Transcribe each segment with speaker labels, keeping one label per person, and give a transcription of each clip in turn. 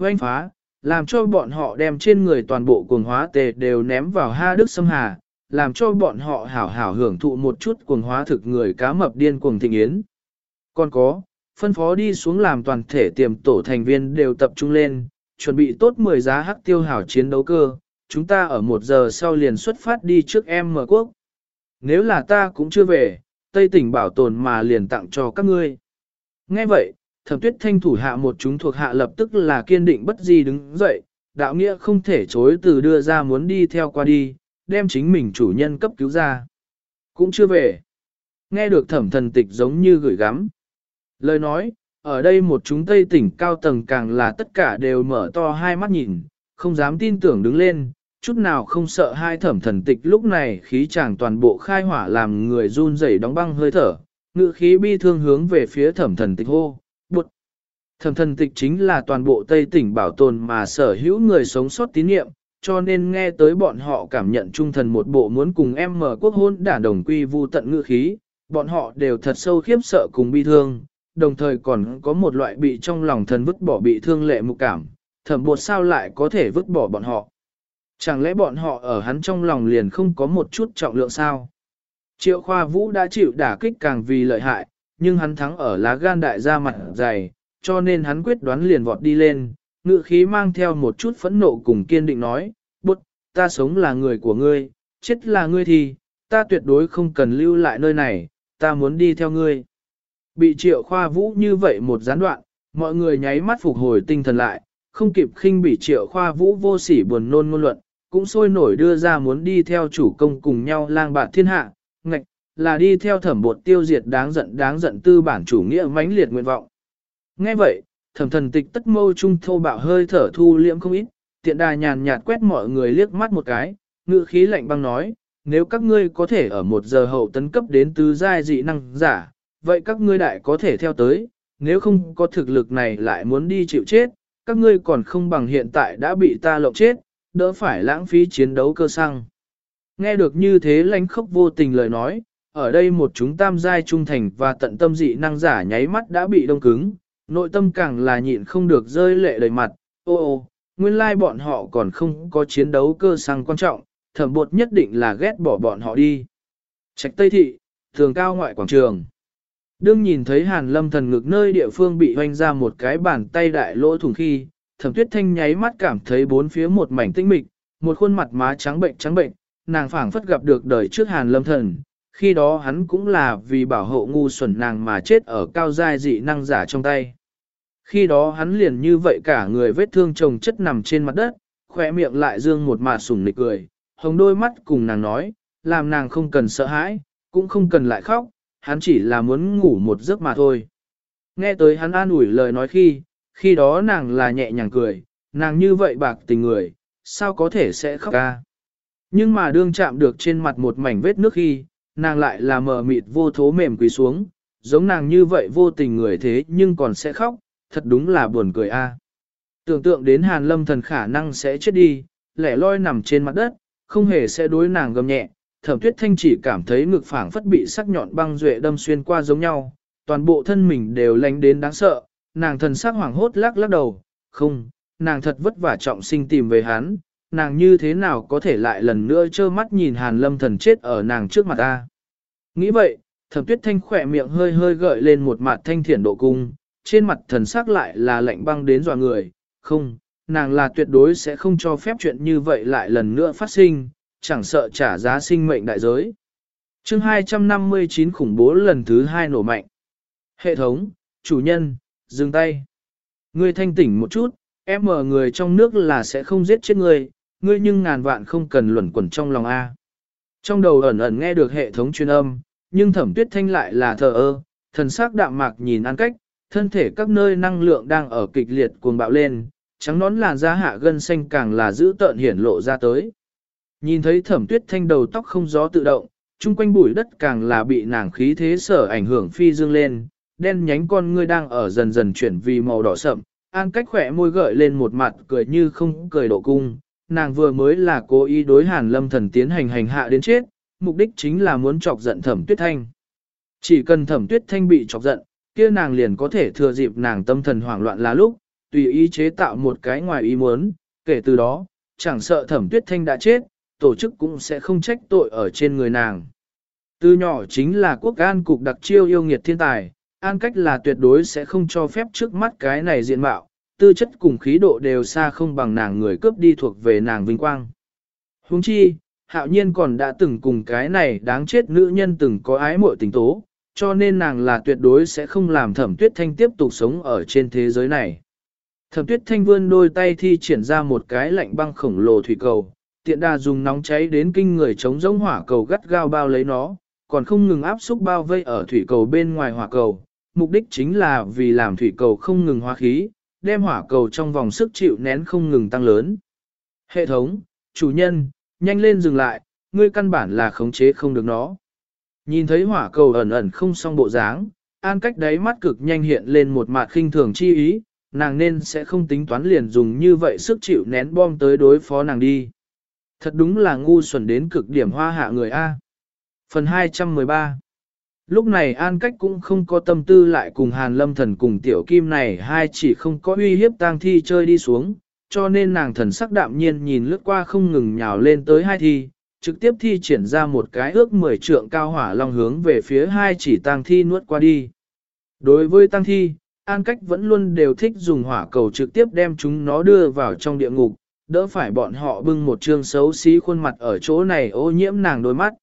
Speaker 1: oanh phá, làm cho bọn họ đem trên người toàn bộ cuồng hóa tề đều ném vào ha đức sâm hà, làm cho bọn họ hảo hảo hưởng thụ một chút cuồng hóa thực người cá mập điên cuồng thịnh yến. Còn có, phân phó đi xuống làm toàn thể tiềm tổ thành viên đều tập trung lên, chuẩn bị tốt 10 giá hắc tiêu hảo chiến đấu cơ, chúng ta ở một giờ sau liền xuất phát đi trước em mở quốc. Nếu là ta cũng chưa về, Tây tỉnh bảo tồn mà liền tặng cho các ngươi. Nghe vậy, thẩm tuyết thanh thủ hạ một chúng thuộc hạ lập tức là kiên định bất di đứng dậy, đạo nghĩa không thể chối từ đưa ra muốn đi theo qua đi, đem chính mình chủ nhân cấp cứu ra. Cũng chưa về. Nghe được thẩm thần tịch giống như gửi gắm. Lời nói, ở đây một chúng tây tỉnh cao tầng càng là tất cả đều mở to hai mắt nhìn, không dám tin tưởng đứng lên, chút nào không sợ hai thẩm thần tịch lúc này khí chàng toàn bộ khai hỏa làm người run rẩy đóng băng hơi thở, ngự khí bi thương hướng về phía thẩm thần tịch hô. Thẩm thần tịch chính là toàn bộ Tây tỉnh bảo tồn mà sở hữu người sống sót tín nhiệm, cho nên nghe tới bọn họ cảm nhận trung thần một bộ muốn cùng em mở quốc hôn đả đồng quy vu tận ngự khí, bọn họ đều thật sâu khiếp sợ cùng bi thương, đồng thời còn có một loại bị trong lòng thần vứt bỏ bị thương lệ mục cảm, thẩm bột sao lại có thể vứt bỏ bọn họ. Chẳng lẽ bọn họ ở hắn trong lòng liền không có một chút trọng lượng sao? Triệu Khoa Vũ đã chịu đả kích càng vì lợi hại, nhưng hắn thắng ở lá gan đại gia mặt dày, cho nên hắn quyết đoán liền vọt đi lên, ngự khí mang theo một chút phẫn nộ cùng kiên định nói, bút, ta sống là người của ngươi, chết là ngươi thì, ta tuyệt đối không cần lưu lại nơi này, ta muốn đi theo ngươi. Bị triệu khoa vũ như vậy một gián đoạn, mọi người nháy mắt phục hồi tinh thần lại, không kịp khinh bị triệu khoa vũ vô sỉ buồn nôn ngôn luận, cũng sôi nổi đưa ra muốn đi theo chủ công cùng nhau lang bạt thiên hạ, ngạch, là đi theo thẩm bột tiêu diệt đáng giận đáng giận tư bản chủ nghĩa mãnh liệt nguyện vọng. Nghe vậy, thẩm thần tịch tất mâu trung thô bạo hơi thở thu liễm không ít, tiện đà nhàn nhạt quét mọi người liếc mắt một cái, ngự khí lạnh băng nói, nếu các ngươi có thể ở một giờ hậu tấn cấp đến tứ giai dị năng giả, vậy các ngươi đại có thể theo tới, nếu không có thực lực này lại muốn đi chịu chết, các ngươi còn không bằng hiện tại đã bị ta lộng chết, đỡ phải lãng phí chiến đấu cơ xăng. Nghe được như thế lãnh khốc vô tình lời nói, ở đây một chúng tam giai trung thành và tận tâm dị năng giả nháy mắt đã bị đông cứng, nội tâm càng là nhịn không được rơi lệ đầy mặt, ô ô, nguyên lai bọn họ còn không có chiến đấu cơ sang quan trọng, thẩm bột nhất định là ghét bỏ bọn họ đi. Trạch Tây Thị, thường cao ngoại quảng trường. Đương nhìn thấy hàn lâm thần ngực nơi địa phương bị hoanh ra một cái bàn tay đại lỗ thủng khi, thẩm tuyết thanh nháy mắt cảm thấy bốn phía một mảnh tinh mịch, một khuôn mặt má trắng bệnh trắng bệnh, nàng phảng phất gặp được đời trước hàn lâm thần, khi đó hắn cũng là vì bảo hộ ngu xuẩn nàng mà chết ở cao giai dị năng giả trong tay. Khi đó hắn liền như vậy cả người vết thương chồng chất nằm trên mặt đất, khỏe miệng lại dương một mà sủng nịch cười, hồng đôi mắt cùng nàng nói, làm nàng không cần sợ hãi, cũng không cần lại khóc, hắn chỉ là muốn ngủ một giấc mà thôi. Nghe tới hắn an ủi lời nói khi, khi đó nàng là nhẹ nhàng cười, nàng như vậy bạc tình người, sao có thể sẽ khóc ca. Nhưng mà đương chạm được trên mặt một mảnh vết nước khi, nàng lại là mờ mịt vô thố mềm quỳ xuống, giống nàng như vậy vô tình người thế nhưng còn sẽ khóc, thật đúng là buồn cười a. Tưởng tượng đến hàn lâm thần khả năng sẽ chết đi, lẻ loi nằm trên mặt đất, không hề sẽ đối nàng gầm nhẹ, thẩm tuyết thanh chỉ cảm thấy ngực phảng phất bị sắc nhọn băng duệ đâm xuyên qua giống nhau, toàn bộ thân mình đều lánh đến đáng sợ, nàng thần sắc hoảng hốt lắc lắc đầu, không, nàng thật vất vả trọng sinh tìm về hắn, nàng như thế nào có thể lại lần nữa trơ mắt nhìn hàn lâm thần chết ở nàng trước mặt ta. Nghĩ vậy, thẩm tuyết thanh khỏe miệng hơi hơi gợi lên một mặt thanh thiển độ cung, trên mặt thần sắc lại là lạnh băng đến dọa người, không, nàng là tuyệt đối sẽ không cho phép chuyện như vậy lại lần nữa phát sinh, chẳng sợ trả giá sinh mệnh đại giới. chương 259 khủng bố lần thứ hai nổ mạnh. Hệ thống, chủ nhân, dừng tay. Ngươi thanh tỉnh một chút, em mở người trong nước là sẽ không giết chết ngươi, ngươi nhưng ngàn vạn không cần luẩn quẩn trong lòng A. Trong đầu ẩn ẩn nghe được hệ thống truyền âm, nhưng thẩm tuyết thanh lại là thờ ơ, thần sắc đạm mạc nhìn ăn cách, thân thể các nơi năng lượng đang ở kịch liệt cuồng bạo lên, trắng nón làn da hạ gân xanh càng là giữ tợn hiển lộ ra tới. Nhìn thấy thẩm tuyết thanh đầu tóc không gió tự động, chung quanh bụi đất càng là bị nàng khí thế sở ảnh hưởng phi dương lên, đen nhánh con ngươi đang ở dần dần chuyển vì màu đỏ sậm, an cách khỏe môi gợi lên một mặt cười như không cười độ cung, nàng vừa mới là cố ý đối hàn lâm thần tiến hành hành hạ đến chết, mục đích chính là muốn chọc giận thẩm tuyết thanh. Chỉ cần thẩm tuyết thanh bị chọc giận, kia nàng liền có thể thừa dịp nàng tâm thần hoảng loạn là lúc, tùy ý chế tạo một cái ngoài ý muốn, kể từ đó, chẳng sợ thẩm tuyết thanh đã chết, tổ chức cũng sẽ không trách tội ở trên người nàng. Từ nhỏ chính là quốc an cục đặc chiêu yêu nghiệt thiên tài, an cách là tuyệt đối sẽ không cho phép trước mắt cái này diện mạo, tư chất cùng khí độ đều xa không bằng nàng người cướp đi thuộc về nàng vinh quang. Huống chi, hạo nhiên còn đã từng cùng cái này đáng chết nữ nhân từng có ái muội tình tố, cho nên nàng là tuyệt đối sẽ không làm thẩm tuyết thanh tiếp tục sống ở trên thế giới này. Thẩm tuyết thanh vươn đôi tay thi triển ra một cái lạnh băng khổng lồ thủy cầu, tiện đà dùng nóng cháy đến kinh người chống giống hỏa cầu gắt gao bao lấy nó, còn không ngừng áp xúc bao vây ở thủy cầu bên ngoài hỏa cầu. Mục đích chính là vì làm thủy cầu không ngừng hóa khí, đem hỏa cầu trong vòng sức chịu nén không ngừng tăng lớn. Hệ thống, chủ nhân, nhanh lên dừng lại, ngươi căn bản là khống chế không được nó. Nhìn thấy hỏa cầu ẩn ẩn không xong bộ dáng, an cách đáy mắt cực nhanh hiện lên một mặt khinh thường chi ý, nàng nên sẽ không tính toán liền dùng như vậy sức chịu nén bom tới đối phó nàng đi. Thật đúng là ngu xuẩn đến cực điểm hoa hạ người A. Phần 213 Lúc này An Cách cũng không có tâm tư lại cùng Hàn Lâm Thần cùng Tiểu Kim này hai chỉ không có uy hiếp tang thi chơi đi xuống, cho nên nàng thần sắc đạm nhiên nhìn lướt qua không ngừng nhào lên tới hai thi, trực tiếp thi triển ra một cái ước mười trượng cao hỏa long hướng về phía hai chỉ tang thi nuốt qua đi. Đối với tang thi, An Cách vẫn luôn đều thích dùng hỏa cầu trực tiếp đem chúng nó đưa vào trong địa ngục, đỡ phải bọn họ bưng một trương xấu xí khuôn mặt ở chỗ này ô nhiễm nàng đôi mắt.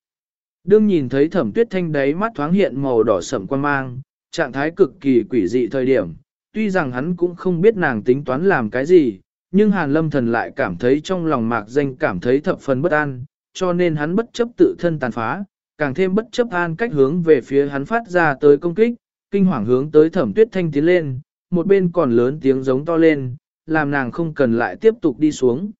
Speaker 1: Đương nhìn thấy thẩm tuyết thanh đáy mắt thoáng hiện màu đỏ sậm quan mang, trạng thái cực kỳ quỷ dị thời điểm, tuy rằng hắn cũng không biết nàng tính toán làm cái gì, nhưng hàn lâm thần lại cảm thấy trong lòng mạc danh cảm thấy thập phần bất an, cho nên hắn bất chấp tự thân tàn phá, càng thêm bất chấp an cách hướng về phía hắn phát ra tới công kích, kinh hoàng hướng tới thẩm tuyết thanh tiến lên, một bên còn lớn tiếng giống to lên, làm nàng không cần lại tiếp tục đi xuống.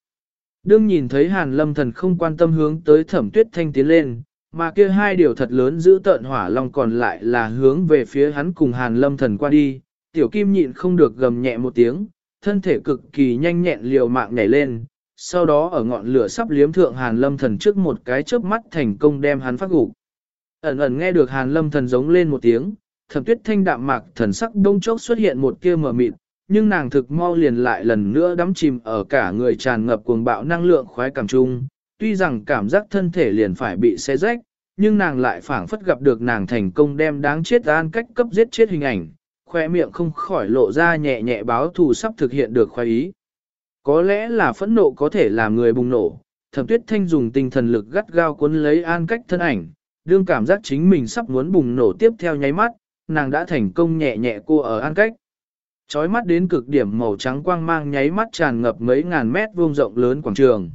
Speaker 1: Đương nhìn thấy hàn lâm thần không quan tâm hướng tới thẩm tuyết thanh tiến lên, mà kia hai điều thật lớn giữ tợn hỏa long còn lại là hướng về phía hắn cùng hàn lâm thần qua đi, tiểu kim nhịn không được gầm nhẹ một tiếng, thân thể cực kỳ nhanh nhẹn liều mạng nhảy lên, sau đó ở ngọn lửa sắp liếm thượng hàn lâm thần trước một cái chớp mắt thành công đem hắn phát gục. Ẩn ẩn nghe được hàn lâm thần giống lên một tiếng, thẩm tuyết thanh đạm mạc thần sắc đông chốc xuất hiện một kia mờ mịt, nhưng nàng thực mau liền lại lần nữa đắm chìm ở cả người tràn ngập cuồng bạo năng lượng khoái cảm chung, tuy rằng cảm giác thân thể liền phải bị xé rách, nhưng nàng lại phảng phất gặp được nàng thành công đem đáng chết an cách cấp giết chết hình ảnh, khoe miệng không khỏi lộ ra nhẹ nhẹ báo thù sắp thực hiện được khoái ý. Có lẽ là phẫn nộ có thể làm người bùng nổ, thẩm tuyết thanh dùng tinh thần lực gắt gao cuốn lấy an cách thân ảnh, đương cảm giác chính mình sắp muốn bùng nổ tiếp theo nháy mắt, nàng đã thành công nhẹ nhẹ cô ở an cách. Chói mắt đến cực điểm màu trắng quang mang nháy mắt tràn ngập mấy ngàn mét vuông rộng lớn quảng trường.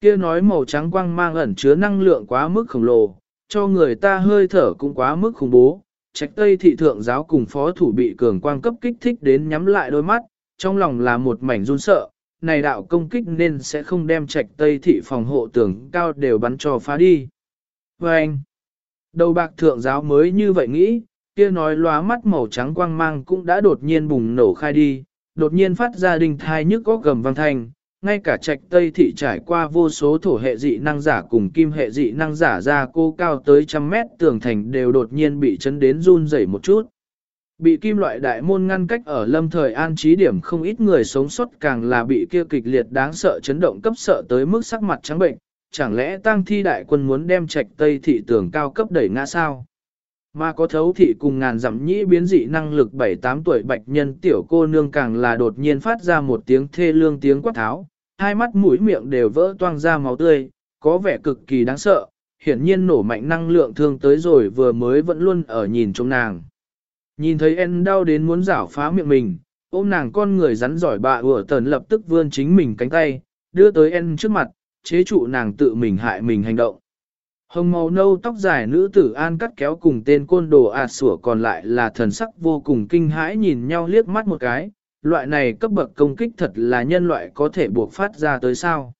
Speaker 1: Kia nói màu trắng quang mang ẩn chứa năng lượng quá mức khổng lồ, cho người ta hơi thở cũng quá mức khủng bố. Trạch Tây thị thượng giáo cùng phó thủ bị cường quang cấp kích thích đến nhắm lại đôi mắt, trong lòng là một mảnh run sợ, này đạo công kích nên sẽ không đem Trạch Tây thị phòng hộ tường cao đều bắn cho phá đi. Và anh, đầu bạc thượng giáo mới như vậy nghĩ, kia nói lóa mắt màu trắng quang mang cũng đã đột nhiên bùng nổ khai đi, đột nhiên phát ra đình thai nhức có gầm vang thanh, ngay cả trạch Tây thị trải qua vô số thổ hệ dị năng giả cùng kim hệ dị năng giả ra cô cao tới trăm mét tường thành đều đột nhiên bị chấn đến run rẩy một chút. Bị kim loại đại môn ngăn cách ở lâm thời an trí điểm không ít người sống sót càng là bị kia kịch liệt đáng sợ chấn động cấp sợ tới mức sắc mặt trắng bệnh, chẳng lẽ tang thi đại quân muốn đem trạch Tây thị tường cao cấp đẩy ngã sao? Mà có thấu thị cùng ngàn dặm nhĩ biến dị năng lực 7-8 tuổi bạch nhân tiểu cô nương càng là đột nhiên phát ra một tiếng thê lương tiếng quát tháo, hai mắt mũi miệng đều vỡ toang ra máu tươi, có vẻ cực kỳ đáng sợ, hiển nhiên nổ mạnh năng lượng thương tới rồi vừa mới vẫn luôn ở nhìn trong nàng. Nhìn thấy En đau đến muốn rảo phá miệng mình, ôm nàng con người rắn giỏi bạ ủa tần lập tức vươn chính mình cánh tay, đưa tới En trước mặt, chế trụ nàng tự mình hại mình hành động. Hồng màu nâu tóc dài nữ tử an cắt kéo cùng tên côn đồ à sủa còn lại là thần sắc vô cùng kinh hãi nhìn nhau liếc mắt một cái, loại này cấp bậc công kích thật là nhân loại có thể buộc phát ra tới sao.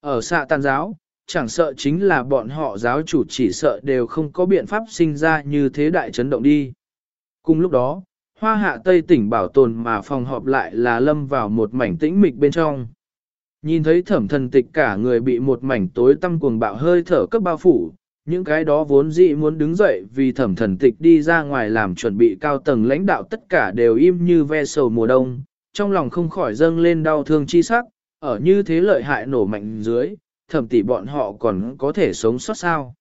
Speaker 1: Ở xạ tàn giáo, chẳng sợ chính là bọn họ giáo chủ chỉ sợ đều không có biện pháp sinh ra như thế đại chấn động đi. Cùng lúc đó, hoa hạ tây tỉnh bảo tồn mà phòng họp lại là lâm vào một mảnh tĩnh mịch bên trong. Nhìn thấy thẩm thần tịch cả người bị một mảnh tối tăm cuồng bạo hơi thở cấp bao phủ, những cái đó vốn dĩ muốn đứng dậy vì thẩm thần tịch đi ra ngoài làm chuẩn bị cao tầng lãnh đạo tất cả đều im như ve sầu mùa đông, trong lòng không khỏi dâng lên đau thương chi sắc, ở như thế lợi hại nổ mạnh dưới, thẩm tỷ bọn họ còn có thể sống sót sao.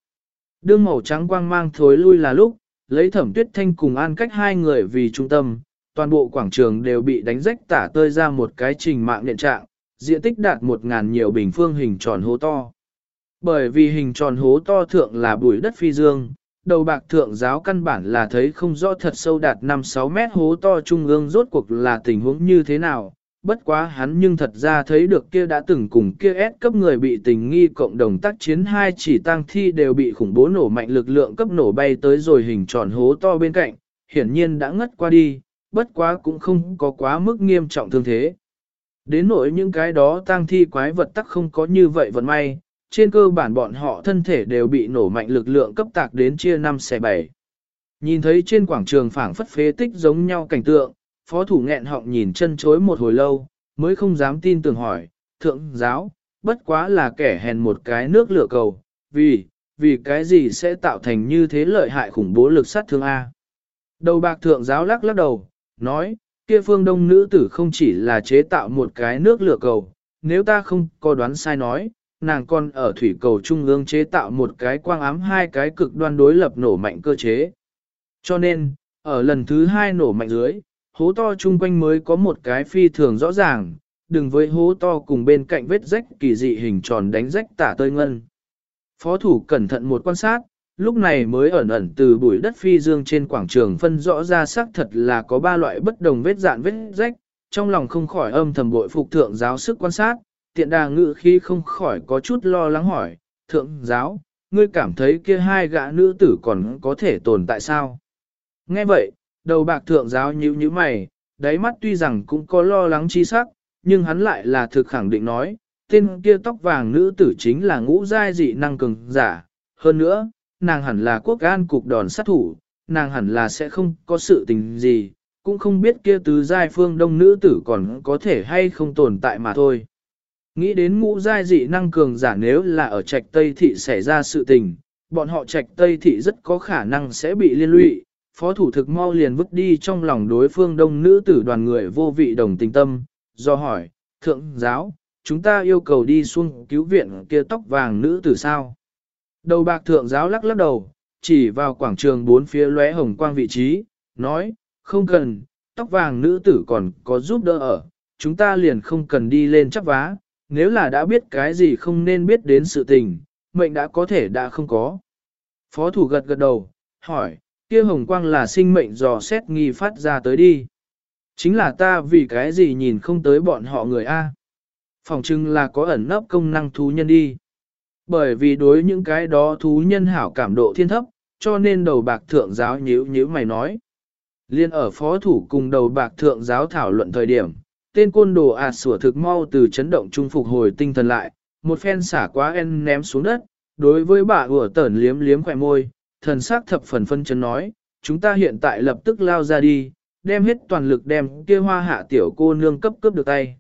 Speaker 1: Đương màu trắng quang mang thối lui là lúc, lấy thẩm tuyết thanh cùng an cách hai người vì trung tâm, toàn bộ quảng trường đều bị đánh rách tả tơi ra một cái trình mạng điện trạng, diện tích đạt một ngàn nhiều bình phương hình tròn hố to. Bởi vì hình tròn hố to thượng là bụi đất phi dương, đầu bạc thượng giáo căn bản là thấy không rõ thật sâu đạt 5-6 mét hố to trung ương rốt cuộc là tình huống như thế nào, bất quá hắn nhưng thật ra thấy được kia đã từng cùng kia ép cấp người bị tình nghi cộng đồng tác chiến hai chỉ tăng thi đều bị khủng bố nổ mạnh lực lượng cấp nổ bay tới rồi hình tròn hố to bên cạnh, hiển nhiên đã ngất qua đi, bất quá cũng không có quá mức nghiêm trọng thương thế. Đến nỗi những cái đó tang thi quái vật tắc không có như vậy vận may, trên cơ bản bọn họ thân thể đều bị nổ mạnh lực lượng cấp tạc đến chia 5 xe 7. Nhìn thấy trên quảng trường phảng phất phế tích giống nhau cảnh tượng, phó thủ nghẹn họng nhìn chân chối một hồi lâu, mới không dám tin tưởng hỏi, thượng giáo, bất quá là kẻ hèn một cái nước lửa cầu, vì, vì cái gì sẽ tạo thành như thế lợi hại khủng bố lực sát thương A. Đầu bạc thượng giáo lắc lắc đầu, nói, kia phương đông nữ tử không chỉ là chế tạo một cái nước lửa cầu, nếu ta không có đoán sai nói, nàng còn ở thủy cầu trung ương chế tạo một cái quang ám hai cái cực đoan đối lập nổ mạnh cơ chế. Cho nên, ở lần thứ hai nổ mạnh dưới, hố to chung quanh mới có một cái phi thường rõ ràng, đừng với hố to cùng bên cạnh vết rách kỳ dị hình tròn đánh rách tả tơi ngân. Phó thủ cẩn thận một quan sát, lúc này mới ẩn ẩn từ bụi đất phi dương trên quảng trường phân rõ ra xác thật là có ba loại bất đồng vết dạn vết rách, trong lòng không khỏi âm thầm bội phục thượng giáo sức quan sát, tiện đà ngự khi không khỏi có chút lo lắng hỏi, thượng giáo, ngươi cảm thấy kia hai gã nữ tử còn có thể tồn tại sao? Nghe vậy, đầu bạc thượng giáo nhíu nhíu mày, đáy mắt tuy rằng cũng có lo lắng chi sắc, nhưng hắn lại là thực khẳng định nói, tên kia tóc vàng nữ tử chính là ngũ giai dị năng cường giả. Hơn nữa, nàng hẳn là quốc an cục đòn sát thủ, nàng hẳn là sẽ không có sự tình gì, cũng không biết kia tứ giai phương đông nữ tử còn có thể hay không tồn tại mà thôi. Nghĩ đến ngũ giai dị năng cường giả nếu là ở trạch Tây Thị xảy ra sự tình, bọn họ trạch Tây Thị rất có khả năng sẽ bị liên lụy, phó thủ thực mau liền vứt đi trong lòng đối phương đông nữ tử đoàn người vô vị đồng tình tâm, do hỏi, thượng giáo, chúng ta yêu cầu đi xuống cứu viện kia tóc vàng nữ tử sao? Đầu bạc thượng giáo lắc lắc đầu, chỉ vào quảng trường bốn phía lóe hồng quang vị trí, nói, không cần, tóc vàng nữ tử còn có giúp đỡ ở, chúng ta liền không cần đi lên chắp vá, nếu là đã biết cái gì không nên biết đến sự tình, mệnh đã có thể đã không có. Phó thủ gật gật đầu, hỏi, kia hồng quang là sinh mệnh dò xét nghi phát ra tới đi. Chính là ta vì cái gì nhìn không tới bọn họ người A. Phòng trưng là có ẩn nấp công năng thú nhân đi. Bởi vì đối những cái đó thú nhân hảo cảm độ thiên thấp, cho nên đầu bạc thượng giáo nhíu nhíu mày nói. Liên ở phó thủ cùng đầu bạc thượng giáo thảo luận thời điểm, tên côn đồ ạt à sủa thực mau từ chấn động trung phục hồi tinh thần lại, một phen xả quá en ném xuống đất, đối với bà ủa tẩn liếm liếm khỏe môi, thần sắc thập phần phân chấn nói, chúng ta hiện tại lập tức lao ra đi, đem hết toàn lực đem kia hoa hạ tiểu cô nương cấp cướp được tay.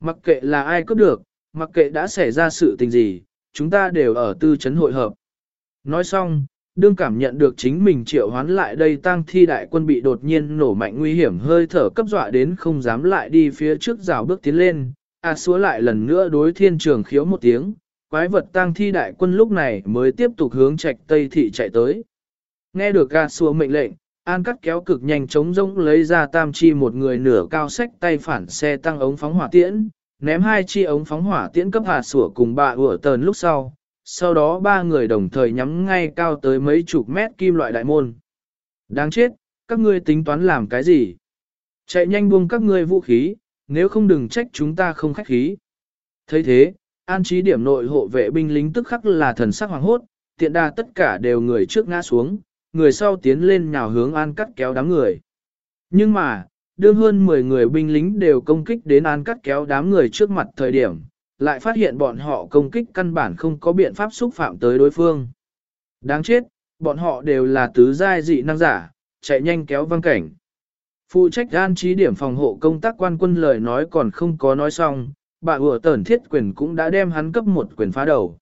Speaker 1: Mặc kệ là ai cướp được, mặc kệ đã xảy ra sự tình gì, chúng ta đều ở tư chấn hội hợp. Nói xong, đương cảm nhận được chính mình triệu hoán lại đây tang thi đại quân bị đột nhiên nổ mạnh nguy hiểm hơi thở cấp dọa đến không dám lại đi phía trước rào bước tiến lên, a à xúa lại lần nữa đối thiên trường khiếu một tiếng, quái vật tang thi đại quân lúc này mới tiếp tục hướng trạch tây thị chạy tới. Nghe được a xúa mệnh lệnh, an cắt kéo cực nhanh chống rông lấy ra tam chi một người nửa cao sách tay phản xe tăng ống phóng hỏa tiễn, ném hai chi ống phóng hỏa tiễn cấp hạ sủa cùng bà ủa tờn lúc sau, sau đó ba người đồng thời nhắm ngay cao tới mấy chục mét kim loại đại môn. Đáng chết, các ngươi tính toán làm cái gì? Chạy nhanh buông các ngươi vũ khí, nếu không đừng trách chúng ta không khách khí. thấy thế, an trí điểm nội hộ vệ binh lính tức khắc là thần sắc hoàng hốt, tiện đa tất cả đều người trước ngã xuống, người sau tiến lên nhào hướng an cắt kéo đám người. Nhưng mà, đương hơn 10 người binh lính đều công kích đến an cắt kéo đám người trước mặt thời điểm, lại phát hiện bọn họ công kích căn bản không có biện pháp xúc phạm tới đối phương. Đáng chết, bọn họ đều là tứ giai dị năng giả, chạy nhanh kéo văng cảnh. Phụ trách an trí điểm phòng hộ công tác quan quân lời nói còn không có nói xong, bà ủa tẩn thiết quyền cũng đã đem hắn cấp một quyền phá đầu.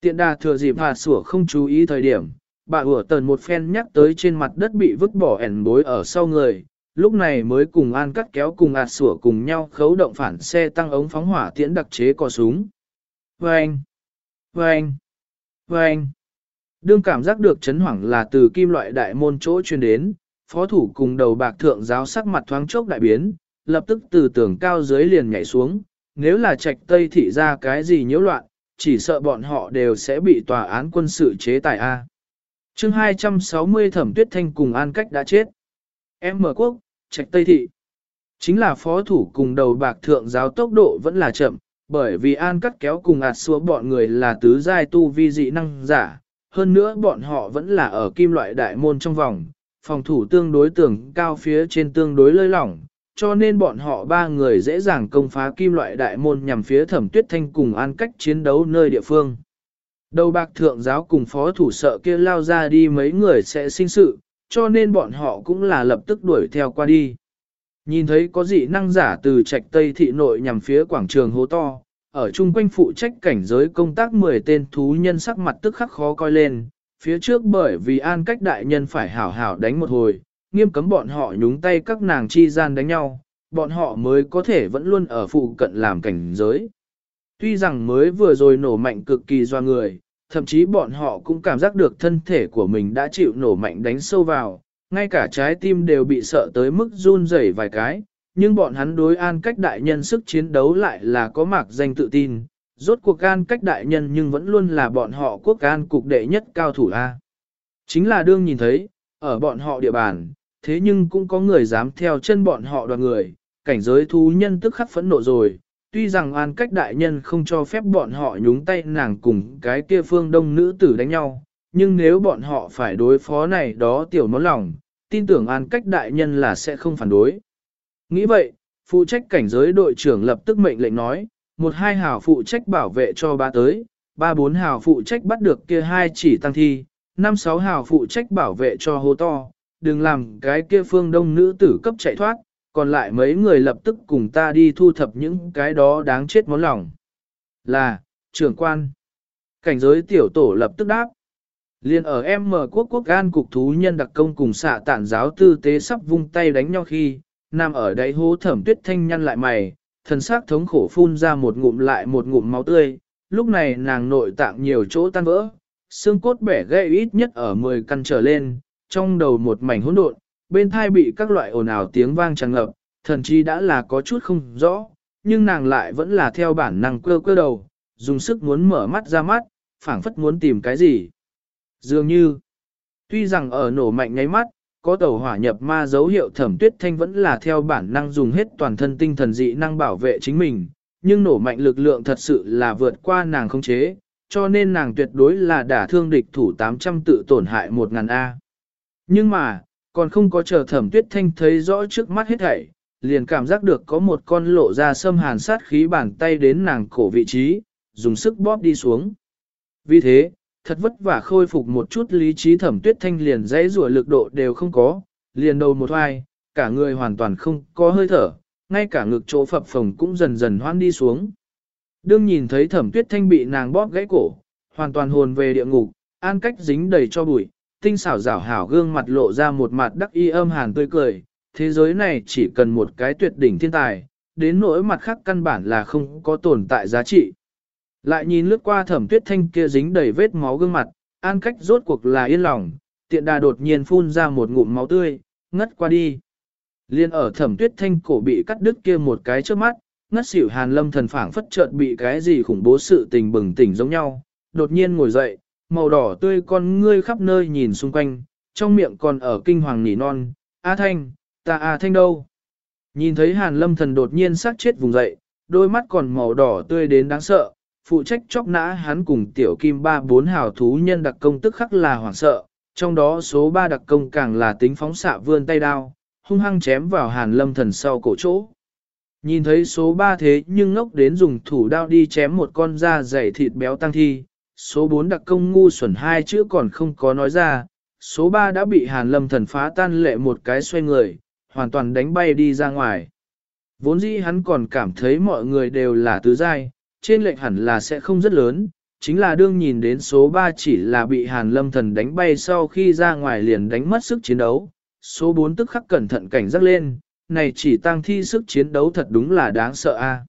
Speaker 1: Tiện đà thừa dịp hà sủa không chú ý thời điểm, bà ủa tần một phen nhắc tới trên mặt đất bị vứt bỏ ẻn bối ở sau người, lúc này mới cùng an cắt kéo cùng ạt sủa cùng nhau khấu động phản xe tăng ống phóng hỏa tiễn đặc chế cò súng. Vâng! Vâng! Vâng! Đương cảm giác được chấn hoảng là từ kim loại đại môn chỗ truyền đến, phó thủ cùng đầu bạc thượng giáo sắc mặt thoáng chốc đại biến, lập tức từ tường cao dưới liền nhảy xuống, nếu là trạch tây thị ra cái gì nhiễu loạn, chỉ sợ bọn họ đều sẽ bị tòa án quân sự chế tài A. chương 260 thẩm tuyết thanh cùng an cách đã chết. Em mở quốc, trạch tây thị. Chính là phó thủ cùng đầu bạc thượng giáo tốc độ vẫn là chậm, bởi vì an cắt kéo cùng ạt xua bọn người là tứ giai tu vi dị năng giả, hơn nữa bọn họ vẫn là ở kim loại đại môn trong vòng, phòng thủ tương đối tường cao phía trên tương đối lơi lỏng, cho nên bọn họ ba người dễ dàng công phá kim loại đại môn nhằm phía thẩm tuyết thanh cùng an cách chiến đấu nơi địa phương. Đầu bạc thượng giáo cùng phó thủ sợ kia lao ra đi mấy người sẽ sinh sự, cho nên bọn họ cũng là lập tức đuổi theo qua đi. Nhìn thấy có dị năng giả từ trạch tây thị nội nhằm phía quảng trường hố to, ở chung quanh phụ trách cảnh giới công tác 10 tên thú nhân sắc mặt tức khắc khó coi lên, phía trước bởi vì an cách đại nhân phải hảo hảo đánh một hồi, nghiêm cấm bọn họ nhúng tay các nàng chi gian đánh nhau, bọn họ mới có thể vẫn luôn ở phụ cận làm cảnh giới. Tuy rằng mới vừa rồi nổ mạnh cực kỳ doa người, thậm chí bọn họ cũng cảm giác được thân thể của mình đã chịu nổ mạnh đánh sâu vào, ngay cả trái tim đều bị sợ tới mức run rẩy vài cái, nhưng bọn hắn đối an cách đại nhân sức chiến đấu lại là có mạc danh tự tin, rốt cuộc an cách đại nhân nhưng vẫn luôn là bọn họ quốc an cục đệ nhất cao thủ A. Chính là đương nhìn thấy, ở bọn họ địa bàn, thế nhưng cũng có người dám theo chân bọn họ đoàn người, cảnh giới thú nhân tức khắc phẫn nộ rồi, tuy rằng an cách đại nhân không cho phép bọn họ nhúng tay nàng cùng cái kia phương đông nữ tử đánh nhau, nhưng nếu bọn họ phải đối phó này đó tiểu nó lòng, tin tưởng an cách đại nhân là sẽ không phản đối. Nghĩ vậy, phụ trách cảnh giới đội trưởng lập tức mệnh lệnh nói, một hai hào phụ trách bảo vệ cho ba tới, ba bốn hào phụ trách bắt được kia hai chỉ tăng thi, năm sáu hào phụ trách bảo vệ cho hô to, đừng làm cái kia phương đông nữ tử cấp chạy thoát, còn lại mấy người lập tức cùng ta đi thu thập những cái đó đáng chết món lòng. Là, trưởng quan. Cảnh giới tiểu tổ lập tức đáp. Liên ở em mở quốc quốc an cục thú nhân đặc công cùng xạ tản giáo tư tế sắp vung tay đánh nhau khi, nằm ở đáy hố thẩm tuyết thanh nhăn lại mày, thần xác thống khổ phun ra một ngụm lại một ngụm máu tươi, lúc này nàng nội tạng nhiều chỗ tan vỡ, xương cốt bẻ gãy ít nhất ở 10 căn trở lên, trong đầu một mảnh hỗn độn, bên thai bị các loại ồn ào tiếng vang tràn ngập, thần chi đã là có chút không rõ, nhưng nàng lại vẫn là theo bản năng cơ cơ đầu, dùng sức muốn mở mắt ra mắt, phảng phất muốn tìm cái gì. Dường như, tuy rằng ở nổ mạnh nháy mắt, có tàu hỏa nhập ma dấu hiệu thẩm tuyết thanh vẫn là theo bản năng dùng hết toàn thân tinh thần dị năng bảo vệ chính mình, nhưng nổ mạnh lực lượng thật sự là vượt qua nàng không chế, cho nên nàng tuyệt đối là đả thương địch thủ 800 tự tổn hại 1.000 A. Nhưng mà, còn không có chờ thẩm tuyết thanh thấy rõ trước mắt hết thảy, liền cảm giác được có một con lộ ra sâm hàn sát khí bàn tay đến nàng cổ vị trí, dùng sức bóp đi xuống. Vì thế, thật vất vả khôi phục một chút lý trí thẩm tuyết thanh liền dãy rủa lực độ đều không có, liền đầu một hoài, cả người hoàn toàn không có hơi thở, ngay cả ngực chỗ phập phồng cũng dần dần hoan đi xuống. Đương nhìn thấy thẩm tuyết thanh bị nàng bóp gãy cổ, hoàn toàn hồn về địa ngục, an cách dính đầy cho bụi, tinh xảo rảo hảo gương mặt lộ ra một mặt đắc y âm hàn tươi cười, thế giới này chỉ cần một cái tuyệt đỉnh thiên tài, đến nỗi mặt khác căn bản là không có tồn tại giá trị. Lại nhìn lướt qua thẩm tuyết thanh kia dính đầy vết máu gương mặt, an cách rốt cuộc là yên lòng, tiện đà đột nhiên phun ra một ngụm máu tươi, ngất qua đi. Liên ở thẩm tuyết thanh cổ bị cắt đứt kia một cái trước mắt, ngất xỉu hàn lâm thần phảng phất chợt bị cái gì khủng bố sự tình bừng tỉnh giống nhau, đột nhiên ngồi dậy, màu đỏ tươi con ngươi khắp nơi nhìn xung quanh, trong miệng còn ở kinh hoàng nỉ non, A Thanh, ta A Thanh đâu? Nhìn thấy hàn lâm thần đột nhiên sát chết vùng dậy, đôi mắt còn màu đỏ tươi đến đáng sợ, phụ trách chóc nã hắn cùng tiểu kim ba bốn hào thú nhân đặc công tức khắc là hoảng sợ, trong đó số ba đặc công càng là tính phóng xạ vươn tay đao, hung hăng chém vào hàn lâm thần sau cổ chỗ. Nhìn thấy số ba thế nhưng ngốc đến dùng thủ đao đi chém một con da dày thịt béo tăng thi, số bốn đặc công ngu xuẩn hai chữ còn không có nói ra, số ba đã bị hàn lâm thần phá tan lệ một cái xoay người, hoàn toàn đánh bay đi ra ngoài. Vốn dĩ hắn còn cảm thấy mọi người đều là tứ giai, trên lệnh hẳn là sẽ không rất lớn, chính là đương nhìn đến số 3 chỉ là bị Hàn Lâm Thần đánh bay sau khi ra ngoài liền đánh mất sức chiến đấu, số 4 tức khắc cẩn thận cảnh giác lên, này chỉ tăng thi sức chiến đấu thật đúng là đáng sợ a.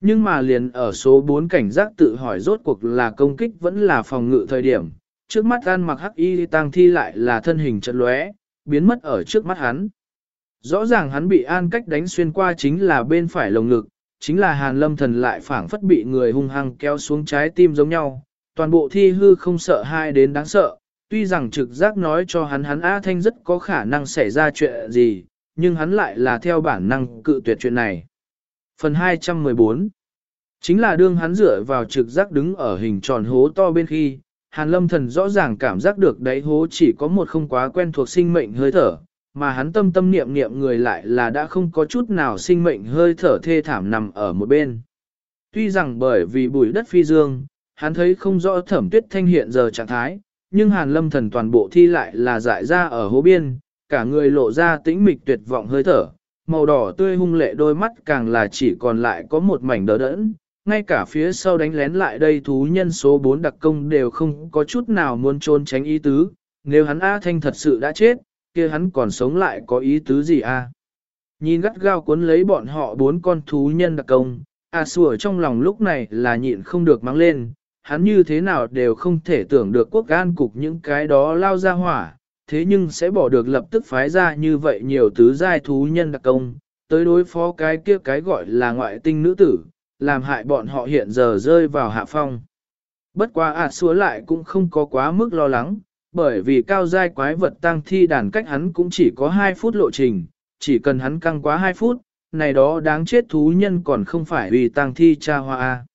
Speaker 1: Nhưng mà liền ở số 4 cảnh giác tự hỏi rốt cuộc là công kích vẫn là phòng ngự thời điểm, trước mắt gan mặc hắc y tăng thi lại là thân hình chật lóe, biến mất ở trước mắt hắn. Rõ ràng hắn bị an cách đánh xuyên qua chính là bên phải lồng ngực, chính là hàn lâm thần lại phảng phất bị người hung hăng kéo xuống trái tim giống nhau, toàn bộ thi hư không sợ hai đến đáng sợ, tuy rằng trực giác nói cho hắn hắn A Thanh rất có khả năng xảy ra chuyện gì, nhưng hắn lại là theo bản năng cự tuyệt chuyện này. Phần 214 Chính là đương hắn dựa vào trực giác đứng ở hình tròn hố to bên khi, Hàn Lâm Thần rõ ràng cảm giác được đáy hố chỉ có một không quá quen thuộc sinh mệnh hơi thở, mà hắn tâm tâm niệm niệm người lại là đã không có chút nào sinh mệnh hơi thở thê thảm nằm ở một bên. Tuy rằng bởi vì bụi đất phi dương, hắn thấy không rõ thẩm tuyết thanh hiện giờ trạng thái, nhưng Hàn Lâm Thần toàn bộ thi lại là dại ra ở hố biên, cả người lộ ra tĩnh mịch tuyệt vọng hơi thở, màu đỏ tươi hung lệ đôi mắt càng là chỉ còn lại có một mảnh đỡ đẫn, ngay cả phía sau đánh lén lại đây thú nhân số 4 đặc công đều không có chút nào muốn trốn tránh ý tứ, nếu hắn A Thanh thật sự đã chết, kia hắn còn sống lại có ý tứ gì a? Nhìn gắt gao cuốn lấy bọn họ bốn con thú nhân đặc công, A Sủa trong lòng lúc này là nhịn không được mang lên, hắn như thế nào đều không thể tưởng được quốc an cục những cái đó lao ra hỏa, thế nhưng sẽ bỏ được lập tức phái ra như vậy nhiều tứ giai thú nhân đặc công, tới đối phó cái kia cái gọi là ngoại tinh nữ tử, làm hại bọn họ hiện giờ rơi vào hạ phong. Bất quá ả à lại cũng không có quá mức lo lắng, bởi vì cao giai quái vật tăng thi đàn cách hắn cũng chỉ có 2 phút lộ trình, chỉ cần hắn căng quá 2 phút, này đó đáng chết thú nhân còn không phải vì tăng thi cha hoa.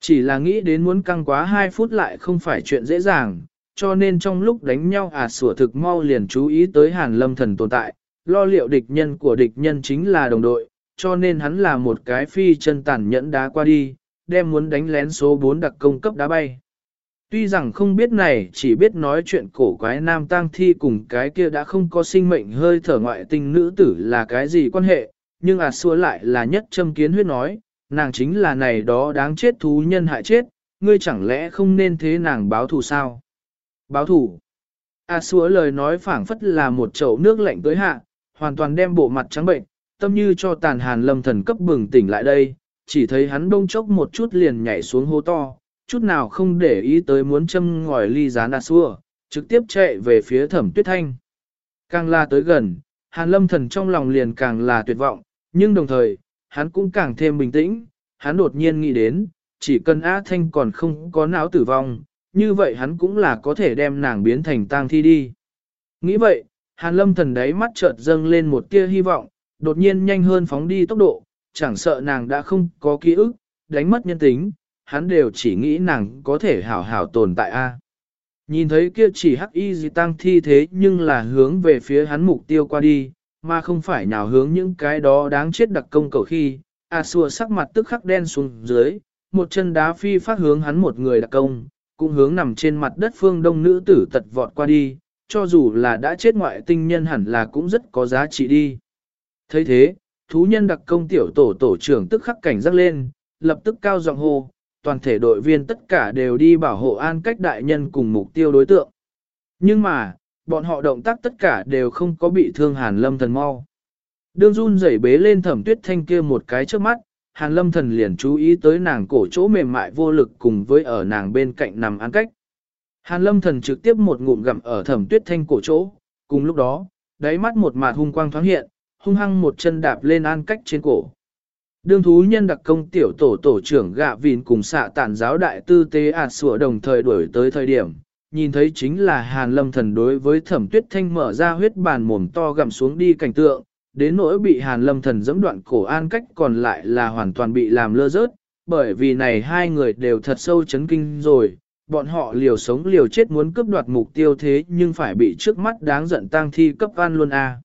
Speaker 1: Chỉ là nghĩ đến muốn căng quá 2 phút lại không phải chuyện dễ dàng, cho nên trong lúc đánh nhau à sủa thực mau liền chú ý tới hàn lâm thần tồn tại, lo liệu địch nhân của địch nhân chính là đồng đội, cho nên hắn là một cái phi chân tàn nhẫn đá qua đi, đem muốn đánh lén số 4 đặc công cấp đá bay. Tuy rằng không biết này chỉ biết nói chuyện cổ quái nam tang thi cùng cái kia đã không có sinh mệnh hơi thở ngoại tình nữ tử là cái gì quan hệ, nhưng à xua lại là nhất châm kiến huyết nói, nàng chính là này đó đáng chết thú nhân hại chết, ngươi chẳng lẽ không nên thế nàng báo thù sao? Báo thù? À xua lời nói phảng phất là một chậu nước lạnh tới hạ, hoàn toàn đem bộ mặt trắng bệnh, tâm như cho tàn hàn lâm thần cấp bừng tỉnh lại đây, chỉ thấy hắn đông chốc một chút liền nhảy xuống hố to, chút nào không để ý tới muốn châm ngòi ly gián A xúa, trực tiếp chạy về phía thẩm tuyết thanh. Càng la tới gần, hàn lâm thần trong lòng liền càng là tuyệt vọng, nhưng đồng thời, hắn cũng càng thêm bình tĩnh, hắn đột nhiên nghĩ đến, chỉ cần A Thanh còn không có não tử vong, như vậy hắn cũng là có thể đem nàng biến thành tang thi đi. Nghĩ vậy, hàn lâm thần đáy mắt chợt dâng lên một tia hy vọng, đột nhiên nhanh hơn phóng đi tốc độ, chẳng sợ nàng đã không có ký ức, đánh mất nhân tính, hắn đều chỉ nghĩ nàng có thể hảo hảo tồn tại a. Nhìn thấy kia chỉ hắc y gì tăng thi thế nhưng là hướng về phía hắn mục tiêu qua đi, mà không phải nào hướng những cái đó đáng chết đặc công cầu khi, A xua sắc mặt tức khắc đen xuống dưới, một chân đá phi phát hướng hắn một người đặc công, cũng hướng nằm trên mặt đất phương đông nữ tử tật vọt qua đi, cho dù là đã chết ngoại tinh nhân hẳn là cũng rất có giá trị đi thấy thế, thú nhân đặc công tiểu tổ tổ trưởng tức khắc cảnh giác lên, lập tức cao giọng hô, toàn thể đội viên tất cả đều đi bảo hộ an cách đại nhân cùng mục tiêu đối tượng. Nhưng mà, bọn họ động tác tất cả đều không có bị thương Hàn Lâm Thần mau. Đương run rẩy bế lên thẩm tuyết thanh kia một cái trước mắt, Hàn Lâm Thần liền chú ý tới nàng cổ chỗ mềm mại vô lực cùng với ở nàng bên cạnh nằm an cách. Hàn Lâm Thần trực tiếp một ngụm gặm ở thẩm tuyết thanh cổ chỗ, cùng lúc đó, đáy mắt một mạt hung quang thoáng hiện, hung hăng một chân đạp lên an cách trên cổ. Đương thú nhân đặc công tiểu tổ tổ trưởng gạ vìn cùng xạ tản giáo đại tư tế ạt sủa đồng thời đuổi tới thời điểm, nhìn thấy chính là hàn lâm thần đối với thẩm tuyết thanh mở ra huyết bàn mồm to gặm xuống đi cảnh tượng, đến nỗi bị hàn lâm thần dẫm đoạn cổ an cách còn lại là hoàn toàn bị làm lơ rớt, bởi vì này hai người đều thật sâu chấn kinh rồi, bọn họ liều sống liều chết muốn cướp đoạt mục tiêu thế nhưng phải bị trước mắt đáng giận tang thi cấp an luôn a.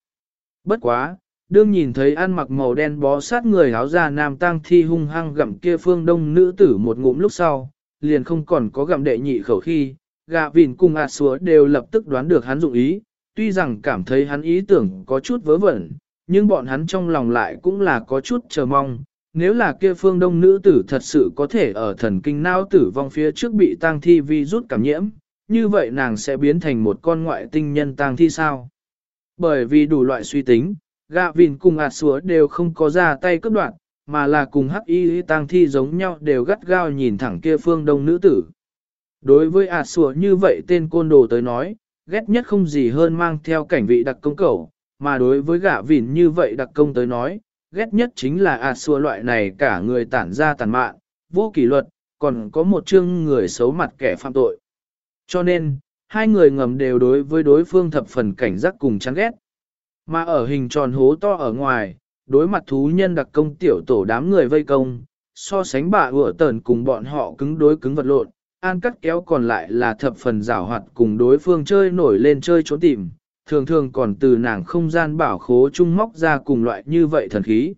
Speaker 1: Bất quá, đương nhìn thấy ăn mặc màu đen bó sát người áo da nam tang thi hung hăng gặm kia phương đông nữ tử một ngụm lúc sau, liền không còn có gặm đệ nhị khẩu khi, gà vịn cùng ạt à đều lập tức đoán được hắn dụng ý, tuy rằng cảm thấy hắn ý tưởng có chút vớ vẩn, nhưng bọn hắn trong lòng lại cũng là có chút chờ mong. Nếu là kia phương đông nữ tử thật sự có thể ở thần kinh nao tử vong phía trước bị tang thi vi rút cảm nhiễm, như vậy nàng sẽ biến thành một con ngoại tinh nhân tang thi sao? Bởi vì đủ loại suy tính, gạ vìn cùng ạt sủa đều không có ra tay cấp đoạn, mà là cùng hắc y tang thi giống nhau đều gắt gao nhìn thẳng kia phương đông nữ tử. Đối với ạt sủa như vậy tên côn đồ tới nói, ghét nhất không gì hơn mang theo cảnh vị đặc công cầu, mà đối với gã vỉn như vậy đặc công tới nói, ghét nhất chính là a xua loại này cả người tản ra tàn mạn, vô kỷ luật, còn có một chương người xấu mặt kẻ phạm tội. Cho nên, hai người ngầm đều đối với đối phương thập phần cảnh giác cùng chán ghét. Mà ở hình tròn hố to ở ngoài, đối mặt thú nhân đặc công tiểu tổ đám người vây công, so sánh bà ủa tờn cùng bọn họ cứng đối cứng vật lộn, an cắt kéo còn lại là thập phần rào hoạt cùng đối phương chơi nổi lên chơi trốn tìm, thường thường còn từ nàng không gian bảo khố trung móc ra cùng loại như vậy thần khí.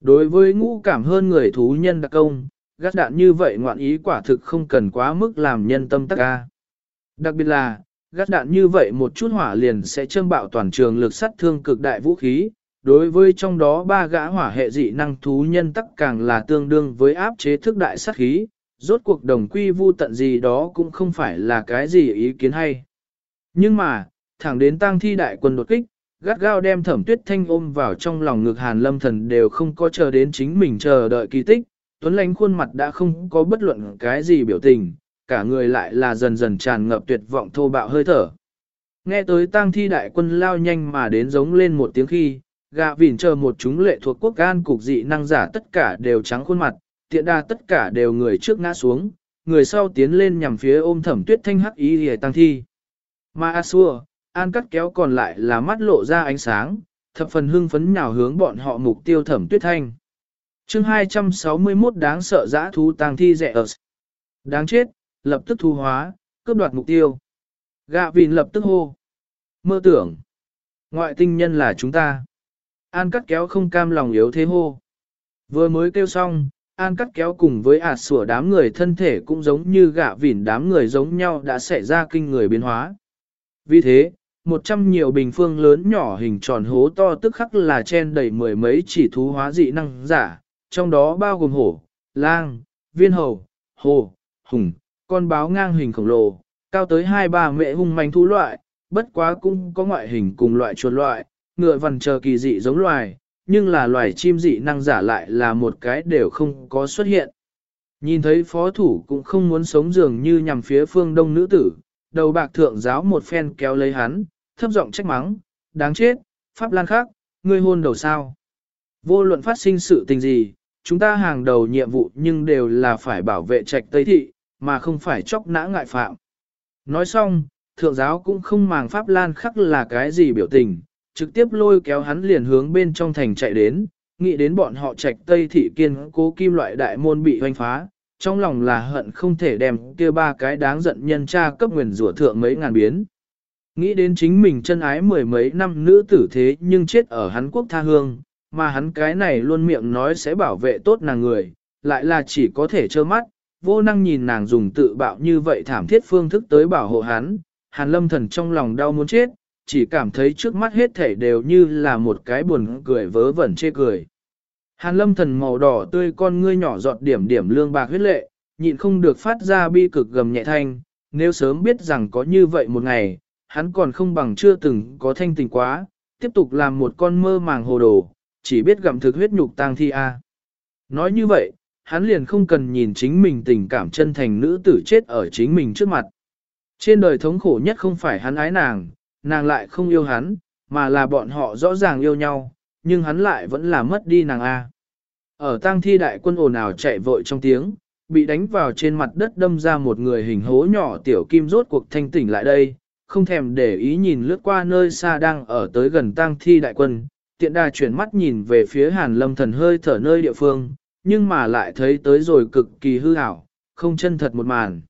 Speaker 1: Đối với ngũ cảm hơn người thú nhân đặc công, gắt đạn như vậy ngoạn ý quả thực không cần quá mức làm nhân tâm tắc ca. Đặc biệt là, gắt đạn như vậy một chút hỏa liền sẽ châm bạo toàn trường lực sát thương cực đại vũ khí. Đối với trong đó ba gã hỏa hệ dị năng thú nhân tắc càng là tương đương với áp chế thức đại sát khí, rốt cuộc đồng quy vu tận gì đó cũng không phải là cái gì ý kiến hay. Nhưng mà, thẳng đến tang thi đại quân đột kích, gắt gao đem thẩm tuyết thanh ôm vào trong lòng ngực hàn lâm thần đều không có chờ đến chính mình chờ đợi kỳ tích, tuấn lánh khuôn mặt đã không có bất luận cái gì biểu tình, cả người lại là dần dần tràn ngập tuyệt vọng thô bạo hơi thở. Nghe tới tang thi đại quân lao nhanh mà đến giống lên một tiếng khi, gạ vỉn chờ một chúng lệ thuộc quốc gan cục dị năng giả tất cả đều trắng khuôn mặt, tiện đa tất cả đều người trước ngã xuống, người sau tiến lên nhằm phía ôm thẩm tuyết thanh hắc ý hề tăng thi. Ma Asua, an cắt kéo còn lại là mắt lộ ra ánh sáng, thập phần hưng phấn nhào hướng bọn họ mục tiêu thẩm tuyết thanh. chương 261 đáng sợ dã thú tang thi rẻ ở. Đáng chết, lập tức thu hóa, cướp đoạt mục tiêu. Gạ vìn lập tức hô. Mơ tưởng. Ngoại tinh nhân là chúng ta. An cắt kéo không cam lòng yếu thế hô. Vừa mới kêu xong, An cắt kéo cùng với ạt sủa đám người thân thể cũng giống như gạ vỉn đám người giống nhau đã xảy ra kinh người biến hóa. Vì thế, một trăm nhiều bình phương lớn nhỏ hình tròn hố to tức khắc là chen đầy mười mấy chỉ thú hóa dị năng giả, trong đó bao gồm hổ, lang, viên hầu, hồ, hùng, con báo ngang hình khổng lồ, cao tới hai ba mẹ hung manh thú loại, bất quá cũng có ngoại hình cùng loại chuột loại, ngựa vằn chờ kỳ dị giống loài, nhưng là loài chim dị năng giả lại là một cái đều không có xuất hiện. Nhìn thấy phó thủ cũng không muốn sống dường như nhằm phía phương đông nữ tử, đầu bạc thượng giáo một phen kéo lấy hắn, thấp giọng trách mắng, đáng chết, Pháp Lan khác, ngươi hôn đầu sao. Vô luận phát sinh sự tình gì, chúng ta hàng đầu nhiệm vụ nhưng đều là phải bảo vệ trạch Tây Thị, mà không phải chóc nã ngại phạm. Nói xong, thượng giáo cũng không màng Pháp Lan khắc là cái gì biểu tình, trực tiếp lôi kéo hắn liền hướng bên trong thành chạy đến, nghĩ đến bọn họ trạch Tây Thị kiên cố kim loại đại môn bị hoanh phá, trong lòng là hận không thể đem kia ba cái đáng giận nhân tra cấp nguyền rủa thượng mấy ngàn biến. Nghĩ đến chính mình chân ái mười mấy năm nữ tử thế nhưng chết ở hắn quốc tha hương, mà hắn cái này luôn miệng nói sẽ bảo vệ tốt nàng người, lại là chỉ có thể trơ mắt, vô năng nhìn nàng dùng tự bạo như vậy thảm thiết phương thức tới bảo hộ hắn, hàn lâm thần trong lòng đau muốn chết, chỉ cảm thấy trước mắt hết thể đều như là một cái buồn cười vớ vẩn chê cười. Hàn lâm thần màu đỏ tươi con ngươi nhỏ giọt điểm điểm lương bạc huyết lệ, nhịn không được phát ra bi cực gầm nhẹ thanh, nếu sớm biết rằng có như vậy một ngày, hắn còn không bằng chưa từng có thanh tình quá, tiếp tục làm một con mơ màng hồ đồ, chỉ biết gặm thực huyết nhục tang thi a. Nói như vậy, hắn liền không cần nhìn chính mình tình cảm chân thành nữ tử chết ở chính mình trước mặt. Trên đời thống khổ nhất không phải hắn ái nàng, nàng lại không yêu hắn, mà là bọn họ rõ ràng yêu nhau, nhưng hắn lại vẫn là mất đi nàng A. Ở tang thi đại quân ồn ào chạy vội trong tiếng, bị đánh vào trên mặt đất đâm ra một người hình hố nhỏ tiểu kim rốt cuộc thanh tỉnh lại đây, không thèm để ý nhìn lướt qua nơi xa đang ở tới gần tang thi đại quân, tiện đà chuyển mắt nhìn về phía hàn lâm thần hơi thở nơi địa phương, nhưng mà lại thấy tới rồi cực kỳ hư ảo, không chân thật một màn.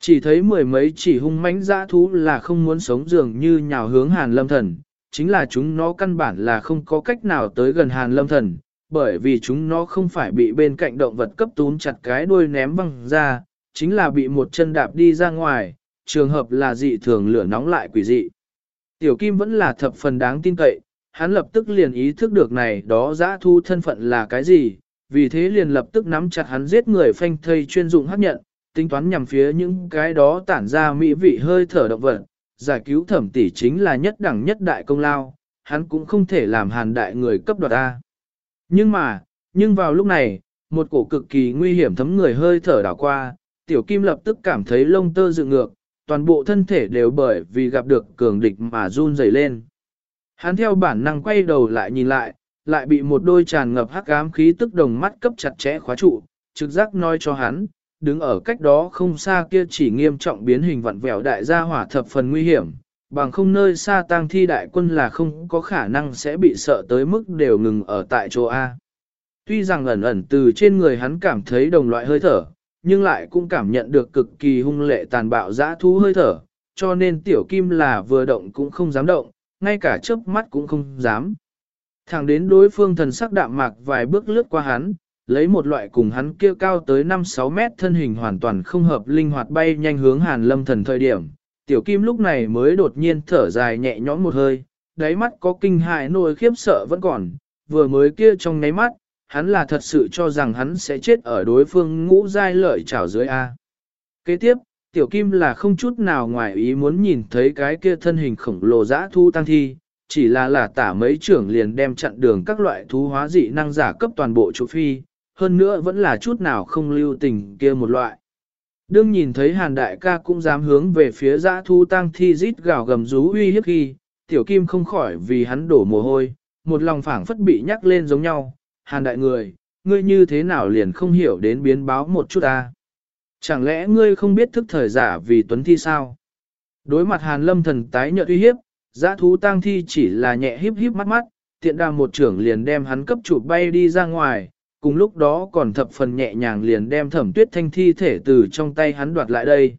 Speaker 1: Chỉ thấy mười mấy chỉ hung mãnh dã thú là không muốn sống dường như nhào hướng hàn lâm thần, chính là chúng nó căn bản là không có cách nào tới gần hàn lâm thần, bởi vì chúng nó không phải bị bên cạnh động vật cấp túm chặt cái đuôi ném văng ra, chính là bị một chân đạp đi ra ngoài, trường hợp là dị thường lửa nóng lại quỷ dị. Tiểu Kim vẫn là thập phần đáng tin cậy, hắn lập tức liền ý thức được này đó giã thu thân phận là cái gì, vì thế liền lập tức nắm chặt hắn giết người phanh thây chuyên dụng hấp nhận, tính toán nhằm phía những cái đó tản ra mỹ vị hơi thở động vật, giải cứu thẩm tỷ chính là nhất đẳng nhất đại công lao, hắn cũng không thể làm hàn đại người cấp đoạt A. Nhưng mà, nhưng vào lúc này, một cổ cực kỳ nguy hiểm thấm người hơi thở đảo qua, tiểu kim lập tức cảm thấy lông tơ dựng ngược, toàn bộ thân thể đều bởi vì gặp được cường địch mà run rẩy lên. Hắn theo bản năng quay đầu lại nhìn lại, lại bị một đôi tràn ngập hắc ám khí tức đồng mắt cấp chặt chẽ khóa trụ, trực giác nói cho hắn, đứng ở cách đó không xa kia chỉ nghiêm trọng biến hình vặn vẹo đại gia hỏa thập phần nguy hiểm, bằng không nơi xa tang thi đại quân là không có khả năng sẽ bị sợ tới mức đều ngừng ở tại chỗ A. Tuy rằng ẩn ẩn từ trên người hắn cảm thấy đồng loại hơi thở, nhưng lại cũng cảm nhận được cực kỳ hung lệ tàn bạo dã thú hơi thở, cho nên tiểu kim là vừa động cũng không dám động, ngay cả chớp mắt cũng không dám. Thẳng đến đối phương thần sắc đạm mạc vài bước lướt qua hắn, lấy một loại cùng hắn kia cao tới 5-6 mét thân hình hoàn toàn không hợp linh hoạt bay nhanh hướng hàn lâm thần thời điểm. Tiểu kim lúc này mới đột nhiên thở dài nhẹ nhõm một hơi, đáy mắt có kinh hại nỗi khiếp sợ vẫn còn, vừa mới kia trong nháy mắt, hắn là thật sự cho rằng hắn sẽ chết ở đối phương ngũ giai lợi trảo dưới A. Kế tiếp, tiểu kim là không chút nào ngoài ý muốn nhìn thấy cái kia thân hình khổng lồ dã thu tăng thi, chỉ là là tả mấy trưởng liền đem chặn đường các loại thú hóa dị năng giả cấp toàn bộ chỗ phi, hơn nữa vẫn là chút nào không lưu tình kia một loại. Đương nhìn thấy hàn đại ca cũng dám hướng về phía dã thu tăng thi rít gào gầm rú uy hiếp khi, tiểu kim không khỏi vì hắn đổ mồ hôi, một lòng phảng phất bị nhắc lên giống nhau, hàn đại người, ngươi như thế nào liền không hiểu đến biến báo một chút ta. Chẳng lẽ ngươi không biết thức thời giả vì tuấn thi sao? Đối mặt hàn lâm thần tái nhợt uy hiếp, giã thú tang thi chỉ là nhẹ híp híp mắt mắt, tiện đà một trưởng liền đem hắn cấp chụp bay đi ra ngoài, cùng lúc đó còn thập phần nhẹ nhàng liền đem thẩm tuyết thanh thi thể từ trong tay hắn đoạt lại đây.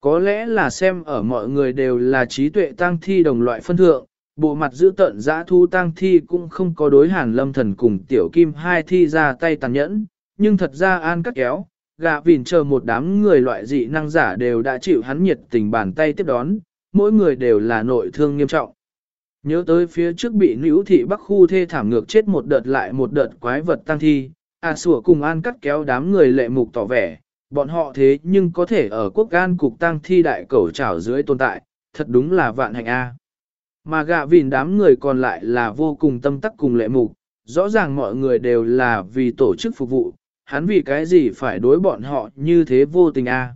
Speaker 1: Có lẽ là xem ở mọi người đều là trí tuệ tang thi đồng loại phân thượng, bộ mặt giữ tận giã thu tang thi cũng không có đối hàn lâm thần cùng tiểu kim hai thi ra tay tàn nhẫn, nhưng thật ra an cắt kéo, gạ vìn chờ một đám người loại dị năng giả đều đã chịu hắn nhiệt tình bàn tay tiếp đón, mỗi người đều là nội thương nghiêm trọng. Nhớ tới phía trước bị nữ thị bắc khu thê thảm ngược chết một đợt lại một đợt quái vật tăng thi, à sủa cùng an cắt kéo đám người lệ mục tỏ vẻ, bọn họ thế nhưng có thể ở quốc gan cục tăng thi đại cẩu trảo dưới tồn tại, thật đúng là vạn hạnh A. Mà gạ vìn đám người còn lại là vô cùng tâm tắc cùng lệ mục, rõ ràng mọi người đều là vì tổ chức phục vụ, hắn vì cái gì phải đối bọn họ như thế vô tình a?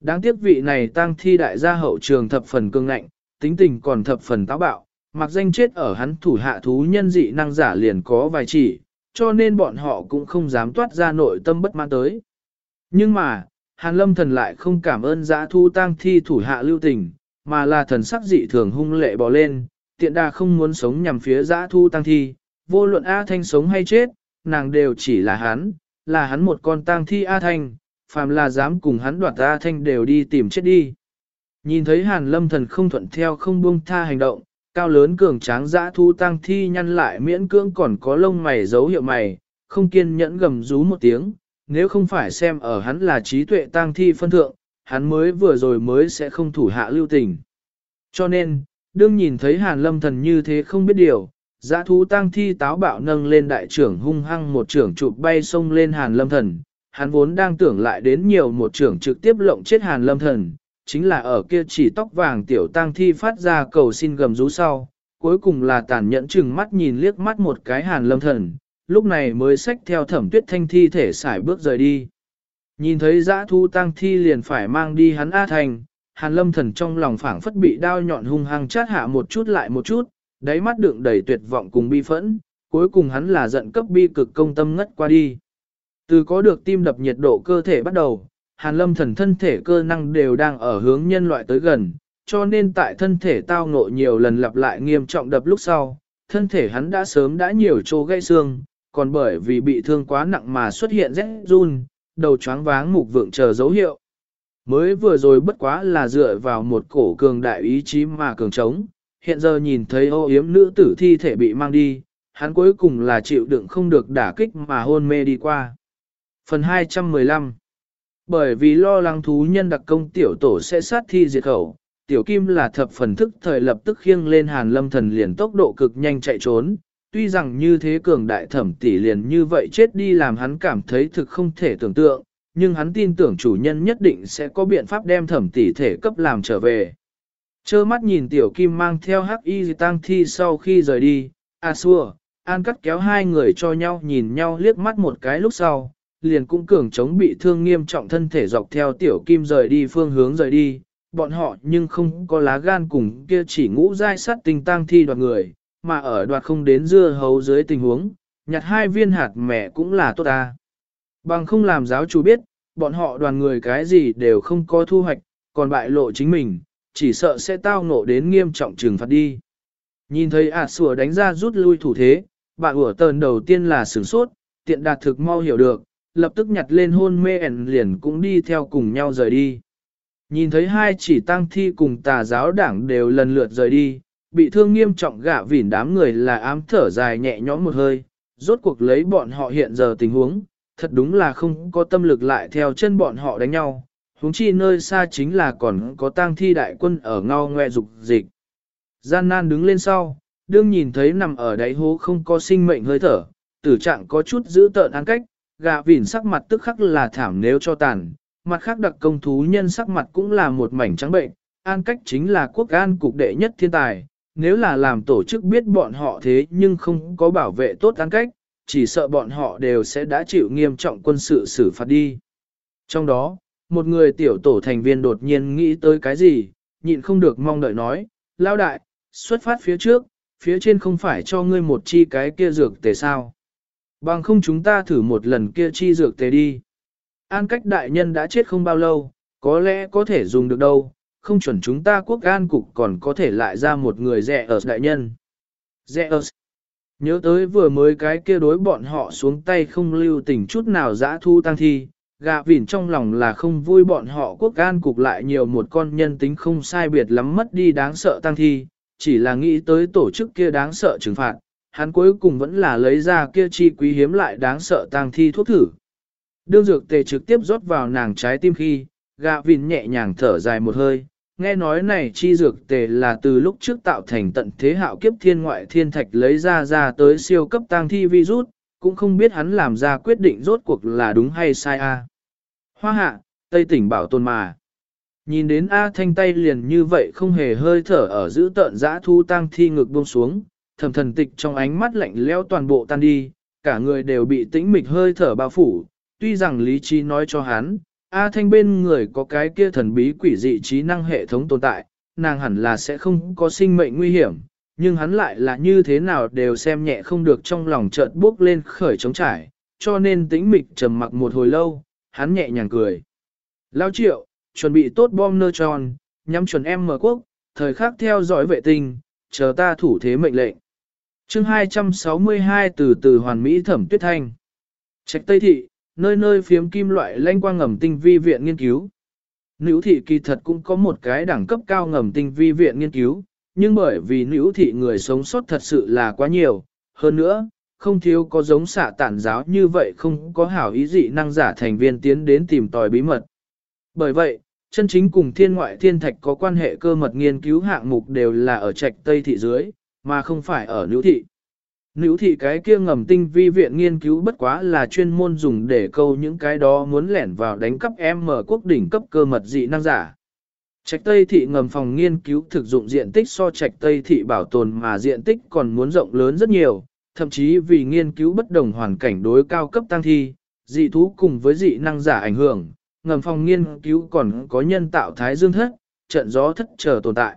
Speaker 1: Đáng tiếc vị này tăng thi đại gia hậu trường thập phần cương ngạnh, tính tình còn thập phần táo bạo, mặc danh chết ở hắn thủ hạ thú nhân dị năng giả liền có vài chỉ, cho nên bọn họ cũng không dám toát ra nội tâm bất mãn tới. Nhưng mà, Hàn Lâm thần lại không cảm ơn giã thu tăng thi thủ hạ lưu tình, mà là thần sắc dị thường hung lệ bò lên, tiện đà không muốn sống nhằm phía giã thu tăng thi, vô luận A Thanh sống hay chết, nàng đều chỉ là hắn, là hắn một con tang thi A Thanh, phàm là dám cùng hắn đoạt A Thanh đều đi tìm chết đi. Nhìn thấy hàn lâm thần không thuận theo không buông tha hành động, cao lớn cường tráng dã thu tang thi nhăn lại miễn cưỡng còn có lông mày dấu hiệu mày, không kiên nhẫn gầm rú một tiếng, nếu không phải xem ở hắn là trí tuệ tang thi phân thượng, hắn mới vừa rồi mới sẽ không thủ hạ lưu tình. Cho nên, đương nhìn thấy hàn lâm thần như thế không biết điều, Giã thú tăng thi táo bạo nâng lên đại trưởng hung hăng một trưởng chụp bay sông lên hàn lâm thần. Hắn vốn đang tưởng lại đến nhiều một trưởng trực tiếp lộng chết hàn lâm thần, chính là ở kia chỉ tóc vàng tiểu tăng thi phát ra cầu xin gầm rú sau, cuối cùng là tàn nhẫn chừng mắt nhìn liếc mắt một cái hàn lâm thần, lúc này mới xách theo thẩm tuyết thanh thi thể xài bước rời đi. Nhìn thấy dã thu tăng thi liền phải mang đi hắn A Thành, hàn lâm thần trong lòng phảng phất bị đao nhọn hung hăng chát hạ một chút lại một chút, đáy mắt đựng đầy tuyệt vọng cùng bi phẫn, cuối cùng hắn là giận cấp bi cực công tâm ngất qua đi. Từ có được tim đập nhiệt độ cơ thể bắt đầu, hàn lâm thần thân thể cơ năng đều đang ở hướng nhân loại tới gần, cho nên tại thân thể tao ngộ nhiều lần lặp lại nghiêm trọng đập lúc sau, thân thể hắn đã sớm đã nhiều chỗ gãy xương, còn bởi vì bị thương quá nặng mà xuất hiện rét run, đầu choáng váng mục vượng chờ dấu hiệu. Mới vừa rồi bất quá là dựa vào một cổ cường đại ý chí mà cường trống, hiện giờ nhìn thấy ô yếm nữ tử thi thể bị mang đi, hắn cuối cùng là chịu đựng không được đả kích mà hôn mê đi qua. Phần 215 Bởi vì lo lắng thú nhân đặc công tiểu tổ sẽ sát thi diệt khẩu, tiểu kim là thập phần thức thời lập tức khiêng lên hàn lâm thần liền tốc độ cực nhanh chạy trốn. Tuy rằng như thế cường đại thẩm tỷ liền như vậy chết đi làm hắn cảm thấy thực không thể tưởng tượng, nhưng hắn tin tưởng chủ nhân nhất định sẽ có biện pháp đem thẩm tỷ thể cấp làm trở về. Chơ mắt nhìn tiểu kim mang theo hắc y tăng thi sau khi rời đi, a xua, an cắt kéo hai người cho nhau nhìn nhau liếc mắt một cái lúc sau, liền cũng cường chống bị thương nghiêm trọng thân thể dọc theo tiểu kim rời đi phương hướng rời đi, bọn họ nhưng không có lá gan cùng kia chỉ ngũ dai sát tinh tăng thi đoạt người, mà ở đoạt không đến dưa hấu dưới tình huống, nhặt hai viên hạt mẹ cũng là tốt ta. Bằng không làm giáo chủ biết, bọn họ đoàn người cái gì đều không có thu hoạch, còn bại lộ chính mình, chỉ sợ sẽ tao ngộ đến nghiêm trọng trừng phạt đi. Nhìn thấy ạt sủa đánh ra rút lui thủ thế, bà ủa tờn đầu tiên là sửng sốt, tiện đạt thực mau hiểu được, lập tức nhặt lên hôn mê ẩn liền cũng đi theo cùng nhau rời đi. Nhìn thấy hai chỉ tăng thi cùng tà giáo đảng đều lần lượt rời đi, bị thương nghiêm trọng gạ vỉn đám người là ám thở dài nhẹ nhõm một hơi, rốt cuộc lấy bọn họ hiện giờ tình huống, thật đúng là không có tâm lực lại theo chân bọn họ đánh nhau, huống chi nơi xa chính là còn có tang thi đại quân ở ngao ngoe dục dịch. Gian nan đứng lên sau, đương nhìn thấy nằm ở đáy hố không có sinh mệnh hơi thở, tử trạng có chút giữ tợn ăn cách, gà vỉn sắc mặt tức khắc là thảm nếu cho tàn, mặt khác đặc công thú nhân sắc mặt cũng là một mảnh trắng bệnh, an cách chính là quốc an cục đệ nhất thiên tài, nếu là làm tổ chức biết bọn họ thế nhưng không có bảo vệ tốt án cách, chỉ sợ bọn họ đều sẽ đã chịu nghiêm trọng quân sự xử phạt đi. Trong đó, một người tiểu tổ thành viên đột nhiên nghĩ tới cái gì, nhịn không được mong đợi nói, lao đại, xuất phát phía trước, phía trên không phải cho ngươi một chi cái kia dược tề sao. Bằng không chúng ta thử một lần kia chi dược tề đi. An cách đại nhân đã chết không bao lâu, có lẽ có thể dùng được đâu, không chuẩn chúng ta quốc an cục còn có thể lại ra một người rẻ ở đại nhân. Rẻ ở Nhớ tới vừa mới cái kia đối bọn họ xuống tay không lưu tình chút nào dã thu tăng thi, gà vỉn trong lòng là không vui bọn họ quốc an cục lại nhiều một con nhân tính không sai biệt lắm mất đi đáng sợ tăng thi, chỉ là nghĩ tới tổ chức kia đáng sợ trừng phạt, hắn cuối cùng vẫn là lấy ra kia chi quý hiếm lại đáng sợ tăng thi thuốc thử. Đương dược tề trực tiếp rót vào nàng trái tim khi, gà vỉn nhẹ nhàng thở dài một hơi, nghe nói này chi dược tề là từ lúc trước tạo thành tận thế hạo kiếp thiên ngoại thiên thạch lấy ra ra tới siêu cấp tăng thi virus, cũng không biết hắn làm ra quyết định rốt cuộc là đúng hay sai a. Hoa hạ, Tây tỉnh bảo tồn mà. Nhìn đến A thanh tay liền như vậy không hề hơi thở ở giữ tợn giã thu tăng thi ngực buông xuống, thầm thần tịch trong ánh mắt lạnh leo toàn bộ tan đi, cả người đều bị tĩnh mịch hơi thở bao phủ, tuy rằng lý trí nói cho hắn, A Thanh bên người có cái kia thần bí quỷ dị trí năng hệ thống tồn tại, nàng hẳn là sẽ không có sinh mệnh nguy hiểm, nhưng hắn lại là như thế nào đều xem nhẹ không được trong lòng chợt bước lên khởi trống trải, cho nên tĩnh mịch trầm mặc một hồi lâu, hắn nhẹ nhàng cười. Lao triệu, chuẩn bị tốt bom nơ tròn, nhắm chuẩn em mở quốc, thời khắc theo dõi vệ tinh, chờ ta thủ thế mệnh lệnh. chương 262 từ từ hoàn mỹ thẩm tuyết thanh. Trạch Tây Thị, nơi nơi phiếm kim loại lanh quang ngầm tinh vi viện nghiên cứu. Nữ thị kỳ thật cũng có một cái đẳng cấp cao ngầm tinh vi viện nghiên cứu, nhưng bởi vì nữ thị người sống sót thật sự là quá nhiều, hơn nữa, không thiếu có giống xạ tản giáo như vậy không có hảo ý dị năng giả thành viên tiến đến tìm tòi bí mật. Bởi vậy, chân chính cùng thiên ngoại thiên thạch có quan hệ cơ mật nghiên cứu hạng mục đều là ở trạch Tây thị dưới, mà không phải ở nữ thị. Nữ thị cái kia ngầm tinh vi viện nghiên cứu bất quá là chuyên môn dùng để câu những cái đó muốn lẻn vào đánh cắp em mở quốc đỉnh cấp cơ mật dị năng giả. Trạch Tây thị ngầm phòng nghiên cứu thực dụng diện tích so Trạch Tây thị bảo tồn mà diện tích còn muốn rộng lớn rất nhiều, thậm chí vì nghiên cứu bất đồng hoàn cảnh đối cao cấp tăng thi, dị thú cùng với dị năng giả ảnh hưởng, ngầm phòng nghiên cứu còn có nhân tạo thái dương thất, trận gió thất chờ tồn tại.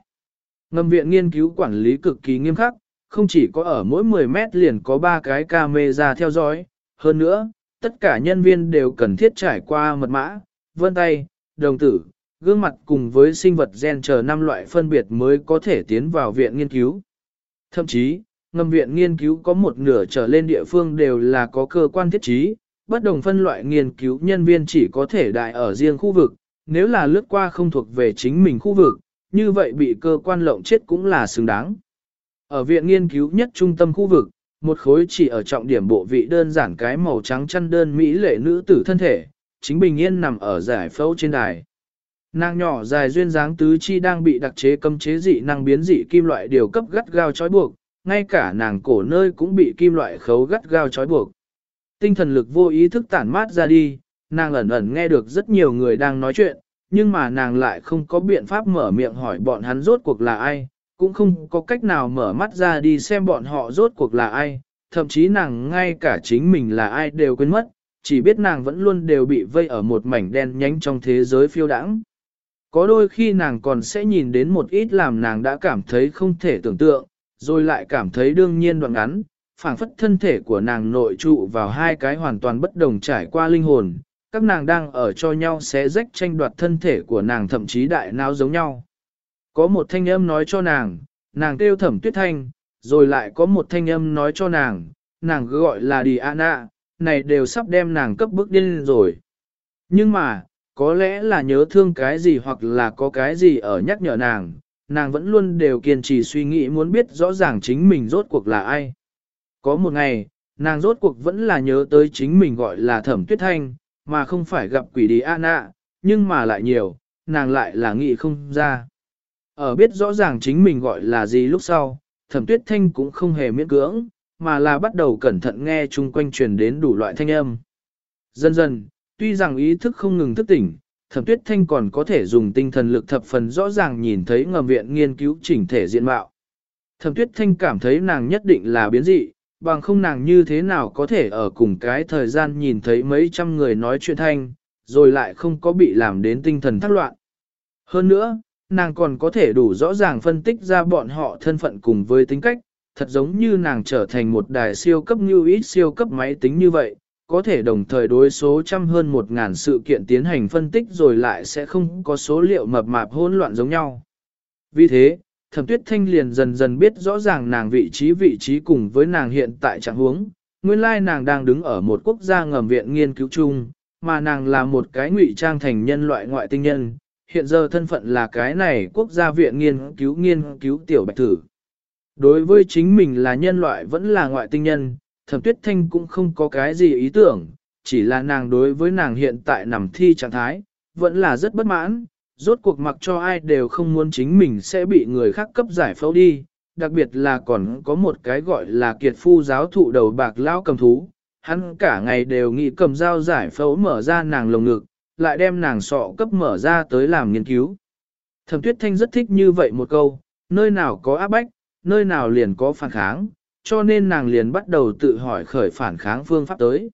Speaker 1: Ngầm viện nghiên cứu quản lý cực kỳ nghiêm khắc, không chỉ có ở mỗi 10 mét liền có 3 cái camera theo dõi, hơn nữa, tất cả nhân viên đều cần thiết trải qua mật mã, vân tay, đồng tử, gương mặt cùng với sinh vật gen chờ năm loại phân biệt mới có thể tiến vào viện nghiên cứu. Thậm chí, ngầm viện nghiên cứu có một nửa trở lên địa phương đều là có cơ quan thiết trí, bất đồng phân loại nghiên cứu nhân viên chỉ có thể đại ở riêng khu vực, nếu là lướt qua không thuộc về chính mình khu vực, như vậy bị cơ quan lộng chết cũng là xứng đáng. Ở viện nghiên cứu nhất trung tâm khu vực, một khối chỉ ở trọng điểm bộ vị đơn giản cái màu trắng chăn đơn mỹ lệ nữ tử thân thể, chính bình yên nằm ở giải phẫu trên đài. Nàng nhỏ dài duyên dáng tứ chi đang bị đặc chế cấm chế dị năng biến dị kim loại điều cấp gắt gao trói buộc, ngay cả nàng cổ nơi cũng bị kim loại khấu gắt gao trói buộc. Tinh thần lực vô ý thức tản mát ra đi, nàng ẩn ẩn nghe được rất nhiều người đang nói chuyện, nhưng mà nàng lại không có biện pháp mở miệng hỏi bọn hắn rốt cuộc là ai, cũng không có cách nào mở mắt ra đi xem bọn họ rốt cuộc là ai, thậm chí nàng ngay cả chính mình là ai đều quên mất, chỉ biết nàng vẫn luôn đều bị vây ở một mảnh đen nhánh trong thế giới phiêu đãng. Có đôi khi nàng còn sẽ nhìn đến một ít làm nàng đã cảm thấy không thể tưởng tượng, rồi lại cảm thấy đương nhiên đoạn ngắn, phảng phất thân thể của nàng nội trụ vào hai cái hoàn toàn bất đồng trải qua linh hồn, các nàng đang ở cho nhau xé rách tranh đoạt thân thể của nàng thậm chí đại não giống nhau. Có một thanh âm nói cho nàng, nàng kêu thẩm tuyết thanh, rồi lại có một thanh âm nói cho nàng, nàng gọi là Diana, này đều sắp đem nàng cấp bước điên rồi. Nhưng mà, có lẽ là nhớ thương cái gì hoặc là có cái gì ở nhắc nhở nàng, nàng vẫn luôn đều kiên trì suy nghĩ muốn biết rõ ràng chính mình rốt cuộc là ai. Có một ngày, nàng rốt cuộc vẫn là nhớ tới chính mình gọi là thẩm tuyết thanh, mà không phải gặp quỷ đi Anna, nhưng mà lại nhiều, nàng lại là nghĩ không ra. Ở biết rõ ràng chính mình gọi là gì lúc sau, thẩm tuyết thanh cũng không hề miễn cưỡng, mà là bắt đầu cẩn thận nghe chung quanh truyền đến đủ loại thanh âm. Dần dần, tuy rằng ý thức không ngừng thức tỉnh, thẩm tuyết thanh còn có thể dùng tinh thần lực thập phần rõ ràng nhìn thấy ngầm viện nghiên cứu chỉnh thể diện mạo. Thẩm tuyết thanh cảm thấy nàng nhất định là biến dị, bằng không nàng như thế nào có thể ở cùng cái thời gian nhìn thấy mấy trăm người nói chuyện thanh, rồi lại không có bị làm đến tinh thần thắc loạn. Hơn nữa, nàng còn có thể đủ rõ ràng phân tích ra bọn họ thân phận cùng với tính cách, thật giống như nàng trở thành một đài siêu cấp như ít siêu cấp máy tính như vậy, có thể đồng thời đối số trăm hơn một ngàn sự kiện tiến hành phân tích rồi lại sẽ không có số liệu mập mạp hỗn loạn giống nhau. Vì thế, thẩm tuyết thanh liền dần dần biết rõ ràng nàng vị trí vị trí cùng với nàng hiện tại trạng huống. Nguyên lai nàng đang đứng ở một quốc gia ngầm viện nghiên cứu chung, mà nàng là một cái ngụy trang thành nhân loại ngoại tinh nhân. Hiện giờ thân phận là cái này quốc gia viện nghiên cứu nghiên cứu tiểu bạch thử. Đối với chính mình là nhân loại vẫn là ngoại tinh nhân, thẩm tuyết thanh cũng không có cái gì ý tưởng, chỉ là nàng đối với nàng hiện tại nằm thi trạng thái, vẫn là rất bất mãn, rốt cuộc mặc cho ai đều không muốn chính mình sẽ bị người khác cấp giải phẫu đi, đặc biệt là còn có một cái gọi là kiệt phu giáo thụ đầu bạc lão cầm thú, hắn cả ngày đều nghĩ cầm dao giải phẫu mở ra nàng lồng ngực, lại đem nàng sọ cấp mở ra tới làm nghiên cứu. Thẩm tuyết thanh rất thích như vậy một câu, nơi nào có áp bách, nơi nào liền có phản kháng, cho nên nàng liền bắt đầu tự hỏi khởi phản kháng phương pháp tới.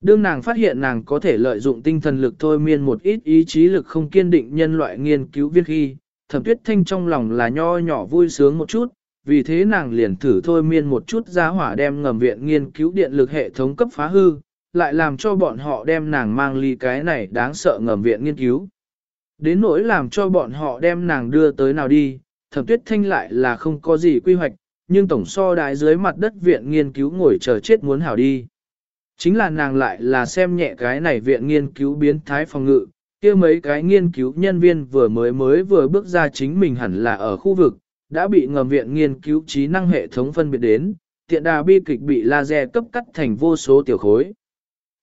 Speaker 1: Đương nàng phát hiện nàng có thể lợi dụng tinh thần lực thôi miên một ít ý chí lực không kiên định nhân loại nghiên cứu viên khi, thẩm tuyết thanh trong lòng là nho nhỏ vui sướng một chút, vì thế nàng liền thử thôi miên một chút giá hỏa đem ngầm viện nghiên cứu điện lực hệ thống cấp phá hư, lại làm cho bọn họ đem nàng mang ly cái này đáng sợ ngầm viện nghiên cứu. Đến nỗi làm cho bọn họ đem nàng đưa tới nào đi, thẩm tuyết thanh lại là không có gì quy hoạch, nhưng tổng so đại dưới mặt đất viện nghiên cứu ngồi chờ chết muốn hảo đi. Chính là nàng lại là xem nhẹ cái này viện nghiên cứu biến thái phòng ngự, kia mấy cái nghiên cứu nhân viên vừa mới mới vừa bước ra chính mình hẳn là ở khu vực, đã bị ngầm viện nghiên cứu trí năng hệ thống phân biệt đến, tiện đà bi kịch bị laser cấp cắt thành vô số tiểu khối.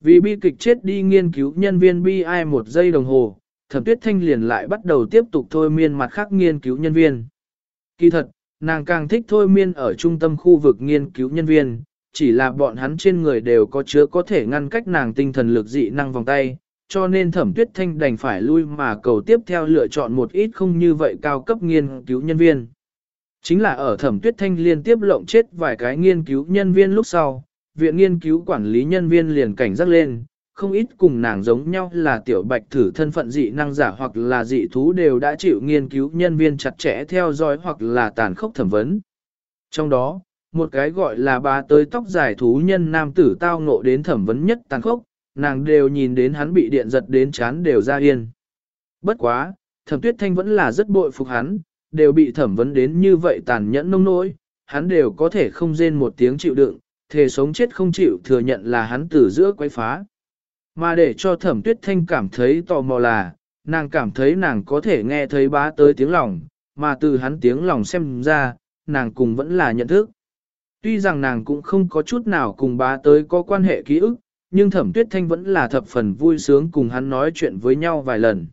Speaker 1: Vì bi kịch chết đi nghiên cứu nhân viên bi ai một giây đồng hồ, thẩm tuyết thanh liền lại bắt đầu tiếp tục thôi miên mặt khác nghiên cứu nhân viên. Kỳ thật, nàng càng thích thôi miên ở trung tâm khu vực nghiên cứu nhân viên, chỉ là bọn hắn trên người đều có chứa có thể ngăn cách nàng tinh thần lực dị năng vòng tay, cho nên thẩm tuyết thanh đành phải lui mà cầu tiếp theo lựa chọn một ít không như vậy cao cấp nghiên cứu nhân viên. Chính là ở thẩm tuyết thanh liên tiếp lộng chết vài cái nghiên cứu nhân viên lúc sau, viện nghiên cứu quản lý nhân viên liền cảnh giác lên, không ít cùng nàng giống nhau là tiểu bạch thử thân phận dị năng giả hoặc là dị thú đều đã chịu nghiên cứu nhân viên chặt chẽ theo dõi hoặc là tàn khốc thẩm vấn. Trong đó, một cái gọi là bà tới tóc dài thú nhân nam tử tao ngộ đến thẩm vấn nhất tàn khốc, nàng đều nhìn đến hắn bị điện giật đến chán đều ra yên. Bất quá, thẩm tuyết thanh vẫn là rất bội phục hắn, đều bị thẩm vấn đến như vậy tàn nhẫn nông nỗi, hắn đều có thể không rên một tiếng chịu đựng, thề sống chết không chịu thừa nhận là hắn từ giữa quấy phá. Mà để cho thẩm tuyết thanh cảm thấy tò mò là, nàng cảm thấy nàng có thể nghe thấy bá tới tiếng lòng, mà từ hắn tiếng lòng xem ra, nàng cùng vẫn là nhận thức. Tuy rằng nàng cũng không có chút nào cùng bá tới có quan hệ ký ức, nhưng thẩm tuyết thanh vẫn là thập phần vui sướng cùng hắn nói chuyện với nhau vài lần.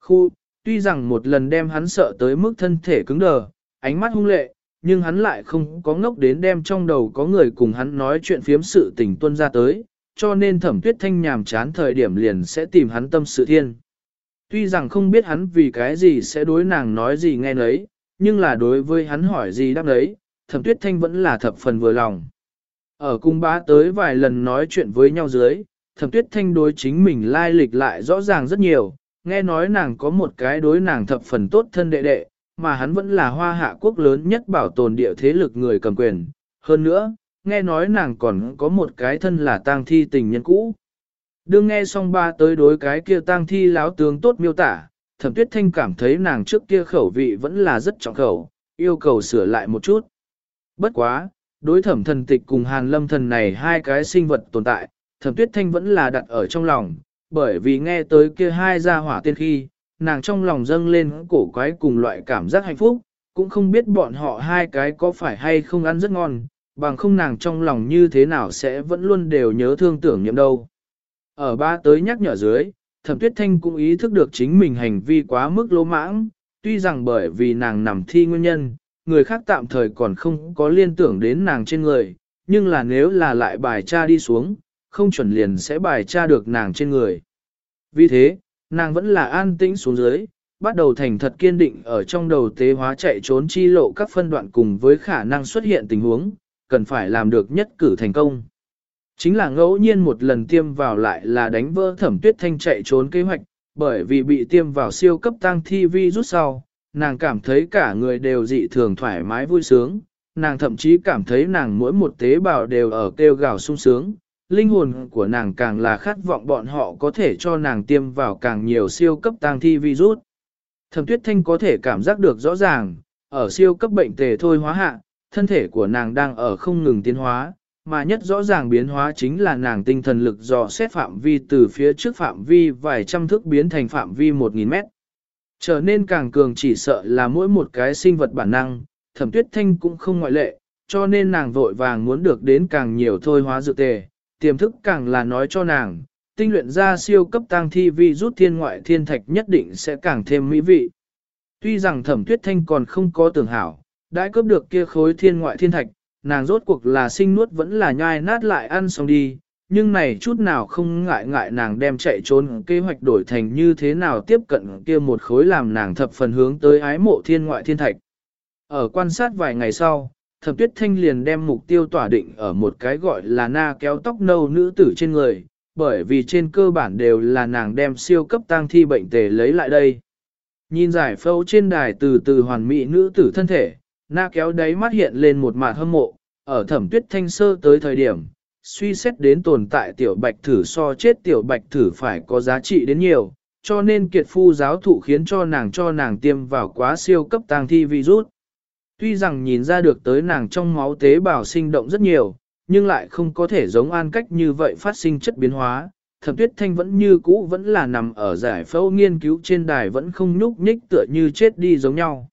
Speaker 1: Khu, tuy rằng một lần đem hắn sợ tới mức thân thể cứng đờ, ánh mắt hung lệ, nhưng hắn lại không có ngốc đến đem trong đầu có người cùng hắn nói chuyện phiếm sự tình tuân ra tới, cho nên thẩm tuyết thanh nhàm chán thời điểm liền sẽ tìm hắn tâm sự thiên. Tuy rằng không biết hắn vì cái gì sẽ đối nàng nói gì nghe nấy, nhưng là đối với hắn hỏi gì đáp đấy, thẩm tuyết thanh vẫn là thập phần vừa lòng. Ở cung bá tới vài lần nói chuyện với nhau dưới, thẩm tuyết thanh đối chính mình lai lịch lại rõ ràng rất nhiều, nghe nói nàng có một cái đối nàng thập phần tốt thân đệ đệ, mà hắn vẫn là hoa hạ quốc lớn nhất bảo tồn địa thế lực người cầm quyền. Hơn nữa, nghe nói nàng còn có một cái thân là tang thi tình nhân cũ. Đương nghe xong ba tới đối cái kia tang thi láo tướng tốt miêu tả, thẩm tuyết thanh cảm thấy nàng trước kia khẩu vị vẫn là rất trọng khẩu, yêu cầu sửa lại một chút. Bất quá, đối thẩm thần tịch cùng hàn lâm thần này hai cái sinh vật tồn tại, thẩm tuyết thanh vẫn là đặt ở trong lòng, bởi vì nghe tới kia hai gia hỏa tiên khi, nàng trong lòng dâng lên cổ quái cùng loại cảm giác hạnh phúc, cũng không biết bọn họ hai cái có phải hay không ăn rất ngon, bằng không nàng trong lòng như thế nào sẽ vẫn luôn đều nhớ thương tưởng nhậm đâu. Ở ba tới nhắc nhở dưới, thẩm tuyết thanh cũng ý thức được chính mình hành vi quá mức lỗ mãng, tuy rằng bởi vì nàng nằm thi nguyên nhân, người khác tạm thời còn không có liên tưởng đến nàng trên người, nhưng là nếu là lại bài tra đi xuống, không chuẩn liền sẽ bài tra được nàng trên người. Vì thế, nàng vẫn là an tĩnh xuống dưới, bắt đầu thành thật kiên định ở trong đầu tế hóa chạy trốn chi lộ các phân đoạn cùng với khả năng xuất hiện tình huống, cần phải làm được nhất cử thành công. Chính là ngẫu nhiên một lần tiêm vào lại là đánh vỡ thẩm tuyết thanh chạy trốn kế hoạch, bởi vì bị tiêm vào siêu cấp tăng thi vi rút sau, nàng cảm thấy cả người đều dị thường thoải mái vui sướng, nàng thậm chí cảm thấy nàng mỗi một tế bào đều ở kêu gào sung sướng, linh hồn của nàng càng là khát vọng bọn họ có thể cho nàng tiêm vào càng nhiều siêu cấp tăng thi virus. Thẩm tuyết thanh có thể cảm giác được rõ ràng, ở siêu cấp bệnh tề thôi hóa hạ, thân thể của nàng đang ở không ngừng tiến hóa, mà nhất rõ ràng biến hóa chính là nàng tinh thần lực dò xét phạm vi từ phía trước phạm vi vài trăm thước biến thành phạm vi 1.000 mét. Trở nên càng cường chỉ sợ là mỗi một cái sinh vật bản năng, thẩm tuyết thanh cũng không ngoại lệ, cho nên nàng vội vàng muốn được đến càng nhiều thôi hóa dự tề, tiềm thức càng là nói cho nàng, tinh luyện ra siêu cấp tăng thi vi rút thiên ngoại thiên thạch nhất định sẽ càng thêm mỹ vị. Tuy rằng thẩm tuyết thanh còn không có tưởng hảo, đã cướp được kia khối thiên ngoại thiên thạch, nàng rốt cuộc là sinh nuốt vẫn là nhai nát lại ăn xong đi, nhưng này chút nào không ngại ngại nàng đem chạy trốn kế hoạch đổi thành như thế nào tiếp cận kia một khối làm nàng thập phần hướng tới ái mộ thiên ngoại thiên thạch. Ở quan sát vài ngày sau, thẩm tuyết thanh liền đem mục tiêu tỏa định ở một cái gọi là na kéo tóc nâu nữ tử trên người, bởi vì trên cơ bản đều là nàng đem siêu cấp tang thi bệnh tề lấy lại đây. Nhìn giải phẫu trên đài từ từ hoàn mỹ nữ tử thân thể, na kéo đáy mắt hiện lên một mạt hâm mộ, ở thẩm tuyết thanh sơ tới thời điểm, suy xét đến tồn tại tiểu bạch thử so chết tiểu bạch thử phải có giá trị đến nhiều, cho nên kiệt phu giáo thụ khiến cho nàng cho nàng tiêm vào quá siêu cấp tang thi virus. Tuy rằng nhìn ra được tới nàng trong máu tế bào sinh động rất nhiều, nhưng lại không có thể giống an cách như vậy phát sinh chất biến hóa. Thẩm tuyết thanh vẫn như cũ vẫn là nằm ở giải phẫu nghiên cứu trên đài vẫn không nhúc nhích tựa như chết đi giống nhau.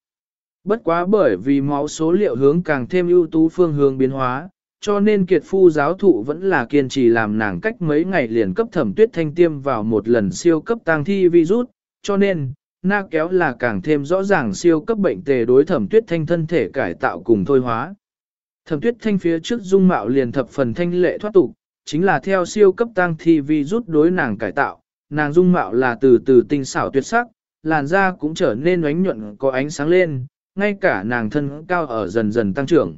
Speaker 1: Bất quá bởi vì máu số liệu hướng càng thêm ưu tú phương hướng biến hóa, cho nên kiệt phu giáo thụ vẫn là kiên trì làm nàng cách mấy ngày liền cấp thẩm tuyết thanh tiêm vào một lần siêu cấp tang thi virus, cho nên, na kéo là càng thêm rõ ràng siêu cấp bệnh tề đối thẩm tuyết thanh thân thể cải tạo cùng thôi hóa. Thẩm tuyết thanh phía trước dung mạo liền thập phần thanh lệ thoát tục, chính là theo siêu cấp tăng thi vi rút đối nàng cải tạo, nàng dung mạo là từ từ tinh xảo tuyệt sắc, làn da cũng trở nên ánh nhuận có ánh sáng lên, ngay cả nàng thân cao ở dần dần tăng trưởng.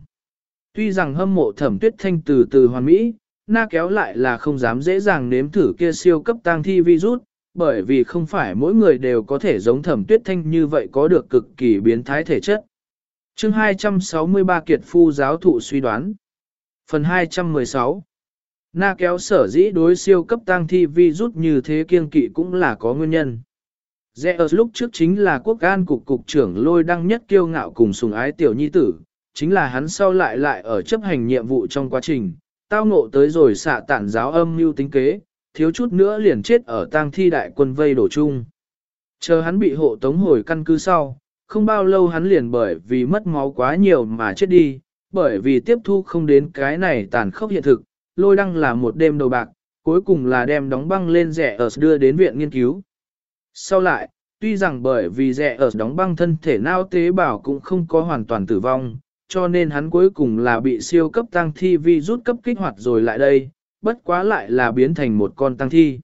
Speaker 1: Tuy rằng hâm mộ thẩm tuyết thanh từ từ hoàn mỹ, na kéo lại là không dám dễ dàng nếm thử kia siêu cấp tăng thi virus, bởi vì không phải mỗi người đều có thể giống thẩm tuyết thanh như vậy có được cực kỳ biến thái thể chất. chương 263 Kiệt Phu giáo thụ suy đoán. Phần 216 Na kéo sở dĩ đối siêu cấp tăng thi vi rút như thế kiên kỵ cũng là có nguyên nhân. Zeus lúc trước chính là quốc an cục cục trưởng lôi đăng nhất kiêu ngạo cùng sùng ái tiểu nhi tử, chính là hắn sau lại lại ở chấp hành nhiệm vụ trong quá trình, tao ngộ tới rồi xạ tản giáo âm mưu tính kế, thiếu chút nữa liền chết ở tang thi đại quân vây đổ chung. Chờ hắn bị hộ tống hồi căn cứ sau, không bao lâu hắn liền bởi vì mất máu quá nhiều mà chết đi, bởi vì tiếp thu không đến cái này tàn khốc hiện thực, lôi đăng là một đêm đầu bạc, cuối cùng là đem đóng băng lên rẻ ở đưa đến viện nghiên cứu. Sau lại, tuy rằng bởi vì rẻ ở đóng băng thân thể nao tế bào cũng không có hoàn toàn tử vong, cho nên hắn cuối cùng là bị siêu cấp tăng thi vi rút cấp kích hoạt rồi lại đây, bất quá lại là biến thành một con tăng thi.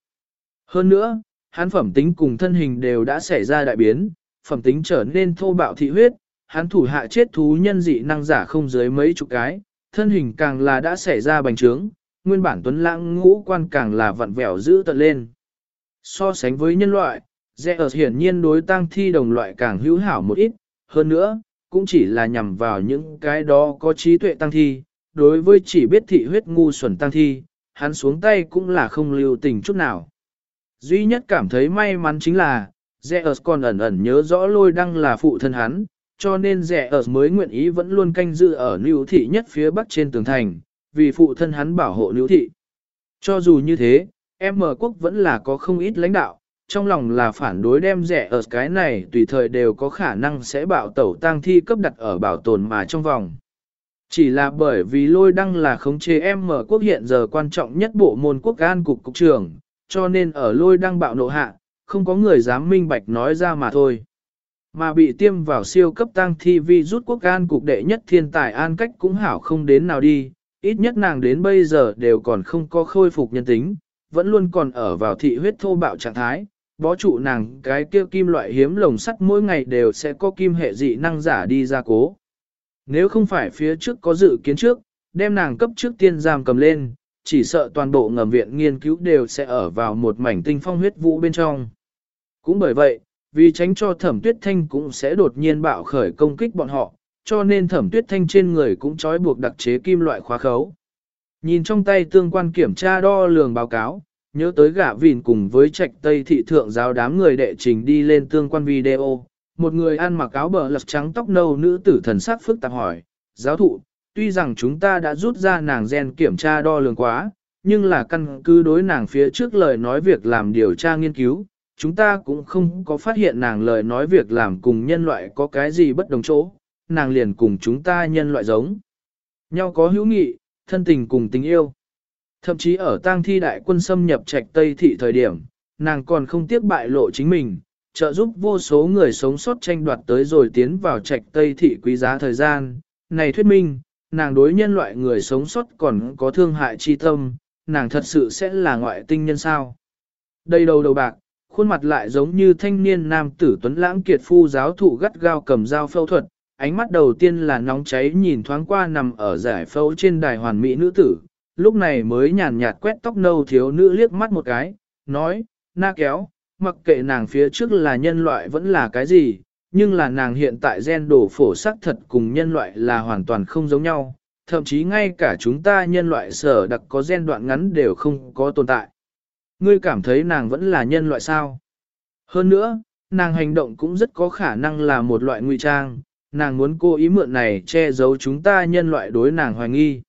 Speaker 1: Hơn nữa, hắn phẩm tính cùng thân hình đều đã xảy ra đại biến, phẩm tính trở nên thô bạo thị huyết, hắn thủ hạ chết thú nhân dị năng giả không dưới mấy chục cái, thân hình càng là đã xảy ra bành trướng, nguyên bản tuấn lãng ngũ quan càng là vặn vẹo giữ tận lên. So sánh với nhân loại, Zeus hiển nhiên đối tăng thi đồng loại càng hữu hảo một ít, hơn nữa, cũng chỉ là nhằm vào những cái đó có trí tuệ tăng thi, đối với chỉ biết thị huyết ngu xuẩn tăng thi, hắn xuống tay cũng là không lưu tình chút nào. Duy nhất cảm thấy may mắn chính là, Zeus còn ẩn ẩn nhớ rõ lôi đăng là phụ thân hắn, cho nên Zeus mới nguyện ý vẫn luôn canh giữ ở lưu thị nhất phía bắc trên tường thành, vì phụ thân hắn bảo hộ lưu thị. Cho dù như thế, em mở quốc vẫn là có không ít lãnh đạo, trong lòng là phản đối đem rẻ ở cái này tùy thời đều có khả năng sẽ bạo tẩu tang thi cấp đặt ở bảo tồn mà trong vòng. Chỉ là bởi vì lôi đăng là khống chế em mở quốc hiện giờ quan trọng nhất bộ môn quốc an cục cục trưởng, cho nên ở lôi đăng bạo nộ hạ, không có người dám minh bạch nói ra mà thôi. Mà bị tiêm vào siêu cấp tăng thi vi rút quốc an cục đệ nhất thiên tài an cách cũng hảo không đến nào đi, ít nhất nàng đến bây giờ đều còn không có khôi phục nhân tính, vẫn luôn còn ở vào thị huyết thô bạo trạng thái, bó trụ nàng cái kia kim loại hiếm lồng sắt mỗi ngày đều sẽ có kim hệ dị năng giả đi ra cố. Nếu không phải phía trước có dự kiến trước, đem nàng cấp trước tiên giam cầm lên, chỉ sợ toàn bộ ngầm viện nghiên cứu đều sẽ ở vào một mảnh tinh phong huyết vũ bên trong. Cũng bởi vậy, vì tránh cho thẩm tuyết thanh cũng sẽ đột nhiên bạo khởi công kích bọn họ, cho nên thẩm tuyết thanh trên người cũng trói buộc đặc chế kim loại khóa khấu. Nhìn trong tay tương quan kiểm tra đo lường báo cáo, nhớ tới gã vìn cùng với trạch tây thị thượng giáo đám người đệ trình đi lên tương quan video. Một người ăn mặc áo bờ lật trắng tóc nâu nữ tử thần sắc phức tạp hỏi, giáo thụ, tuy rằng chúng ta đã rút ra nàng gen kiểm tra đo lường quá, nhưng là căn cứ đối nàng phía trước lời nói việc làm điều tra nghiên cứu, chúng ta cũng không có phát hiện nàng lời nói việc làm cùng nhân loại có cái gì bất đồng chỗ, nàng liền cùng chúng ta nhân loại giống. Nhau có hữu nghị, thân tình cùng tình yêu. Thậm chí ở tang thi đại quân xâm nhập trạch Tây thị thời điểm, nàng còn không tiếc bại lộ chính mình, trợ giúp vô số người sống sót tranh đoạt tới rồi tiến vào trạch Tây thị quý giá thời gian. Này thuyết minh, nàng đối nhân loại người sống sót còn có thương hại chi tâm, nàng thật sự sẽ là ngoại tinh nhân sao. Đây đầu đầu bạc, khuôn mặt lại giống như thanh niên nam tử tuấn lãng kiệt phu giáo thụ gắt gao cầm dao phẫu thuật, ánh mắt đầu tiên là nóng cháy nhìn thoáng qua nằm ở giải phẫu trên đài hoàn mỹ nữ tử, lúc này mới nhàn nhạt quét tóc nâu thiếu nữ liếc mắt một cái, nói, na kéo, mặc kệ nàng phía trước là nhân loại vẫn là cái gì, nhưng là nàng hiện tại gen đổ phổ sắc thật cùng nhân loại là hoàn toàn không giống nhau, thậm chí ngay cả chúng ta nhân loại sở đặc có gen đoạn ngắn đều không có tồn tại. Ngươi cảm thấy nàng vẫn là nhân loại sao? Hơn nữa, nàng hành động cũng rất có khả năng là một loại ngụy trang, nàng muốn cố ý mượn này che giấu chúng ta nhân loại đối nàng hoài nghi.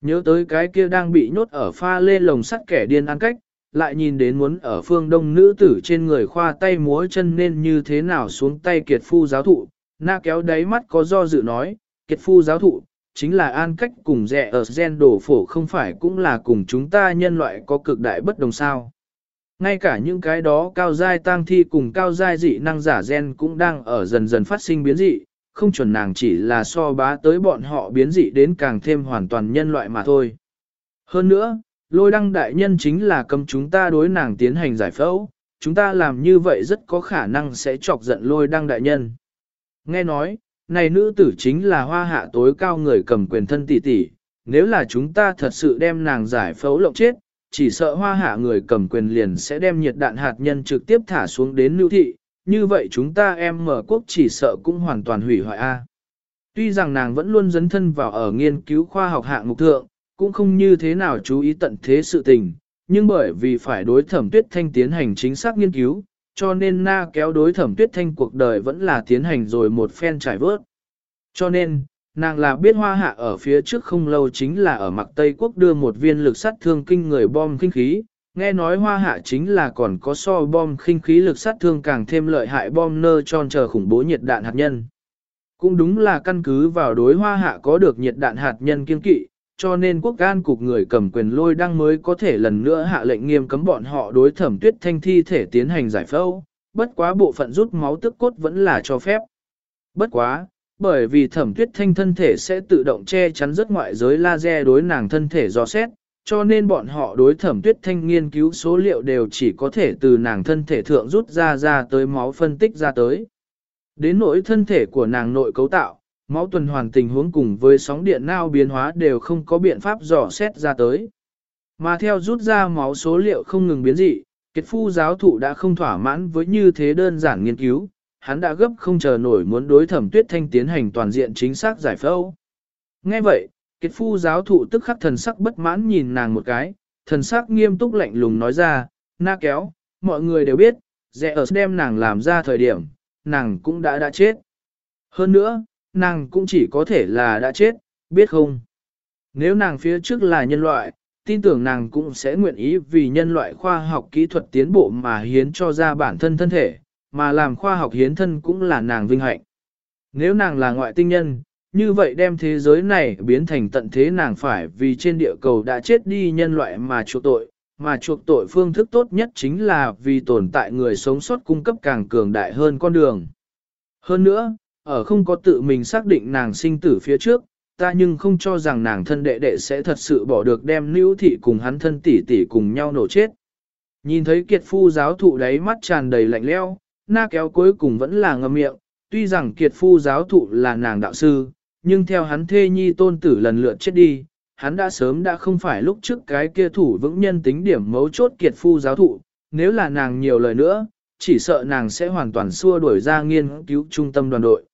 Speaker 1: Nhớ tới cái kia đang bị nhốt ở pha lê lồng sắt kẻ điên ăn cách, lại nhìn đến muốn ở phương đông nữ tử trên người khoa tay múa chân nên như thế nào xuống tay kiệt phu giáo thụ, na kéo đáy mắt có do dự nói, kiệt phu giáo thụ, chính là an cách cùng rẻ ở gen đổ phổ không phải cũng là cùng chúng ta nhân loại có cực đại bất đồng sao. Ngay cả những cái đó cao giai tang thi cùng cao giai dị năng giả gen cũng đang ở dần dần phát sinh biến dị, không chuẩn nàng chỉ là so bá tới bọn họ biến dị đến càng thêm hoàn toàn nhân loại mà thôi. Hơn nữa, lôi đăng đại nhân chính là cầm chúng ta đối nàng tiến hành giải phẫu, chúng ta làm như vậy rất có khả năng sẽ chọc giận lôi đăng đại nhân. Nghe nói, này nữ tử chính là hoa hạ tối cao người cầm quyền thân tỷ tỷ, nếu là chúng ta thật sự đem nàng giải phẫu lộng chết, chỉ sợ hoa hạ người cầm quyền liền sẽ đem nhiệt đạn hạt nhân trực tiếp thả xuống đến lưu thị, như vậy chúng ta em mở quốc chỉ sợ cũng hoàn toàn hủy hoại A. Tuy rằng nàng vẫn luôn dấn thân vào ở nghiên cứu khoa học hạng mục thượng, cũng không như thế nào chú ý tận thế sự tình, nhưng bởi vì phải đối thẩm tuyết thanh tiến hành chính xác nghiên cứu, cho nên na kéo đối thẩm tuyết thanh cuộc đời vẫn là tiến hành rồi một phen trải vớt. Cho nên, nàng là biết hoa hạ ở phía trước không lâu chính là ở mặt Tây Quốc đưa một viên lực sát thương kinh người bom kinh khí, Nghe nói hoa hạ chính là còn có so bom khinh khí lực sát thương càng thêm lợi hại bom nơ tròn chờ khủng bố nhiệt đạn hạt nhân. Cũng đúng là căn cứ vào đối hoa hạ có được nhiệt đạn hạt nhân kiên kỵ, cho nên quốc gan cục người cầm quyền lôi đăng mới có thể lần nữa hạ lệnh nghiêm cấm bọn họ đối thẩm tuyết thanh thi thể tiến hành giải phẫu, bất quá bộ phận rút máu tức cốt vẫn là cho phép. Bất quá, bởi vì thẩm tuyết thanh thân thể sẽ tự động che chắn rất ngoại giới laser đối nàng thân thể do xét, cho nên bọn họ đối thẩm tuyết thanh nghiên cứu số liệu đều chỉ có thể từ nàng thân thể thượng rút ra ra tới máu phân tích ra tới. Đến nỗi thân thể của nàng nội cấu tạo, máu tuần hoàn tình huống cùng với sóng điện nao biến hóa đều không có biện pháp dò xét ra tới. Mà theo rút ra máu số liệu không ngừng biến dị, kiệt phu giáo thụ đã không thỏa mãn với như thế đơn giản nghiên cứu, hắn đã gấp không chờ nổi muốn đối thẩm tuyết thanh tiến hành toàn diện chính xác giải phẫu. Nghe vậy, kiệt phu giáo thụ tức khắc thần sắc bất mãn nhìn nàng một cái, thần sắc nghiêm túc lạnh lùng nói ra, na kéo, mọi người đều biết, dẹ ở đem nàng làm ra thời điểm, nàng cũng đã đã chết. Hơn nữa, nàng cũng chỉ có thể là đã chết, biết không? Nếu nàng phía trước là nhân loại, tin tưởng nàng cũng sẽ nguyện ý vì nhân loại khoa học kỹ thuật tiến bộ mà hiến cho ra bản thân thân thể, mà làm khoa học hiến thân cũng là nàng vinh hạnh. Nếu nàng là ngoại tinh nhân, như vậy đem thế giới này biến thành tận thế nàng phải vì trên địa cầu đã chết đi nhân loại mà chuộc tội, mà chuộc tội phương thức tốt nhất chính là vì tồn tại người sống sót cung cấp càng cường đại hơn con đường. Hơn nữa, ở không có tự mình xác định nàng sinh tử phía trước, ta nhưng không cho rằng nàng thân đệ đệ sẽ thật sự bỏ được đem nữ thị cùng hắn thân tỷ tỷ cùng nhau nổ chết. Nhìn thấy kiệt phu giáo thụ đáy mắt tràn đầy lạnh leo, na kéo cuối cùng vẫn là ngậm miệng, tuy rằng kiệt phu giáo thụ là nàng đạo sư, nhưng theo hắn thê nhi tôn tử lần lượt chết đi, hắn đã sớm đã không phải lúc trước cái kia thủ vững nhân tính điểm mấu chốt kiệt phu giáo thụ, nếu là nàng nhiều lời nữa, chỉ sợ nàng sẽ hoàn toàn xua đuổi ra nghiên cứu trung tâm đoàn đội.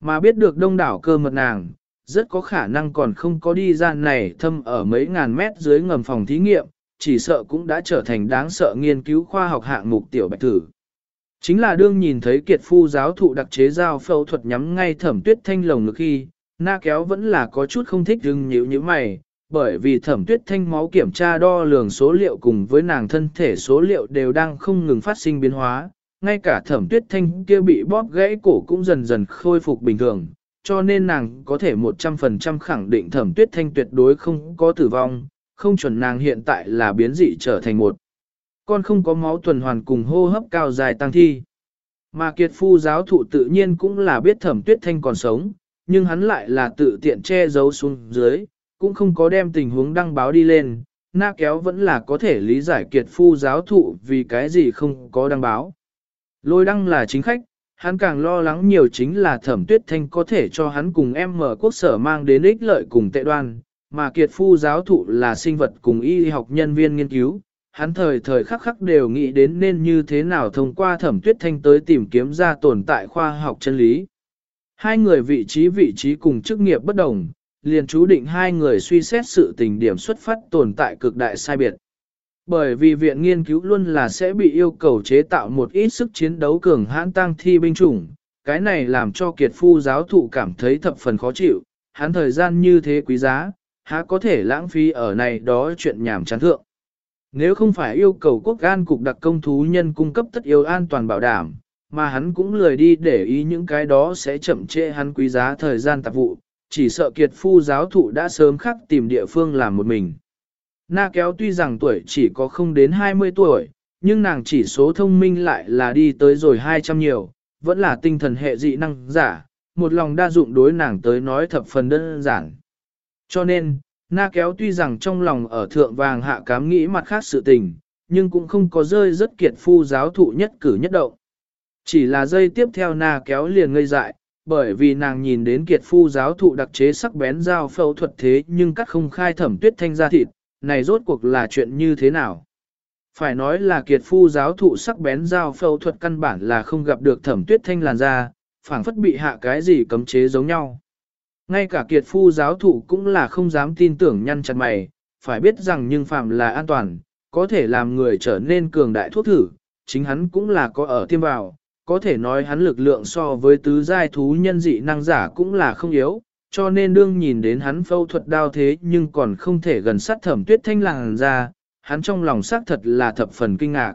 Speaker 1: Mà biết được đông đảo cơ mật nàng, rất có khả năng còn không có đi ra này thâm ở mấy ngàn mét dưới ngầm phòng thí nghiệm, chỉ sợ cũng đã trở thành đáng sợ nghiên cứu khoa học hạng mục tiểu bạch thử. Chính là đương nhìn thấy kiệt phu giáo thụ đặc chế giao phẫu thuật nhắm ngay thẩm tuyết thanh lồng ngực khi, na kéo vẫn là có chút không thích đừng nhíu như mày, bởi vì thẩm tuyết thanh máu kiểm tra đo lường số liệu cùng với nàng thân thể số liệu đều đang không ngừng phát sinh biến hóa, ngay cả thẩm tuyết thanh kia bị bóp gãy cổ cũng dần dần khôi phục bình thường, cho nên nàng có thể 100% khẳng định thẩm tuyết thanh tuyệt đối không có tử vong, không chuẩn nàng hiện tại là biến dị trở thành một. Con không có máu tuần hoàn cùng hô hấp cao dài tăng thi. Mà kiệt phu giáo thụ tự nhiên cũng là biết thẩm tuyết thanh còn sống, nhưng hắn lại là tự tiện che giấu xuống dưới, cũng không có đem tình huống đăng báo đi lên, na kéo vẫn là có thể lý giải kiệt phu giáo thụ vì cái gì không có đăng báo. Lôi đăng là chính khách, hắn càng lo lắng nhiều chính là thẩm tuyết thanh có thể cho hắn cùng em mở quốc sở mang đến ích lợi cùng tệ đoan, mà kiệt phu giáo thụ là sinh vật cùng y học nhân viên nghiên cứu. Hắn thời thời khắc khắc đều nghĩ đến nên như thế nào thông qua thẩm tuyết thanh tới tìm kiếm ra tồn tại khoa học chân lý. Hai người vị trí vị trí cùng chức nghiệp bất đồng, liền chú định hai người suy xét sự tình điểm xuất phát tồn tại cực đại sai biệt. Bởi vì viện nghiên cứu luôn là sẽ bị yêu cầu chế tạo một ít sức chiến đấu cường hãn tăng thi binh chủng, cái này làm cho kiệt phu giáo thụ cảm thấy thập phần khó chịu, hắn thời gian như thế quý giá, há có thể lãng phí ở này đó chuyện nhảm chán thượng. Nếu không phải yêu cầu quốc an cục đặc công thú nhân cung cấp tất yếu an toàn bảo đảm, mà hắn cũng lười đi để ý những cái đó sẽ chậm trễ hắn quý giá thời gian tạp vụ, chỉ sợ kiệt phu giáo thụ đã sớm khắc tìm địa phương làm một mình. Na kéo tuy rằng tuổi chỉ có không đến 20 tuổi, nhưng nàng chỉ số thông minh lại là đi tới rồi 200 nhiều, vẫn là tinh thần hệ dị năng giả, một lòng đa dụng đối nàng tới nói thập phần đơn giản. Cho nên, na kéo tuy rằng trong lòng ở thượng vàng hạ cám nghĩ mặt khác sự tình, nhưng cũng không có rơi rất kiệt phu giáo thụ nhất cử nhất động. Chỉ là dây tiếp theo na kéo liền ngây dại, bởi vì nàng nhìn đến kiệt phu giáo thụ đặc chế sắc bén dao phẫu thuật thế nhưng cắt không khai thẩm tuyết thanh ra thịt, này rốt cuộc là chuyện như thế nào? Phải nói là kiệt phu giáo thụ sắc bén dao phẫu thuật căn bản là không gặp được thẩm tuyết thanh làn da, phảng phất bị hạ cái gì cấm chế giống nhau. Ngay cả kiệt phu giáo thụ cũng là không dám tin tưởng nhăn chặt mày, phải biết rằng nhưng phạm là an toàn, có thể làm người trở nên cường đại thuốc thử, chính hắn cũng là có ở tiêm vào, có thể nói hắn lực lượng so với tứ giai thú nhân dị năng giả cũng là không yếu, cho nên đương nhìn đến hắn phẫu thuật đao thế nhưng còn không thể gần sát thẩm tuyết thanh làng ra, hắn trong lòng xác thật là thập phần kinh ngạc.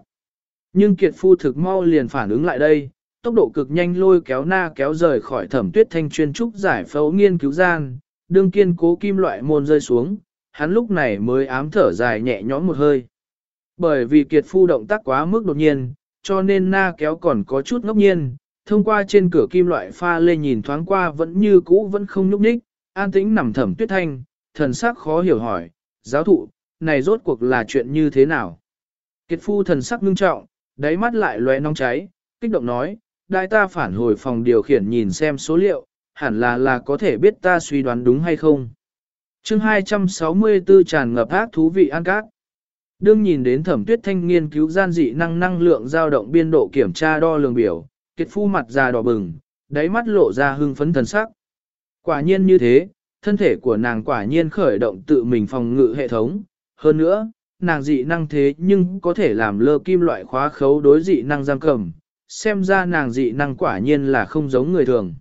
Speaker 1: Nhưng kiệt phu thực mau liền phản ứng lại đây, tốc độ cực nhanh lôi kéo na kéo rời khỏi thẩm tuyết thanh chuyên trúc giải phẫu nghiên cứu gian, đương kiên cố kim loại môn rơi xuống, hắn lúc này mới ám thở dài nhẹ nhõm một hơi. Bởi vì kiệt phu động tác quá mức đột nhiên, cho nên na kéo còn có chút ngốc nhiên, thông qua trên cửa kim loại pha lê nhìn thoáng qua vẫn như cũ vẫn không nhúc nhích, an tĩnh nằm thẩm tuyết thanh, thần sắc khó hiểu hỏi, giáo thụ, này rốt cuộc là chuyện như thế nào? Kiệt phu thần sắc ngưng trọng, đáy mắt lại lóe nóng cháy, kích động nói, đại ta phản hồi phòng điều khiển nhìn xem số liệu, hẳn là là có thể biết ta suy đoán đúng hay không. chương 264 tràn ngập ác thú vị an cát. Đương nhìn đến thẩm tuyết thanh nghiên cứu gian dị năng năng lượng dao động biên độ kiểm tra đo lường biểu, kiệt phu mặt già đỏ bừng, đáy mắt lộ ra hưng phấn thần sắc. Quả nhiên như thế, thân thể của nàng quả nhiên khởi động tự mình phòng ngự hệ thống. Hơn nữa, nàng dị năng thế nhưng có thể làm lơ kim loại khóa khấu đối dị năng giam cầm, xem ra nàng dị năng quả nhiên là không giống người thường.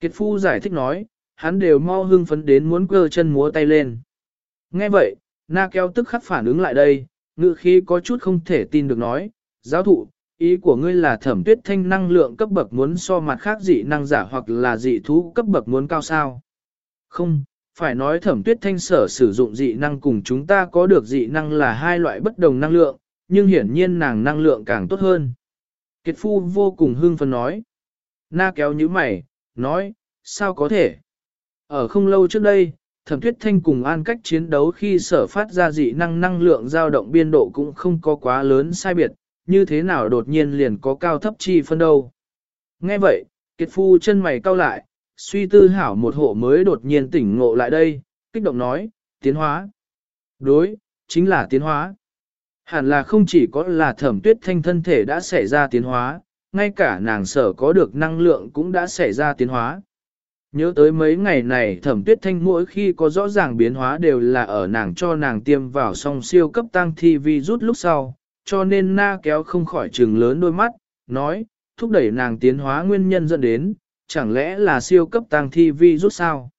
Speaker 1: Kiệt phu giải thích nói, hắn đều mau hưng phấn đến muốn cơ chân múa tay lên. Nghe vậy, na Kéo tức khắc phản ứng lại đây, ngự khí có chút không thể tin được nói, giáo thụ, ý của ngươi là thẩm tuyết thanh năng lượng cấp bậc muốn so mặt khác dị năng giả hoặc là dị thú cấp bậc muốn cao sao? Không, phải nói thẩm tuyết thanh sở sử dụng dị năng cùng chúng ta có được dị năng là hai loại bất đồng năng lượng, nhưng hiển nhiên nàng năng lượng càng tốt hơn. Kiệt phu vô cùng hưng phấn nói. Na kéo như mày, nói, sao có thể? Ở không lâu trước đây, thẩm tuyết thanh cùng an cách chiến đấu khi sở phát ra dị năng năng lượng dao động biên độ cũng không có quá lớn sai biệt, như thế nào đột nhiên liền có cao thấp chi phân đâu. Nghe vậy, kiệt phu chân mày cau lại, suy tư hảo một hộ mới đột nhiên tỉnh ngộ lại đây, kích động nói, tiến hóa. Đối, chính là tiến hóa. Hẳn là không chỉ có là thẩm tuyết thanh thân thể đã xảy ra tiến hóa, ngay cả nàng sở có được năng lượng cũng đã xảy ra tiến hóa. Nhớ tới mấy ngày này thẩm tuyết thanh mỗi khi có rõ ràng biến hóa đều là ở nàng cho nàng tiêm vào song siêu cấp tăng thi vi rút lúc sau, cho nên na kéo không khỏi trừng lớn đôi mắt, nói, thúc đẩy nàng tiến hóa nguyên nhân dẫn đến, chẳng lẽ là siêu cấp tăng thi vi rút sao?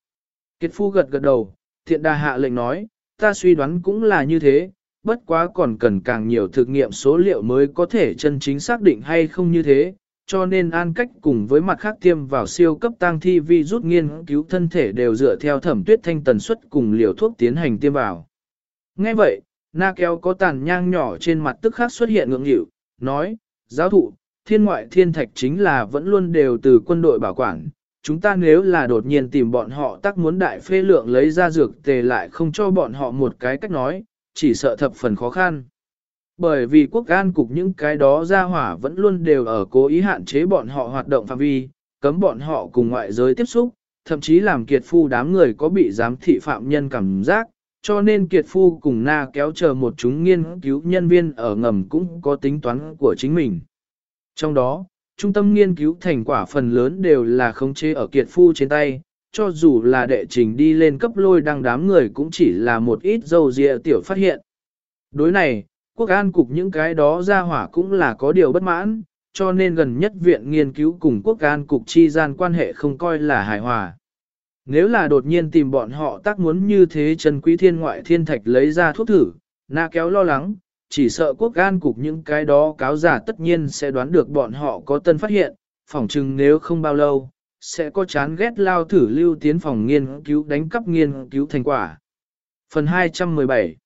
Speaker 1: Kiệt phu gật gật đầu, thiện đà hạ lệnh nói, ta suy đoán cũng là như thế, bất quá còn cần càng nhiều thực nghiệm số liệu mới có thể chân chính xác định hay không như thế, cho nên an cách cùng với mặt khác tiêm vào siêu cấp tăng thi vi rút nghiên cứu thân thể đều dựa theo thẩm tuyết thanh tần suất cùng liều thuốc tiến hành tiêm vào. Ngay vậy, na kéo có tàn nhang nhỏ trên mặt tức khắc xuất hiện ngưỡng nghịu, nói, giáo thụ, thiên ngoại thiên thạch chính là vẫn luôn đều từ quân đội bảo quản. Chúng ta nếu là đột nhiên tìm bọn họ tắc muốn đại phê lượng lấy ra dược tề lại không cho bọn họ một cái cách nói, chỉ sợ thập phần khó khăn. Bởi vì quốc an cục những cái đó ra hỏa vẫn luôn đều ở cố ý hạn chế bọn họ hoạt động phạm vi, cấm bọn họ cùng ngoại giới tiếp xúc, thậm chí làm kiệt phu đám người có bị giám thị phạm nhân cảm giác, cho nên kiệt phu cùng na kéo chờ một chúng nghiên cứu nhân viên ở ngầm cũng có tính toán của chính mình. Trong đó, trung tâm nghiên cứu thành quả phần lớn đều là khống chế ở kiệt phu trên tay, cho dù là đệ trình đi lên cấp lôi đăng đám người cũng chỉ là một ít dâu dịa tiểu phát hiện. Đối này, quốc an cục những cái đó ra hỏa cũng là có điều bất mãn, cho nên gần nhất viện nghiên cứu cùng quốc an cục chi gian quan hệ không coi là hài hòa. Nếu là đột nhiên tìm bọn họ tác muốn như thế Trần Quý Thiên ngoại thiên thạch lấy ra thuốc thử, na kéo lo lắng, chỉ sợ quốc gan cục những cái đó cáo giả tất nhiên sẽ đoán được bọn họ có tân phát hiện, phỏng chừng nếu không bao lâu, sẽ có chán ghét lao thử lưu tiến phòng nghiên cứu đánh cắp nghiên cứu thành quả. Phần 217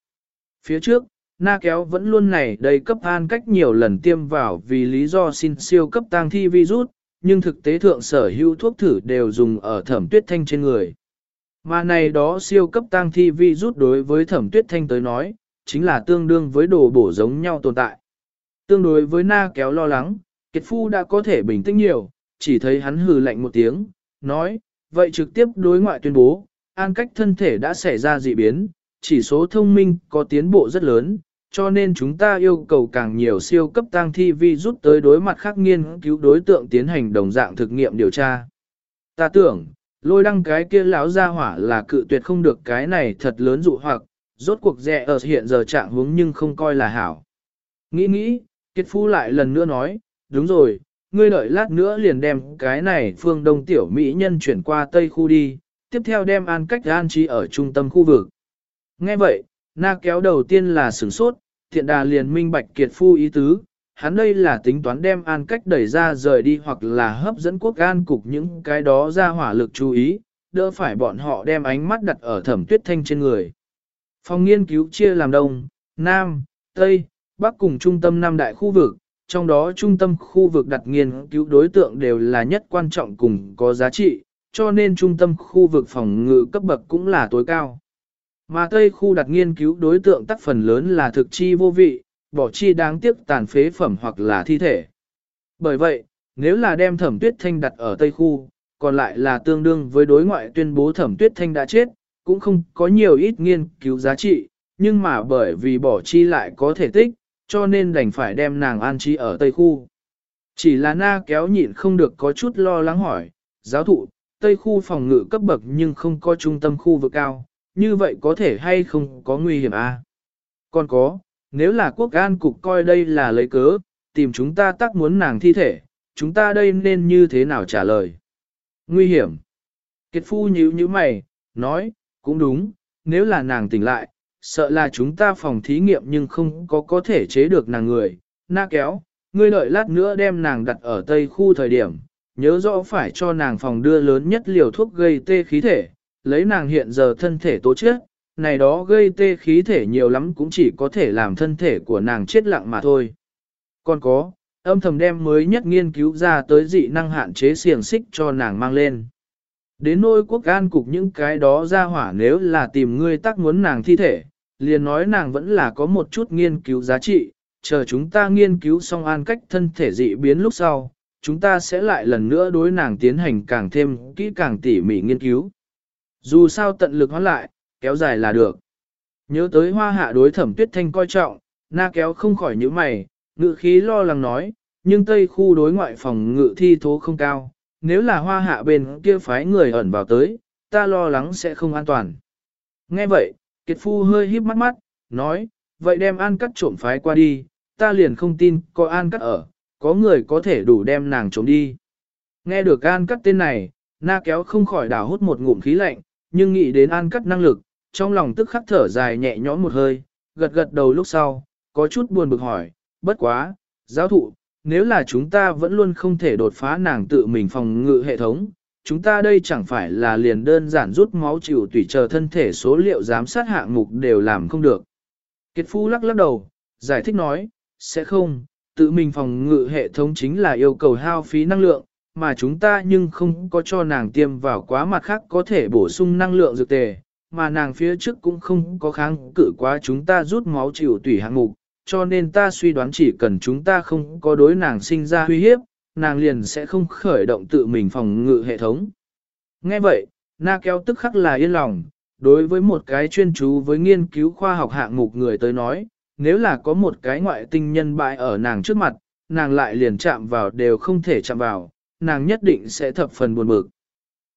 Speaker 1: Phía trước, Na kéo vẫn luôn này đầy cấp an cách nhiều lần tiêm vào vì lý do xin siêu cấp tăng thi virus, nhưng thực tế thượng sở hữu thuốc thử đều dùng ở thẩm tuyết thanh trên người. Mà này đó siêu cấp tăng thi vi rút đối với thẩm tuyết thanh tới nói, chính là tương đương với đồ bổ giống nhau tồn tại. Tương đối với na kéo lo lắng, Kiệt Phu đã có thể bình tĩnh nhiều, chỉ thấy hắn hừ lạnh một tiếng, nói, vậy trực tiếp đối ngoại tuyên bố, an cách thân thể đã xảy ra dị biến, chỉ số thông minh có tiến bộ rất lớn, cho nên chúng ta yêu cầu càng nhiều siêu cấp tăng thi vi rút tới đối mặt khác nghiên cứu đối tượng tiến hành đồng dạng thực nghiệm điều tra. Ta tưởng, lôi đăng cái kia lão ra hỏa là cự tuyệt không được cái này thật lớn dụ hoặc, rốt cuộc rẻ ở hiện giờ trạng hướng nhưng không coi là hảo. Nghĩ nghĩ, Kiệt Phu lại lần nữa nói, đúng rồi, ngươi đợi lát nữa liền đem cái này phương đông tiểu mỹ nhân chuyển qua tây khu đi, tiếp theo đem an cách an trí ở trung tâm khu vực. Nghe vậy, na kéo đầu tiên là sửng sốt, thiện đà liền minh bạch Kiệt Phu ý tứ, hắn đây là tính toán đem an cách đẩy ra rời đi hoặc là hấp dẫn quốc an cục những cái đó ra hỏa lực chú ý, đỡ phải bọn họ đem ánh mắt đặt ở thẩm tuyết thanh trên người. Phòng nghiên cứu chia làm Đông, Nam, Tây, Bắc cùng trung tâm năm đại khu vực, trong đó trung tâm khu vực đặt nghiên cứu đối tượng đều là nhất quan trọng cùng có giá trị, cho nên trung tâm khu vực phòng ngự cấp bậc cũng là tối cao. Mà Tây khu đặt nghiên cứu đối tượng tác phần lớn là thực chi vô vị, bỏ chi đáng tiếc tàn phế phẩm hoặc là thi thể. Bởi vậy, nếu là đem thẩm tuyết thanh đặt ở Tây khu, còn lại là tương đương với đối ngoại tuyên bố thẩm tuyết thanh đã chết, cũng không có nhiều ít nghiên cứu giá trị, nhưng mà bởi vì bỏ chi lại có thể tích, cho nên đành phải đem nàng an trí ở Tây khu. Chỉ là na kéo nhịn không được có chút lo lắng hỏi, giáo thụ, Tây khu phòng ngự cấp bậc nhưng không có trung tâm khu vực cao, như vậy có thể hay không có nguy hiểm à? Còn có, nếu là quốc an cục coi đây là lấy cớ, tìm chúng ta tác muốn nàng thi thể, chúng ta đây nên như thế nào trả lời? Nguy hiểm. Kiệt phu nhíu nhíu mày, nói, cũng đúng, nếu là nàng tỉnh lại, sợ là chúng ta phòng thí nghiệm nhưng không có có thể chế được nàng người. Na kéo, ngươi đợi lát nữa đem nàng đặt ở tây khu thời điểm, nhớ rõ phải cho nàng phòng đưa lớn nhất liều thuốc gây tê khí thể, lấy nàng hiện giờ thân thể tố chết, này đó gây tê khí thể nhiều lắm cũng chỉ có thể làm thân thể của nàng chết lặng mà thôi. Còn có, âm thầm đem mới nhất nghiên cứu ra tới dị năng hạn chế xiềng xích cho nàng mang lên. Đến nôi quốc an cục những cái đó ra hỏa nếu là tìm ngươi tác muốn nàng thi thể, liền nói nàng vẫn là có một chút nghiên cứu giá trị, chờ chúng ta nghiên cứu xong an cách thân thể dị biến lúc sau, chúng ta sẽ lại lần nữa đối nàng tiến hành càng thêm kỹ càng tỉ mỉ nghiên cứu. Dù sao tận lực hoán lại, kéo dài là được. Nhớ tới hoa hạ đối thẩm tuyết thanh coi trọng, na kéo không khỏi những mày, ngự khí lo lắng nói, nhưng tây khu đối ngoại phòng ngự thi thố không cao, nếu là hoa hạ bên kia phái người ẩn vào tới, ta lo lắng sẽ không an toàn. Nghe vậy, Kiệt Phu hơi híp mắt mắt, nói, vậy đem an cắt trộm phái qua đi, ta liền không tin có an cắt ở, có người có thể đủ đem nàng trộm đi. Nghe được an cắt tên này, na kéo không khỏi đảo hút một ngụm khí lạnh, nhưng nghĩ đến an cắt năng lực, trong lòng tức khắc thở dài nhẹ nhõm một hơi, gật gật đầu lúc sau, có chút buồn bực hỏi, bất quá, giáo thụ, nếu là chúng ta vẫn luôn không thể đột phá nàng tự mình phòng ngự hệ thống, chúng ta đây chẳng phải là liền đơn giản rút máu chịu tùy chờ thân thể số liệu giám sát hạng mục đều làm không được. Kiệt Phu lắc lắc đầu, giải thích nói, sẽ không, tự mình phòng ngự hệ thống chính là yêu cầu hao phí năng lượng, mà chúng ta nhưng không có cho nàng tiêm vào quá mặt khác có thể bổ sung năng lượng dược tề, mà nàng phía trước cũng không có kháng cự quá chúng ta rút máu chịu tùy hạng mục, cho nên ta suy đoán chỉ cần chúng ta không có đối nàng sinh ra uy hiếp, nàng liền sẽ không khởi động tự mình phòng ngự hệ thống. Nghe vậy, Na kéo tức khắc là yên lòng, đối với một cái chuyên chú với nghiên cứu khoa học hạng mục người tới nói, nếu là có một cái ngoại tinh nhân bại ở nàng trước mặt, nàng lại liền chạm vào đều không thể chạm vào, nàng nhất định sẽ thập phần buồn bực.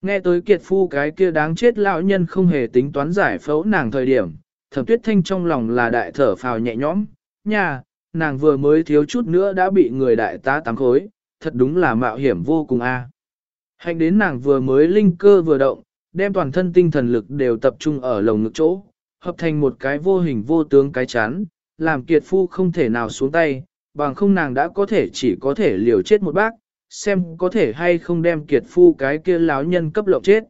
Speaker 1: Nghe tới kiệt phu cái kia đáng chết lão nhân không hề tính toán giải phẫu nàng thời điểm, thẩm tuyết thanh trong lòng là đại thở phào nhẹ nhõm, nha, nàng vừa mới thiếu chút nữa đã bị người đại tá tám khối, thật đúng là mạo hiểm vô cùng a. À. Hạnh đến nàng vừa mới linh cơ vừa động, đem toàn thân tinh thần lực đều tập trung ở lồng ngực chỗ, hợp thành một cái vô hình vô tướng cái chán, làm kiệt phu không thể nào xuống tay, bằng không nàng đã có thể chỉ có thể liều chết một bác, xem có thể hay không đem kiệt phu cái kia láo nhân cấp lộng chết.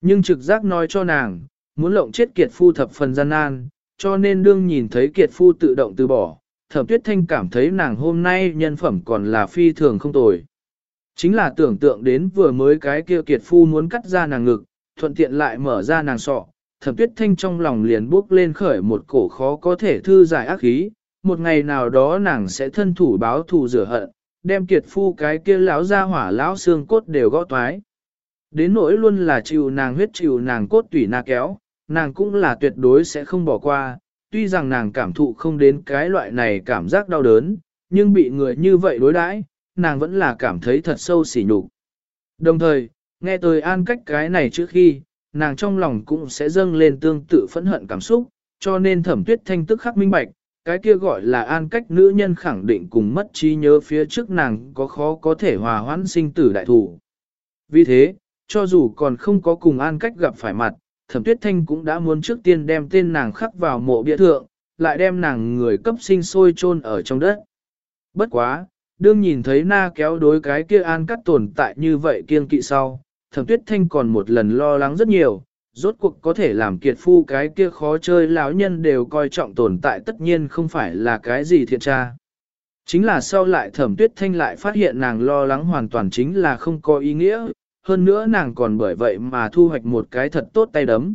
Speaker 1: Nhưng trực giác nói cho nàng, muốn lộng chết kiệt phu thập phần gian nan, cho nên đương nhìn thấy kiệt phu tự động từ bỏ, thẩm tuyết thanh cảm thấy nàng hôm nay nhân phẩm còn là phi thường không tồi. Chính là tưởng tượng đến vừa mới cái kia kiệt phu muốn cắt ra nàng ngực, thuận tiện lại mở ra nàng sọ, thẩm tuyết thanh trong lòng liền bước lên khởi một cổ khó có thể thư giải ác khí, một ngày nào đó nàng sẽ thân thủ báo thù rửa hận, đem kiệt phu cái kia lão ra hỏa lão xương cốt đều gõ toái. Đến nỗi luôn là chịu nàng huyết chịu nàng cốt tủy na kéo, nàng cũng là tuyệt đối sẽ không bỏ qua, tuy rằng nàng cảm thụ không đến cái loại này cảm giác đau đớn, nhưng bị người như vậy đối đãi, nàng vẫn là cảm thấy thật sâu sỉ nhục. Đồng thời, nghe tôi an cách cái này trước khi, nàng trong lòng cũng sẽ dâng lên tương tự phẫn hận cảm xúc, cho nên thẩm tuyết thanh tức khắc minh bạch, cái kia gọi là an cách nữ nhân khẳng định cùng mất trí nhớ phía trước nàng có khó có thể hòa hoãn sinh tử đại thủ. Vì thế, cho dù còn không có cùng an cách gặp phải mặt, thẩm tuyết thanh cũng đã muốn trước tiên đem tên nàng khắc vào mộ bia thượng, lại đem nàng người cấp sinh sôi chôn ở trong đất. Bất quá, đương nhìn thấy na kéo đối cái kia an cắt tồn tại như vậy kiên kỵ sau, thẩm tuyết thanh còn một lần lo lắng rất nhiều, rốt cuộc có thể làm kiệt phu cái kia khó chơi lão nhân đều coi trọng tồn tại tất nhiên không phải là cái gì thiện tra. Chính là sau lại thẩm tuyết thanh lại phát hiện nàng lo lắng hoàn toàn chính là không có ý nghĩa, hơn nữa nàng còn bởi vậy mà thu hoạch một cái thật tốt tay đấm.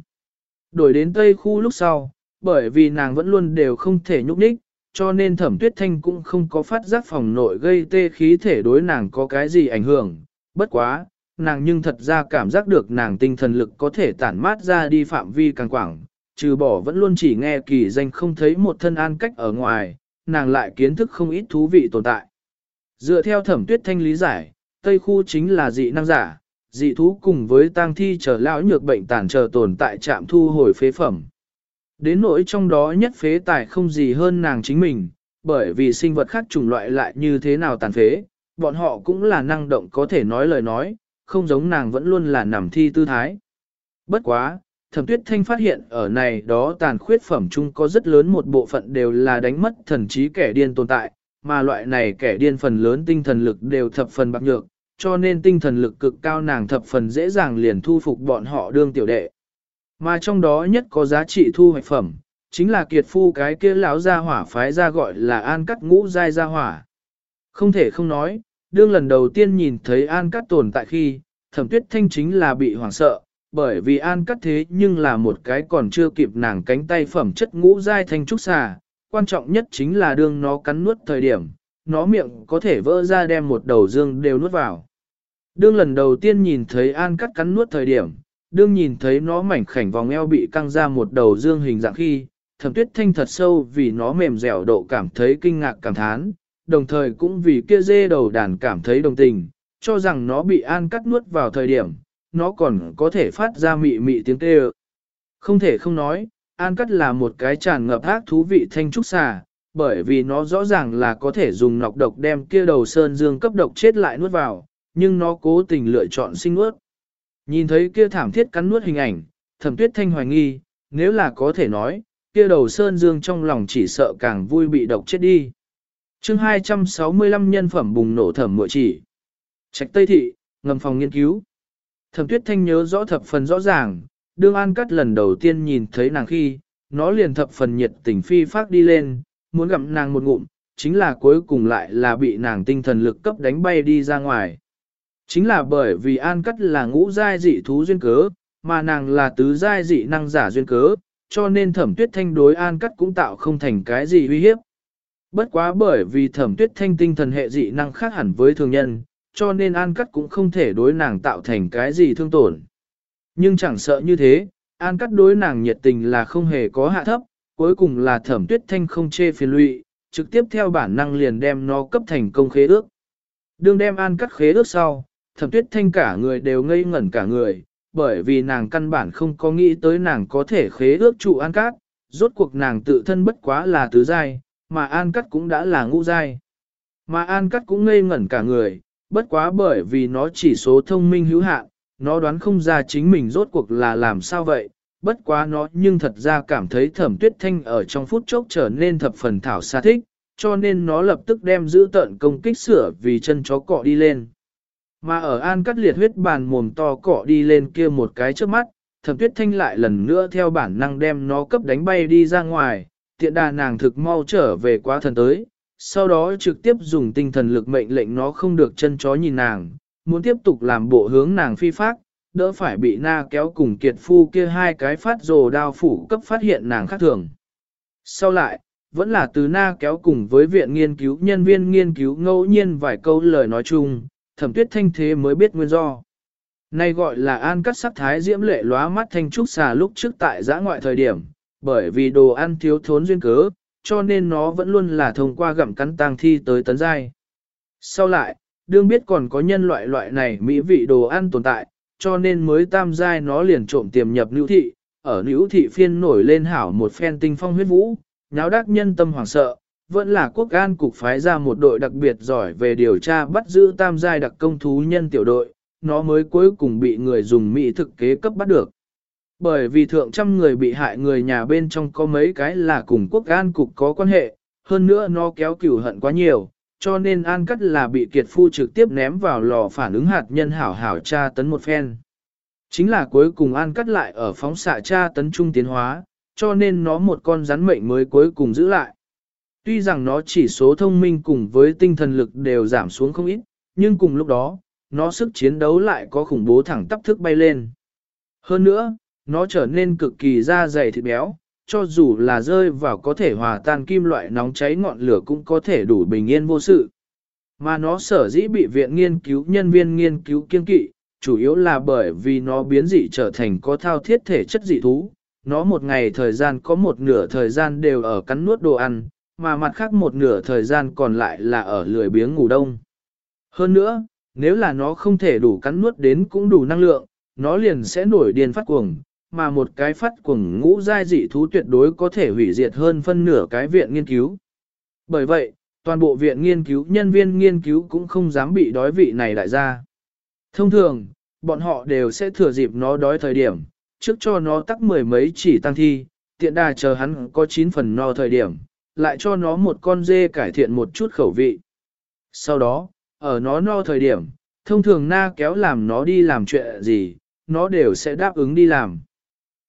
Speaker 1: Đổi đến Tây khu lúc sau, bởi vì nàng vẫn luôn đều không thể nhúc nhích, cho nên thẩm tuyết thanh cũng không có phát giác phòng nội gây tê khí thể đối nàng có cái gì ảnh hưởng. Bất quá, nàng nhưng thật ra cảm giác được nàng tinh thần lực có thể tản mát ra đi phạm vi càng quảng, trừ bỏ vẫn luôn chỉ nghe kỳ danh không thấy một thân an cách ở ngoài, nàng lại kiến thức không ít thú vị tồn tại. Dựa theo thẩm tuyết thanh lý giải, Tây khu chính là dị năng giả, dị thú cùng với tang thi chờ lão nhược bệnh tàn chờ tồn tại trạm thu hồi phế phẩm. Đến nỗi trong đó nhất phế tài không gì hơn nàng chính mình, bởi vì sinh vật khác chủng loại lại như thế nào tàn phế, bọn họ cũng là năng động có thể nói lời nói, không giống nàng vẫn luôn là nằm thi tư thái. Bất quá, thẩm tuyết thanh phát hiện ở này đó tàn khuyết phẩm chung có rất lớn một bộ phận đều là đánh mất thần trí kẻ điên tồn tại, mà loại này kẻ điên phần lớn tinh thần lực đều thập phần bạc nhược, cho nên tinh thần lực cực cao nàng thập phần dễ dàng liền thu phục bọn họ đương tiểu đệ. Mà trong đó nhất có giá trị thu hoạch phẩm, chính là kiệt phu cái kia lão gia hỏa phái ra gọi là an cắt ngũ giai gia hỏa. Không thể không nói, đương lần đầu tiên nhìn thấy an cắt tồn tại khi, thẩm tuyết thanh chính là bị hoảng sợ, bởi vì an cắt thế nhưng là một cái còn chưa kịp nàng cánh tay phẩm chất ngũ giai thanh trúc xà, quan trọng nhất chính là đương nó cắn nuốt thời điểm, nó miệng có thể vỡ ra đem một đầu dương đều nuốt vào. Đương lần đầu tiên nhìn thấy an cắt cắn nuốt thời điểm, đương nhìn thấy nó mảnh khảnh vòng eo bị căng ra một đầu dương hình dạng khi, thẩm tuyết thanh thật sâu vì nó mềm dẻo độ cảm thấy kinh ngạc cảm thán, đồng thời cũng vì kia dê đầu đàn cảm thấy đồng tình, cho rằng nó bị an cắt nuốt vào thời điểm, nó còn có thể phát ra mị mị tiếng kêu. Không thể không nói, an cắt là một cái tràn ngập ác thú vị thanh trúc xà, bởi vì nó rõ ràng là có thể dùng nọc độc đem kia đầu sơn dương cấp độc chết lại nuốt vào, nhưng nó cố tình lựa chọn sinh nuốt. Nhìn thấy kia thảm thiết cắn nuốt hình ảnh, thẩm tuyết thanh hoài nghi, nếu là có thể nói, kia đầu sơn dương trong lòng chỉ sợ càng vui bị độc chết đi chương 265 nhân phẩm bùng nổ thẩm mội chỉ. Trạch Tây Thị, ngầm phòng nghiên cứu. Thẩm tuyết thanh nhớ rõ thập phần rõ ràng, đương an cắt lần đầu tiên nhìn thấy nàng khi, nó liền thập phần nhiệt tình phi phát đi lên, muốn gặm nàng một ngụm, chính là cuối cùng lại là bị nàng tinh thần lực cấp đánh bay đi ra ngoài. Chính là bởi vì An Cắt là ngũ giai dị thú duyên cớ, mà nàng là tứ giai dị năng giả duyên cớ, cho nên thẩm tuyết thanh đối An Cắt cũng tạo không thành cái gì uy hiếp. Bất quá bởi vì thẩm tuyết thanh tinh thần hệ dị năng khác hẳn với thường nhân, cho nên An Cắt cũng không thể đối nàng tạo thành cái gì thương tổn. Nhưng chẳng sợ như thế, An Cắt đối nàng nhiệt tình là không hề có hạ thấp, cuối cùng là thẩm tuyết thanh không chê phiền lụy, trực tiếp theo bản năng liền đem nó cấp thành công khế ước. Đương đem An Cắt khế ước sau, thẩm tuyết thanh cả người đều ngây ngẩn cả người, bởi vì nàng căn bản không có nghĩ tới nàng có thể khế ước trụ an cát, rốt cuộc nàng tự thân bất quá là tứ giai, mà an cát cũng đã là ngũ giai. Mà an cát cũng ngây ngẩn cả người, bất quá bởi vì nó chỉ số thông minh hữu hạn, nó đoán không ra chính mình rốt cuộc là làm sao vậy, bất quá nó nhưng thật ra cảm thấy thẩm tuyết thanh ở trong phút chốc trở nên thập phần thảo xa thích, cho nên nó lập tức đem giữ tận công kích sửa vì chân chó cọ đi lên. Mà ở an cắt liệt huyết bàn mồm to cọ đi lên kia một cái trước mắt, thẩm tuyết thanh lại lần nữa theo bản năng đem nó cấp đánh bay đi ra ngoài, tiện đà nàng thực mau trở về quá thần tới, sau đó trực tiếp dùng tinh thần lực mệnh lệnh nó không được chân chó nhìn nàng, muốn tiếp tục làm bộ hướng nàng phi phác, đỡ phải bị na kéo cùng kiệt phu kia hai cái phát rồ đao phủ cấp phát hiện nàng khác thường. Sau lại, vẫn là từ na kéo cùng với viện nghiên cứu nhân viên nghiên cứu ngẫu nhiên vài câu lời nói chung, thẩm tuyết thanh thế mới biết nguyên do. Này gọi là an cắt sắc thái diễm lệ lóa mắt thanh trúc xà lúc trước tại giã ngoại thời điểm, bởi vì đồ ăn thiếu thốn duyên cớ, cho nên nó vẫn luôn là thông qua gặm cắn tang thi tới tấn giai. Sau lại, đương biết còn có nhân loại loại này mỹ vị đồ ăn tồn tại, cho nên mới tam giai nó liền trộm tiềm nhập nữ thị, ở nữ thị phiên nổi lên hảo một phen tinh phong huyết vũ, nháo đắc nhân tâm hoảng sợ, vẫn là quốc an cục phái ra một đội đặc biệt giỏi về điều tra bắt giữ tam giai đặc công thú nhân tiểu đội, nó mới cuối cùng bị người dùng mỹ thực kế cấp bắt được. Bởi vì thượng trăm người bị hại người nhà bên trong có mấy cái là cùng quốc an cục có quan hệ, hơn nữa nó kéo cửu hận quá nhiều, cho nên an cắt là bị kiệt phu trực tiếp ném vào lò phản ứng hạt nhân hảo hảo tra tấn một phen. Chính là cuối cùng an cắt lại ở phóng xạ tra tấn trung tiến hóa, cho nên nó một con rắn mệnh mới cuối cùng giữ lại. Tuy rằng nó chỉ số thông minh cùng với tinh thần lực đều giảm xuống không ít, nhưng cùng lúc đó, nó sức chiến đấu lại có khủng bố thẳng tắp thức bay lên. Hơn nữa, nó trở nên cực kỳ da dày thịt béo, cho dù là rơi vào có thể hòa tan kim loại nóng cháy ngọn lửa cũng có thể đủ bình yên vô sự. Mà nó sở dĩ bị viện nghiên cứu nhân viên nghiên cứu kiên kỵ, chủ yếu là bởi vì nó biến dị trở thành có thao thiết thể chất dị thú. Nó một ngày thời gian có một nửa thời gian đều ở cắn nuốt đồ ăn, mà mặt khác một nửa thời gian còn lại là ở lười biếng ngủ đông. Hơn nữa, nếu là nó không thể đủ cắn nuốt đến cũng đủ năng lượng, nó liền sẽ nổi điên phát cuồng, mà một cái phát cuồng ngũ giai dị thú tuyệt đối có thể hủy diệt hơn phân nửa cái viện nghiên cứu. Bởi vậy, toàn bộ viện nghiên cứu nhân viên nghiên cứu cũng không dám bị đói vị này đại gia. Thông thường, bọn họ đều sẽ thừa dịp nó đói thời điểm, trước cho nó tắc mười mấy chỉ tăng thi, tiện đà chờ hắn có 9 phần no thời điểm, lại cho nó một con dê cải thiện một chút khẩu vị. Sau đó, ở nó no thời điểm, thông thường na kéo làm nó đi làm chuyện gì, nó đều sẽ đáp ứng đi làm.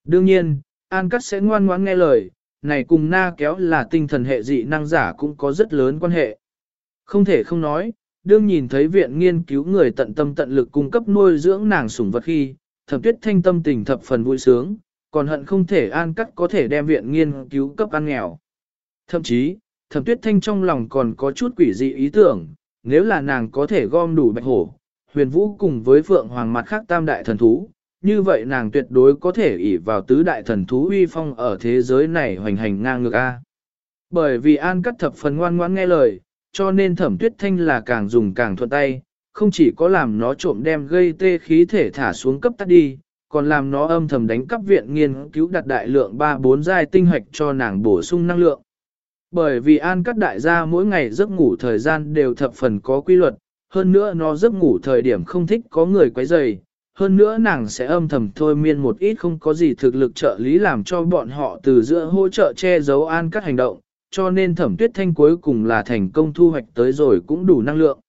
Speaker 1: Đương nhiên, An Cắt sẽ ngoan ngoãn nghe lời, này cùng na kéo là tinh thần hệ dị năng giả cũng có rất lớn quan hệ. Không thể không nói, đương nhìn thấy viện nghiên cứu người tận tâm tận lực cung cấp nuôi dưỡng nàng sủng vật khi, thẩm tuyết thanh tâm tình thập phần vui sướng, còn hận không thể an cắt có thể đem viện nghiên cứu cấp ăn nghèo. Thậm chí, thẩm tuyết thanh trong lòng còn có chút quỷ dị ý tưởng, nếu là nàng có thể gom đủ bạch hổ, huyền vũ cùng với phượng hoàng mặt khác tam đại thần thú, như vậy nàng tuyệt đối có thể ỷ vào tứ đại thần thú uy phong ở thế giới này hoành hành ngang ngược A. Bởi vì An cắt thập phần ngoan ngoãn nghe lời, cho nên thẩm tuyết thanh là càng dùng càng thuận tay, không chỉ có làm nó trộm đem gây tê khí thể thả xuống cấp tắt đi, còn làm nó âm thầm đánh cắp viện nghiên cứu đặt đại lượng 3-4 giai tinh hoạch cho nàng bổ sung năng lượng. Bởi vì An cắt đại gia mỗi ngày giấc ngủ thời gian đều thập phần có quy luật, hơn nữa nó giấc ngủ thời điểm không thích có người quấy rầy, hơn nữa nàng sẽ âm thầm thôi miên một ít không có gì thực lực trợ lý làm cho bọn họ từ giữa hỗ trợ che giấu An các hành động, cho nên thẩm tuyết thanh cuối cùng là thành công thu hoạch tới rồi cũng đủ năng lượng.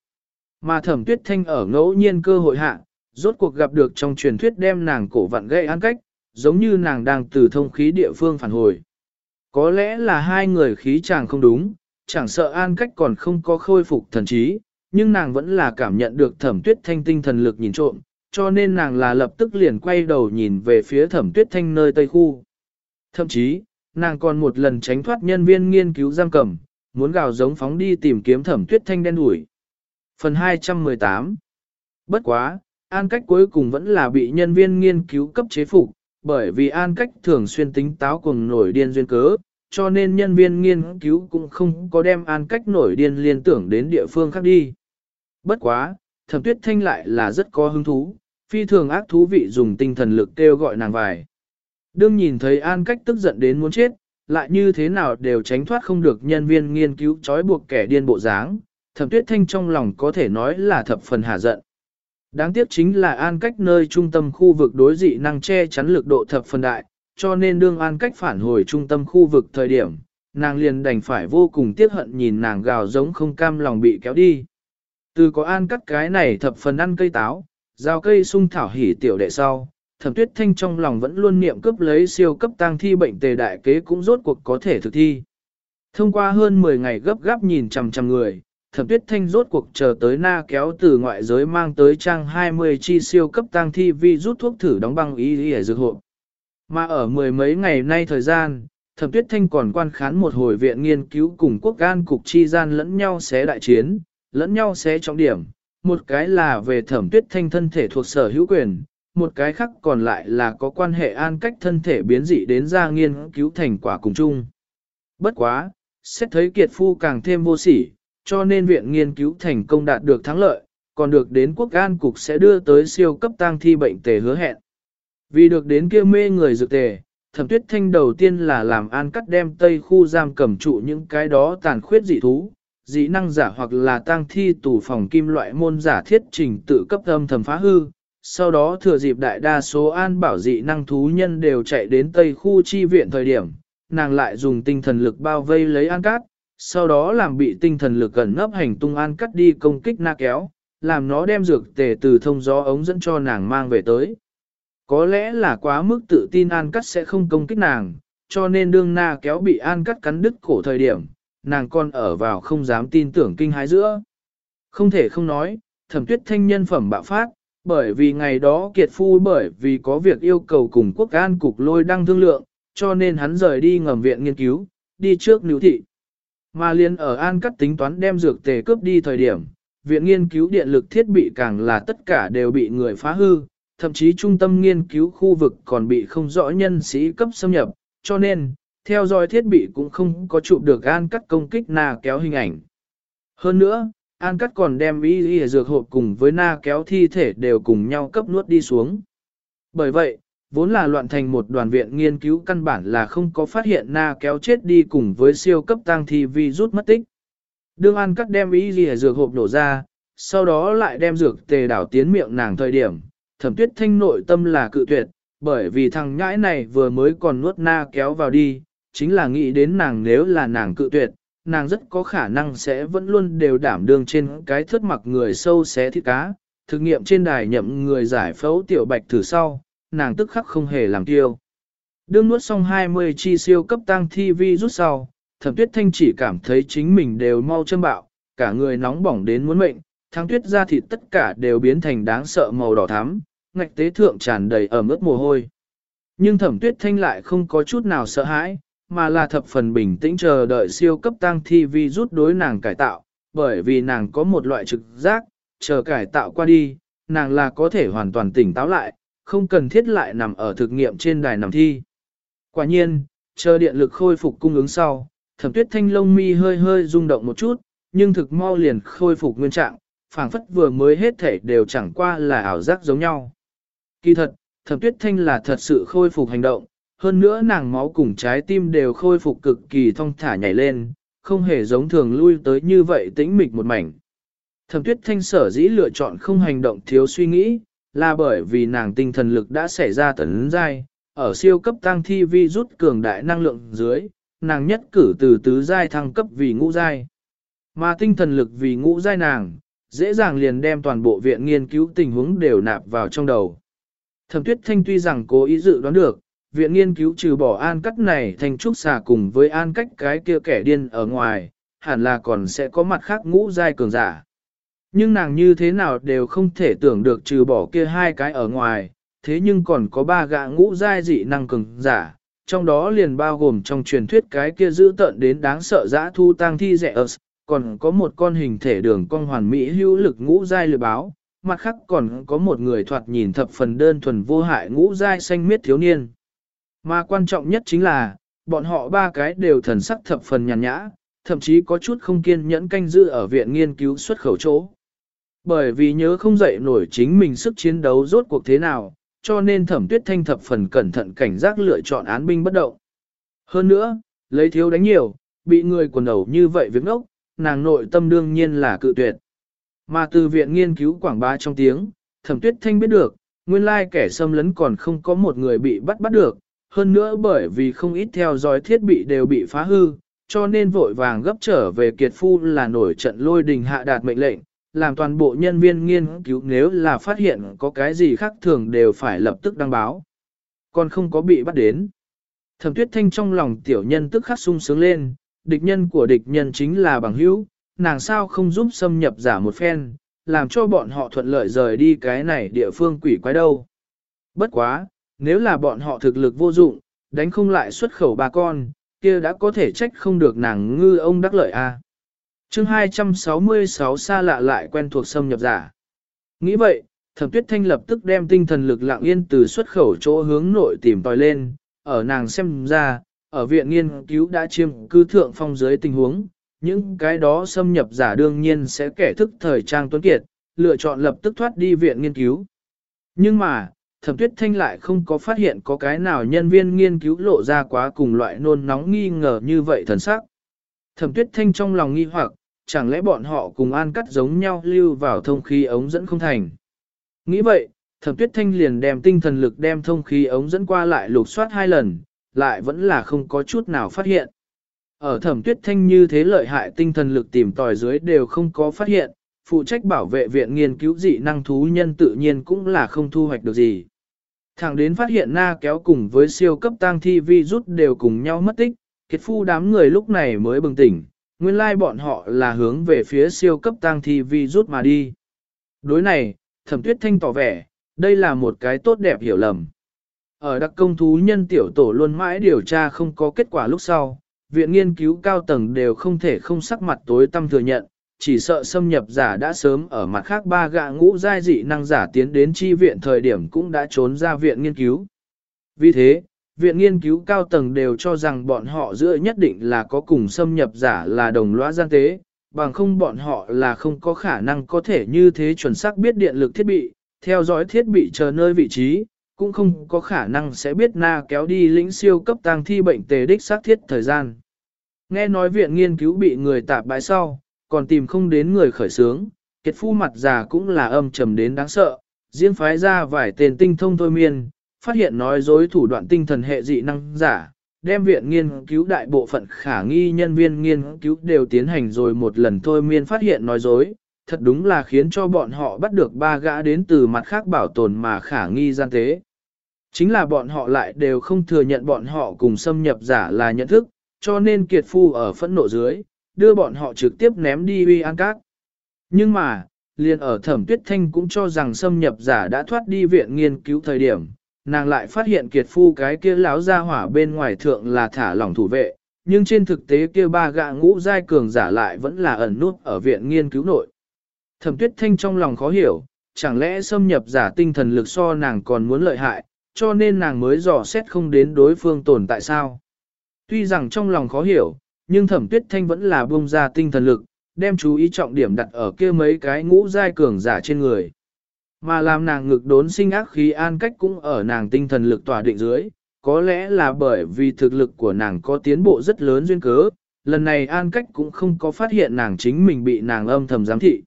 Speaker 1: Mà thẩm tuyết thanh ở ngẫu nhiên cơ hội hạ, rốt cuộc gặp được trong truyền thuyết đem nàng cổ vặn gây an cách, giống như nàng đang từ thông khí địa phương phản hồi. Có lẽ là hai người khí chàng không đúng, chẳng sợ an cách còn không có khôi phục thần trí, nhưng nàng vẫn là cảm nhận được thẩm tuyết thanh tinh thần lực nhìn trộm, cho nên nàng là lập tức liền quay đầu nhìn về phía thẩm tuyết thanh nơi tây khu. Thậm chí, nàng còn một lần tránh thoát nhân viên nghiên cứu giam cầm, muốn gào giống phóng đi tìm kiếm thẩm tuyết thanh đen đuổi. Phần 218 Bất quá, an cách cuối cùng vẫn là bị nhân viên nghiên cứu cấp chế phục, bởi vì an cách thường xuyên tính táo cùng nổi điên duyên cớ, cho nên nhân viên nghiên cứu cũng không có đem an cách nổi điên liên tưởng đến địa phương khác đi. Bất quá, thẩm tuyết thanh lại là rất có hứng thú, phi thường ác thú vị dùng tinh thần lực kêu gọi nàng vài. Đương nhìn thấy An cách tức giận đến muốn chết, lại như thế nào đều tránh thoát không được nhân viên nghiên cứu trói buộc kẻ điên bộ dáng, thẩm tuyết thanh trong lòng có thể nói là thập phần hà giận. Đáng tiếc chính là An cách nơi trung tâm khu vực đối dị năng che chắn lực độ thập phần đại, cho nên đương An cách phản hồi trung tâm khu vực thời điểm, nàng liền đành phải vô cùng tiếc hận nhìn nàng gào giống không cam lòng bị kéo đi. Từ có An cắt cái này thập phần ăn cây táo, giao cây sung thảo hỉ tiểu đệ sau, thẩm tuyết thanh trong lòng vẫn luôn niệm cướp lấy siêu cấp tăng thi bệnh tề đại kế cũng rốt cuộc có thể thực thi. Thông qua hơn 10 ngày gấp gáp nhìn chằm chằm người, thẩm tuyết thanh rốt cuộc chờ tới na kéo từ ngoại giới mang tới trang 20 chi siêu cấp tăng thi vi rút thuốc thử đóng băng ý ý ở dược hộ. Mà ở mười mấy ngày nay thời gian, thẩm tuyết thanh còn quan khán một hồi viện nghiên cứu cùng quốc gan cục chi gian lẫn nhau xé đại chiến, lẫn nhau xé trọng điểm. Một cái là về thẩm tuyết thanh thân thể thuộc sở hữu quyền, một cái khác còn lại là có quan hệ an cách thân thể biến dị đến ra nghiên cứu thành quả cùng chung. Bất quá, xét thấy kiệt phu càng thêm vô sỉ, cho nên viện nghiên cứu thành công đạt được thắng lợi, còn được đến quốc an cục sẽ đưa tới siêu cấp tang thi bệnh tề hứa hẹn. Vì được đến kia mê người dược tề, thẩm tuyết thanh đầu tiên là làm an cắt đem tây khu giam cầm trụ những cái đó tàn khuyết dị thú, dị năng giả hoặc là tang thi tù phòng kim loại môn giả thiết trình tự cấp âm thầm phá hư, sau đó thừa dịp đại đa số an bảo dị năng thú nhân đều chạy đến tây khu chi viện thời điểm, nàng lại dùng tinh thần lực bao vây lấy an cát, sau đó làm bị tinh thần lực gần nấp hành tung an cắt đi công kích na kéo, làm nó đem dược tề từ thông gió ống dẫn cho nàng mang về tới. Có lẽ là quá mức tự tin an cắt sẽ không công kích nàng, cho nên đương na kéo bị an cắt cắn đứt cổ thời điểm, nàng còn ở vào không dám tin tưởng kinh hái giữa. Không thể không nói, thẩm tuyết thanh nhân phẩm bạo phát, Bởi vì ngày đó Kiệt Phu bởi vì có việc yêu cầu cùng quốc an cục lôi đăng thương lượng, cho nên hắn rời đi ngầm viện nghiên cứu, đi trước nữ thị. Mà liên ở An cắt tính toán đem dược tề cướp đi thời điểm, viện nghiên cứu điện lực thiết bị càng là tất cả đều bị người phá hư, thậm chí trung tâm nghiên cứu khu vực còn bị không rõ nhân sĩ cấp xâm nhập, cho nên, theo dõi thiết bị cũng không có chụp được An cắt công kích na kéo hình ảnh. Hơn nữa, An cắt còn đem y y dược hộp cùng với na kéo thi thể đều cùng nhau cấp nuốt đi xuống. Bởi vậy, vốn là loạn thành một đoàn viện nghiên cứu căn bản là không có phát hiện na kéo chết đi cùng với siêu cấp tăng thi vi rút mất tích. Đương An cắt đem y y dược hộp nổ ra, sau đó lại đem dược tề đảo tiến miệng nàng thời điểm, thẩm tuyết thanh nội tâm là cự tuyệt, bởi vì thằng nhãi này vừa mới còn nuốt na kéo vào đi, chính là nghĩ đến nàng nếu là nàng cự tuyệt, nàng rất có khả năng sẽ vẫn luôn đều đảm đương trên cái thất mặc người sâu xé thịt cá. Thực nghiệm trên đài nhậm người giải phẫu tiểu bạch thử sau, nàng tức khắc không hề làm tiêu. Đương nuốt xong 20 chi siêu cấp tăng thi vi rút sau, thẩm tuyết thanh chỉ cảm thấy chính mình đều mau châm bạo, cả người nóng bỏng đến muốn mệnh, thang tuyết ra thịt tất cả đều biến thành đáng sợ màu đỏ thắm, ngạch tế thượng tràn đầy ẩm ướt mồ hôi. Nhưng thẩm tuyết thanh lại không có chút nào sợ hãi, mà là thập phần bình tĩnh chờ đợi siêu cấp tăng thi vi rút đối nàng cải tạo, bởi vì nàng có một loại trực giác, chờ cải tạo qua đi, nàng là có thể hoàn toàn tỉnh táo lại, không cần thiết lại nằm ở thực nghiệm trên đài nằm thi. Quả nhiên, chờ điện lực khôi phục cung ứng sau, thẩm tuyết thanh lông mi hơi hơi rung động một chút, nhưng thực mau liền khôi phục nguyên trạng, phảng phất vừa mới hết thể đều chẳng qua là ảo giác giống nhau. Kỳ thật, thẩm tuyết thanh là thật sự khôi phục hành động, hơn nữa nàng máu cùng trái tim đều khôi phục cực kỳ thong thả nhảy lên, không hề giống thường lui tới như vậy tĩnh mịch một mảnh. Thẩm tuyết thanh sở dĩ lựa chọn không hành động thiếu suy nghĩ, là bởi vì nàng tinh thần lực đã xảy ra tấn giai, ở siêu cấp tăng thi vi rút cường đại năng lượng dưới, nàng nhất cử từ tứ giai thăng cấp vì ngũ giai. Mà tinh thần lực vì ngũ giai nàng, dễ dàng liền đem toàn bộ viện nghiên cứu tình huống đều nạp vào trong đầu. Thẩm tuyết thanh tuy rằng cố ý dự đoán được, viện nghiên cứu trừ bỏ an cách này thành trúc xà cùng với an cách cái kia kẻ điên ở ngoài, hẳn là còn sẽ có mặt khác ngũ giai cường giả. Nhưng nàng như thế nào đều không thể tưởng được trừ bỏ kia hai cái ở ngoài, thế nhưng còn có ba gã ngũ giai dị năng cường giả, trong đó liền bao gồm trong truyền thuyết cái kia giữ tận đến đáng sợ dã thu tang thi rẻ ớt, còn có một con hình thể đường cong hoàn mỹ hữu lực ngũ giai lừa báo, mặt khác còn có một người thoạt nhìn thập phần đơn thuần vô hại ngũ giai xanh miết thiếu niên. Mà quan trọng nhất chính là, bọn họ ba cái đều thần sắc thập phần nhàn nhã, thậm chí có chút không kiên nhẫn canh giữ ở viện nghiên cứu xuất khẩu chỗ. Bởi vì nhớ không dậy nổi chính mình sức chiến đấu rốt cuộc thế nào, cho nên thẩm tuyết thanh thập phần cẩn thận cảnh giác lựa chọn án binh bất động. Hơn nữa, lấy thiếu đánh nhiều, bị người quần đầu như vậy việc ngốc, nàng nội tâm đương nhiên là cự tuyệt. Mà từ viện nghiên cứu quảng bá trong tiếng, thẩm tuyết thanh biết được, nguyên lai kẻ xâm lấn còn không có một người bị bắt bắt được, hơn nữa bởi vì không ít theo dõi thiết bị đều bị phá hư, cho nên vội vàng gấp trở về kiệt phu là nổi trận lôi đình hạ đạt mệnh lệnh, làm toàn bộ nhân viên nghiên cứu nếu là phát hiện có cái gì khác thường đều phải lập tức đăng báo. Còn không có bị bắt đến. Thẩm tuyết thanh trong lòng tiểu nhân tức khắc sung sướng lên, địch nhân của địch nhân chính là bằng hữu, nàng sao không giúp xâm nhập giả một phen, làm cho bọn họ thuận lợi rời đi cái này địa phương quỷ quái đâu. Bất quá, nếu là bọn họ thực lực vô dụng, đánh không lại xuất khẩu bà con, kia đã có thể trách không được nàng ngư ông đắc lợi a. À. Chương 266 xa lạ lại quen thuộc xâm nhập giả. Nghĩ vậy, Thẩm Tuyết Thanh lập tức đem tinh thần lực lặng yên từ xuất khẩu chỗ hướng nội tìm tòi lên, ở nàng xem ra, ở viện nghiên cứu đã chiêm cư thượng phong dưới tình huống, những cái đó xâm nhập giả đương nhiên sẽ kẻ thức thời trang tuấn kiệt, lựa chọn lập tức thoát đi viện nghiên cứu. Nhưng mà, thẩm tuyết thanh lại không có phát hiện có cái nào nhân viên nghiên cứu lộ ra quá cùng loại nôn nóng nghi ngờ như vậy thần sắc. Thẩm tuyết thanh trong lòng nghi hoặc, chẳng lẽ bọn họ cùng an cắt giống nhau lưu vào thông khí ống dẫn không thành. Nghĩ vậy, thẩm tuyết thanh liền đem tinh thần lực đem thông khí ống dẫn qua lại lục soát hai lần, lại vẫn là không có chút nào phát hiện. Ở thẩm tuyết thanh như thế lợi hại tinh thần lực tìm tòi dưới đều không có phát hiện, phụ trách bảo vệ viện nghiên cứu dị năng thú nhân tự nhiên cũng là không thu hoạch được gì. Thẳng đến phát hiện na kéo cùng với siêu cấp tang thi vi rút đều cùng nhau mất tích, kiệt phu đám người lúc này mới bừng tỉnh, nguyên lai bọn họ là hướng về phía siêu cấp tang thi vi rút mà đi. Đối này, thẩm tuyết thanh tỏ vẻ, đây là một cái tốt đẹp hiểu lầm. Ở đặc công thú nhân tiểu tổ luôn mãi điều tra không có kết quả lúc sau, viện nghiên cứu cao tầng đều không thể không sắc mặt tối tâm thừa nhận, chỉ sợ xâm nhập giả đã sớm ở mặt khác ba gạ ngũ giai dị năng giả tiến đến chi viện thời điểm cũng đã trốn ra viện nghiên cứu. Vì thế, viện nghiên cứu cao tầng đều cho rằng bọn họ giữa nhất định là có cùng xâm nhập giả là đồng lõa gian tế, bằng không bọn họ là không có khả năng có thể như thế chuẩn xác biết điện lực thiết bị, theo dõi thiết bị chờ nơi vị trí, cũng không có khả năng sẽ biết na kéo đi lĩnh siêu cấp tăng thi bệnh tề đích xác thiết thời gian. Nghe nói viện nghiên cứu bị người tạp bãi sau, còn tìm không đến người khởi sướng, kiệt phu mặt già cũng là âm trầm đến đáng sợ, riêng phái ra vài tên tinh thông thôi miên, phát hiện nói dối thủ đoạn tinh thần hệ dị năng giả, đem viện nghiên cứu đại bộ phận khả nghi nhân viên nghiên cứu đều tiến hành rồi một lần thôi miên phát hiện nói dối, thật đúng là khiến cho bọn họ bắt được ba gã đến từ mặt khác bảo tồn mà khả nghi gian tế. Chính là bọn họ lại đều không thừa nhận bọn họ cùng xâm nhập giả là nhận thức, cho nên kiệt phu ở phẫn nộ dưới, đưa bọn họ trực tiếp ném đi uy an các. Nhưng mà, liền ở thẩm tuyết thanh cũng cho rằng xâm nhập giả đã thoát đi viện nghiên cứu thời điểm, nàng lại phát hiện kiệt phu cái kia láo ra hỏa bên ngoài thượng là thả lỏng thủ vệ, nhưng trên thực tế kia ba gạ ngũ giai cường giả lại vẫn là ẩn nút ở viện nghiên cứu nội. Thẩm tuyết thanh trong lòng khó hiểu, chẳng lẽ xâm nhập giả tinh thần lực so nàng còn muốn lợi hại, cho nên nàng mới dò xét không đến đối phương tồn tại sao. Tuy rằng trong lòng khó hiểu, nhưng thẩm tuyết thanh vẫn là buông ra tinh thần lực, đem chú ý trọng điểm đặt ở kia mấy cái ngũ giai cường giả trên người. Mà làm nàng ngực đốn sinh ác khí an cách cũng ở nàng tinh thần lực tỏa định dưới, có lẽ là bởi vì thực lực của nàng có tiến bộ rất lớn duyên cớ, lần này an cách cũng không có phát hiện nàng chính mình bị nàng âm thầm giám thị.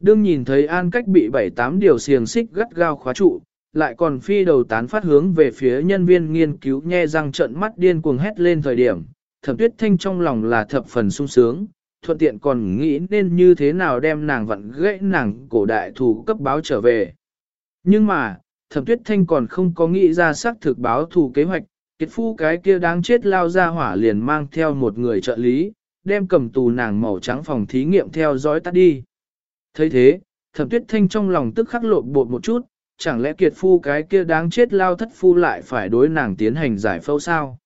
Speaker 1: Đương nhìn thấy an cách bị bảy tám điều xiềng xích gắt gao khóa trụ, lại còn phi đầu tán phát hướng về phía nhân viên nghiên cứu nhe răng trận mắt điên cuồng hét lên thời điểm, thẩm tuyết thanh trong lòng là thập phần sung sướng, thuận tiện còn nghĩ nên như thế nào đem nàng vặn gãy nàng cổ đại thủ cấp báo trở về. Nhưng mà, thẩm tuyết thanh còn không có nghĩ ra xác thực báo thù kế hoạch, kiệt phu cái kia đáng chết lao ra hỏa liền mang theo một người trợ lý, đem cầm tù nàng màu trắng phòng thí nghiệm theo dõi tắt đi. thấy thế, thẩm tuyết thanh trong lòng tức khắc lộn bột một chút, chẳng lẽ kiệt phu cái kia đáng chết lao thất phu lại phải đối nàng tiến hành giải phẫu sao?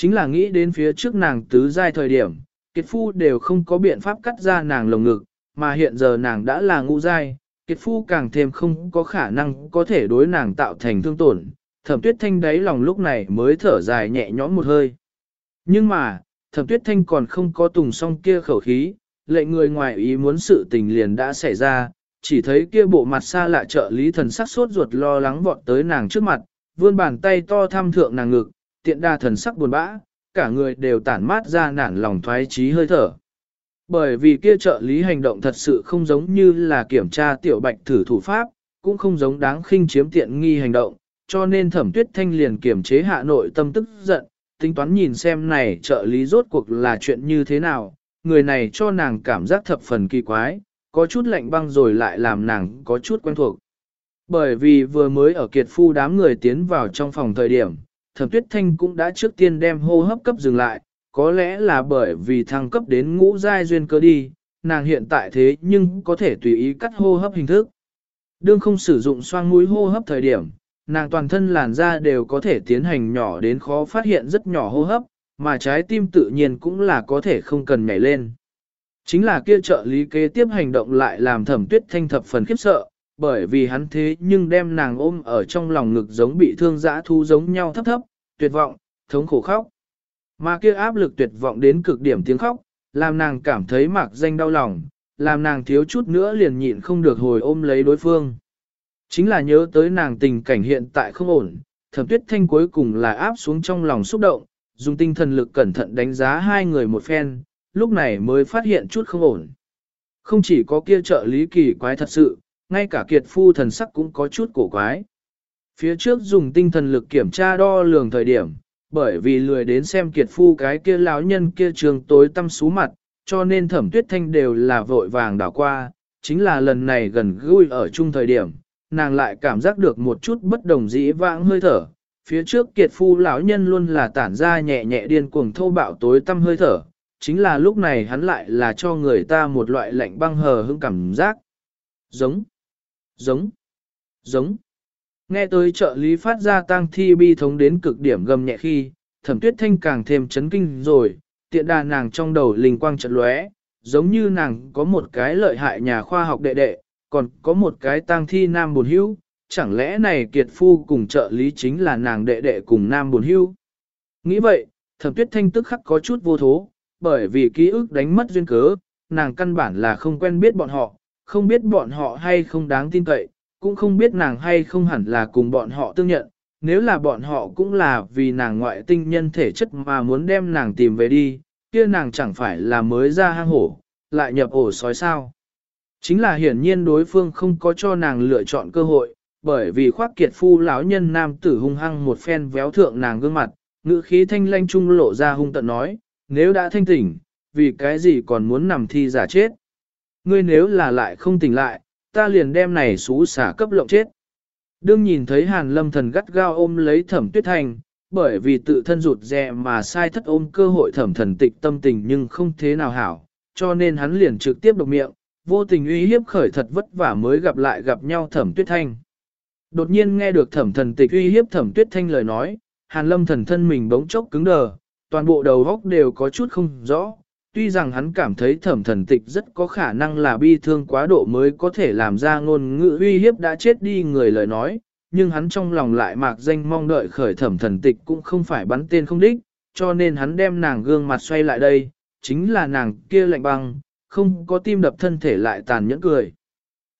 Speaker 1: Chính là nghĩ đến phía trước nàng tứ giai thời điểm, kiệt phu đều không có biện pháp cắt ra nàng lồng ngực, mà hiện giờ nàng đã là ngũ giai, kiệt phu càng thêm không có khả năng có thể đối nàng tạo thành thương tổn. Thẩm tuyết thanh đáy lòng lúc này mới thở dài nhẹ nhõm một hơi. Nhưng mà, thẩm tuyết thanh còn không có tùng xong kia khẩu khí, lệ người ngoài ý muốn sự tình liền đã xảy ra, chỉ thấy kia bộ mặt xa lạ trợ lý thần sắc sốt ruột lo lắng vọt tới nàng trước mặt, vươn bàn tay to thăm thượng nàng ngực, tiện đa thần sắc buồn bã, cả người đều tản mát ra nản lòng thoái trí hơi thở. Bởi vì kia trợ lý hành động thật sự không giống như là kiểm tra tiểu bạch thử thủ pháp, cũng không giống đáng khinh chiếm tiện nghi hành động, cho nên thẩm tuyết thanh liền kiểm chế hạ nội tâm tức giận, tính toán nhìn xem này trợ lý rốt cuộc là chuyện như thế nào, người này cho nàng cảm giác thập phần kỳ quái, có chút lạnh băng rồi lại làm nàng có chút quen thuộc. Bởi vì vừa mới ở kiệt phu đám người tiến vào trong phòng thời điểm, thẩm tuyết thanh cũng đã trước tiên đem hô hấp cấp dừng lại, có lẽ là bởi vì thăng cấp đến ngũ giai duyên cơ đi, nàng hiện tại thế nhưng có thể tùy ý cắt hô hấp hình thức. Đương không sử dụng xoang mũi hô hấp thời điểm, nàng toàn thân làn da đều có thể tiến hành nhỏ đến khó phát hiện rất nhỏ hô hấp, mà trái tim tự nhiên cũng là có thể không cần nhảy lên. Chính là kia trợ lý kế tiếp hành động lại làm thẩm tuyết thanh thập phần khiếp sợ, bởi vì hắn thế nhưng đem nàng ôm ở trong lòng ngực giống bị thương dã thu giống nhau thấp thấp, tuyệt vọng, thống khổ khóc. Mà kia áp lực tuyệt vọng đến cực điểm tiếng khóc, làm nàng cảm thấy mạc danh đau lòng, làm nàng thiếu chút nữa liền nhịn không được hồi ôm lấy đối phương. Chính là nhớ tới nàng tình cảnh hiện tại không ổn, thẩm tuyết thanh cuối cùng là áp xuống trong lòng xúc động, dùng tinh thần lực cẩn thận đánh giá hai người một phen, lúc này mới phát hiện chút không ổn. Không chỉ có kia trợ lý kỳ quái thật sự, ngay cả kiệt phu thần sắc cũng có chút cổ quái. Phía trước dùng tinh thần lực kiểm tra đo lường thời điểm, bởi vì lười đến xem kiệt phu cái kia lão nhân kia trường tối tâm xú mặt, cho nên thẩm tuyết thanh đều là vội vàng đảo qua, chính là lần này gần gũi ở chung thời điểm, nàng lại cảm giác được một chút bất đồng dĩ vãng hơi thở. Phía trước kiệt phu lão nhân luôn là tản ra nhẹ nhẹ điên cuồng thô bạo tối tâm hơi thở, chính là lúc này hắn lại là cho người ta một loại lạnh băng hờ hững cảm giác. Giống. Giống, giống. Nghe tới trợ lý phát ra tang thi bi thống đến cực điểm gầm nhẹ khi, thẩm tuyết thanh càng thêm chấn kinh rồi, tiện đà nàng trong đầu linh quang trận lóe, giống như nàng có một cái lợi hại nhà khoa học đệ đệ, còn có một cái tang thi nam buồn hữu, chẳng lẽ này kiệt phu cùng trợ lý chính là nàng đệ đệ cùng nam buồn hữu. Nghĩ vậy, thẩm tuyết thanh tức khắc có chút vô thố, bởi vì ký ức đánh mất duyên cớ, nàng căn bản là không quen biết bọn họ, không biết bọn họ hay không đáng tin cậy, cũng không biết nàng hay không hẳn là cùng bọn họ tương nhận, nếu là bọn họ cũng là vì nàng ngoại tinh nhân thể chất mà muốn đem nàng tìm về đi, kia nàng chẳng phải là mới ra hang hổ, lại nhập ổ sói sao. Chính là hiển nhiên đối phương không có cho nàng lựa chọn cơ hội, bởi vì khoác kiệt phu lão nhân nam tử hung hăng một phen véo thượng nàng gương mặt, ngữ khí thanh lanh trung lộ ra hung tận nói, nếu đã thanh tỉnh, vì cái gì còn muốn nằm thi giả chết. Ngươi nếu là lại không tỉnh lại, ta liền đem này xú xả cấp lộng chết. Đương nhìn thấy hàn lâm thần gắt gao ôm lấy thẩm tuyết thanh, bởi vì tự thân rụt rè mà sai thất ôm cơ hội thẩm thần tịch tâm tình nhưng không thế nào hảo, cho nên hắn liền trực tiếp độc miệng, vô tình uy hiếp khởi thật vất vả mới gặp lại gặp nhau thẩm tuyết thanh. Đột nhiên nghe được thẩm thần tịch uy hiếp thẩm tuyết thanh lời nói, hàn lâm thần thân mình bỗng chốc cứng đờ, toàn bộ đầu góc đều có chút không rõ. Tuy rằng hắn cảm thấy thẩm thần tịch rất có khả năng là bi thương quá độ mới có thể làm ra ngôn ngữ uy hiếp đã chết đi người lời nói, nhưng hắn trong lòng lại mạc danh mong đợi khởi thẩm thần tịch cũng không phải bắn tên không đích, cho nên hắn đem nàng gương mặt xoay lại đây, chính là nàng kia lạnh băng, không có tim đập thân thể lại tàn nhẫn cười.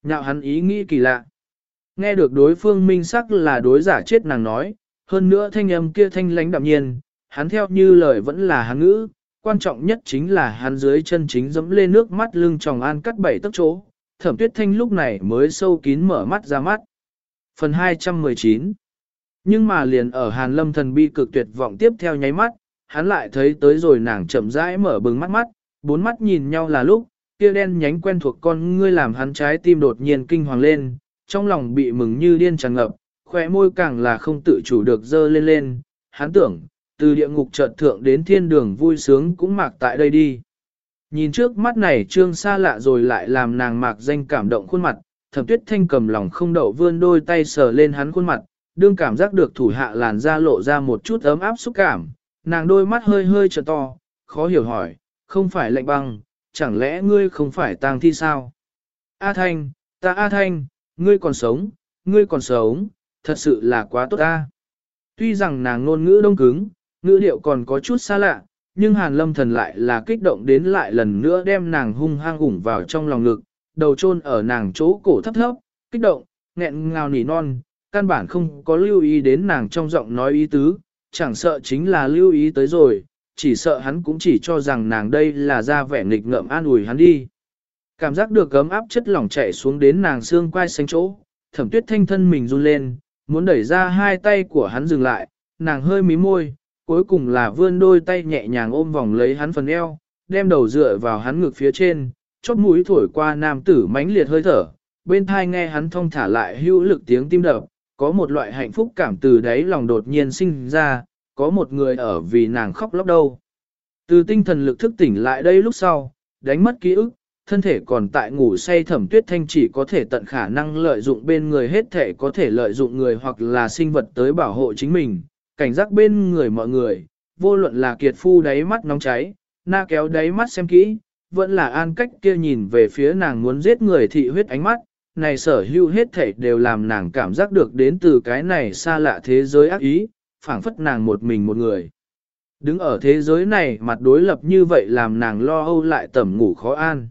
Speaker 1: Nhạo hắn ý nghĩ kỳ lạ. Nghe được đối phương minh sắc là đối giả chết nàng nói, hơn nữa thanh âm kia thanh lãnh đạm nhiên, hắn theo như lời vẫn là hắn ngữ, quan trọng nhất chính là hắn dưới chân chính dẫm lên nước mắt lưng tròng an cắt bảy tấc chỗ, thẩm tuyết thanh lúc này mới sâu kín mở mắt ra mắt. Phần 219 Nhưng mà liền ở Hàn Lâm thần bi cực tuyệt vọng tiếp theo nháy mắt, hắn lại thấy tới rồi nàng chậm rãi mở bừng mắt mắt, bốn mắt nhìn nhau là lúc, kia đen nhánh quen thuộc con ngươi làm hắn trái tim đột nhiên kinh hoàng lên, trong lòng bị mừng như điên tràn ngập, khóe môi càng là không tự chủ được dơ lên lên, hắn tưởng, từ địa ngục trợt thượng đến thiên đường vui sướng cũng mạc tại đây đi. Nhìn trước mắt này trương xa lạ rồi lại làm nàng mạc danh cảm động khuôn mặt, thẩm tuyết thanh cầm lòng không đậu vươn đôi tay sờ lên hắn khuôn mặt, đương cảm giác được thủ hạ làn da lộ ra một chút ấm áp xúc cảm, nàng đôi mắt hơi hơi trợ to, khó hiểu hỏi, không phải lạnh băng, chẳng lẽ ngươi không phải tang thi sao? A Thanh, ta A Thanh, ngươi còn sống, ngươi còn sống, thật sự là quá tốt ta. Tuy rằng nàng ngôn ngữ đông cứng, ngữ điệu còn có chút xa lạ, nhưng Hàn Lâm Thần lại là kích động đến lại lần nữa đem nàng hung hăng ủng vào trong lòng ngực, đầu chôn ở nàng chỗ cổ thấp thấp, kích động, nghẹn ngào nỉ non, căn bản không có lưu ý đến nàng trong giọng nói ý tứ, chẳng sợ chính là lưu ý tới rồi, chỉ sợ hắn cũng chỉ cho rằng nàng đây là ra vẻ nghịch ngợm an ủi hắn đi. Cảm giác được gấm áp chất lỏng chảy xuống đến nàng xương quai xanh chỗ, thẩm tuyết thanh thân mình run lên, muốn đẩy ra hai tay của hắn dừng lại, nàng hơi mí môi, cuối cùng là vươn đôi tay nhẹ nhàng ôm vòng lấy hắn phần eo, đem đầu dựa vào hắn ngực phía trên, chót mũi thổi qua nam tử mãnh liệt hơi thở, bên thai nghe hắn thông thả lại hữu lực tiếng tim đập, có một loại hạnh phúc cảm từ đáy lòng đột nhiên sinh ra, có một người ở vì nàng khóc lóc đâu. Từ tinh thần lực thức tỉnh lại đây lúc sau, đánh mất ký ức, thân thể còn tại ngủ say thẩm tuyết thanh chỉ có thể tận khả năng lợi dụng bên người hết thể có thể lợi dụng người hoặc là sinh vật tới bảo hộ chính mình, cảnh giác bên người mọi người, vô luận là kiệt phu đáy mắt nóng cháy, na kéo đáy mắt xem kỹ, vẫn là an cách kia nhìn về phía nàng muốn giết người thị huyết ánh mắt, này sở hữu hết thể đều làm nàng cảm giác được đến từ cái này xa lạ thế giới ác ý, phảng phất nàng một mình một người. Đứng ở thế giới này mặt đối lập như vậy làm nàng lo âu lại tẩm ngủ khó an.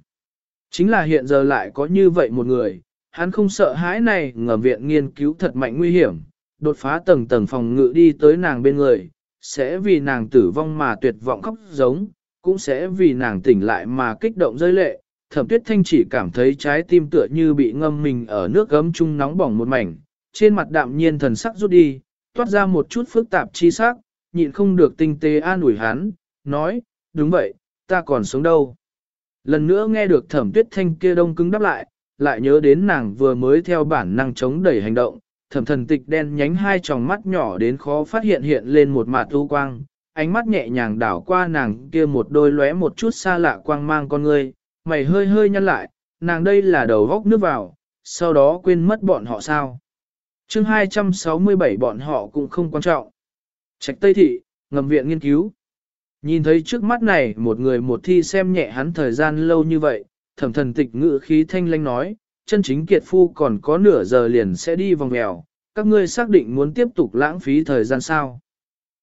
Speaker 1: Chính là hiện giờ lại có như vậy một người, hắn không sợ hãi này ngầm viện nghiên cứu thật mạnh nguy hiểm, đột phá tầng tầng phòng ngự đi tới nàng bên người, sẽ vì nàng tử vong mà tuyệt vọng khóc giống, cũng sẽ vì nàng tỉnh lại mà kích động rơi lệ. Thẩm tuyết thanh chỉ cảm thấy trái tim tựa như bị ngâm mình ở nước gấm chung nóng bỏng một mảnh, trên mặt đạm nhiên thần sắc rút đi, toát ra một chút phức tạp chi sắc, nhịn không được tinh tế an ủi hắn, nói, đúng vậy, ta còn sống đâu. Lần nữa nghe được thẩm tuyết thanh kia đông cứng đáp lại, lại nhớ đến nàng vừa mới theo bản năng chống đẩy hành động, thẩm thần tịch đen nhánh hai tròng mắt nhỏ đến khó phát hiện hiện lên một mạt u quang, ánh mắt nhẹ nhàng đảo qua nàng kia một đôi lóe một chút xa lạ quang mang con ngươi, mày hơi hơi nhăn lại, nàng đây là đầu góc nước vào, sau đó quên mất bọn họ sao. chương 267 bọn họ cũng không quan trọng. Trạch Tây Thị, ngầm viện nghiên cứu. Nhìn thấy trước mắt này một người một thi xem nhẹ hắn thời gian lâu như vậy, thẩm thần tịch ngự khí thanh lanh nói, chân chính kiệt phu còn có nửa giờ liền sẽ đi vòng mèo, các ngươi xác định muốn tiếp tục lãng phí thời gian sao.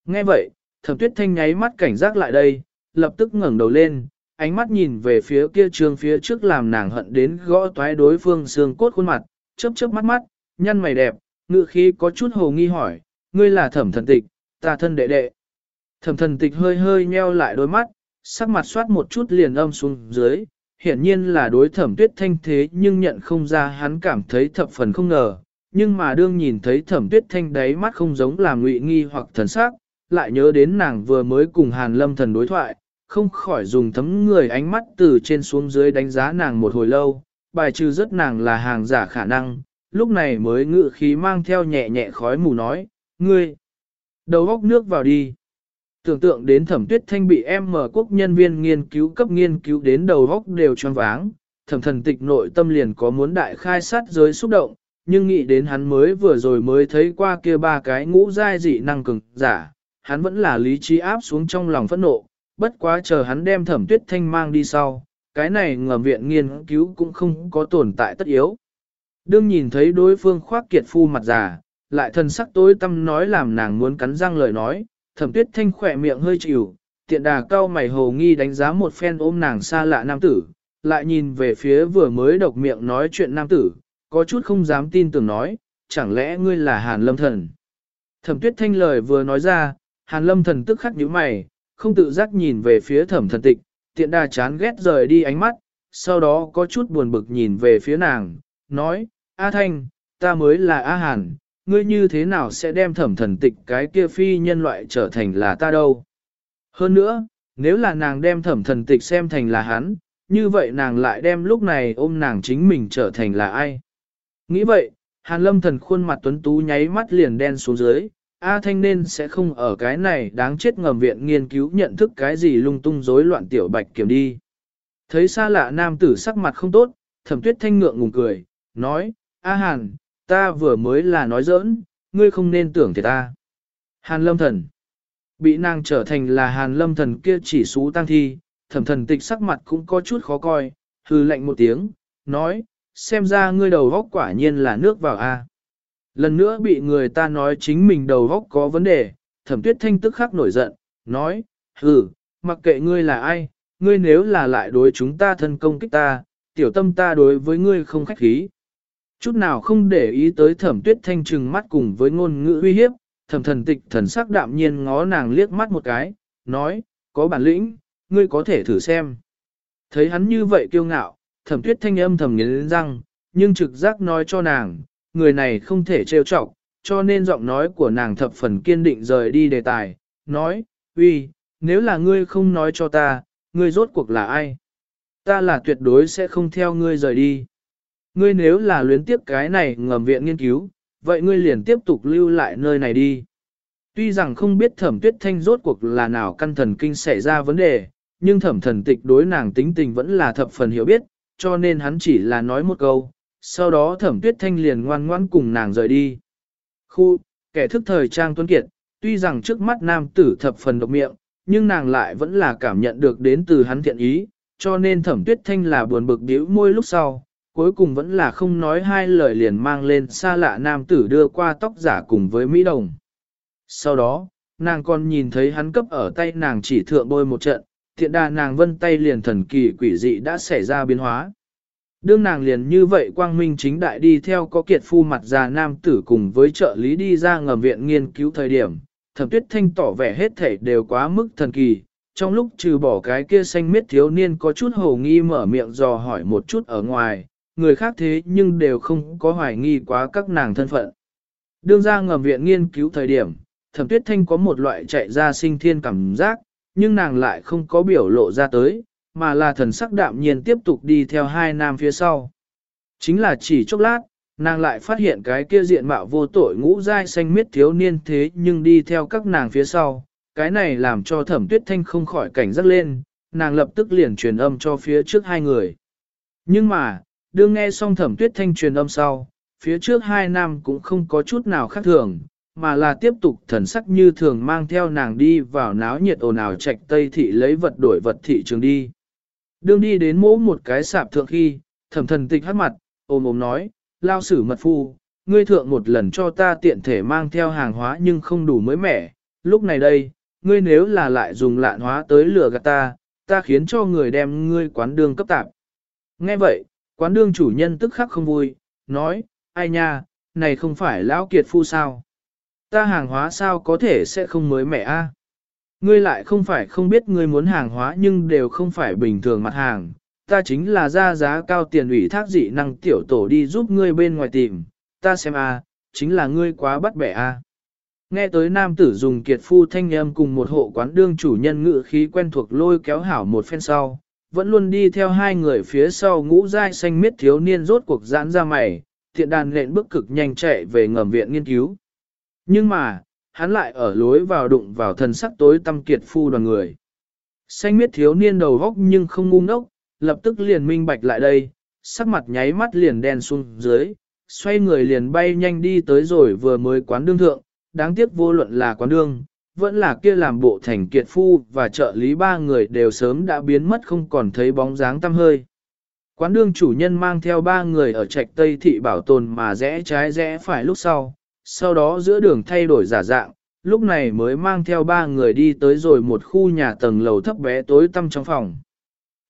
Speaker 1: Nghe vậy, thẩm tuyết thanh nháy mắt cảnh giác lại đây, lập tức ngẩng đầu lên, ánh mắt nhìn về phía kia trường phía trước làm nàng hận đến gõ toái đối phương xương cốt khuôn mặt, chớp chớp mắt mắt, nhăn mày đẹp, ngự khí có chút hồ nghi hỏi, ngươi là thẩm thần tịch, ta thân đệ đệ. Thẩm thần tịch hơi hơi nheo lại đôi mắt, sắc mặt soát một chút liền âm xuống dưới, hiển nhiên là đối thẩm tuyết thanh thế nhưng nhận không ra hắn cảm thấy thập phần không ngờ, nhưng mà đương nhìn thấy thẩm tuyết thanh đáy mắt không giống là ngụy nghi hoặc thần sắc, lại nhớ đến nàng vừa mới cùng hàn lâm thần đối thoại, không khỏi dùng thấm người ánh mắt từ trên xuống dưới đánh giá nàng một hồi lâu, bài trừ rất nàng là hàng giả khả năng, lúc này mới ngự khí mang theo nhẹ nhẹ khói mù nói, ngươi, đầu góc nước vào đi. Tưởng tượng đến thẩm tuyết thanh bị em mở quốc nhân viên nghiên cứu cấp nghiên cứu đến đầu góc đều choáng váng, thẩm thần tịch nội tâm liền có muốn đại khai sát giới xúc động, nhưng nghĩ đến hắn mới vừa rồi mới thấy qua kia ba cái ngũ giai dị năng cường giả, hắn vẫn là lý trí áp xuống trong lòng phẫn nộ, bất quá chờ hắn đem thẩm tuyết thanh mang đi sau, cái này ngầm viện nghiên cứu cũng không có tồn tại tất yếu. Đương nhìn thấy đối phương khoác kiệt phu mặt già, lại thần sắc tối tâm nói làm nàng muốn cắn răng lời nói, thẩm tuyết thanh khỏe miệng hơi chịu, tiện đà cao mày hồ nghi đánh giá một phen ôm nàng xa lạ nam tử, lại nhìn về phía vừa mới độc miệng nói chuyện nam tử, có chút không dám tin tưởng nói, chẳng lẽ ngươi là Hàn Lâm Thần. Thẩm tuyết thanh lời vừa nói ra, Hàn Lâm Thần tức khắc nhíu mày, không tự giác nhìn về phía thẩm thần tịch, tiện đà chán ghét rời đi ánh mắt, sau đó có chút buồn bực nhìn về phía nàng, nói, A Thanh, ta mới là A Hàn, ngươi như thế nào sẽ đem thẩm thần tịch cái kia phi nhân loại trở thành là ta đâu. Hơn nữa, nếu là nàng đem thẩm thần tịch xem thành là hắn, như vậy nàng lại đem lúc này ôm nàng chính mình trở thành là ai. Nghĩ vậy, Hàn lâm thần khuôn mặt tuấn tú nháy mắt liền đen xuống dưới, A Thanh nên sẽ không ở cái này đáng chết ngầm viện nghiên cứu nhận thức cái gì lung tung rối loạn tiểu bạch kiểm đi. Thấy xa lạ nam tử sắc mặt không tốt, thẩm tuyết thanh ngượng ngùng cười, nói, A Hàn, ta vừa mới là nói giỡn, ngươi không nên tưởng thì ta. Hàn lâm thần. Bị nàng trở thành là hàn lâm thần kia chỉ xú tăng thi, thẩm thần tịch sắc mặt cũng có chút khó coi, hư lạnh một tiếng, nói, xem ra ngươi đầu góc quả nhiên là nước vào a. Lần nữa bị người ta nói chính mình đầu góc có vấn đề, thẩm tuyết thanh tức khắc nổi giận, nói, hừ, mặc kệ ngươi là ai, ngươi nếu là lại đối chúng ta thân công kích ta, tiểu tâm ta đối với ngươi không khách khí. Chút nào không để ý tới thẩm tuyết thanh trừng mắt cùng với ngôn ngữ uy hiếp, thẩm thần tịch thần sắc đạm nhiên ngó nàng liếc mắt một cái, nói, có bản lĩnh, ngươi có thể thử xem. Thấy hắn như vậy kiêu ngạo, thẩm tuyết thanh âm thầm nghiến răng, nhưng trực giác nói cho nàng, người này không thể trêu chọc, cho nên giọng nói của nàng thập phần kiên định rời đi đề tài, nói, uy, nếu là ngươi không nói cho ta, ngươi rốt cuộc là ai? Ta là tuyệt đối sẽ không theo ngươi rời đi. Ngươi nếu là luyến tiếp cái này ngầm viện nghiên cứu, vậy ngươi liền tiếp tục lưu lại nơi này đi. Tuy rằng không biết thẩm tuyết thanh rốt cuộc là nào căn thần kinh xảy ra vấn đề, nhưng thẩm thần tịch đối nàng tính tình vẫn là thập phần hiểu biết, cho nên hắn chỉ là nói một câu, sau đó thẩm tuyết thanh liền ngoan ngoan cùng nàng rời đi. Khu, kẻ thức thời trang tuấn kiệt, tuy rằng trước mắt nam tử thập phần độc miệng, nhưng nàng lại vẫn là cảm nhận được đến từ hắn thiện ý, cho nên thẩm tuyết thanh là buồn bực điếu môi lúc sau, cuối cùng vẫn là không nói hai lời liền mang lên xa lạ nam tử đưa qua tóc giả cùng với Mỹ Đồng. Sau đó, nàng còn nhìn thấy hắn cấp ở tay nàng chỉ thượng bôi một trận, thiện đà nàng vân tay liền thần kỳ quỷ dị đã xảy ra biến hóa. Đương nàng liền như vậy quang minh chính đại đi theo có kiệt phu mặt già nam tử cùng với trợ lý đi ra ngầm viện nghiên cứu thời điểm, thẩm tuyết thanh tỏ vẻ hết thể đều quá mức thần kỳ. Trong lúc trừ bỏ cái kia xanh miết thiếu niên có chút hồ nghi mở miệng dò hỏi một chút ở ngoài, người khác thế nhưng đều không có hoài nghi quá các nàng thân phận. Đương ra ngầm viện nghiên cứu thời điểm, thẩm tuyết thanh có một loại chạy ra sinh thiên cảm giác, nhưng nàng lại không có biểu lộ ra tới, mà là thần sắc đạm nhiên tiếp tục đi theo hai nam phía sau. Chính là chỉ chốc lát, nàng lại phát hiện cái kia diện mạo vô tội ngũ dai xanh miết thiếu niên thế nhưng đi theo các nàng phía sau, cái này làm cho thẩm tuyết thanh không khỏi cảnh giác lên, nàng lập tức liền truyền âm cho phía trước hai người. Nhưng mà, đương nghe xong thẩm tuyết thanh truyền âm sau, phía trước hai nam cũng không có chút nào khác thường, mà là tiếp tục thần sắc như thường mang theo nàng đi vào náo nhiệt ồn ào trạch tây thị lấy vật đổi vật thị trường đi. Đương đi đến mỗ một cái sạp thượng khi, thẩm thần tịch hát mặt, ôm ôm nói, lao sử mật phu, ngươi thượng một lần cho ta tiện thể mang theo hàng hóa nhưng không đủ mới mẻ, lúc này đây, ngươi nếu là lại dùng lạn hóa tới lừa gạt ta, ta khiến cho người đem ngươi quán đường cấp tạp. Nghe vậy, quán đương chủ nhân tức khắc không vui, nói, ai nha, này không phải lão kiệt phu sao? Ta hàng hóa sao có thể sẽ không mới mẻ a? Ngươi lại không phải không biết ngươi muốn hàng hóa nhưng đều không phải bình thường mặt hàng, ta chính là ra giá cao tiền ủy thác dị năng tiểu tổ đi giúp ngươi bên ngoài tìm, ta xem a, chính là ngươi quá bắt bẻ a. Nghe tới nam tử dùng kiệt phu thanh âm cùng một hộ quán đương chủ nhân ngự khí quen thuộc lôi kéo hảo một phen sau, vẫn luôn đi theo hai người phía sau ngũ dai xanh miết thiếu niên rốt cuộc giãn ra mày, thiện đàn lệnh bước cực nhanh chạy về ngầm viện nghiên cứu. Nhưng mà, hắn lại ở lối vào đụng vào thần sắc tối tâm kiệt phu đoàn người. Xanh miết thiếu niên đầu góc nhưng không ngu ngốc, lập tức liền minh bạch lại đây, sắc mặt nháy mắt liền đen xuống dưới, xoay người liền bay nhanh đi tới rồi vừa mới quán đương thượng, đáng tiếc vô luận là quán đương, vẫn là kia làm bộ thành kiệt phu và trợ lý ba người đều sớm đã biến mất không còn thấy bóng dáng tăm hơi. Quán đương chủ nhân mang theo ba người ở trạch Tây Thị bảo tồn mà rẽ trái rẽ phải lúc sau, sau đó giữa đường thay đổi giả dạng, lúc này mới mang theo ba người đi tới rồi một khu nhà tầng lầu thấp bé tối tăm trong phòng.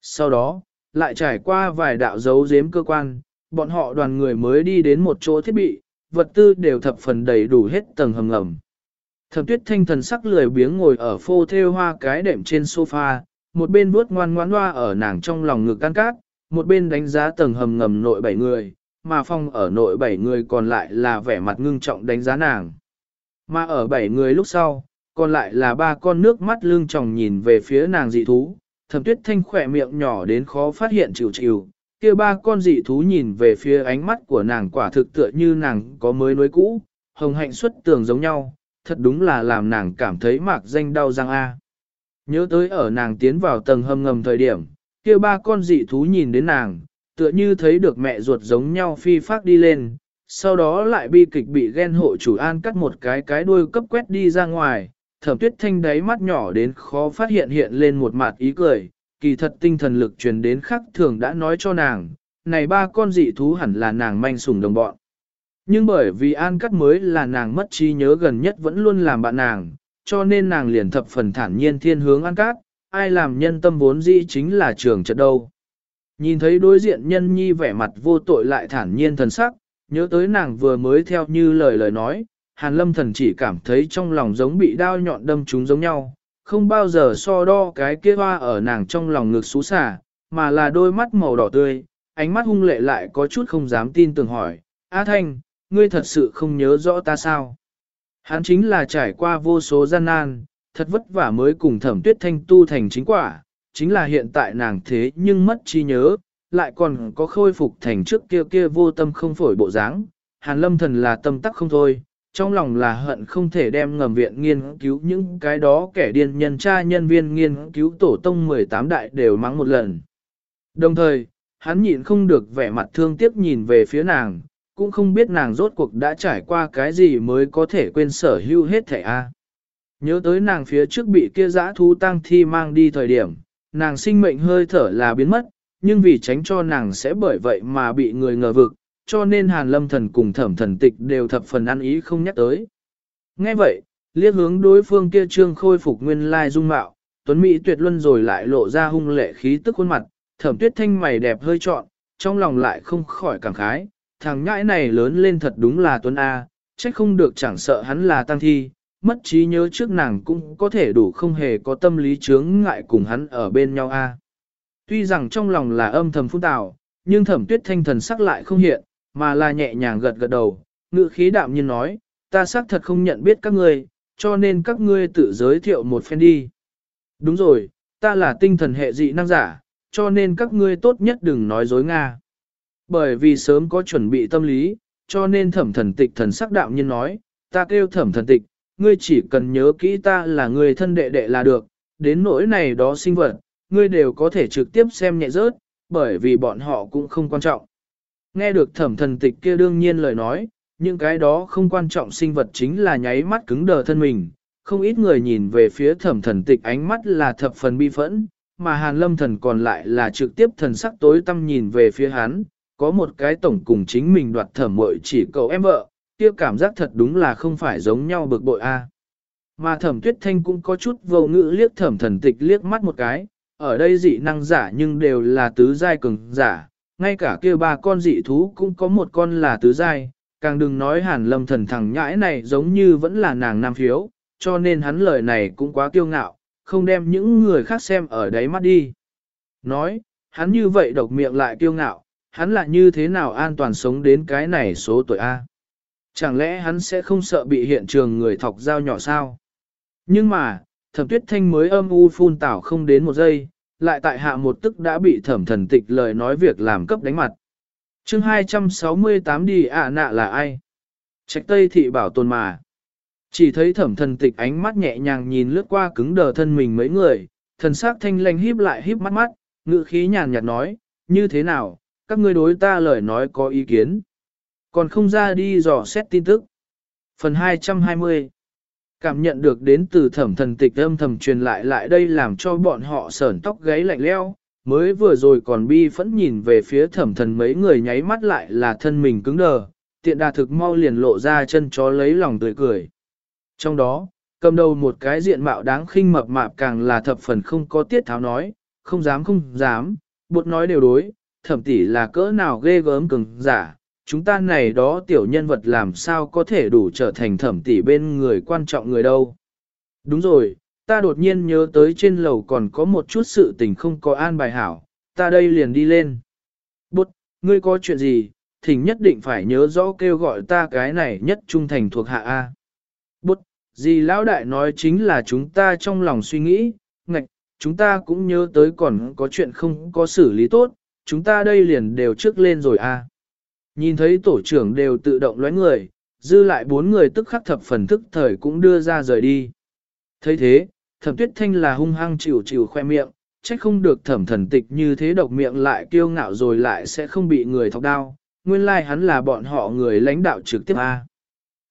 Speaker 1: Sau đó, lại trải qua vài đạo dấu giếm cơ quan, bọn họ đoàn người mới đi đến một chỗ thiết bị, vật tư đều thập phần đầy đủ hết tầng hầm ngầm. Thẩm tuyết thanh thần sắc lười biếng ngồi ở phô theo hoa cái đệm trên sofa, một bên vuốt ngoan ngoãn hoa ở nàng trong lòng ngực can cát, một bên đánh giá tầng hầm ngầm nội bảy người, mà phong ở nội bảy người còn lại là vẻ mặt ngưng trọng đánh giá nàng. Mà ở bảy người lúc sau, còn lại là ba con nước mắt lưng tròng nhìn về phía nàng dị thú, thẩm tuyết thanh khỏe miệng nhỏ đến khó phát hiện chịu chịu, kia ba con dị thú nhìn về phía ánh mắt của nàng quả thực tựa như nàng có mới nối cũ, hồng hạnh xuất tường giống nhau, thật đúng là làm nàng cảm thấy mạc danh đau răng A. Nhớ tới ở nàng tiến vào tầng hầm ngầm thời điểm, kia ba con dị thú nhìn đến nàng, tựa như thấy được mẹ ruột giống nhau phi phát đi lên, sau đó lại bi kịch bị ghen hộ chủ an cắt một cái cái đuôi cấp quét đi ra ngoài, thẩm tuyết thanh đáy mắt nhỏ đến khó phát hiện hiện lên một mặt ý cười, kỳ thật tinh thần lực truyền đến khắc thường đã nói cho nàng, này ba con dị thú hẳn là nàng manh sủng đồng bọn. Nhưng bởi vì An Cắt mới là nàng mất trí nhớ gần nhất vẫn luôn làm bạn nàng, cho nên nàng liền thập phần thản nhiên thiên hướng An Cắt, ai làm nhân tâm vốn dĩ chính là trường trận đâu. Nhìn thấy đối diện nhân nhi vẻ mặt vô tội lại thản nhiên thần sắc, nhớ tới nàng vừa mới theo như lời lời nói, Hàn Lâm thần chỉ cảm thấy trong lòng giống bị đao nhọn đâm trúng giống nhau, không bao giờ so đo cái kia hoa ở nàng trong lòng ngực xú xả, mà là đôi mắt màu đỏ tươi, ánh mắt hung lệ lại có chút không dám tin tưởng hỏi, A Thanh, ngươi thật sự không nhớ rõ ta sao? Hắn chính là trải qua vô số gian nan, thật vất vả mới cùng thẩm tuyết thanh tu thành chính quả, chính là hiện tại nàng thế nhưng mất trí nhớ, lại còn có khôi phục thành trước kia kia vô tâm không phổi bộ dáng. Hàn lâm thần là tâm tắc không thôi, trong lòng là hận không thể đem ngầm viện nghiên cứu những cái đó kẻ điên nhân tra nhân viên nghiên cứu tổ tông 18 đại đều mắng một lần. Đồng thời, hắn nhịn không được vẻ mặt thương tiếc nhìn về phía nàng, cũng không biết nàng rốt cuộc đã trải qua cái gì mới có thể quên sở hữu hết thẻ A. Nhớ tới nàng phía trước bị kia dã thú tăng thi mang đi thời điểm, nàng sinh mệnh hơi thở là biến mất, nhưng vì tránh cho nàng sẽ bởi vậy mà bị người ngờ vực, cho nên hàn lâm thần cùng thẩm thần tịch đều thập phần ăn ý không nhắc tới. Nghe vậy, liếc hướng đối phương kia trương khôi phục nguyên lai dung mạo, tuấn Mỹ tuyệt luân rồi lại lộ ra hung lệ khí tức khuôn mặt, thẩm tuyết thanh mày đẹp hơi trọn, trong lòng lại không khỏi cảm khái, thằng nhãi này lớn lên thật đúng là tuấn A, trách không được chẳng sợ hắn là tăng thi, mất trí nhớ trước nàng cũng có thể đủ không hề có tâm lý chướng ngại cùng hắn ở bên nhau A. Tuy rằng trong lòng là âm thầm phun tạo, nhưng thẩm tuyết thanh thần sắc lại không hiện, mà là nhẹ nhàng gật gật đầu, ngự khí đạm nhiên nói, ta xác thật không nhận biết các ngươi, cho nên các ngươi tự giới thiệu một phen đi. Đúng rồi, ta là tinh thần hệ dị năng giả, cho nên các ngươi tốt nhất đừng nói dối Nga. Bởi vì sớm có chuẩn bị tâm lý, cho nên thẩm thần tịch thần sắc đạo nhiên nói, ta kêu thẩm thần tịch, ngươi chỉ cần nhớ kỹ ta là người thân đệ đệ là được, đến nỗi này đó sinh vật, ngươi đều có thể trực tiếp xem nhẹ rớt, bởi vì bọn họ cũng không quan trọng. Nghe được thẩm thần tịch kia đương nhiên lời nói, những cái đó không quan trọng sinh vật chính là nháy mắt cứng đờ thân mình. Không ít người nhìn về phía thẩm thần tịch ánh mắt là thập phần bi phẫn, mà hàn lâm thần còn lại là trực tiếp thần sắc tối tâm nhìn về phía hắn, có một cái tổng cùng chính mình đoạt thẩm mội chỉ cậu em vợ, kia cảm giác thật đúng là không phải giống nhau bực bội a. Mà thẩm tuyết thanh cũng có chút vô ngữ liếc thẩm thần tịch liếc mắt một cái, ở đây dị năng giả nhưng đều là tứ giai cường giả, ngay cả kia ba con dị thú cũng có một con là tứ giai, càng đừng nói hàn lâm thần thằng nhãi này giống như vẫn là nàng nam phiếu, cho nên hắn lời này cũng quá kiêu ngạo, không đem những người khác xem ở đáy mắt đi. Nói, hắn như vậy độc miệng lại kiêu ngạo, hắn lại như thế nào an toàn sống đến cái này số tuổi A. Chẳng lẽ hắn sẽ không sợ bị hiện trường người thọc dao nhỏ sao? Nhưng mà, thẩm tuyết thanh mới âm u phun tảo không đến một giây, lại tại hạ một tức đã bị thẩm thần tịch lời nói việc làm cấp đánh mặt. chương 268 đi ạ nạ là ai? Trạch Tây thị bảo tồn mà. Chỉ thấy thẩm thần tịch ánh mắt nhẹ nhàng nhìn lướt qua cứng đờ thân mình mấy người, thần sắc thanh lanh híp lại híp mắt mắt, ngữ khí nhàn nhạt nói, như thế nào, các ngươi đối ta lời nói có ý kiến. Còn không ra đi dò xét tin tức. Phần 220 Cảm nhận được đến từ thẩm thần tịch âm thầm truyền lại lại đây làm cho bọn họ sởn tóc gáy lạnh leo, mới vừa rồi còn bi phẫn nhìn về phía thẩm thần mấy người nháy mắt lại là thân mình cứng đờ, tiện đà thực mau liền lộ ra chân chó lấy lòng tươi cười. Trong đó, cầm đầu một cái diện mạo đáng khinh mập mạp càng là thập phần không có tiết tháo nói, không dám không dám, buộc nói đều đối, thẩm tỷ là cỡ nào ghê gớm cứng giả, chúng ta này đó tiểu nhân vật làm sao có thể đủ trở thành thẩm tỷ bên người quan trọng người đâu. Đúng rồi, ta đột nhiên nhớ tới trên lầu còn có một chút sự tình không có an bài hảo, ta đây liền đi lên. Bút, ngươi có chuyện gì, thỉnh nhất định phải nhớ rõ kêu gọi ta cái này nhất trung thành thuộc hạ A. Bút, gì lão đại nói chính là chúng ta trong lòng suy nghĩ, ngạch, chúng ta cũng nhớ tới còn có chuyện không có xử lý tốt, chúng ta đây liền đều trước lên rồi A. Nhìn thấy tổ trưởng đều tự động lóe người, dư lại bốn người tức khắc thập phần thức thời cũng đưa ra rời đi. thấy thế, thẩm tuyết thanh là hung hăng chịu chịu khoe miệng, trách không được thẩm thần tịch như thế độc miệng lại kiêu ngạo rồi lại sẽ không bị người thọc đao. Nguyên lai like hắn là bọn họ người lãnh đạo trực tiếp A.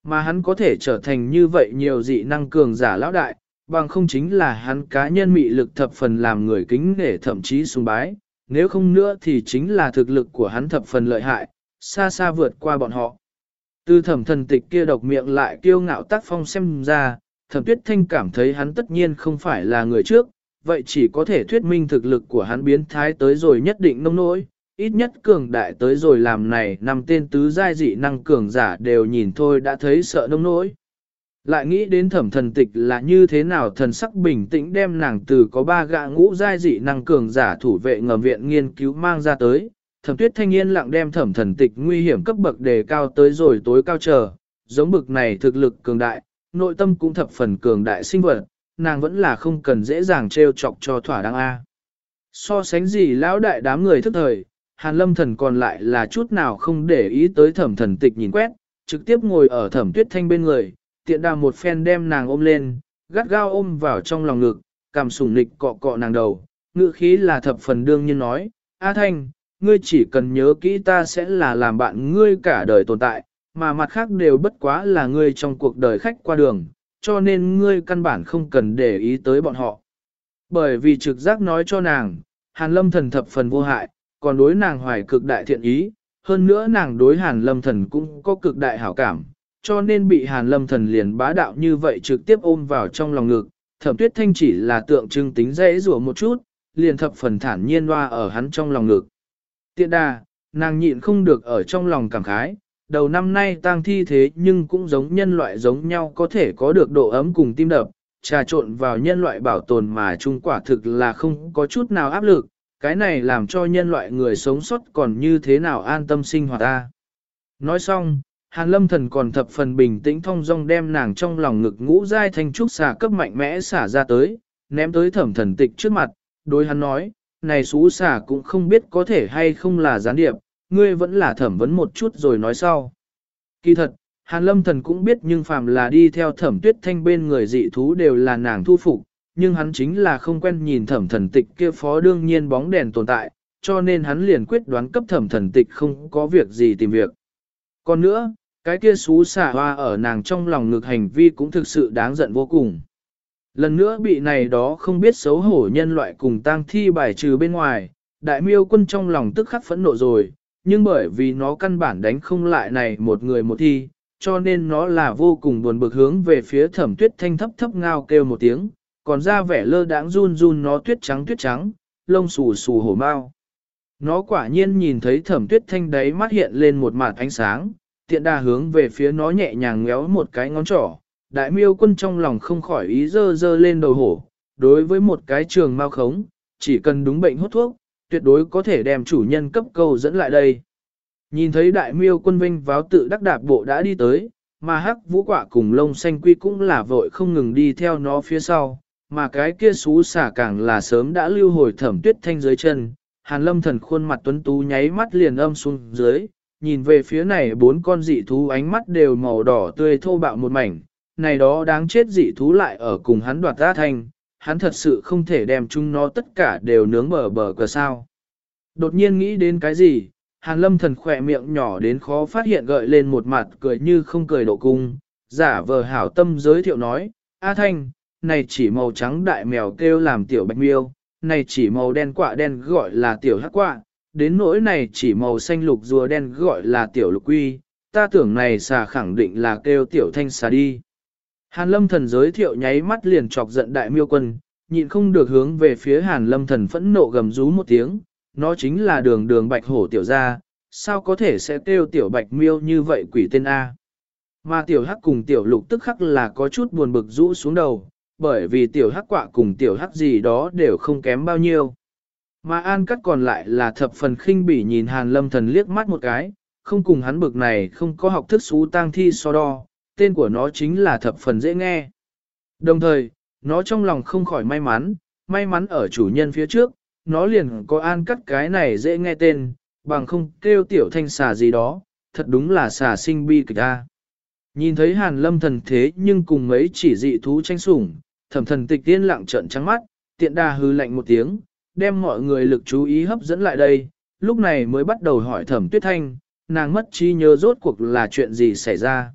Speaker 1: Mà hắn có thể trở thành như vậy nhiều dị năng cường giả lão đại, bằng không chính là hắn cá nhân mị lực thập phần làm người kính để thậm chí sùng bái, nếu không nữa thì chính là thực lực của hắn thập phần lợi hại, xa xa vượt qua bọn họ. Từ thẩm thần tịch kia độc miệng lại kiêu ngạo tác phong xem ra, thẩm tuyết thanh cảm thấy hắn tất nhiên không phải là người trước, vậy chỉ có thể thuyết minh thực lực của hắn biến thái tới rồi nhất định nông nỗi, ít nhất cường đại tới rồi làm này nằm tên tứ giai dị năng cường giả đều nhìn thôi đã thấy sợ nông nỗi. Lại nghĩ đến thẩm thần tịch là như thế nào thần sắc bình tĩnh đem nàng từ có ba gạ ngũ giai dị năng cường giả thủ vệ ngầm viện nghiên cứu mang ra tới, thẩm tuyết thanh niên lặng đem thẩm thần tịch nguy hiểm cấp bậc đề cao tới rồi tối cao chờ, giống bực này thực lực cường đại, nội tâm cũng thập phần cường đại sinh vật, nàng vẫn là không cần dễ dàng trêu chọc cho thỏa đáng A. So sánh gì lão đại đám người thức thời, hàn lâm thần còn lại là chút nào không để ý tới thẩm thần tịch nhìn quét, trực tiếp ngồi ở thẩm tuyết thanh bên người, tiện đà một phen đem nàng ôm lên, gắt gao ôm vào trong lòng ngực, cảm sủng nịch cọ cọ nàng đầu, ngữ khí là thập phần đương nhiên nói, A Thanh, ngươi chỉ cần nhớ kỹ ta sẽ là làm bạn ngươi cả đời tồn tại, mà mặt khác đều bất quá là ngươi trong cuộc đời khách qua đường, cho nên ngươi căn bản không cần để ý tới bọn họ. Bởi vì trực giác nói cho nàng, Hàn Lâm Thần thập phần vô hại, còn đối nàng hoài cực đại thiện ý, hơn nữa nàng đối Hàn Lâm Thần cũng có cực đại hảo cảm, cho nên bị Hàn Lâm Thần liền bá đạo như vậy trực tiếp ôm vào trong lòng ngực, thẩm tuyết thanh chỉ là tượng trưng tính dễ rủa một chút, liền thập phần thản nhiên loa ở hắn trong lòng ngực. Tiện đà, nàng nhịn không được ở trong lòng cảm khái, đầu năm nay tang thi thế nhưng cũng giống nhân loại giống nhau có thể có được độ ấm cùng tim đập, trà trộn vào nhân loại bảo tồn mà chung quả thực là không có chút nào áp lực, cái này làm cho nhân loại người sống sót còn như thế nào an tâm sinh hoạt ta. Nói xong, Hàn lâm thần còn thập phần bình tĩnh thong dong đem nàng trong lòng ngực ngũ dai thanh trúc xà cấp mạnh mẽ xả ra tới, ném tới thẩm thần tịch trước mặt, đối hắn nói, này xú xả cũng không biết có thể hay không là gián điệp, ngươi vẫn là thẩm vấn một chút rồi nói sau. Kỳ thật, Hàn Lâm Thần cũng biết nhưng phàm là đi theo thẩm tuyết thanh bên người dị thú đều là nàng thu phục, nhưng hắn chính là không quen nhìn thẩm thần tịch kia phó đương nhiên bóng đèn tồn tại, cho nên hắn liền quyết đoán cấp thẩm thần tịch không có việc gì tìm việc. Còn nữa, cái kia xú xả hoa ở nàng trong lòng ngực hành vi cũng thực sự đáng giận vô cùng. Lần nữa bị này đó không biết xấu hổ nhân loại cùng tang thi bài trừ bên ngoài, đại miêu quân trong lòng tức khắc phẫn nộ rồi, nhưng bởi vì nó căn bản đánh không lại này một người một thi, cho nên nó là vô cùng buồn bực hướng về phía thẩm tuyết thanh thấp thấp ngao kêu một tiếng, còn ra vẻ lơ đãng run run nó tuyết trắng tuyết trắng, lông xù xù hổ mau. Nó quả nhiên nhìn thấy thẩm tuyết thanh đấy mắt hiện lên một mạt ánh sáng, tiện đà hướng về phía nó nhẹ nhàng ngéo một cái ngón trỏ, đại miêu quân trong lòng không khỏi ý dơ dơ lên đầu hổ, đối với một cái trường mau khống, chỉ cần đúng bệnh hút thuốc, tuyệt đối có thể đem chủ nhân cấp câu dẫn lại đây. Nhìn thấy đại miêu quân vinh váo tự đắc đạp bộ đã đi tới, mà hắc vũ quả cùng lông xanh quy cũng là vội không ngừng đi theo nó phía sau, mà cái kia xú xả càng là sớm đã lưu hồi thẩm tuyết thanh dưới chân. Hàn lâm thần khuôn mặt tuấn tú nháy mắt liền âm xuống dưới, nhìn về phía này bốn con dị thú ánh mắt đều màu đỏ tươi thô bạo một mảnh, này đó đáng chết dị thú lại ở cùng hắn đoạt ra thanh, hắn thật sự không thể đem chúng nó tất cả đều nướng bờ bờ cờ sao. Đột nhiên nghĩ đến cái gì, hàn lâm thần khỏe miệng nhỏ đến khó phát hiện gợi lên một mặt cười như không cười độ cung, giả vờ hảo tâm giới thiệu nói, A Thanh, này chỉ màu trắng đại mèo kêu làm tiểu bạch miêu, này chỉ màu đen quạ đen gọi là tiểu hắc quạ, đến nỗi này chỉ màu xanh lục rùa đen gọi là tiểu lục quy, ta tưởng này xà khẳng định là kêu tiểu thanh xà đi. Hàn lâm thần giới thiệu nháy mắt liền chọc giận đại miêu quân, nhịn không được hướng về phía hàn lâm thần phẫn nộ gầm rú một tiếng, nó chính là đường đường bạch hổ tiểu gia, sao có thể sẽ kêu tiểu bạch miêu như vậy quỷ tên A. Mà tiểu hắc cùng tiểu lục tức khắc là có chút buồn bực rũ xuống đầu, bởi vì tiểu hắc quạ cùng tiểu hắc gì đó đều không kém bao nhiêu. Mà an cắt còn lại là thập phần khinh bỉ nhìn hàn lâm thần liếc mắt một cái, không cùng hắn bực này không có học thức xú tang thi so đo, tên của nó chính là thập phần dễ nghe. Đồng thời, nó trong lòng không khỏi may mắn, may mắn ở chủ nhân phía trước, nó liền có an cắt cái này dễ nghe tên, bằng không kêu tiểu thanh xà gì đó, thật đúng là xà sinh bi kịch ta. Nhìn thấy hàn lâm thần thế nhưng cùng mấy chỉ dị thú tranh sủng, thẩm thần tịch tiên lặng trợn trắng mắt, tiện đà hư lạnh một tiếng, đem mọi người lực chú ý hấp dẫn lại đây, lúc này mới bắt đầu hỏi thẩm tuyết thanh, nàng mất trí nhớ rốt cuộc là chuyện gì xảy ra.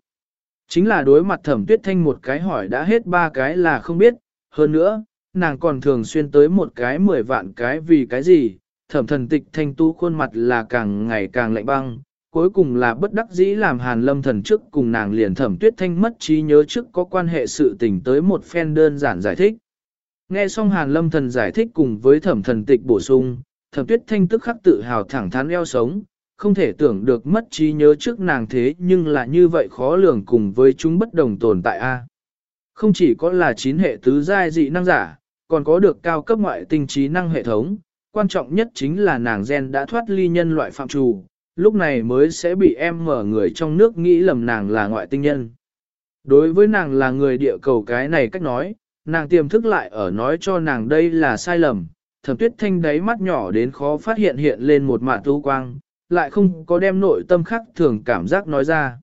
Speaker 1: Chính là đối mặt thẩm tuyết thanh một cái hỏi đã hết ba cái là không biết, hơn nữa, nàng còn thường xuyên tới một cái mười vạn cái vì cái gì, thẩm thần tịch thanh tu khuôn mặt là càng ngày càng lạnh băng, cuối cùng là bất đắc dĩ làm hàn lâm thần trước cùng nàng liền thẩm tuyết thanh mất trí nhớ trước có quan hệ sự tình tới một phen đơn giản giải thích. Nghe xong hàn lâm thần giải thích cùng với thẩm thần tịch bổ sung, thẩm tuyết thanh tức khắc tự hào thẳng thắn eo sống, không thể tưởng được mất trí nhớ trước nàng thế nhưng là như vậy khó lường cùng với chúng bất đồng tồn tại a. Không chỉ có là chín hệ tứ giai dị năng giả, còn có được cao cấp ngoại tinh trí năng hệ thống, quan trọng nhất chính là nàng gen đã thoát ly nhân loại phạm trù, lúc này mới sẽ bị em mở người trong nước nghĩ lầm nàng là ngoại tinh nhân. Đối với nàng là người địa cầu cái này cách nói, nàng tiềm thức lại ở nói cho nàng đây là sai lầm, thẩm tuyết thanh đáy mắt nhỏ đến khó phát hiện hiện lên một mạt tu quang, lại không có đem nội tâm khắc thường cảm giác nói ra.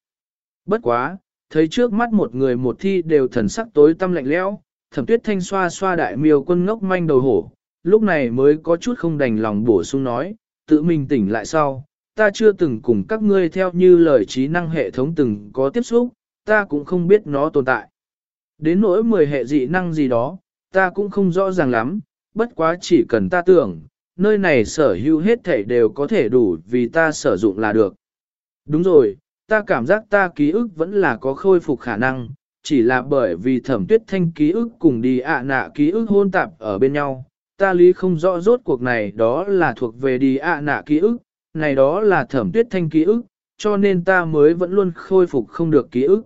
Speaker 1: Bất quá, thấy trước mắt một người một thi đều thần sắc tối tâm lạnh lẽo, thẩm tuyết thanh xoa xoa đại miêu quân ngốc manh đầu hổ, lúc này mới có chút không đành lòng bổ sung nói, tự mình tỉnh lại sau, ta chưa từng cùng các ngươi theo như lời trí năng hệ thống từng có tiếp xúc, ta cũng không biết nó tồn tại. Đến nỗi 10 hệ dị năng gì đó, ta cũng không rõ ràng lắm, bất quá chỉ cần ta tưởng, nơi này sở hữu hết thể đều có thể đủ vì ta sử dụng là được. Đúng rồi, ta cảm giác ta ký ức vẫn là có khôi phục khả năng, chỉ là bởi vì thẩm tuyết thanh ký ức cùng đi ạ nạ ký ức hôn tạp ở bên nhau. Ta lý không rõ rốt cuộc này đó là thuộc về đi ạ nạ ký ức, này đó là thẩm tuyết thanh ký ức, cho nên ta mới vẫn luôn khôi phục không được ký ức.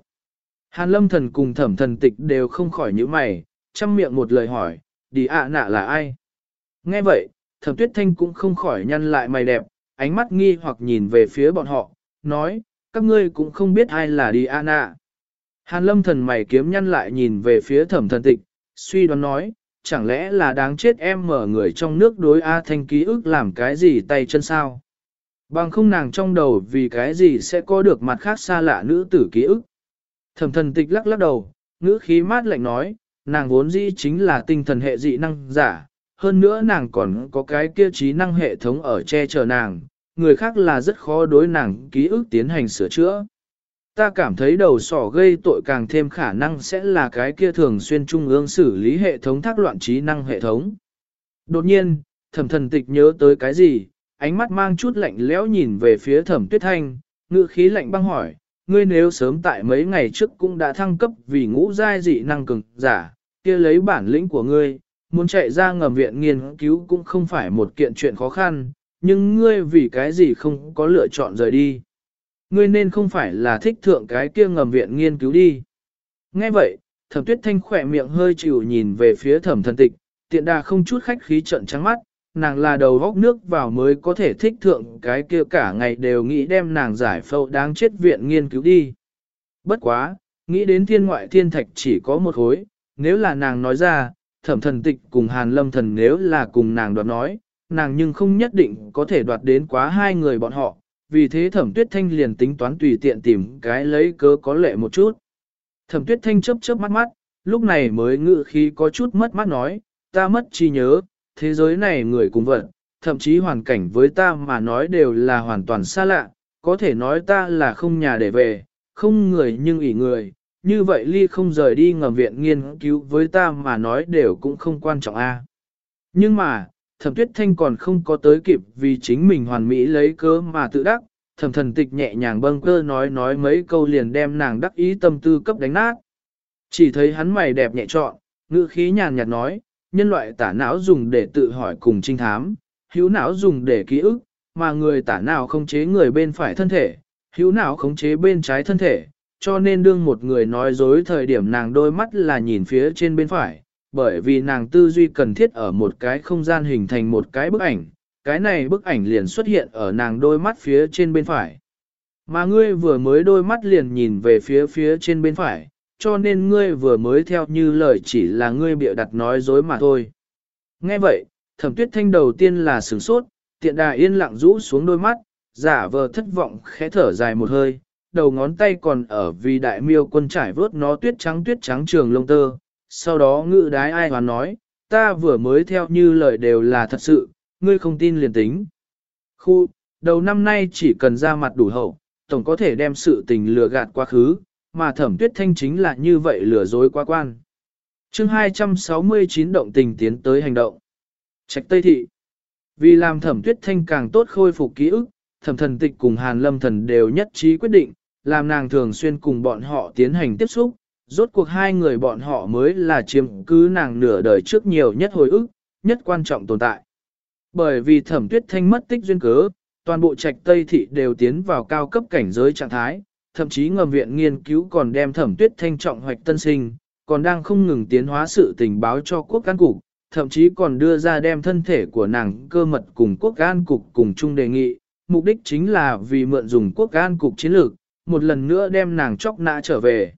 Speaker 1: Hàn lâm thần cùng thẩm thần tịch đều không khỏi những mày, chăm miệng một lời hỏi, đi ạ nạ là ai? Nghe vậy, thẩm tuyết thanh cũng không khỏi nhăn lại mày đẹp, ánh mắt nghi hoặc nhìn về phía bọn họ, nói, các ngươi cũng không biết ai là đi ạ nạ. Hàn lâm thần mày kiếm nhăn lại nhìn về phía thẩm thần tịch, suy đoán nói, chẳng lẽ là đáng chết em mở người trong nước đối A Thanh ký ức làm cái gì tay chân sao? Bằng không nàng trong đầu vì cái gì sẽ có được mặt khác xa lạ nữ tử ký ức. Thẩm thần tịch lắc lắc đầu, ngữ khí mát lạnh nói, nàng vốn dĩ chính là tinh thần hệ dị năng giả, hơn nữa nàng còn có cái kia trí năng hệ thống ở che chở nàng, người khác là rất khó đối nàng ký ức tiến hành sửa chữa. Ta cảm thấy đầu sỏ gây tội càng thêm khả năng sẽ là cái kia thường xuyên trung ương xử lý hệ thống thác loạn trí năng hệ thống. Đột nhiên, thẩm thần tịch nhớ tới cái gì, ánh mắt mang chút lạnh lẽo nhìn về phía thẩm tuyết thanh, ngữ khí lạnh băng hỏi, ngươi nếu sớm tại mấy ngày trước cũng đã thăng cấp vì ngũ giai dị năng cường giả, kia lấy bản lĩnh của ngươi, muốn chạy ra ngầm viện nghiên cứu cũng không phải một kiện chuyện khó khăn, nhưng ngươi vì cái gì không có lựa chọn rời đi. Ngươi nên không phải là thích thượng cái kia ngầm viện nghiên cứu đi. Nghe vậy, thẩm tuyết thanh khỏe miệng hơi chịu nhìn về phía thẩm thần tịch, tiện đà không chút khách khí trận trắng mắt, nàng là đầu góc nước vào mới có thể thích thượng cái kia cả ngày đều nghĩ đem nàng giải phẫu đáng chết viện nghiên cứu đi. Bất quá, nghĩ đến thiên ngoại thiên thạch chỉ có một hối nếu là nàng nói ra, thẩm thần tịch cùng hàn lâm thần nếu là cùng nàng đoạt nói, nàng nhưng không nhất định có thể đoạt đến quá hai người bọn họ, vì thế thẩm tuyết thanh liền tính toán tùy tiện tìm cái lấy cớ có lệ một chút. Thẩm tuyết thanh chớp chớp mắt mắt, lúc này mới ngự khí có chút mất mắt nói, ta mất trí nhớ, thế giới này người cùng vật, thậm chí hoàn cảnh với ta mà nói đều là hoàn toàn xa lạ, có thể nói ta là không nhà để về, không người nhưng ỷ người, như vậy ly không rời đi ngầm viện nghiên cứu với ta mà nói đều cũng không quan trọng a. Nhưng mà, thẩm tuyết thanh còn không có tới kịp vì chính mình hoàn mỹ lấy cớ mà tự đắc, thẩm thần tịch nhẹ nhàng bâng cơ nói nói mấy câu liền đem nàng đắc ý tâm tư cấp đánh nát. Chỉ thấy hắn mày đẹp nhẹ trọn, ngữ khí nhàn nhạt nói, nhân loại tả não dùng để tự hỏi cùng trinh thám, hữu não dùng để ký ức, mà người tả não không chế người bên phải thân thể, hữu não khống chế bên trái thân thể, cho nên đương một người nói dối thời điểm nàng đôi mắt là nhìn phía trên bên phải, bởi vì nàng tư duy cần thiết ở một cái không gian hình thành một cái bức ảnh, cái này bức ảnh liền xuất hiện ở nàng đôi mắt phía trên bên phải. Mà ngươi vừa mới đôi mắt liền nhìn về phía phía trên bên phải, cho nên ngươi vừa mới theo như lời chỉ là ngươi bịa đặt nói dối mà thôi. Nghe vậy, thẩm tuyết thanh đầu tiên là sửng sốt, tiện đà yên lặng rũ xuống đôi mắt, giả vờ thất vọng khẽ thở dài một hơi, đầu ngón tay còn ở vì đại miêu quân trải vớt nó tuyết trắng tuyết trắng trường lông tơ, sau đó ngự đái ai hoàn nói, ta vừa mới theo như lời đều là thật sự, ngươi không tin liền tính. Khu, đầu năm nay chỉ cần ra mặt đủ hậu, tổng có thể đem sự tình lừa gạt quá khứ, mà thẩm tuyết thanh chính là như vậy lừa dối quá quan. chương 269 động tình tiến tới hành động. Trạch Tây Thị Vì làm thẩm tuyết thanh càng tốt khôi phục ký ức, thẩm thần tịch cùng hàn lâm thần đều nhất trí quyết định, làm nàng thường xuyên cùng bọn họ tiến hành tiếp xúc, rốt cuộc hai người bọn họ mới là chiếm cứ nàng nửa đời trước nhiều nhất hồi ức, nhất quan trọng tồn tại. Bởi vì thẩm tuyết thanh mất tích duyên cớ, toàn bộ trạch Tây Thị đều tiến vào cao cấp cảnh giới trạng thái, thậm chí ngầm viện nghiên cứu còn đem thẩm tuyết thanh trọng hoạch tân sinh, còn đang không ngừng tiến hóa sự tình báo cho quốc an cục, thậm chí còn đưa ra đem thân thể của nàng cơ mật cùng quốc an cục cùng chung đề nghị, mục đích chính là vì mượn dùng quốc an cục chiến lược, một lần nữa đem nàng chóc nã trở về.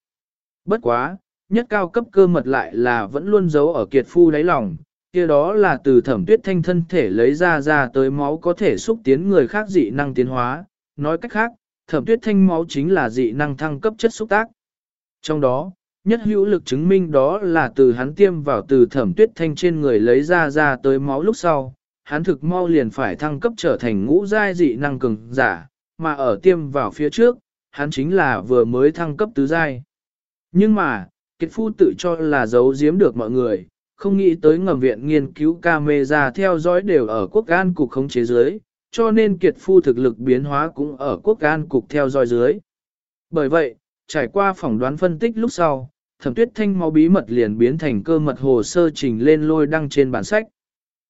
Speaker 1: Bất quá, nhất cao cấp cơ mật lại là vẫn luôn giấu ở kiệt phu đáy lòng, kia đó là từ thẩm tuyết thanh thân thể lấy ra ra tới máu có thể xúc tiến người khác dị năng tiến hóa, nói cách khác, thẩm tuyết thanh máu chính là dị năng thăng cấp chất xúc tác. Trong đó, nhất hữu lực chứng minh đó là từ hắn tiêm vào từ thẩm tuyết thanh trên người lấy ra ra tới máu lúc sau, hắn thực mau liền phải thăng cấp trở thành ngũ giai dị năng cường giả, mà ở tiêm vào phía trước, hắn chính là vừa mới thăng cấp tứ giai. Nhưng mà, kiệt phu tự cho là giấu giếm được mọi người, không nghĩ tới ngầm viện nghiên cứu camera theo dõi đều ở quốc an cục khống chế giới cho nên kiệt phu thực lực biến hóa cũng ở quốc an cục theo dõi dưới. Bởi vậy, trải qua phỏng đoán phân tích lúc sau, thẩm tuyết thanh máu bí mật liền biến thành cơ mật hồ sơ trình lên lôi đăng trên bản sách.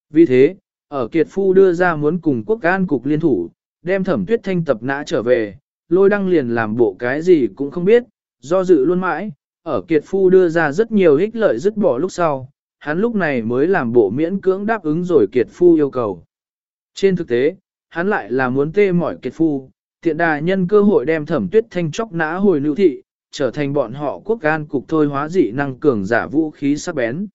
Speaker 1: Vì thế, ở kiệt phu đưa ra muốn cùng quốc an cục liên thủ, đem thẩm tuyết thanh tập nã trở về, lôi đăng liền làm bộ cái gì cũng không biết, do dự luôn mãi, ở kiệt phu đưa ra rất nhiều ích lợi dứt bỏ lúc sau, hắn lúc này mới làm bộ miễn cưỡng đáp ứng rồi kiệt phu yêu cầu. Trên thực tế, hắn lại là muốn tê mỏi kiệt phu, tiện đà nhân cơ hội đem thẩm tuyết thanh chóc nã hồi lưu thị, trở thành bọn họ quốc gan cục thôi hóa dị năng cường giả vũ khí sắc bén.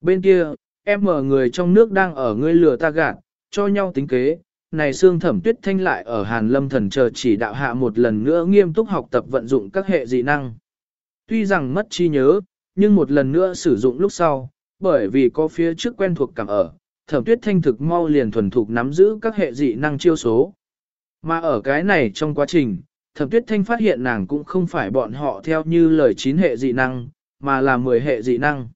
Speaker 1: Bên kia, em mở người trong nước đang ở ngươi lừa ta gạt, cho nhau tính kế, này xương thẩm tuyết thanh lại ở Hàn Lâm thần chờ chỉ đạo hạ một lần nữa nghiêm túc học tập vận dụng các hệ dị năng. Tuy rằng mất trí nhớ, nhưng một lần nữa sử dụng lúc sau, bởi vì có phía trước quen thuộc cảm ở, thẩm tuyết thanh thực mau liền thuần thục nắm giữ các hệ dị năng chiêu số. Mà ở cái này trong quá trình, thẩm tuyết thanh phát hiện nàng cũng không phải bọn họ theo như lời chín hệ dị năng, mà là 10 hệ dị năng.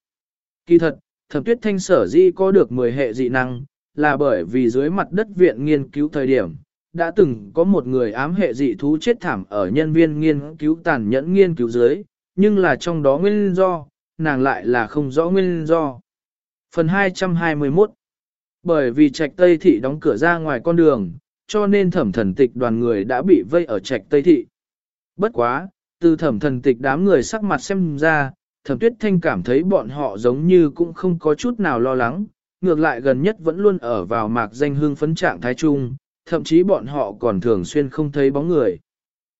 Speaker 1: Kỳ thật, thẩm tuyết thanh sở di có được 10 hệ dị năng, là bởi vì dưới mặt đất viện nghiên cứu thời điểm, đã từng có một người ám hệ dị thú chết thảm ở nhân viên nghiên cứu tàn nhẫn nghiên cứu dưới, nhưng là trong đó nguyên do, nàng lại là không rõ nguyên do. Phần 221 bởi vì trạch Tây Thị đóng cửa ra ngoài con đường, cho nên thẩm thần tịch đoàn người đã bị vây ở trạch Tây Thị. Bất quá, từ thẩm thần tịch đám người sắc mặt xem ra, thẩm tuyết thanh cảm thấy bọn họ giống như cũng không có chút nào lo lắng, ngược lại gần nhất vẫn luôn ở vào mạc danh hương phấn trạng thái trung, thậm chí bọn họ còn thường xuyên không thấy bóng người.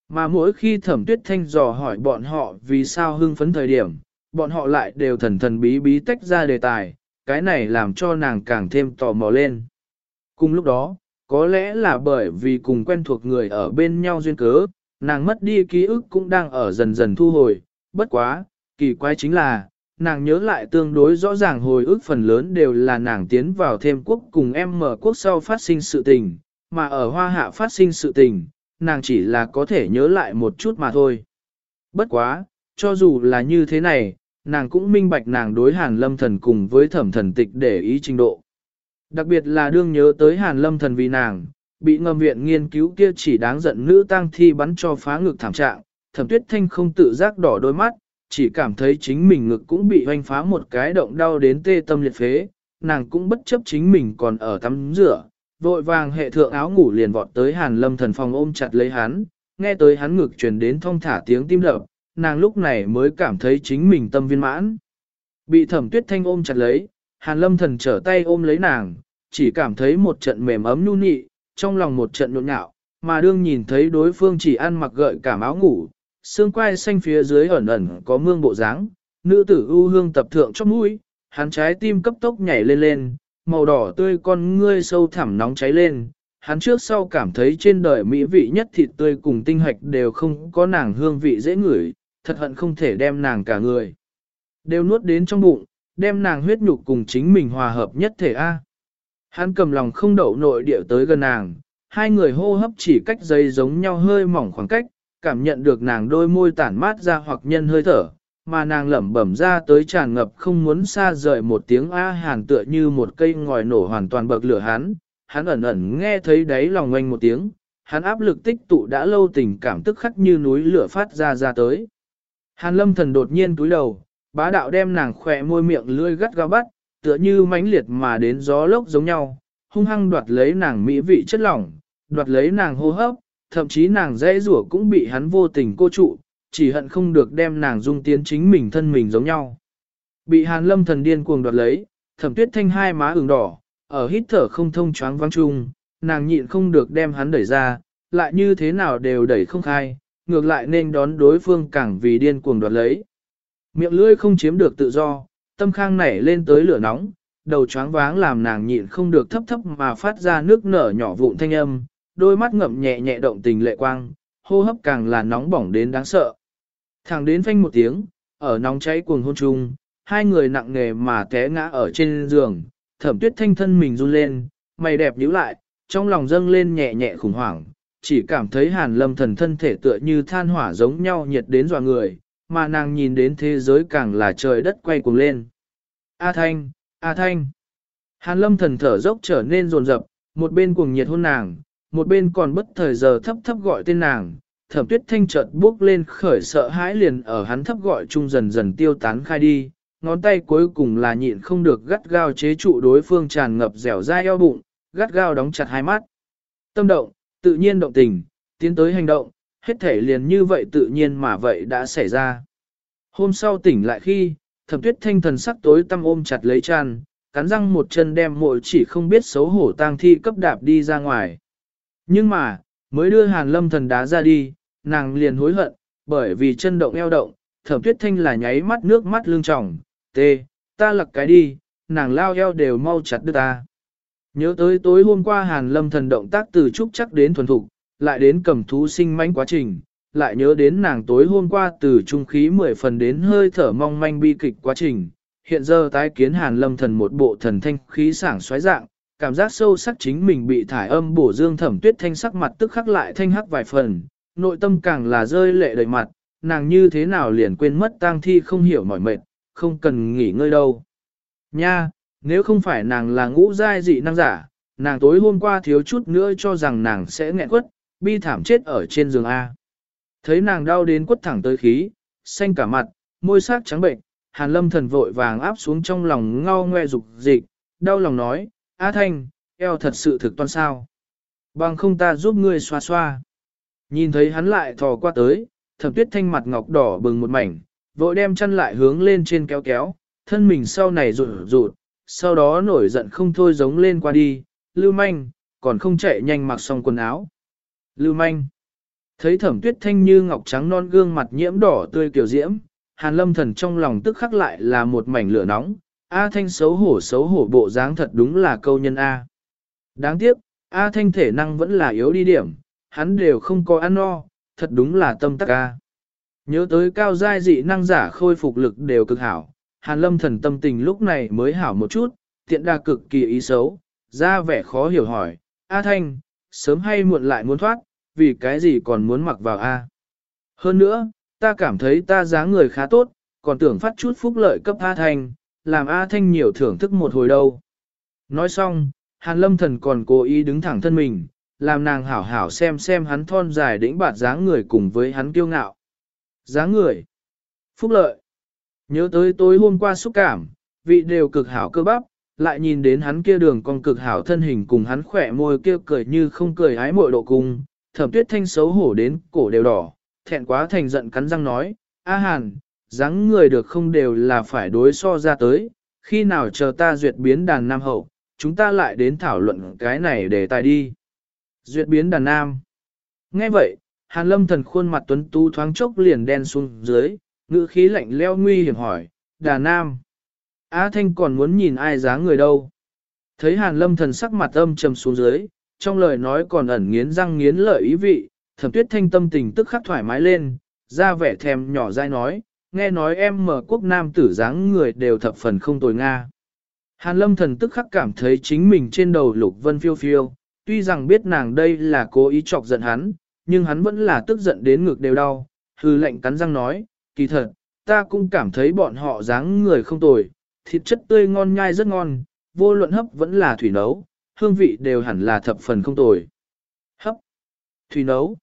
Speaker 1: Mà mỗi khi thẩm tuyết thanh dò hỏi bọn họ vì sao hưng phấn thời điểm, bọn họ lại đều thần thần bí bí tách ra đề tài, cái này làm cho nàng càng thêm tò mò lên. Cùng lúc đó, có lẽ là bởi vì cùng quen thuộc người ở bên nhau duyên cớ, nàng mất đi ký ức cũng đang ở dần dần thu hồi, bất quá, kỳ quái chính là, nàng nhớ lại tương đối rõ ràng hồi ức phần lớn đều là nàng tiến vào thêm quốc cùng em mở quốc sau phát sinh sự tình, mà ở hoa hạ phát sinh sự tình, nàng chỉ là có thể nhớ lại một chút mà thôi. Bất quá, cho dù là như thế này, nàng cũng minh bạch nàng đối hàn lâm thần cùng với thẩm thần tịch để ý trình độ. Đặc biệt là đương nhớ tới hàn lâm thần vì nàng, bị ngầm viện nghiên cứu kia chỉ đáng giận nữ tăng thi bắn cho phá ngực thảm trạng, thẩm tuyết thanh không tự giác đỏ đôi mắt, chỉ cảm thấy chính mình ngực cũng bị hoanh phá một cái động đau đến tê tâm liệt phế, nàng cũng bất chấp chính mình còn ở tắm rửa, vội vàng hệ thượng áo ngủ liền vọt tới hàn lâm thần phòng ôm chặt lấy hắn, nghe tới hắn ngực truyền đến thong thả tiếng tim đập, nàng lúc này mới cảm thấy chính mình tâm viên mãn. Bị thẩm tuyết thanh ôm chặt lấy, hàn lâm thần trở tay ôm lấy nàng, chỉ cảm thấy một trận mềm ấm nhu nị, trong lòng một trận nhộn nhạo, mà đương nhìn thấy đối phương chỉ ăn mặc gợi cảm áo ngủ, xương quai xanh phía dưới ẩn ẩn có mương bộ dáng, nữ tử ưu hương tập thượng chóp mũi, hắn trái tim cấp tốc nhảy lên lên, màu đỏ tươi con ngươi sâu thẳm nóng cháy lên. Hắn trước sau cảm thấy trên đời mỹ vị nhất thịt tươi cùng tinh hạch đều không có nàng hương vị dễ ngửi, thật hận không thể đem nàng cả người. Đều nuốt đến trong bụng, đem nàng huyết nhục cùng chính mình hòa hợp nhất thể A. Hắn cầm lòng không đậu nội địa tới gần nàng, hai người hô hấp chỉ cách dây giống nhau hơi mỏng khoảng cách, cảm nhận được nàng đôi môi tản mát ra hoặc nhân hơi thở, mà nàng lẩm bẩm ra tới tràn ngập không muốn xa rời một tiếng A hàn tựa như một cây ngòi nổ hoàn toàn bậc lửa hắn, hắn ẩn ẩn nghe thấy đáy lòng oanh một tiếng, hắn áp lực tích tụ đã lâu tình cảm tức khắc như núi lửa phát ra ra tới. Hàn lâm thần đột nhiên túi đầu, bá đạo đem nàng khỏe môi miệng lươi gắt gao bắt, tựa như mãnh liệt mà đến gió lốc giống nhau, hung hăng đoạt lấy nàng mỹ vị chất lỏng, đoạt lấy nàng hô hấp, thậm chí nàng dễ rủa cũng bị hắn vô tình cô trụ, chỉ hận không được đem nàng dung tiến chính mình thân mình giống nhau. Bị hàn lâm thần điên cuồng đoạt lấy, thẩm tuyết thanh hai má ửng đỏ, ở hít thở không thông choáng vắng chung, nàng nhịn không được đem hắn đẩy ra, lại như thế nào đều đẩy không khai, ngược lại nên đón đối phương càng vì điên cuồng đoạt lấy. Miệng lưỡi không chiếm được tự do, tâm khang nảy lên tới lửa nóng, đầu choáng váng làm nàng nhịn không được thấp thấp mà phát ra nước nở nhỏ vụn thanh âm, đôi mắt ngậm nhẹ nhẹ động tình lệ quang, hô hấp càng là nóng bỏng đến đáng sợ. Thẳng đến phanh một tiếng, ở nóng cháy cuồng hôn chung, hai người nặng nề mà té ngã ở trên giường, thẩm tuyết thanh thân mình run lên, mày đẹp nhíu lại, trong lòng dâng lên nhẹ nhẹ khủng hoảng, chỉ cảm thấy hàn lâm thần thân thể tựa như than hỏa giống nhau nhiệt đến dọa người, mà nàng nhìn đến thế giới càng là trời đất quay cuồng lên. A thanh, A thanh. Hàn lâm thần thở dốc trở nên rồn rập, một bên cuồng nhiệt hôn nàng, một bên còn bất thời giờ thấp thấp gọi tên nàng, thẩm tuyết thanh chợt bước lên khởi sợ hãi liền ở hắn thấp gọi chung dần dần tiêu tán khai đi, ngón tay cuối cùng là nhịn không được gắt gao chế trụ đối phương tràn ngập dẻo dai eo bụng, gắt gao đóng chặt hai mắt. Tâm động, tự nhiên động tình, tiến tới hành động, hết thể liền như vậy tự nhiên mà vậy đã xảy ra. Hôm sau tỉnh lại khi, thẩm tuyết thanh thần sắc tối tăm ôm chặt lấy chăn, cắn răng một chân đem mội chỉ không biết xấu hổ tang thi cấp đạp đi ra ngoài. Nhưng mà, mới đưa hàn lâm thần đá ra đi, nàng liền hối hận, bởi vì chân động eo động, thẩm tuyết thanh là nháy mắt nước mắt lưng tròng, tê, ta lặc cái đi, nàng lao eo đều mau chặt đưa ta. Nhớ tới tối hôm qua hàn lâm thần động tác từ trúc chắc đến thuần thục, lại đến cầm thú sinh manh quá trình, lại nhớ đến nàng tối hôm qua từ trung khí 10 phần đến hơi thở mong manh bi kịch quá trình, hiện giờ tái kiến hàn lâm thần một bộ thần thanh khí sảng xoáy dạng, cảm giác sâu sắc chính mình bị thải âm bổ dương thẩm tuyết thanh sắc mặt tức khắc lại thanh hắc vài phần, nội tâm càng là rơi lệ đầy mặt, nàng như thế nào liền quên mất tang thi không hiểu mỏi mệt, không cần nghỉ ngơi đâu. Nha, nếu không phải nàng là ngũ giai dị năng giả, nàng tối hôm qua thiếu chút nữa cho rằng nàng sẽ nghẹn quất, bi thảm chết ở trên giường A. Thấy nàng đau đến quất thẳng tới khí, xanh cả mặt, môi sắc trắng bệnh, hàn lâm thần vội vàng áp xuống trong lòng ngao ngoe dục dịch, đau lòng nói, A Thanh, eo thật sự thực toan sao. Bằng không ta giúp ngươi xoa xoa. Nhìn thấy hắn lại thò qua tới, thẩm tuyết thanh mặt ngọc đỏ bừng một mảnh, vội đem chân lại hướng lên trên kéo kéo, thân mình sau này rụt rụt, sau đó nổi giận không thôi giống lên qua đi, lưu manh, còn không chạy nhanh mặc xong quần áo. Lưu manh, thấy thẩm tuyết thanh như ngọc trắng non gương mặt nhiễm đỏ tươi kiểu diễm, hàn lâm thần trong lòng tức khắc lại là một mảnh lửa nóng, A thanh xấu hổ xấu hổ bộ dáng thật đúng là câu nhân A. Đáng tiếc, A thanh thể năng vẫn là yếu đi điểm, hắn đều không có ăn no, thật đúng là tâm tắc A. Nhớ tới cao giai dị năng giả khôi phục lực đều cực hảo, hàn lâm thần tâm tình lúc này mới hảo một chút, tiện đa cực kỳ ý xấu, ra vẻ khó hiểu hỏi, A Thanh, sớm hay muộn lại muốn thoát, vì cái gì còn muốn mặc vào A. Hơn nữa, ta cảm thấy ta dáng người khá tốt, còn tưởng phát chút phúc lợi cấp A Thanh, làm A Thanh nhiều thưởng thức một hồi đâu. Nói xong, Hàn Lâm Thần còn cố ý đứng thẳng thân mình, làm nàng hảo hảo xem xem hắn thon dài đĩnh bạt dáng người cùng với hắn kiêu ngạo. Dáng người. Phúc lợi. Nhớ tới tối hôm qua xúc cảm, vị đều cực hảo cơ bắp, lại nhìn đến hắn kia đường con cực hảo thân hình cùng hắn khỏe môi kia cười như không cười hái mội độ cung, thẩm tuyết thanh xấu hổ đến cổ đều đỏ, thẹn quá thành giận cắn răng nói, A Hàn, dáng người được không đều là phải đối so ra tới, khi nào chờ ta duyệt biến đàn nam hậu, chúng ta lại đến thảo luận cái này để tài đi. Duyệt biến đàn nam. Nghe vậy, Hàn lâm thần khuôn mặt tuấn tú thoáng chốc liền đen xuống dưới, ngữ khí lạnh leo nguy hiểm hỏi, Đà nam. Á Thanh còn muốn nhìn ai dáng người đâu. Thấy Hàn lâm thần sắc mặt âm trầm xuống dưới, trong lời nói còn ẩn nghiến răng nghiến lợi ý vị, thẩm tuyết thanh tâm tình tức khắc thoải mái lên, ra vẻ thèm nhỏ dai nói, nghe nói em mở quốc nam tử dáng người đều thập phần không tồi Nga. Hàn lâm thần tức khắc cảm thấy chính mình trên đầu lục vân phiêu phiêu, tuy rằng biết nàng đây là cố ý chọc giận hắn, nhưng hắn vẫn là tức giận đến ngực đều đau, hư lệnh cắn răng nói, kỳ thật, ta cũng cảm thấy bọn họ dáng người không tồi, thịt chất tươi ngon nhai rất ngon, vô luận hấp vẫn là thủy nấu, hương vị đều hẳn là thập phần không tồi. Hấp, thủy nấu,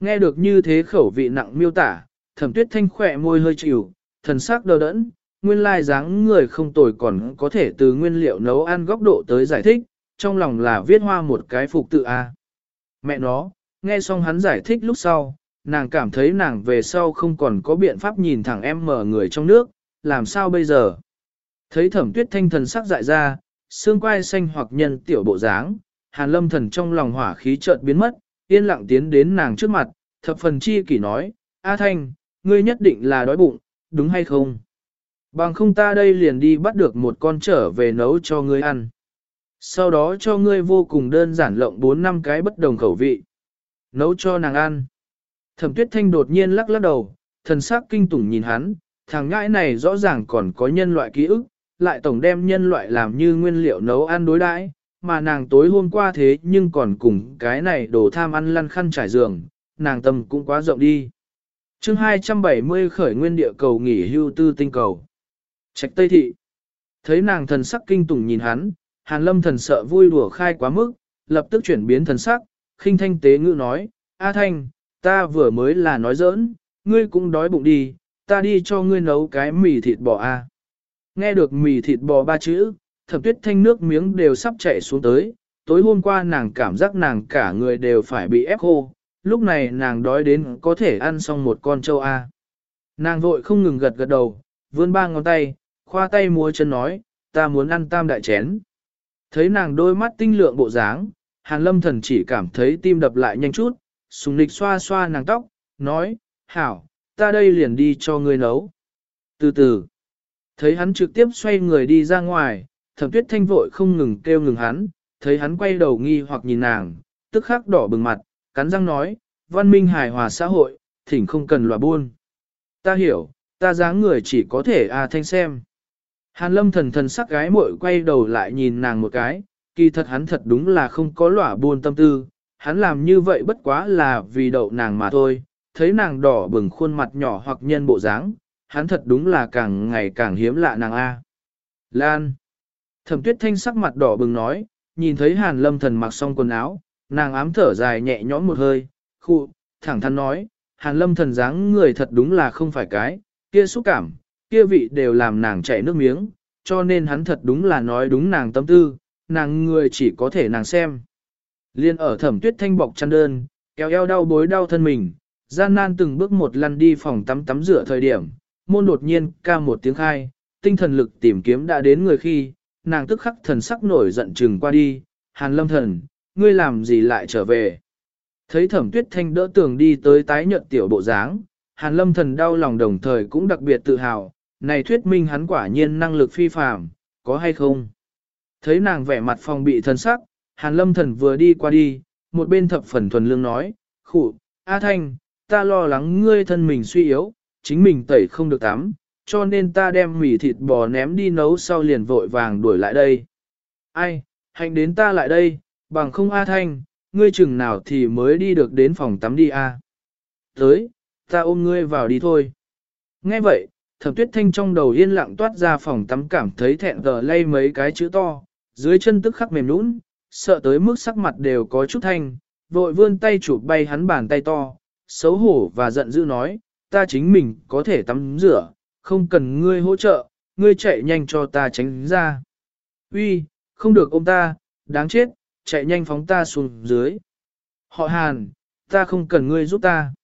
Speaker 1: nghe được như thế khẩu vị nặng miêu tả, thẩm tuyết thanh khỏe môi hơi chịu, thần sắc đờ đẫn, nguyên lai dáng người không tồi còn có thể từ nguyên liệu nấu ăn góc độ tới giải thích, trong lòng là viết hoa một cái phục tự A. Mẹ nó, nghe xong hắn giải thích lúc sau, nàng cảm thấy nàng về sau không còn có biện pháp nhìn thẳng em mở người trong nước, làm sao bây giờ? Thấy thẩm tuyết thanh thần sắc dại ra, xương quai xanh hoặc nhân tiểu bộ dáng, hàn lâm thần trong lòng hỏa khí chợt biến mất, yên lặng tiến đến nàng trước mặt, thập phần chi kỷ nói, A Thanh, ngươi nhất định là đói bụng, đúng hay không? Bằng không ta đây liền đi bắt được một con trở về nấu cho ngươi ăn. Sau đó cho ngươi vô cùng đơn giản lộng 4 năm cái bất đồng khẩu vị. Nấu cho nàng ăn. Thẩm tuyết thanh đột nhiên lắc lắc đầu, thần sắc kinh tủng nhìn hắn, thằng ngãi này rõ ràng còn có nhân loại ký ức, lại tổng đem nhân loại làm như nguyên liệu nấu ăn đối đãi, mà nàng tối hôm qua thế nhưng còn cùng cái này đồ tham ăn lăn khăn trải giường, nàng tâm cũng quá rộng đi. chương 270 khởi nguyên địa cầu nghỉ hưu tư tinh cầu. Trạch Tây Thị. Thấy nàng thần sắc kinh tủng nhìn hắn, Hàn Lâm thần sợ vui đùa khai quá mức, lập tức chuyển biến thần sắc, khinh thanh tế ngữ nói, A Thanh, ta vừa mới là nói giỡn, ngươi cũng đói bụng đi, ta đi cho ngươi nấu cái mì thịt bò A. Nghe được mì thịt bò ba chữ, thẩm tuyết thanh nước miếng đều sắp chảy xuống tới, tối hôm qua nàng cảm giác nàng cả người đều phải bị ép khô, lúc này nàng đói đến có thể ăn xong một con trâu A. Nàng vội không ngừng gật gật đầu, vươn ba ngón tay, khoa tay múa chân nói, ta muốn ăn tam đại chén. Thấy nàng đôi mắt tinh lượng bộ dáng, hàn lâm thần chỉ cảm thấy tim đập lại nhanh chút, sùng nịch xoa xoa nàng tóc, nói, hảo, ta đây liền đi cho ngươi nấu. Từ từ, thấy hắn trực tiếp xoay người đi ra ngoài, thẩm tuyết thanh vội không ngừng kêu ngừng hắn, thấy hắn quay đầu nghi hoặc nhìn nàng, tức khắc đỏ bừng mặt, cắn răng nói, văn minh hài hòa xã hội, thỉnh không cần lòa buôn. Ta hiểu, ta dáng người chỉ có thể à thanh xem. Hàn lâm thần thần sắc gái muội quay đầu lại nhìn nàng một cái, kỳ thật hắn thật đúng là không có lỏa buôn tâm tư, hắn làm như vậy bất quá là vì đậu nàng mà thôi, thấy nàng đỏ bừng khuôn mặt nhỏ hoặc nhân bộ dáng, hắn thật đúng là càng ngày càng hiếm lạ nàng A. Lan. Thẩm tuyết thanh sắc mặt đỏ bừng nói, nhìn thấy hàn lâm thần mặc xong quần áo, nàng ám thở dài nhẹ nhõm một hơi, khụ, thẳng thắn nói, hàn lâm thần dáng người thật đúng là không phải cái, kia xúc cảm, kia vị đều làm nàng chảy nước miếng, cho nên hắn thật đúng là nói đúng nàng tâm tư, nàng người chỉ có thể nàng xem. Liên ở thẩm tuyết thanh bọc chăn đơn, kéo eo đau bối đau thân mình, gian nan từng bước một lăn đi phòng tắm tắm rửa thời điểm, môn đột nhiên ca một tiếng khai, tinh thần lực tìm kiếm đã đến người khi, nàng tức khắc thần sắc nổi giận chừng qua đi, hàn lâm thần, ngươi làm gì lại trở về. Thấy thẩm tuyết thanh đỡ tường đi tới tái nhợt tiểu bộ dáng, hàn lâm thần đau lòng đồng thời cũng đặc biệt tự hào, này thuyết minh hắn quả nhiên năng lực phi phàm, có hay không? Thấy nàng vẻ mặt phòng bị thần sắc, hàn lâm thần vừa đi qua đi, một bên thập phần thuần lương nói, khụ, A Thanh, ta lo lắng ngươi thân mình suy yếu, chính mình tẩy không được tắm, cho nên ta đem mì thịt bò ném đi nấu sau liền vội vàng đuổi lại đây. Ai, hành đến ta lại đây, bằng không A Thanh, ngươi chừng nào thì mới đi được đến phòng tắm đi A. Tới, ta ôm ngươi vào đi thôi. Nghe vậy, thẩm tuyết thanh trong đầu yên lặng toát ra phòng tắm cảm thấy thẹn tờ lay mấy cái chữ to, dưới chân tức khắc mềm nũng, sợ tới mức sắc mặt đều có chút thanh, vội vươn tay chụp bay hắn bàn tay to, xấu hổ và giận dữ nói, ta chính mình có thể tắm rửa, không cần ngươi hỗ trợ, ngươi chạy nhanh cho ta tránh ra. Uy, không được ôm ta, đáng chết, chạy nhanh phóng ta xuống dưới. Họ hàn, ta không cần ngươi giúp ta.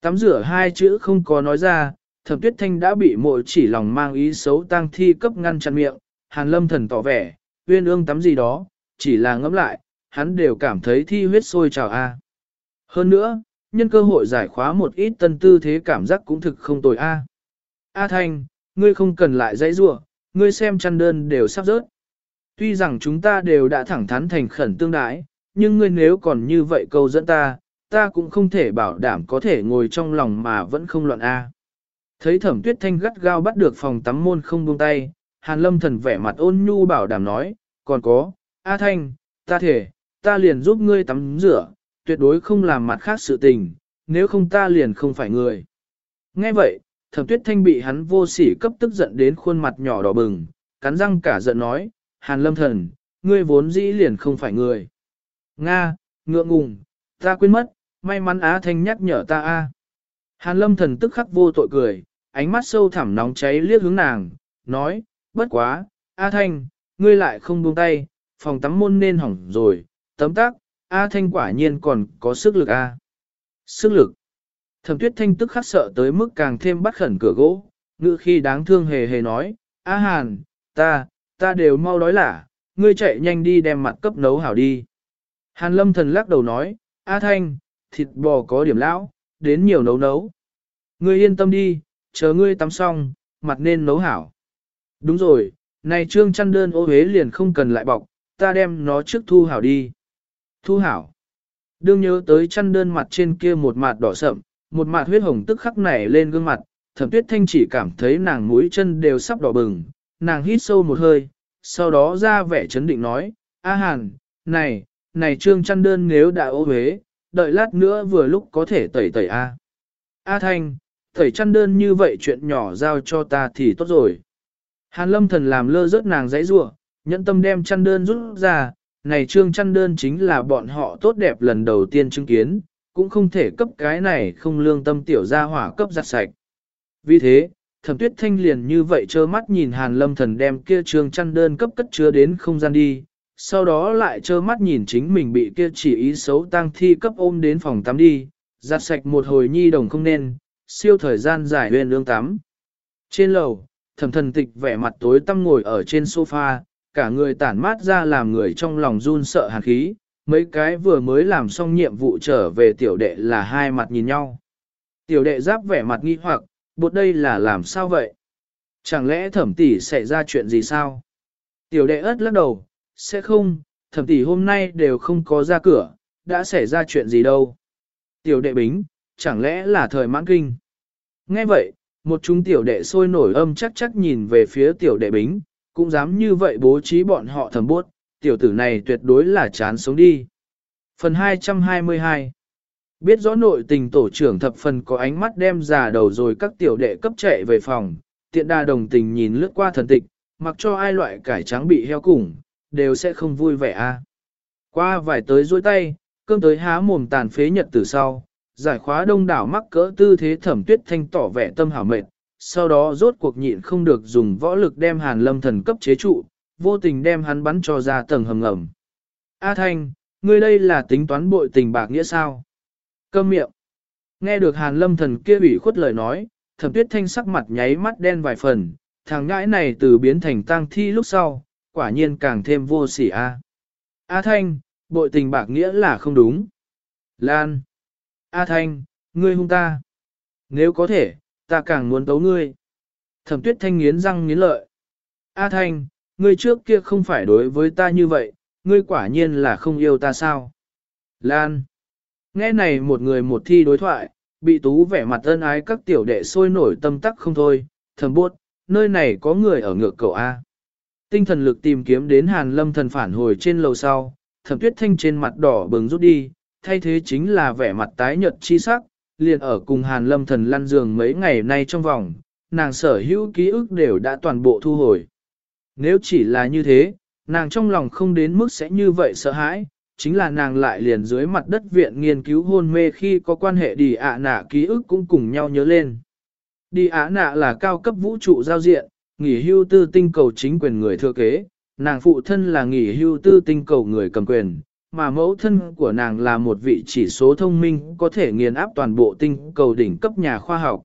Speaker 1: Tắm rửa hai chữ không có nói ra, thẩm tuyết thanh đã bị mội chỉ lòng mang ý xấu tang thi cấp ngăn chặn miệng, hàn lâm thần tỏ vẻ, uyên ương tắm gì đó, chỉ là ngẫm lại, hắn đều cảm thấy thi huyết sôi trào a. Hơn nữa, nhân cơ hội giải khóa một ít tân tư thế cảm giác cũng thực không tồi a. A Thanh, ngươi không cần lại dãy rủa, ngươi xem chăn đơn đều sắp rớt. Tuy rằng chúng ta đều đã thẳng thắn thành khẩn tương đái, nhưng ngươi nếu còn như vậy câu dẫn ta, ta cũng không thể bảo đảm có thể ngồi trong lòng mà vẫn không loạn A. Thấy thẩm tuyết thanh gắt gao bắt được phòng tắm môn không buông tay, hàn lâm thần vẻ mặt ôn nhu bảo đảm nói, còn có, A Thanh, ta thể, ta liền giúp ngươi tắm rửa, tuyệt đối không làm mặt khác sự tình, nếu không ta liền không phải người. Nghe vậy, thẩm tuyết thanh bị hắn vô sỉ cấp tức giận đến khuôn mặt nhỏ đỏ bừng, cắn răng cả giận nói, hàn lâm thần, ngươi vốn dĩ liền không phải người. Nga, ngượng ngùng, ta quên mất, may mắn Á Thanh nhắc nhở ta a. Hàn lâm thần tức khắc vô tội cười, ánh mắt sâu thẳm nóng cháy liếc hướng nàng, nói, bất quá, A Thanh, ngươi lại không buông tay, phòng tắm môn nên hỏng rồi, tấm tác, A Thanh quả nhiên còn có sức lực A. Sức lực. Thẩm tuyết thanh tức khắc sợ tới mức càng thêm bắt khẩn cửa gỗ, ngự khi đáng thương hề hề nói, A Hàn, ta, ta đều mau đói lả, ngươi chạy nhanh đi đem mặt cấp nấu hảo đi. Hàn lâm thần lắc đầu nói, A Thanh, thịt bò có điểm lão, đến nhiều nấu nấu. Ngươi yên tâm đi, chờ ngươi tắm xong, mặt nên nấu hảo. Đúng rồi, này trương chăn đơn ô hế liền không cần lại bọc, ta đem nó trước thu hảo đi. Thu hảo. Đương nhớ tới chăn đơn mặt trên kia một mặt đỏ sậm, một mặt huyết hồng tức khắc nảy lên gương mặt, thẩm tuyết thanh chỉ cảm thấy nàng mũi chân đều sắp đỏ bừng, nàng hít sâu một hơi, sau đó ra vẻ chấn định nói, A Hàn, này, này trương chăn đơn nếu đã ô huế, đợi lát nữa vừa lúc có thể tẩy tẩy A. A Thanh, tẩy chăn đơn như vậy chuyện nhỏ giao cho ta thì tốt rồi. Hàn lâm thần làm lơ rớt nàng giấy rủa nhẫn tâm đem chăn đơn rút ra, này trương chăn đơn chính là bọn họ tốt đẹp lần đầu tiên chứng kiến, cũng không thể cấp cái này không lương tâm tiểu gia hỏa cấp giặt sạch. Vì thế, thẩm tuyết thanh liền như vậy trơ mắt nhìn hàn lâm thần đem kia trương chăn đơn cấp cất chứa đến không gian đi, sau đó lại trơ mắt nhìn chính mình bị kia chỉ ý xấu tang thi cấp ôm đến phòng tắm đi, giặt sạch một hồi nhi đồng không nên, siêu thời gian giải huyền lương tắm. Trên lầu, thẩm thần tịch vẻ mặt tối tăm ngồi ở trên sofa, cả người tản mát ra làm người trong lòng run sợ hàn khí, mấy cái vừa mới làm xong nhiệm vụ trở về tiểu đệ là hai mặt nhìn nhau. Tiểu đệ giáp vẻ mặt nghi hoặc, bột đây là làm sao vậy? Chẳng lẽ thẩm tỷ xảy ra chuyện gì sao? Tiểu đệ ớt lắc đầu, sẽ không, thẩm tỷ hôm nay đều không có ra cửa, đã xảy ra chuyện gì đâu. Tiểu đệ bính, chẳng lẽ là thời mãn kinh? Nghe vậy, một chúng tiểu đệ sôi nổi âm chắc chắc nhìn về phía tiểu đệ bính, cũng dám như vậy bố trí bọn họ thầm bốt, tiểu tử này tuyệt đối là chán sống đi. Phần 222 Biết rõ nội tình tổ trưởng thập phần có ánh mắt đem giả đầu rồi các tiểu đệ cấp chạy về phòng, tiện đa đồng tình nhìn lướt qua thần tịch, mặc cho ai loại cải trắng bị heo củng, đều sẽ không vui vẻ a. Qua vài tới dôi tay, cơm tới há mồm tàn phế nhật từ sau, giải khóa đông đảo mắc cỡ tư thế thẩm tuyết thanh tỏ vẻ tâm hảo mệt, sau đó rốt cuộc nhịn không được dùng võ lực đem hàn lâm thần cấp chế trụ, vô tình đem hắn bắn cho ra tầng hầm ngầm. A Thanh, ngươi đây là tính toán bội tình bạc nghĩa sao? Câm miệng. Nghe được hàn lâm thần kia ủy khuất lời nói, thẩm tuyết thanh sắc mặt nháy mắt đen vài phần, thằng ngãi này từ biến thành tang thi lúc sau, quả nhiên càng thêm vô sỉ a. A Thanh, bội tình bạc nghĩa là không đúng. Lan. A Thanh, ngươi hung ta. Nếu có thể, ta càng muốn tấu ngươi. Thẩm tuyết thanh nghiến răng nghiến lợi. A Thanh, ngươi trước kia không phải đối với ta như vậy, ngươi quả nhiên là không yêu ta sao. Lan. Nghe này một người một thi đối thoại, bị tú vẻ mặt ân ái các tiểu đệ sôi nổi tâm tắc không thôi, thầm buốt, nơi này có người ở ngược cầu A. Tinh thần lực tìm kiếm đến hàn lâm thần phản hồi trên lầu sau, thẩm tuyết thanh trên mặt đỏ bừng rút đi, thay thế chính là vẻ mặt tái nhợt chi sắc, liền ở cùng hàn lâm thần lăn giường mấy ngày nay trong vòng, nàng sở hữu ký ức đều đã toàn bộ thu hồi. Nếu chỉ là như thế, nàng trong lòng không đến mức sẽ như vậy sợ hãi, chính là nàng lại liền dưới mặt đất viện nghiên cứu hôn mê khi có quan hệ đi ạ nạ ký ức cũng cùng nhau nhớ lên. Đi ạ nạ là cao cấp vũ trụ giao diện, nghỉ hưu tư tinh cầu chính quyền người thừa kế, nàng phụ thân là nghỉ hưu tư tinh cầu người cầm quyền, mà mẫu thân của nàng là một vị chỉ số thông minh có thể nghiền áp toàn bộ tinh cầu đỉnh cấp nhà khoa học.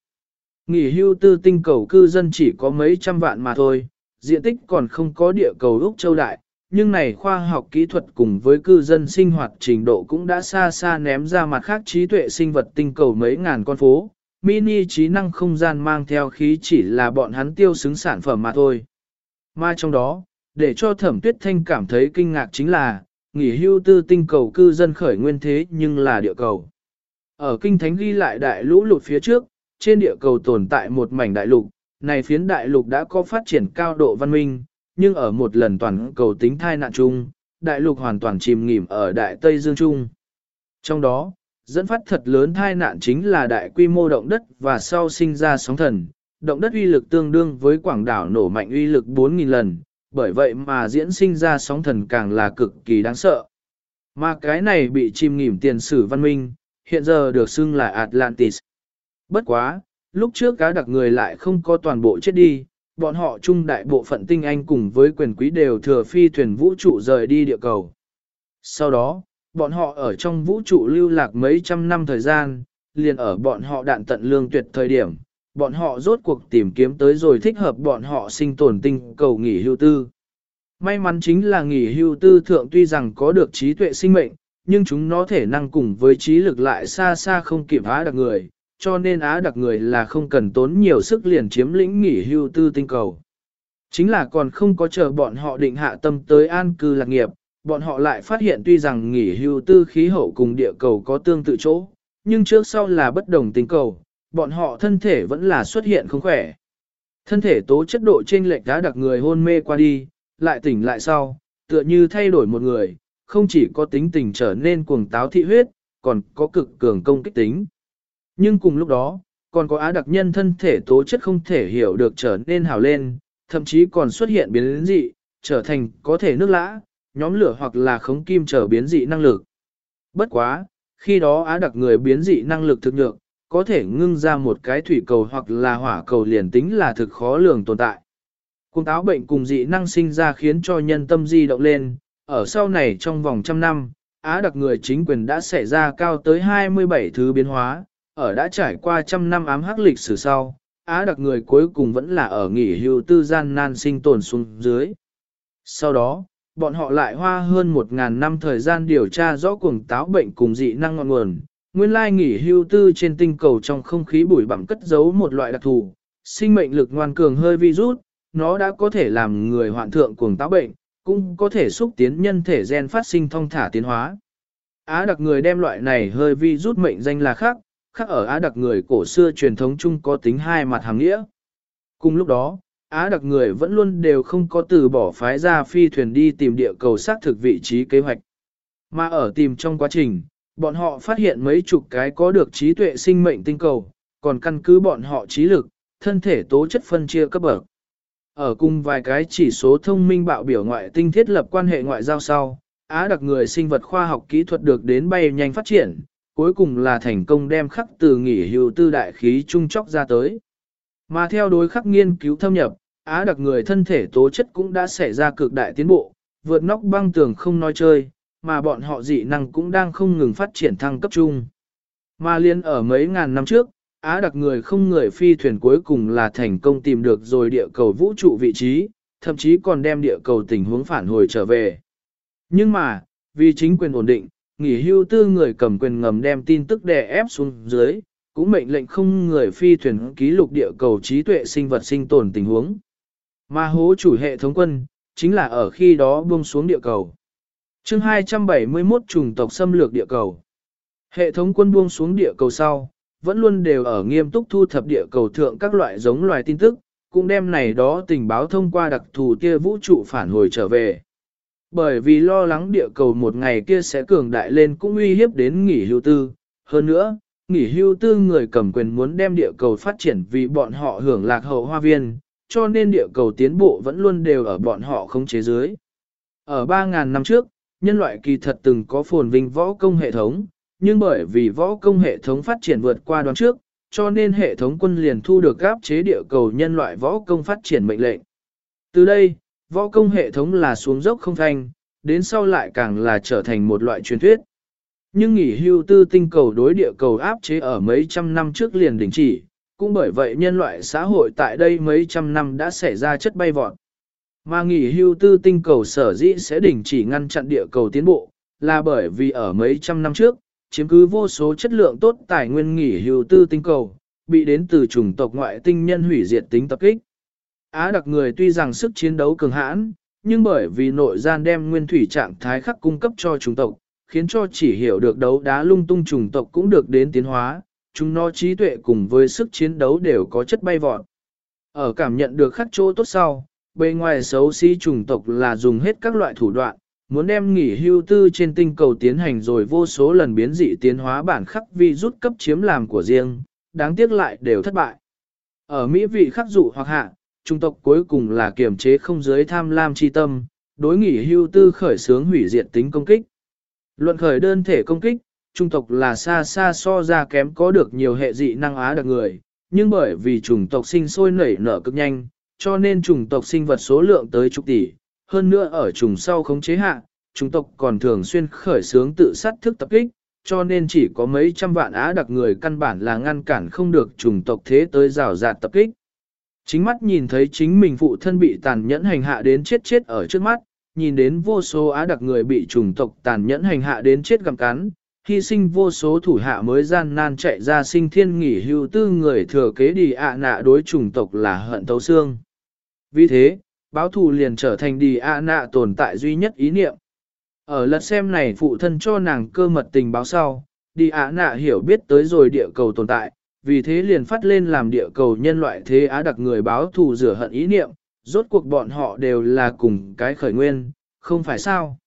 Speaker 1: Nghỉ hưu tư tinh cầu cư dân chỉ có mấy trăm vạn mà thôi, diện tích còn không có địa cầu Úc Châu Đại, nhưng này khoa học kỹ thuật cùng với cư dân sinh hoạt trình độ cũng đã xa xa ném ra mặt khác trí tuệ sinh vật tinh cầu mấy ngàn con phố. Mini trí năng không gian mang theo khí chỉ là bọn hắn tiêu xứng sản phẩm mà thôi. Mà trong đó, để cho thẩm tuyết thanh cảm thấy kinh ngạc chính là, nghỉ hưu tư tinh cầu cư dân khởi nguyên thế nhưng là địa cầu. Ở kinh thánh ghi lại đại lũ lụt phía trước, trên địa cầu tồn tại một mảnh đại lục, này phiến đại lục đã có phát triển cao độ văn minh, nhưng ở một lần toàn cầu tính thai nạn chung, đại lục hoàn toàn chìm nghỉm ở đại Tây Dương Trung. Trong đó, dẫn phát thật lớn thai nạn chính là đại quy mô động đất và sau sinh ra sóng thần, động đất uy lực tương đương với quảng đảo nổ mạnh uy lực 4.000 lần, bởi vậy mà diễn sinh ra sóng thần càng là cực kỳ đáng sợ. Mà cái này bị chìm nghỉm tiền sử văn minh, hiện giờ được xưng là Atlantis. Bất quá, lúc trước cá đặc người lại không có toàn bộ chết đi, bọn họ chung đại bộ phận tinh anh cùng với quyền quý đều thừa phi thuyền vũ trụ rời đi địa cầu. Sau đó, bọn họ ở trong vũ trụ lưu lạc mấy trăm năm thời gian, liền ở bọn họ đạn tận lương tuyệt thời điểm, bọn họ rốt cuộc tìm kiếm tới rồi thích hợp bọn họ sinh tồn tinh cầu nghỉ hưu tư. May mắn chính là nghỉ hưu tư thượng tuy rằng có được trí tuệ sinh mệnh, nhưng chúng nó thể năng cùng với trí lực lại xa xa không kịp á đặc người, cho nên á đặc người là không cần tốn nhiều sức liền chiếm lĩnh nghỉ hưu tư tinh cầu. Chính là còn không có chờ bọn họ định hạ tâm tới an cư lạc nghiệp, bọn họ lại phát hiện tuy rằng nghỉ hưu tư khí hậu cùng địa cầu có tương tự chỗ, nhưng trước sau là bất đồng tinh cầu, bọn họ thân thể vẫn là xuất hiện không khỏe. Thân thể tố chất độ trên lệch đã đặc người hôn mê qua đi, lại tỉnh lại sau, tựa như thay đổi một người, không chỉ có tính tình trở nên cuồng táo thị huyết, còn có cực cường công kích tính. Nhưng cùng lúc đó, còn có á đặc nhân thân thể tố chất không thể hiểu được trở nên hào lên, thậm chí còn xuất hiện biến dị, trở thành có thể nước lã, nhóm lửa hoặc là khống kim trở biến dị năng lực. Bất quá, khi đó á đặc người biến dị năng lực thực nhược, có thể ngưng ra một cái thủy cầu hoặc là hỏa cầu liền tính là thực khó lường tồn tại. Cung táo bệnh cùng dị năng sinh ra khiến cho nhân tâm di động lên, ở sau này trong vòng trăm năm, Á đặc người chính quyền đã xảy ra cao tới 27 thứ biến hóa, ở đã trải qua trăm năm ám hắc lịch sử sau, Á đặc người cuối cùng vẫn là ở nghỉ hưu tư gian nan sinh tồn xuống dưới. Sau đó, bọn họ lại hoa hơn một ngàn năm thời gian điều tra rõ cuồng táo bệnh cùng dị năng ngọn nguồn. Nguyên lai nghỉ hưu tư trên tinh cầu trong không khí bụi bặm cất giấu một loại đặc thù, sinh mệnh lực ngoan cường hơi virus, nó đã có thể làm người hoạn thượng cuồng táo bệnh, cũng có thể xúc tiến nhân thể gen phát sinh thông thả tiến hóa. Á đặc người đem loại này hơi virus mệnh danh là khác, khác ở Á đặc người cổ xưa truyền thống chung có tính hai mặt hàng nghĩa. Cùng lúc đó, Á đặc người vẫn luôn đều không có từ bỏ phái ra phi thuyền đi tìm địa cầu xác thực vị trí kế hoạch. Mà ở tìm trong quá trình, bọn họ phát hiện mấy chục cái có được trí tuệ sinh mệnh tinh cầu, còn căn cứ bọn họ trí lực, thân thể tố chất phân chia cấp bậc. Ở cùng vài cái chỉ số thông minh bạo biểu ngoại tinh thiết lập quan hệ ngoại giao sau, Á đặc người sinh vật khoa học kỹ thuật được đến bay nhanh phát triển, cuối cùng là thành công đem khắc từ nghỉ hưu tư đại khí trung chóc ra tới. Mà theo đối khắc nghiên cứu thâm nhập, Á đặc người thân thể tố chất cũng đã xảy ra cực đại tiến bộ, vượt nóc băng tường không nói chơi, mà bọn họ dị năng cũng đang không ngừng phát triển thăng cấp chung. Mà liên ở mấy ngàn năm trước, Á đặc người không người phi thuyền cuối cùng là thành công tìm được rồi địa cầu vũ trụ vị trí, thậm chí còn đem địa cầu tình huống phản hồi trở về. Nhưng mà, vì chính quyền ổn định, nghỉ hưu tư người cầm quyền ngầm đem tin tức đè ép xuống dưới, cũng mệnh lệnh không người phi thuyền ký lục địa cầu trí tuệ sinh vật sinh tồn tình huống. Mà hố chủ hệ thống quân, chính là ở khi đó buông xuống địa cầu chương 271 trùng tộc xâm lược địa cầu. Hệ thống quân buông xuống địa cầu sau, vẫn luôn đều ở nghiêm túc thu thập địa cầu thượng các loại giống loài tin tức, cũng đem này đó tình báo thông qua đặc thù kia vũ trụ phản hồi trở về. Bởi vì lo lắng địa cầu một ngày kia sẽ cường đại lên cũng uy hiếp đến nghỉ hưu tư. Hơn nữa, nghỉ hưu tư người cầm quyền muốn đem địa cầu phát triển vì bọn họ hưởng lạc hậu hoa viên, cho nên địa cầu tiến bộ vẫn luôn đều ở bọn họ không chế dưới. Ở 3.000 năm trước, nhân loại kỳ thật từng có phồn vinh võ công hệ thống, nhưng bởi vì võ công hệ thống phát triển vượt qua đoán trước, cho nên hệ thống quân liền thu được gáp chế địa cầu nhân loại võ công phát triển mệnh lệnh. Từ đây, võ công hệ thống là xuống dốc không thanh, đến sau lại càng là trở thành một loại truyền thuyết. Nhưng nghỉ hưu tư tinh cầu đối địa cầu áp chế ở mấy trăm năm trước liền đình chỉ, cũng bởi vậy nhân loại xã hội tại đây mấy trăm năm đã xảy ra chất bay vọt. Mà nghỉ hưu tư tinh cầu sở dĩ sẽ đình chỉ ngăn chặn địa cầu tiến bộ, là bởi vì ở mấy trăm năm trước, chiếm cứ vô số chất lượng tốt tài nguyên nghỉ hưu tư tinh cầu, bị đến từ chủng tộc ngoại tinh nhân hủy diệt tính tập kích. Á đặc người tuy rằng sức chiến đấu cường hãn, nhưng bởi vì nội gian đem nguyên thủy trạng thái khắc cung cấp cho chủng tộc, khiến cho chỉ hiểu được đấu đá lung tung chủng tộc cũng được đến tiến hóa, chúng nó trí tuệ cùng với sức chiến đấu đều có chất bay vọt. Ở cảm nhận được khắc chỗ tốt sau, bề ngoài xấu xí chủng tộc là dùng hết các loại thủ đoạn, muốn đem nghỉ hưu tư trên tinh cầu tiến hành rồi vô số lần biến dị tiến hóa bản khắc vi rút cấp chiếm làm của riêng, đáng tiếc lại đều thất bại. Ở Mỹ vị khắc dụ hoặc hạ, chủng tộc cuối cùng là kiềm chế không giới tham lam chi tâm, đối nghỉ hưu tư khởi sướng hủy diệt tính công kích. Luận khởi đơn thể công kích, trung tộc là xa xa so ra kém có được nhiều hệ dị năng á đặc người, nhưng bởi vì chủng tộc sinh sôi nảy nở cực nhanh, cho nên chủng tộc sinh vật số lượng tới chục tỷ, hơn nữa ở chủng sau khống chế hạ, chủng tộc còn thường xuyên khởi sướng tự sát thức tập kích, cho nên chỉ có mấy trăm vạn á đặc người căn bản là ngăn cản không được chủng tộc thế tới rào rạt tập kích. Chính mắt nhìn thấy chính mình phụ thân bị tàn nhẫn hành hạ đến chết chết ở trước mắt, nhìn đến vô số á đặc người bị chủng tộc tàn nhẫn hành hạ đến chết gặm cắn, hy sinh vô số thủ hạ mới gian nan chạy ra sinh thiên nghỉ hưu tư người thừa kế đi ạ nạ đối chủng tộc là hận tấu xương. Vì thế, báo thù liền trở thành đi ạ nạ tồn tại duy nhất ý niệm. Ở lật xem này phụ thân cho nàng cơ mật tình báo sau, đi ạ nạ hiểu biết tới rồi địa cầu tồn tại, vì thế liền phát lên làm địa cầu nhân loại thế á đặc người báo thù rửa hận ý niệm, rốt cuộc bọn họ đều là cùng cái khởi nguyên, không phải sao.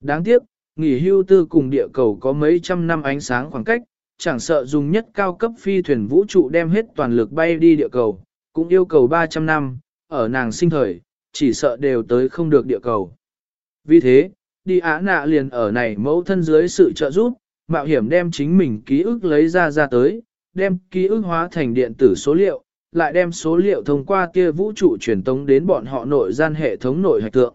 Speaker 1: Đáng tiếc, nghỉ hưu tư cùng địa cầu có mấy trăm năm ánh sáng khoảng cách, chẳng sợ dùng nhất cao cấp phi thuyền vũ trụ đem hết toàn lực bay đi địa cầu, cũng yêu cầu 300 năm, ở nàng sinh thời, chỉ sợ đều tới không được địa cầu. Vì thế, đi á nạ liền ở này mẫu thân dưới sự trợ giúp, mạo hiểm đem chính mình ký ức lấy ra ra tới, đem ký ức hóa thành điện tử số liệu, lại đem số liệu thông qua kia vũ trụ truyền tống đến bọn họ nội gian hệ thống nội hạch tượng.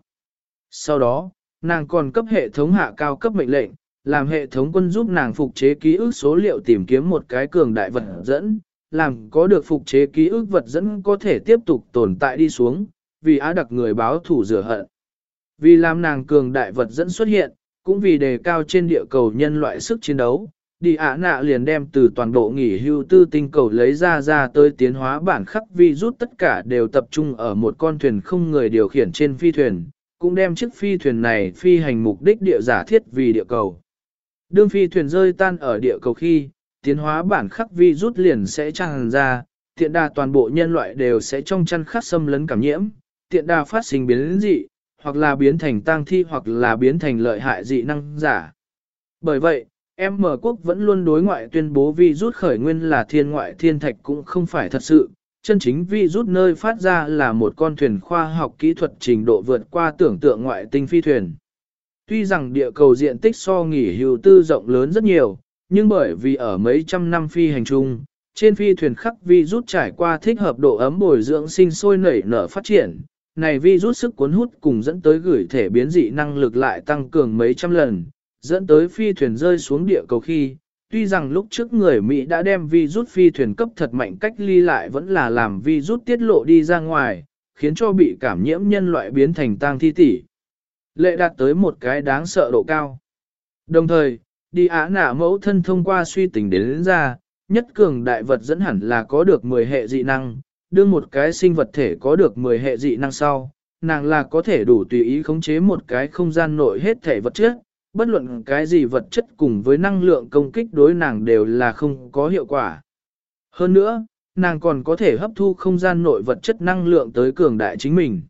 Speaker 1: Sau đó, nàng còn cấp hệ thống hạ cao cấp mệnh lệnh, làm hệ thống quân giúp nàng phục chế ký ức số liệu tìm kiếm một cái cường đại vật dẫn, làm có được phục chế ký ức vật dẫn có thể tiếp tục tồn tại đi xuống, vì á đặc người báo thủ rửa hận. Vì làm nàng cường đại vật dẫn xuất hiện, cũng vì đề cao trên địa cầu nhân loại sức chiến đấu, đi ạ nạ liền đem từ toàn bộ nghỉ hưu tư tinh cầu lấy ra ra tới tiến hóa bản khắc vi rút tất cả đều tập trung ở một con thuyền không người điều khiển trên phi thuyền, cũng đem chiếc phi thuyền này phi hành mục đích địa giả thiết vì địa cầu. Đương phi thuyền rơi tan ở địa cầu khi, tiến hóa bản khắc virus liền sẽ tràn ra, tiện đà toàn bộ nhân loại đều sẽ trong chăn khắc xâm lấn cảm nhiễm, tiện đà phát sinh biến dị, hoặc là biến thành tang thi hoặc là biến thành lợi hại dị năng giả. Bởi vậy, em mở quốc vẫn luôn đối ngoại tuyên bố virus khởi nguyên là thiên ngoại thiên thạch cũng không phải thật sự, chân chính virus nơi phát ra là một con thuyền khoa học kỹ thuật trình độ vượt qua tưởng tượng ngoại tinh phi thuyền. Tuy rằng địa cầu diện tích so nghỉ hưu tư rộng lớn rất nhiều, nhưng bởi vì ở mấy trăm năm phi hành chung, trên phi thuyền khắc rút trải qua thích hợp độ ấm bồi dưỡng sinh sôi nảy nở phát triển, này vi rút sức cuốn hút cùng dẫn tới gửi thể biến dị năng lực lại tăng cường mấy trăm lần, dẫn tới phi thuyền rơi xuống địa cầu khi, tuy rằng lúc trước người Mỹ đã đem vi rút phi thuyền cấp thật mạnh cách ly lại vẫn là làm vi rút tiết lộ đi ra ngoài, khiến cho bị cảm nhiễm nhân loại biến thành tang thi tỷ. Lệ đạt tới một cái đáng sợ độ cao. Đồng thời, đi á nả mẫu thân thông qua suy tình đến, đến ra, nhất cường đại vật dẫn hẳn là có được 10 hệ dị năng, đương một cái sinh vật thể có được 10 hệ dị năng sau, nàng là có thể đủ tùy ý khống chế một cái không gian nội hết thể vật chất, bất luận cái gì vật chất cùng với năng lượng công kích đối nàng đều là không có hiệu quả. Hơn nữa, nàng còn có thể hấp thu không gian nội vật chất năng lượng tới cường đại chính mình.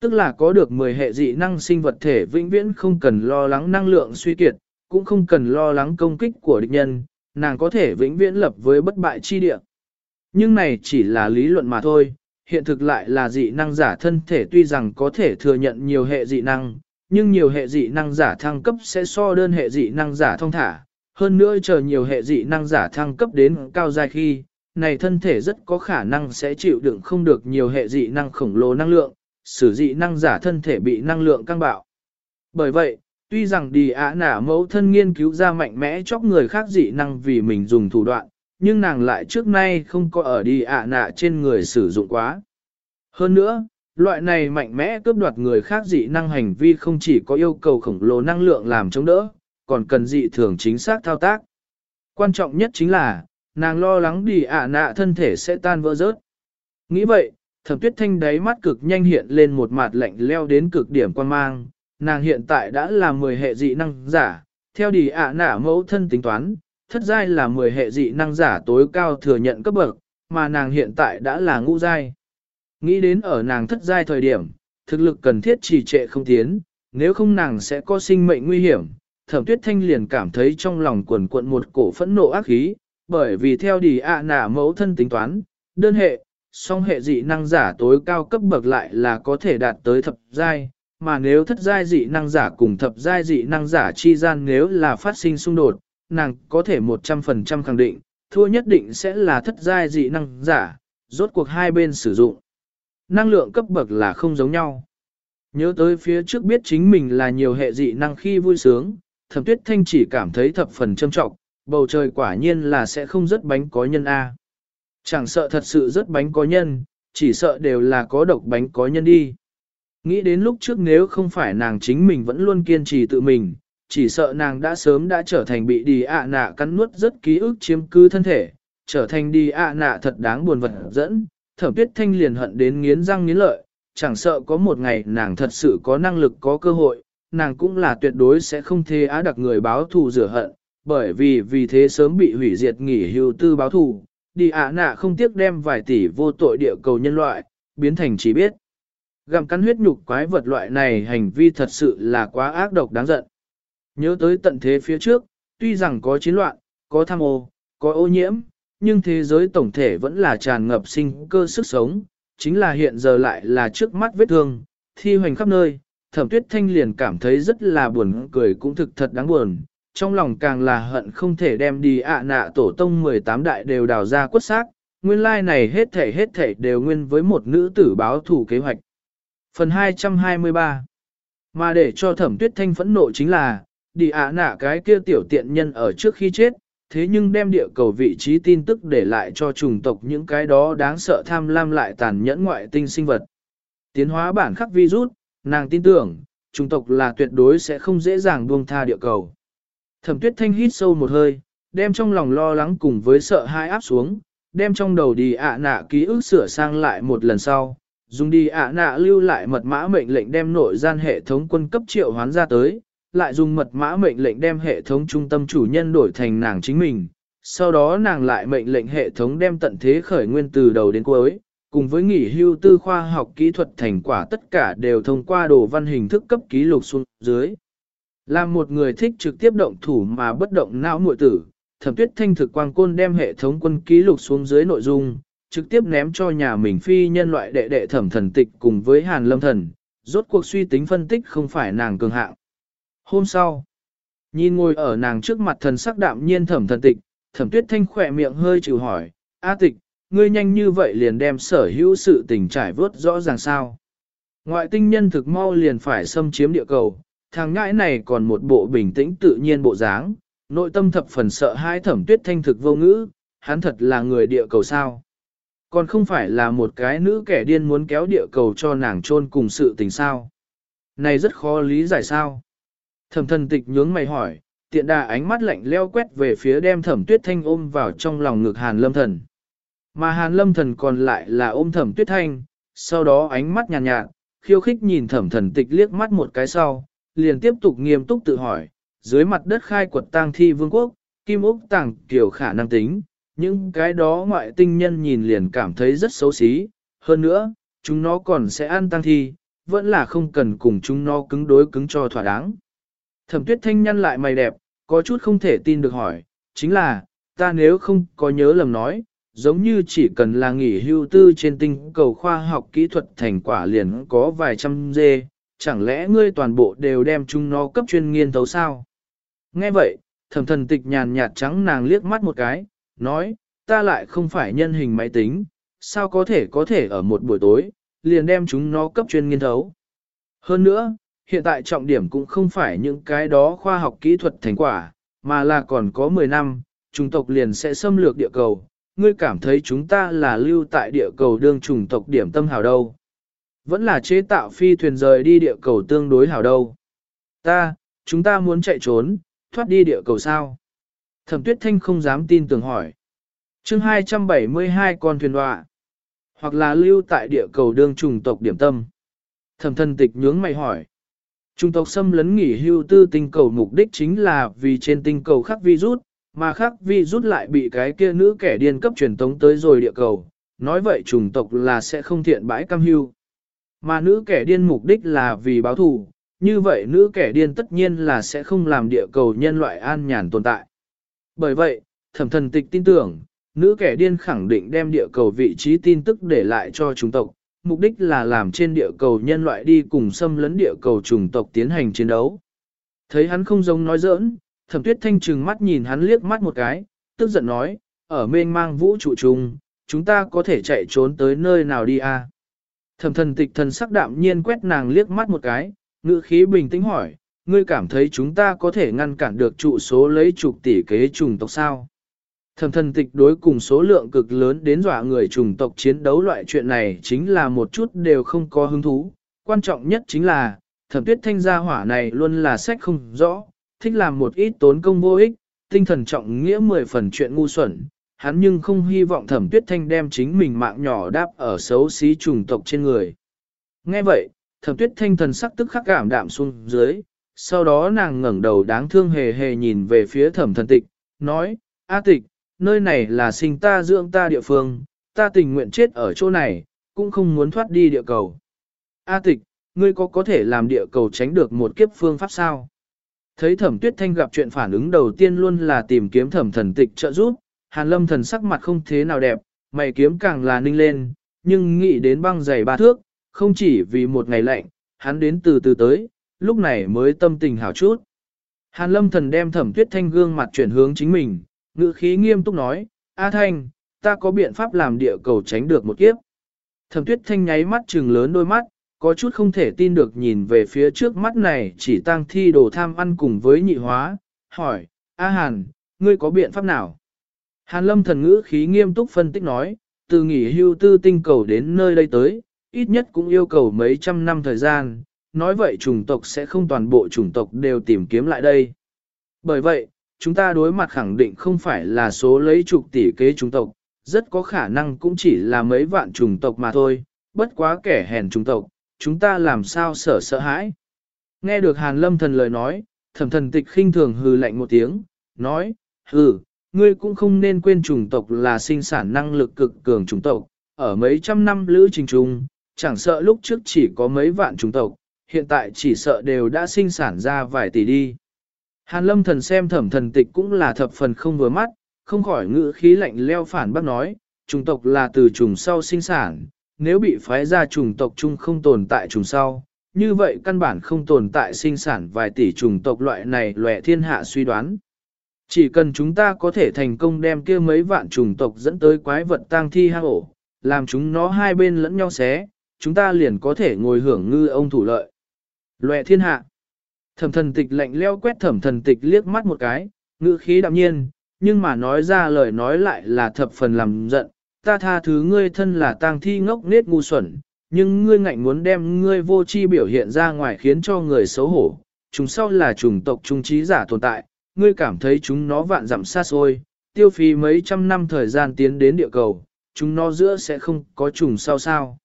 Speaker 1: Tức là có được 10 hệ dị năng sinh vật thể vĩnh viễn không cần lo lắng năng lượng suy kiệt, cũng không cần lo lắng công kích của địch nhân, nàng có thể vĩnh viễn lập với bất bại chi địa. Nhưng này chỉ là lý luận mà thôi, hiện thực lại là dị năng giả thân thể tuy rằng có thể thừa nhận nhiều hệ dị năng, nhưng nhiều hệ dị năng giả thăng cấp sẽ so đơn hệ dị năng giả thông thả. Hơn nữa chờ nhiều hệ dị năng giả thăng cấp đến cao dài khi, này thân thể rất có khả năng sẽ chịu đựng không được nhiều hệ dị năng khổng lồ năng lượng, sử dị năng giả thân thể bị năng lượng căng bạo. Bởi vậy, tuy rằng đi ạ nả mẫu thân nghiên cứu ra mạnh mẽ chóc người khác dị năng vì mình dùng thủ đoạn, nhưng nàng lại trước nay không có ở đi ạ nạ trên người sử dụng quá. Hơn nữa, loại này mạnh mẽ cướp đoạt người khác dị năng hành vi không chỉ có yêu cầu khổng lồ năng lượng làm chống đỡ, còn cần dị thường chính xác thao tác. Quan trọng nhất chính là, nàng lo lắng đi ạ nạ thân thể sẽ tan vỡ rớt. Nghĩ vậy, thẩm tuyết thanh đáy mắt cực nhanh hiện lên một mặt lạnh leo đến cực điểm quan mang, nàng hiện tại đã là 10 hệ dị năng giả, theo đi ạ nả mẫu thân tính toán, thất giai là 10 hệ dị năng giả tối cao thừa nhận cấp bậc, mà nàng hiện tại đã là ngũ giai. Nghĩ đến ở nàng thất giai thời điểm, thực lực cần thiết trì trệ không tiến, nếu không nàng sẽ có sinh mệnh nguy hiểm. Thẩm tuyết thanh liền cảm thấy trong lòng quần cuộn một cổ phẫn nộ ác khí, bởi vì theo đi ạ nả mẫu thân tính toán, đơn hệ, song hệ dị năng giả tối cao cấp bậc lại là có thể đạt tới thập giai, mà nếu thất giai dị năng giả cùng thập giai dị năng giả chi gian nếu là phát sinh xung đột, nàng có thể 100% khẳng định, thua nhất định sẽ là thất giai dị năng giả, rốt cuộc hai bên sử dụng. Năng lượng cấp bậc là không giống nhau. Nhớ tới phía trước biết chính mình là nhiều hệ dị năng khi vui sướng, thẩm tuyết thanh chỉ cảm thấy thập phần châm trọng, bầu trời quả nhiên là sẽ không rất bánh có nhân A. Chẳng sợ thật sự rất bánh có nhân, chỉ sợ đều là có độc bánh có nhân đi. Nghĩ đến lúc trước nếu không phải nàng chính mình vẫn luôn kiên trì tự mình, chỉ sợ nàng đã sớm đã trở thành bị đi ạ nạ cắn nuốt rất ký ức chiếm cư thân thể, trở thành đi ạ nạ thật đáng buồn vật dẫn, thẩm tuyết thanh liền hận đến nghiến răng nghiến lợi, chẳng sợ có một ngày nàng thật sự có năng lực có cơ hội, nàng cũng là tuyệt đối sẽ không thê á đặc người báo thù rửa hận, bởi vì vì thế sớm bị hủy diệt nghỉ hưu tư báo thù, đi ạ nạ không tiếc đem vài tỷ vô tội địa cầu nhân loại, biến thành chỉ biết. Gặm cắn huyết nhục quái vật loại này hành vi thật sự là quá ác độc đáng giận. Nhớ tới tận thế phía trước, tuy rằng có chiến loạn, có tham ô, có ô nhiễm, nhưng thế giới tổng thể vẫn là tràn ngập sinh cơ sức sống, chính là hiện giờ lại là trước mắt vết thương, thi hoành khắp nơi, thẩm tuyết thanh liền cảm thấy rất là buồn cười cũng thực thật đáng buồn, trong lòng càng là hận không thể đem đi ạ nạ tổ tông 18 đại đều đào ra quất xác, nguyên lai này hết thể hết thể đều nguyên với một nữ tử báo thủ kế hoạch. Phần 223 Mà để cho thẩm tuyết thanh phẫn nộ chính là, đi ạ nạ cái kia tiểu tiện nhân ở trước khi chết, thế nhưng đem địa cầu vị trí tin tức để lại cho chủng tộc những cái đó đáng sợ tham lam lại tàn nhẫn ngoại tinh sinh vật. Tiến hóa bản khắc virus, nàng tin tưởng, chủng tộc là tuyệt đối sẽ không dễ dàng buông tha địa cầu. Thẩm tuyết thanh hít sâu một hơi, đem trong lòng lo lắng cùng với sợ hãi áp xuống, đem trong đầu đi ạ nạ ký ức sửa sang lại một lần sau, dùng đi ạ nạ lưu lại mật mã mệnh lệnh đem nội gian hệ thống quân cấp triệu hoán ra tới, lại dùng mật mã mệnh lệnh đem hệ thống trung tâm chủ nhân đổi thành nàng chính mình, sau đó nàng lại mệnh lệnh hệ thống đem tận thế khởi nguyên từ đầu đến cuối, cùng với nghỉ hưu tư khoa học kỹ thuật thành quả tất cả đều thông qua đồ văn hình thức cấp ký lục xuống dưới. Là một người thích trực tiếp động thủ mà bất động não muội tử, thẩm tuyết thanh thực quang côn đem hệ thống quân ký lục xuống dưới nội dung, trực tiếp ném cho nhà mình phi nhân loại đệ đệ thẩm thần tịch cùng với hàn lâm thần, rốt cuộc suy tính phân tích không phải nàng cường hạng. Hôm sau, nhìn ngồi ở nàng trước mặt thần sắc đạm nhiên thẩm thần tịch, thẩm tuyết thanh khỏe miệng hơi chịu hỏi, A tịch, ngươi nhanh như vậy liền đem sở hữu sự tình trải vớt rõ ràng sao. Ngoại tinh nhân thực mau liền phải xâm chiếm địa cầu, thằng ngãi này còn một bộ bình tĩnh tự nhiên bộ dáng, nội tâm thập phần sợ hai thẩm tuyết thanh thực vô ngữ, hắn thật là người địa cầu sao. Còn không phải là một cái nữ kẻ điên muốn kéo địa cầu cho nàng chôn cùng sự tình sao. Này rất khó lý giải sao. Thẩm thần tịch nhướng mày hỏi, tiện đà ánh mắt lạnh leo quét về phía đem thẩm tuyết thanh ôm vào trong lòng ngực hàn lâm thần. Mà hàn lâm thần còn lại là ôm thẩm tuyết thanh, sau đó ánh mắt nhàn nhạt, nhạt, khiêu khích nhìn thẩm thần tịch liếc mắt một cái sau, liền tiếp tục nghiêm túc tự hỏi, dưới mặt đất khai quật tang thi vương quốc, kim ốc tàng kiểu khả năng tính, những cái đó ngoại tinh nhân nhìn liền cảm thấy rất xấu xí, hơn nữa, chúng nó còn sẽ ăn tang thi, vẫn là không cần cùng chúng nó cứng đối cứng cho thỏa đáng. Thẩm tuyết thanh nhăn lại mày đẹp, có chút không thể tin được hỏi, chính là, ta nếu không có nhớ lầm nói, giống như chỉ cần là nghỉ hưu tư trên tinh cầu khoa học kỹ thuật thành quả liền có vài trăm dê, chẳng lẽ ngươi toàn bộ đều đem chúng nó cấp chuyên nghiên thấu sao? Nghe vậy, thẩm thần tịch nhàn nhạt trắng nàng liếc mắt một cái, nói, ta lại không phải nhân hình máy tính, sao có thể có thể ở một buổi tối, liền đem chúng nó cấp chuyên nghiên thấu. Hơn nữa, hiện tại trọng điểm cũng không phải những cái đó khoa học kỹ thuật thành quả, mà là còn có 10 năm, chủng tộc liền sẽ xâm lược địa cầu. Ngươi cảm thấy chúng ta là lưu tại địa cầu đương chủng tộc điểm tâm hào đâu. Vẫn là chế tạo phi thuyền rời đi địa cầu tương đối hào đâu. Ta, chúng ta muốn chạy trốn, thoát đi địa cầu sao? Thẩm tuyết thanh không dám tin tưởng hỏi. chương 272 con thuyền đọa. Hoặc là lưu tại địa cầu đương trùng tộc điểm tâm. Thẩm thân tịch nhướng mày hỏi. Trung tộc xâm lấn nghỉ hưu tư tinh cầu mục đích chính là vì trên tinh cầu khắc virus, mà khắc virus lại bị cái kia nữ kẻ điên cấp truyền tống tới rồi địa cầu. Nói vậy trùng tộc là sẽ không thiện bãi cam hưu. Mà nữ kẻ điên mục đích là vì báo thù, như vậy nữ kẻ điên tất nhiên là sẽ không làm địa cầu nhân loại an nhàn tồn tại. Bởi vậy, thẩm thần tịch tin tưởng, nữ kẻ điên khẳng định đem địa cầu vị trí tin tức để lại cho chúng tộc, mục đích là làm trên địa cầu nhân loại đi cùng xâm lấn địa cầu chủng tộc tiến hành chiến đấu. Thấy hắn không giống nói giỡn, thẩm tuyết thanh trừng mắt nhìn hắn liếc mắt một cái, tức giận nói, ở mênh mang vũ trụ trùng, chúng ta có thể chạy trốn tới nơi nào đi à? Thẩm thần tịch thần sắc đạm nhiên quét nàng liếc mắt một cái, ngữ khí bình tĩnh hỏi, ngươi cảm thấy chúng ta có thể ngăn cản được trụ số lấy chục tỷ kế trùng tộc sao? Thẩm thần tịch đối cùng số lượng cực lớn đến dọa người trùng tộc chiến đấu loại chuyện này chính là một chút đều không có hứng thú. Quan trọng nhất chính là, thẩm tuyết thanh gia hỏa này luôn là sách không rõ, thích làm một ít tốn công vô ích, tinh thần trọng nghĩa mười phần chuyện ngu xuẩn. Hắn nhưng không hy vọng thẩm tuyết thanh đem chính mình mạng nhỏ đáp ở xấu xí trùng tộc trên người. Nghe vậy, thẩm tuyết thanh thần sắc tức khắc cảm đạm xuống dưới, sau đó nàng ngẩng đầu đáng thương hề hề nhìn về phía thẩm thần tịch, nói, A tịch, nơi này là sinh ta dưỡng ta địa phương, ta tình nguyện chết ở chỗ này, cũng không muốn thoát đi địa cầu. A tịch, ngươi có có thể làm địa cầu tránh được một kiếp phương pháp sao? Thấy thẩm tuyết thanh gặp chuyện phản ứng đầu tiên luôn là tìm kiếm thẩm thần tịch trợ giúp, hàn lâm thần sắc mặt không thế nào đẹp, mày kiếm càng là ninh lên, nhưng nghĩ đến băng giày ba thước, không chỉ vì một ngày lạnh, hắn đến từ từ tới, lúc này mới tâm tình hảo chút. Hàn lâm thần đem thẩm tuyết thanh gương mặt chuyển hướng chính mình, ngữ khí nghiêm túc nói, A thanh, ta có biện pháp làm địa cầu tránh được một kiếp. Thẩm tuyết thanh nháy mắt trừng lớn đôi mắt, có chút không thể tin được nhìn về phía trước mắt này chỉ tăng thi đồ tham ăn cùng với nhị hóa, hỏi, A Hàn, ngươi có biện pháp nào? Hàn lâm thần ngữ khí nghiêm túc phân tích nói, từ nghỉ hưu tư tinh cầu đến nơi đây tới, ít nhất cũng yêu cầu mấy trăm năm thời gian, nói vậy chủng tộc sẽ không toàn bộ chủng tộc đều tìm kiếm lại đây. Bởi vậy, chúng ta đối mặt khẳng định không phải là số lấy chục tỷ kế chủng tộc, rất có khả năng cũng chỉ là mấy vạn chủng tộc mà thôi, bất quá kẻ hèn chủng tộc, chúng ta làm sao sợ sợ hãi. Nghe được Hàn Lâm thần lời nói, thẩm thần tịch khinh thường hừ lạnh một tiếng, nói, hừ, ngươi cũng không nên quên chủng tộc là sinh sản năng lực cực cường chủng tộc, ở mấy trăm năm lữ trình trung, chẳng sợ lúc trước chỉ có mấy vạn chủng tộc, hiện tại chỉ sợ đều đã sinh sản ra vài tỷ đi. Hàn lâm thần xem thẩm thần tịch cũng là thập phần không vừa mắt, không khỏi ngữ khí lạnh leo phản bác nói, Trùng tộc là từ trùng sau sinh sản, nếu bị phái ra trùng tộc chung không tồn tại trùng sau, như vậy căn bản không tồn tại sinh sản vài tỷ trùng tộc loại này lòe thiên hạ suy đoán. Chỉ cần chúng ta có thể thành công đem kia mấy vạn trùng tộc dẫn tới quái vật tang thi hang ổ, làm chúng nó hai bên lẫn nhau xé, chúng ta liền có thể ngồi hưởng ngư ông thủ lợi. Lòe thiên hạ. Thẩm thần tịch lạnh leo quét thẩm thần tịch liếc mắt một cái, ngữ khí đạm nhiên, nhưng mà nói ra lời nói lại là thập phần làm giận. Ta tha thứ ngươi thân là tang thi ngốc nết ngu xuẩn, nhưng ngươi ngạnh muốn đem ngươi vô chi biểu hiện ra ngoài khiến cho người xấu hổ. Chúng sau là chủng tộc trung trí giả tồn tại, ngươi cảm thấy chúng nó vạn dặm xa xôi, tiêu phí mấy trăm năm thời gian tiến đến địa cầu, chúng nó giữa sẽ không có trùng sau sao.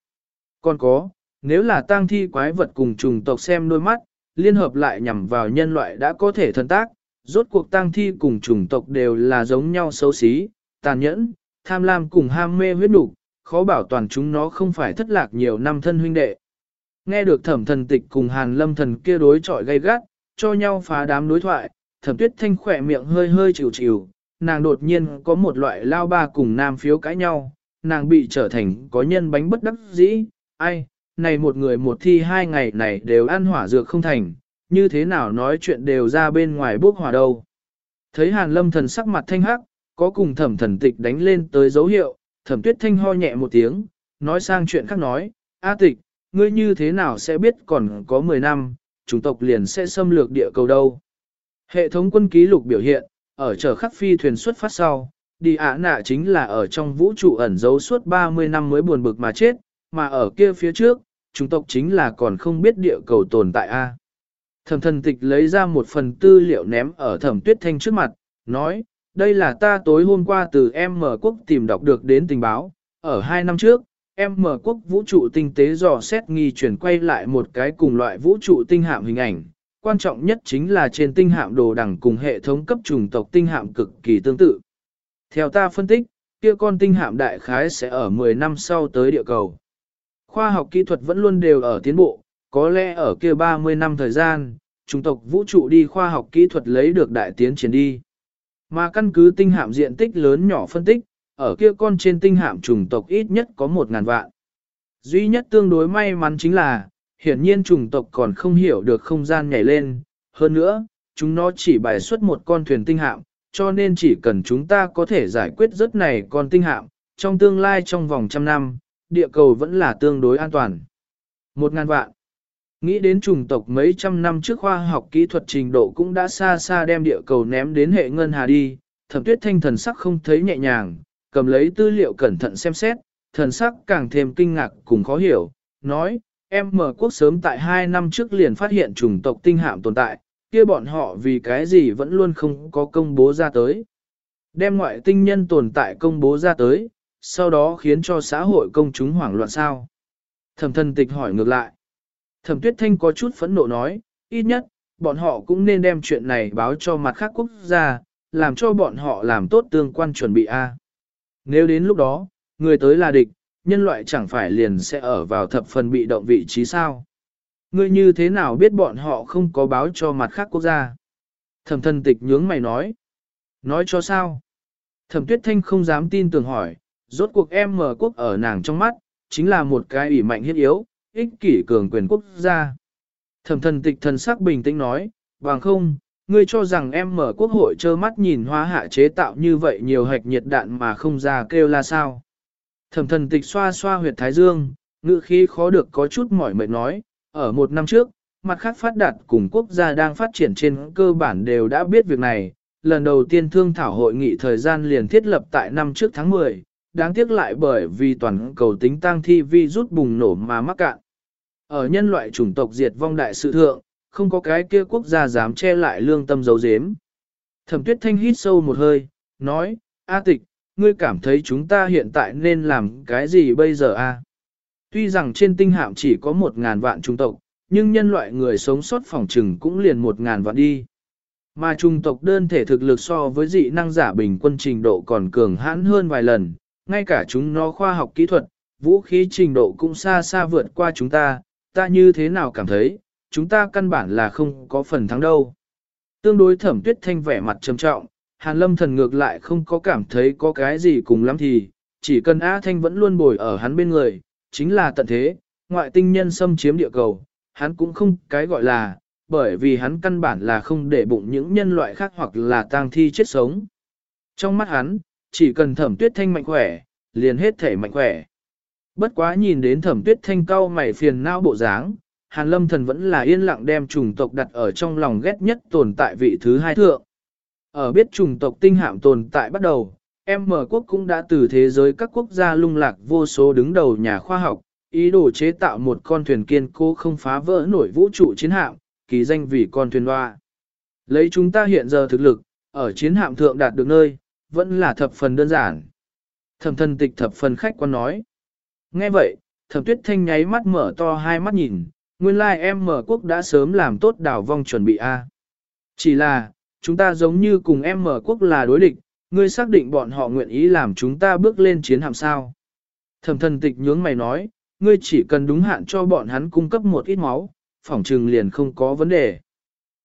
Speaker 1: Còn có, nếu là tang thi quái vật cùng trùng tộc xem đôi mắt, liên hợp lại nhằm vào nhân loại đã có thể thân tác, rốt cuộc tang thi cùng trùng tộc đều là giống nhau xấu xí, tàn nhẫn, tham lam cùng ham mê huyết đủ, khó bảo toàn chúng nó không phải thất lạc nhiều năm thân huynh đệ. Nghe được thẩm thần tịch cùng hàn lâm thần kia đối chọi gay gắt, cho nhau phá đám đối thoại, thẩm tuyết thanh khỏe miệng hơi hơi chịu chịu, nàng đột nhiên có một loại lao ba cùng nam phiếu cãi nhau, nàng bị trở thành có nhân bánh bất đắc dĩ, ai, này một người một thi hai ngày này đều ăn hỏa dược không thành, như thế nào nói chuyện đều ra bên ngoài bốc hỏa đâu. Thấy hàn lâm thần sắc mặt thanh hắc, có cùng thẩm thần tịch đánh lên tới dấu hiệu, thẩm tuyết thanh ho nhẹ một tiếng, nói sang chuyện khác nói, A tịch, ngươi như thế nào sẽ biết còn có 10 năm, chủng tộc liền sẽ xâm lược địa cầu đâu. Hệ thống quân ký lục biểu hiện, ở chở khắc phi thuyền xuất phát sau, đi ả nạ chính là ở trong vũ trụ ẩn giấu suốt 30 năm mới buồn bực mà chết, mà ở kia phía trước, chúng tộc chính là còn không biết địa cầu tồn tại a. Thẩm thần tịch lấy ra một phần tư liệu ném ở thẩm tuyết thanh trước mặt, nói, đây là ta tối hôm qua từ em mở quốc tìm đọc được đến tình báo, ở hai năm trước, em mở quốc vũ trụ tinh tế dò xét nghi chuyển quay lại một cái cùng loại vũ trụ tinh hạm hình ảnh, quan trọng nhất chính là trên tinh hạm đồ đẳng cùng hệ thống cấp trùng tộc tinh hạm cực kỳ tương tự. Theo ta phân tích, kia con tinh hạm đại khái sẽ ở 10 năm sau tới địa cầu. Khoa học kỹ thuật vẫn luôn đều ở tiến bộ, có lẽ ở kia 30 năm thời gian, chủng tộc vũ trụ đi khoa học kỹ thuật lấy được đại tiến triển đi. Mà căn cứ tinh hạm diện tích lớn nhỏ phân tích, ở kia con trên tinh hạm chủng tộc ít nhất có 1.000 vạn. Duy nhất tương đối may mắn chính là, hiển nhiên chủng tộc còn không hiểu được không gian nhảy lên, hơn nữa, chúng nó chỉ bài xuất một con thuyền tinh hạm, cho nên chỉ cần chúng ta có thể giải quyết rất này con tinh hạm, trong tương lai trong vòng trăm năm, địa cầu vẫn là tương đối an toàn. Một ngàn vạn. Nghĩ đến chủng tộc mấy trăm năm trước khoa học kỹ thuật trình độ cũng đã xa xa đem địa cầu ném đến hệ ngân hà đi, thẩm tuyết thanh thần sắc không thấy nhẹ nhàng, cầm lấy tư liệu cẩn thận xem xét, thần sắc càng thêm kinh ngạc cùng khó hiểu, nói, em mở quốc sớm tại hai năm trước liền phát hiện chủng tộc tinh hạm tồn tại, kia bọn họ vì cái gì vẫn luôn không có công bố ra tới. Đem ngoại tinh nhân tồn tại công bố ra tới, sau đó khiến cho xã hội công chúng hoảng loạn sao. Thẩm thần tịch hỏi ngược lại. Thẩm tuyết thanh có chút phẫn nộ nói, ít nhất, bọn họ cũng nên đem chuyện này báo cho mặt khác quốc gia, làm cho bọn họ làm tốt tương quan chuẩn bị A. Nếu đến lúc đó, người tới là địch, nhân loại chẳng phải liền sẽ ở vào thập phần bị động vị trí sao. Ngươi như thế nào biết bọn họ không có báo cho mặt khác quốc gia? Thẩm thần tịch nhướng mày nói. Nói cho sao? Thẩm tuyết thanh không dám tin tưởng hỏi, rốt cuộc em mở quốc ở nàng trong mắt, chính là một cái ủy mạnh hiết yếu, ích kỷ cường quyền quốc gia. Thẩm thần tịch thần sắc bình tĩnh nói, bằng không, ngươi cho rằng em mở quốc hội trơ mắt nhìn hóa hạ chế tạo như vậy nhiều hạch nhiệt đạn mà không ra kêu là sao. Thẩm thần tịch xoa xoa huyệt thái dương, ngữ khí khó được có chút mỏi mệt nói, ở một năm trước, mặt khác phát đạt cùng quốc gia đang phát triển trên cơ bản đều đã biết việc này. Lần đầu tiên thương thảo hội nghị thời gian liền thiết lập tại năm trước tháng 10, đáng tiếc lại bởi vì toàn cầu tính tăng thi vi rút bùng nổ mà mắc cạn. Ở nhân loại chủng tộc diệt vong đại sự thượng, không có cái kia quốc gia dám che lại lương tâm dấu dếm. Thẩm tuyết thanh hít sâu một hơi, nói, A tịch, ngươi cảm thấy chúng ta hiện tại nên làm cái gì bây giờ a? Tuy rằng trên tinh hạm chỉ có một ngàn vạn trung tộc, nhưng nhân loại người sống sót phòng trừng cũng liền một ngàn vạn đi. Mà trung tộc đơn thể thực lực so với dị năng giả bình quân trình độ còn cường hãn hơn vài lần, ngay cả chúng nó khoa học kỹ thuật, vũ khí trình độ cũng xa xa vượt qua chúng ta, ta như thế nào cảm thấy, chúng ta căn bản là không có phần thắng đâu. Tương đối thẩm tuyết thanh vẻ mặt trầm trọng, Hàn Lâm thần ngược lại không có cảm thấy có cái gì cùng lắm thì, chỉ cần A Thanh vẫn luôn bồi ở hắn bên người, chính là tận thế, ngoại tinh nhân xâm chiếm địa cầu, hắn cũng không cái gọi là, bởi vì hắn căn bản là không để bụng những nhân loại khác hoặc là tang thi chết sống. Trong mắt hắn, chỉ cần thẩm tuyết thanh mạnh khỏe, liền hết thể mạnh khỏe. Bất quá nhìn đến thẩm tuyết thanh cao mày phiền não bộ dáng, Hàn lâm thần vẫn là yên lặng đem chủng tộc đặt ở trong lòng ghét nhất tồn tại vị thứ hai thượng. Ở biết chủng tộc tinh hạm tồn tại bắt đầu, em mở quốc cũng đã từ thế giới các quốc gia lung lạc vô số đứng đầu nhà khoa học, ý đồ chế tạo một con thuyền kiên cố không phá vỡ nổi vũ trụ chiến hạm, kỳ danh vì con thuyền hoa. Lấy chúng ta hiện giờ thực lực, ở chiến hạm thượng đạt được nơi, vẫn là thập phần đơn giản. Thẩm thân tịch thập phần khách quan nói. Nghe vậy, thẩm tuyết thanh nháy mắt mở to hai mắt nhìn, nguyên lai like em mở quốc đã sớm làm tốt đảo vong chuẩn bị A. Chỉ là, chúng ta giống như cùng em mở quốc là đối địch, ngươi xác định bọn họ nguyện ý làm chúng ta bước lên chiến hạm sao. Thẩm thần tịch nhướng mày nói, ngươi chỉ cần đúng hạn cho bọn hắn cung cấp một ít máu, phỏng trừng liền không có vấn đề.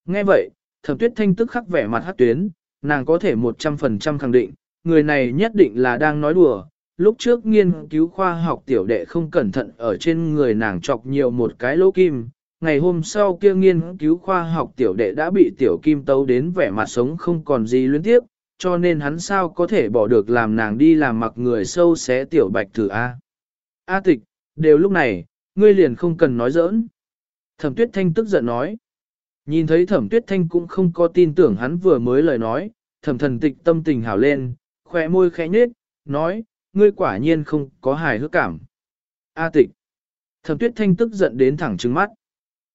Speaker 1: Nghe vậy, thẩm tuyết thanh tức khắc vẻ mặt hát tuyến, nàng có thể 100% khẳng định, người này nhất định là đang nói đùa. Lúc trước nghiên cứu khoa học tiểu đệ không cẩn thận ở trên người nàng chọc nhiều một cái lỗ kim, ngày hôm sau kia nghiên cứu khoa học tiểu đệ đã bị tiểu kim tấu đến vẻ mặt sống không còn gì luyến tiếp, cho nên hắn sao có thể bỏ được làm nàng đi làm mặc người sâu xé tiểu bạch thử A. A tịch, đều lúc này, ngươi liền không cần nói giỡn. Thẩm tuyết thanh tức giận nói. Nhìn thấy thẩm tuyết thanh cũng không có tin tưởng hắn vừa mới lời nói, thẩm thần tịch tâm tình hảo lên, khỏe môi khẽ nhếch, nói, ngươi quả nhiên không có hài hước cảm. A tịch. Thẩm tuyết thanh tức giận đến thẳng trừng mắt.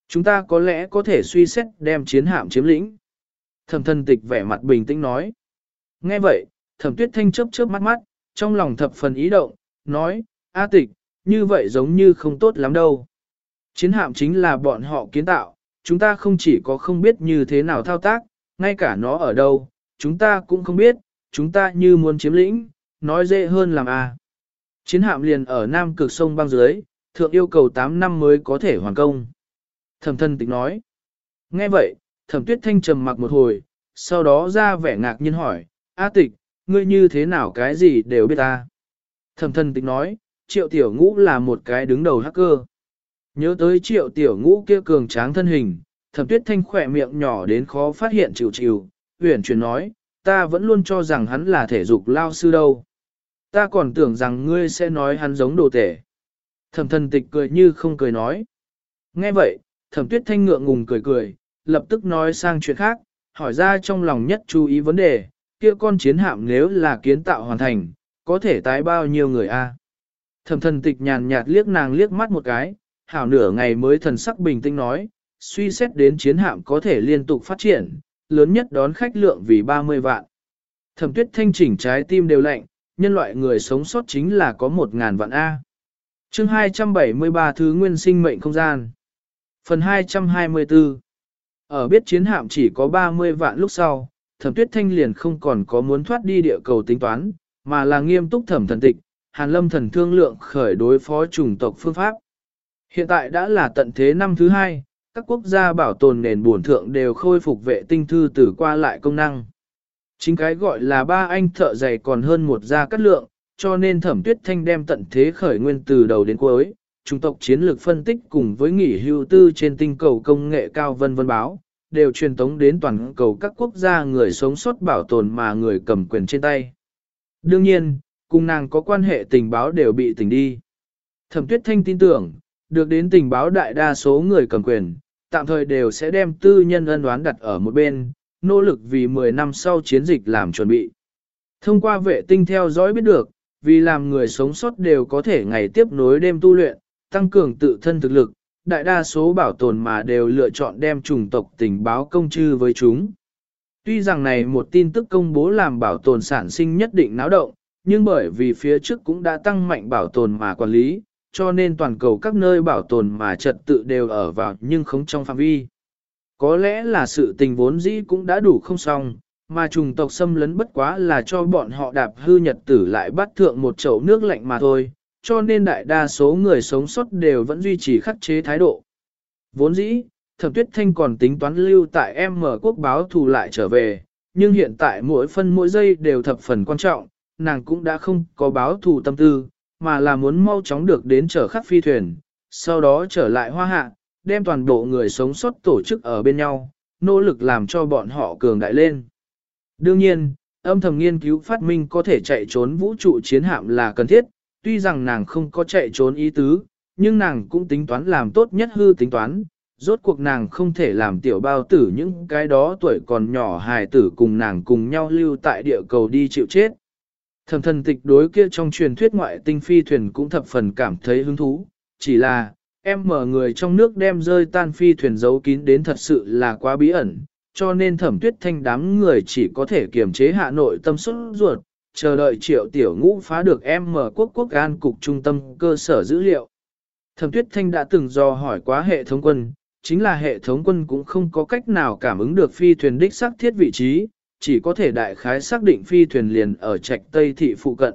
Speaker 1: Chúng ta có lẽ có thể suy xét đem chiến hạm chiếm lĩnh. Thẩm thần tịch vẻ mặt bình tĩnh nói. Nghe vậy, thẩm tuyết thanh chớp chớp mắt mắt, trong lòng thập phần ý động, nói, A tịch, như vậy giống như không tốt lắm đâu. Chiến hạm chính là bọn họ kiến tạo, chúng ta không chỉ có không biết như thế nào thao tác, ngay cả nó ở đâu, chúng ta cũng không biết, chúng ta như muốn chiếm lĩnh, nói dễ hơn làm a. Chiến hạm liền ở nam cực sông băng dưới, thượng yêu cầu 8 năm mới có thể hoàn công. Thẩm thân tịch nói. Nghe vậy, thẩm tuyết thanh trầm mặc một hồi, sau đó ra vẻ ngạc nhiên hỏi, A tịch, ngươi như thế nào cái gì đều biết ta. Thẩm thân tịch nói, triệu tiểu ngũ là một cái đứng đầu hacker. Nhớ tới triệu tiểu ngũ kia cường tráng thân hình, thẩm tuyết thanh khỏe miệng nhỏ đến khó phát hiện chịu chịu, huyền chuyển nói, ta vẫn luôn cho rằng hắn là thể dục lao sư đâu. Ta còn tưởng rằng ngươi sẽ nói hắn giống đồ tể. Thẩm thần tịch cười như không cười nói. Nghe vậy, thẩm tuyết thanh ngượng ngùng cười cười, lập tức nói sang chuyện khác, hỏi ra trong lòng nhất chú ý vấn đề, kia con chiến hạm nếu là kiến tạo hoàn thành, có thể tái bao nhiêu người a? Thẩm thần tịch nhàn nhạt liếc nàng liếc mắt một cái, hảo nửa ngày mới thần sắc bình tĩnh nói, suy xét đến chiến hạm có thể liên tục phát triển, lớn nhất đón khách lượng vì 30 vạn. Thẩm tuyết thanh chỉnh trái tim đều lạnh, nhân loại người sống sót chính là có 1.000 vạn A. chương 273 thứ nguyên sinh mệnh không gian. Phần 224 Ở biết chiến hạm chỉ có 30 vạn lúc sau, thẩm tuyết thanh liền không còn có muốn thoát đi địa cầu tính toán, mà là nghiêm túc thẩm thần tịch, hàn lâm thần thương lượng khởi đối phó chủng tộc phương pháp. Hiện tại đã là tận thế năm thứ hai, các quốc gia bảo tồn nền buồn thượng đều khôi phục vệ tinh thư tử qua lại công năng. Chính cái gọi là ba anh thợ dày còn hơn một gia cắt lượng, cho nên thẩm tuyết thanh đem tận thế khởi nguyên từ đầu đến cuối, trung tộc chiến lược phân tích cùng với nghỉ hưu tư trên tinh cầu công nghệ cao vân vân báo, đều truyền tống đến toàn cầu các quốc gia người sống sót bảo tồn mà người cầm quyền trên tay. Đương nhiên, cùng nàng có quan hệ tình báo đều bị tỉnh đi. Thẩm tuyết thanh tin tưởng, được đến tình báo đại đa số người cầm quyền, tạm thời đều sẽ đem tư nhân ân đoán đặt ở một bên, nỗ lực vì 10 năm sau chiến dịch làm chuẩn bị. Thông qua vệ tinh theo dõi biết được, vì làm người sống sót đều có thể ngày tiếp nối đêm tu luyện, tăng cường tự thân thực lực, đại đa số bảo tồn mà đều lựa chọn đem chủng tộc tình báo công chư với chúng. Tuy rằng này một tin tức công bố làm bảo tồn sản sinh nhất định náo động, nhưng bởi vì phía trước cũng đã tăng mạnh bảo tồn mà quản lý, cho nên toàn cầu các nơi bảo tồn mà trật tự đều ở vào nhưng không trong phạm vi. Có lẽ là sự tình vốn dĩ cũng đã đủ không xong, mà trùng tộc xâm lấn bất quá là cho bọn họ đạp hư nhật tử lại bắt thượng một chậu nước lạnh mà thôi, cho nên đại đa số người sống sót đều vẫn duy trì khắc chế thái độ. Vốn dĩ, thẩm tuyết thanh còn tính toán lưu tại em mở quốc báo thù lại trở về, nhưng hiện tại mỗi phân mỗi giây đều thập phần quan trọng, nàng cũng đã không có báo thù tâm tư, mà là muốn mau chóng được đến trở khắc phi thuyền, sau đó trở lại hoa hạ, đem toàn bộ người sống sót tổ chức ở bên nhau, nỗ lực làm cho bọn họ cường đại lên. Đương nhiên, âm thầm nghiên cứu phát minh có thể chạy trốn vũ trụ chiến hạm là cần thiết, tuy rằng nàng không có chạy trốn ý tứ, nhưng nàng cũng tính toán làm tốt nhất hư tính toán, rốt cuộc nàng không thể làm tiểu bao tử những cái đó tuổi còn nhỏ hài tử cùng nàng cùng nhau lưu tại địa cầu đi chịu chết. Thẩm thần tịch đối kia trong truyền thuyết ngoại tinh phi thuyền cũng thập phần cảm thấy hứng thú, chỉ là, em mở người trong nước đem rơi tan phi thuyền giấu kín đến thật sự là quá bí ẩn, cho nên thẩm tuyết thanh đám người chỉ có thể kiềm chế hạ nội tâm xuất ruột, chờ đợi triệu tiểu ngũ phá được em mở quốc quốc an cục trung tâm cơ sở dữ liệu. Thẩm tuyết thanh đã từng do hỏi quá hệ thống quân, chính là hệ thống quân cũng không có cách nào cảm ứng được phi thuyền đích xác thiết vị trí, chỉ có thể đại khái xác định phi thuyền liền ở trạch Tây thị phụ cận.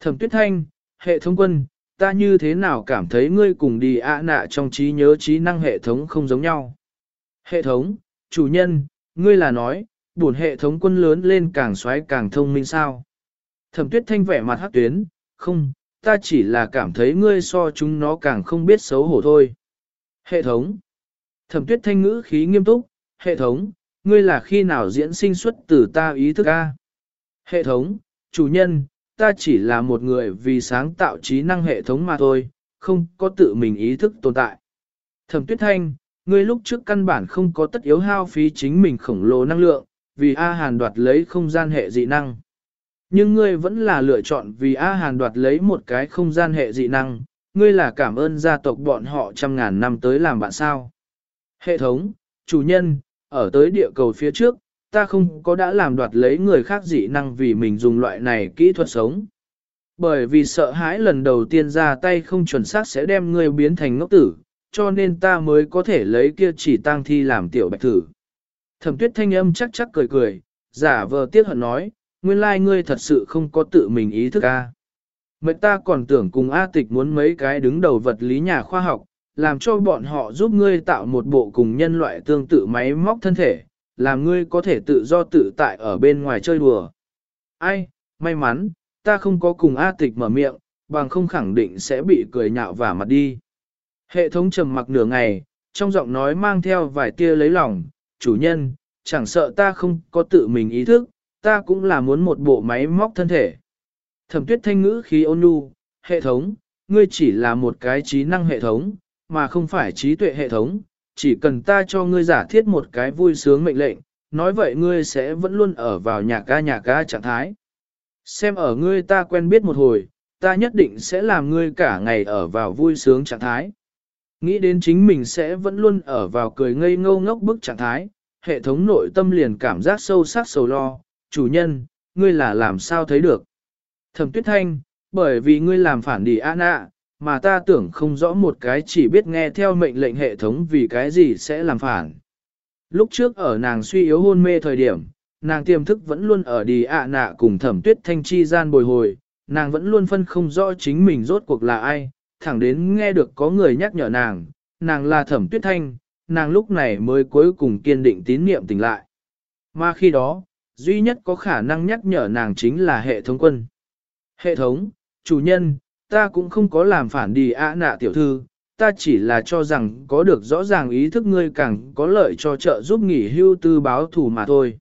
Speaker 1: Thẩm tuyết thanh, hệ thống quân, ta như thế nào cảm thấy ngươi cùng đi ạ nạ trong trí nhớ trí năng hệ thống không giống nhau. Hệ thống, chủ nhân, ngươi là nói, buồn hệ thống quân lớn lên càng xoáy càng thông minh sao. Thẩm tuyết thanh vẻ mặt hắc tuyến, không, ta chỉ là cảm thấy ngươi so chúng nó càng không biết xấu hổ thôi. Hệ thống. Thẩm tuyết thanh ngữ khí nghiêm túc, hệ thống, ngươi là khi nào diễn sinh xuất từ ta ý thức a? Hệ thống, chủ nhân, ta chỉ là một người vì sáng tạo trí năng hệ thống mà thôi, không có tự mình ý thức tồn tại. Thẩm tuyết thanh, ngươi lúc trước căn bản không có tất yếu hao phí chính mình khổng lồ năng lượng, vì A Hàn đoạt lấy không gian hệ dị năng. Nhưng ngươi vẫn là lựa chọn vì A Hàn đoạt lấy một cái không gian hệ dị năng, ngươi là cảm ơn gia tộc bọn họ trăm ngàn năm tới làm bạn sao. Hệ thống, chủ nhân, ở tới địa cầu phía trước, ta không có đã làm đoạt lấy người khác dị năng vì mình dùng loại này kỹ thuật sống. Bởi vì sợ hãi lần đầu tiên ra tay không chuẩn xác sẽ đem ngươi biến thành ngốc tử, cho nên ta mới có thể lấy kia chỉ tang thi làm tiểu bạch thử. Thẩm tuyết thanh âm chắc chắc cười cười, giả vờ tiếc hận nói, nguyên lai ngươi thật sự không có tự mình ý thức à? a. Mệnh ta còn tưởng cùng A tịch muốn mấy cái đứng đầu vật lý nhà khoa học, làm cho bọn họ giúp ngươi tạo một bộ cùng nhân loại tương tự máy móc thân thể, làm ngươi có thể tự do tự tại ở bên ngoài chơi đùa. Ai, may mắn, ta không có cùng A tịch mở miệng, bằng không khẳng định sẽ bị cười nhạo và mặt đi. Hệ thống trầm mặc nửa ngày, trong giọng nói mang theo vài tia lấy lòng, chủ nhân, chẳng sợ ta không có tự mình ý thức, ta cũng là muốn một bộ máy móc thân thể. Thẩm tuyết thanh ngữ khí ôn nhu, hệ thống, ngươi chỉ là một cái trí năng hệ thống, mà không phải trí tuệ hệ thống, chỉ cần ta cho ngươi giả thiết một cái vui sướng mệnh lệnh, nói vậy ngươi sẽ vẫn luôn ở vào nhà ca nhà ca trạng thái. Xem ở ngươi ta quen biết một hồi, ta nhất định sẽ làm ngươi cả ngày ở vào vui sướng trạng thái. Nghĩ đến chính mình sẽ vẫn luôn ở vào cười ngây ngô ngốc bức trạng thái, hệ thống nội tâm liền cảm giác sâu sắc sầu lo, chủ nhân, ngươi là làm sao thấy được. Thẩm tuyết thanh, bởi vì ngươi làm phản đi an ạ, mà ta tưởng không rõ một cái chỉ biết nghe theo mệnh lệnh hệ thống vì cái gì sẽ làm phản. Lúc trước ở nàng suy yếu hôn mê thời điểm, nàng tiềm thức vẫn luôn ở đi ạ nạ cùng thẩm tuyết thanh chi gian bồi hồi, nàng vẫn luôn phân không rõ chính mình rốt cuộc là ai, thẳng đến nghe được có người nhắc nhở nàng, nàng là thẩm tuyết thanh, nàng lúc này mới cuối cùng kiên định tín niệm tỉnh lại. Mà khi đó, duy nhất có khả năng nhắc nhở nàng chính là hệ thống quân. Hệ thống, chủ nhân, ta cũng không có làm phản đi ạ nạ tiểu thư, ta chỉ là cho rằng có được rõ ràng ý thức ngươi càng có lợi cho trợ giúp nghỉ hưu tư báo thủ mà thôi.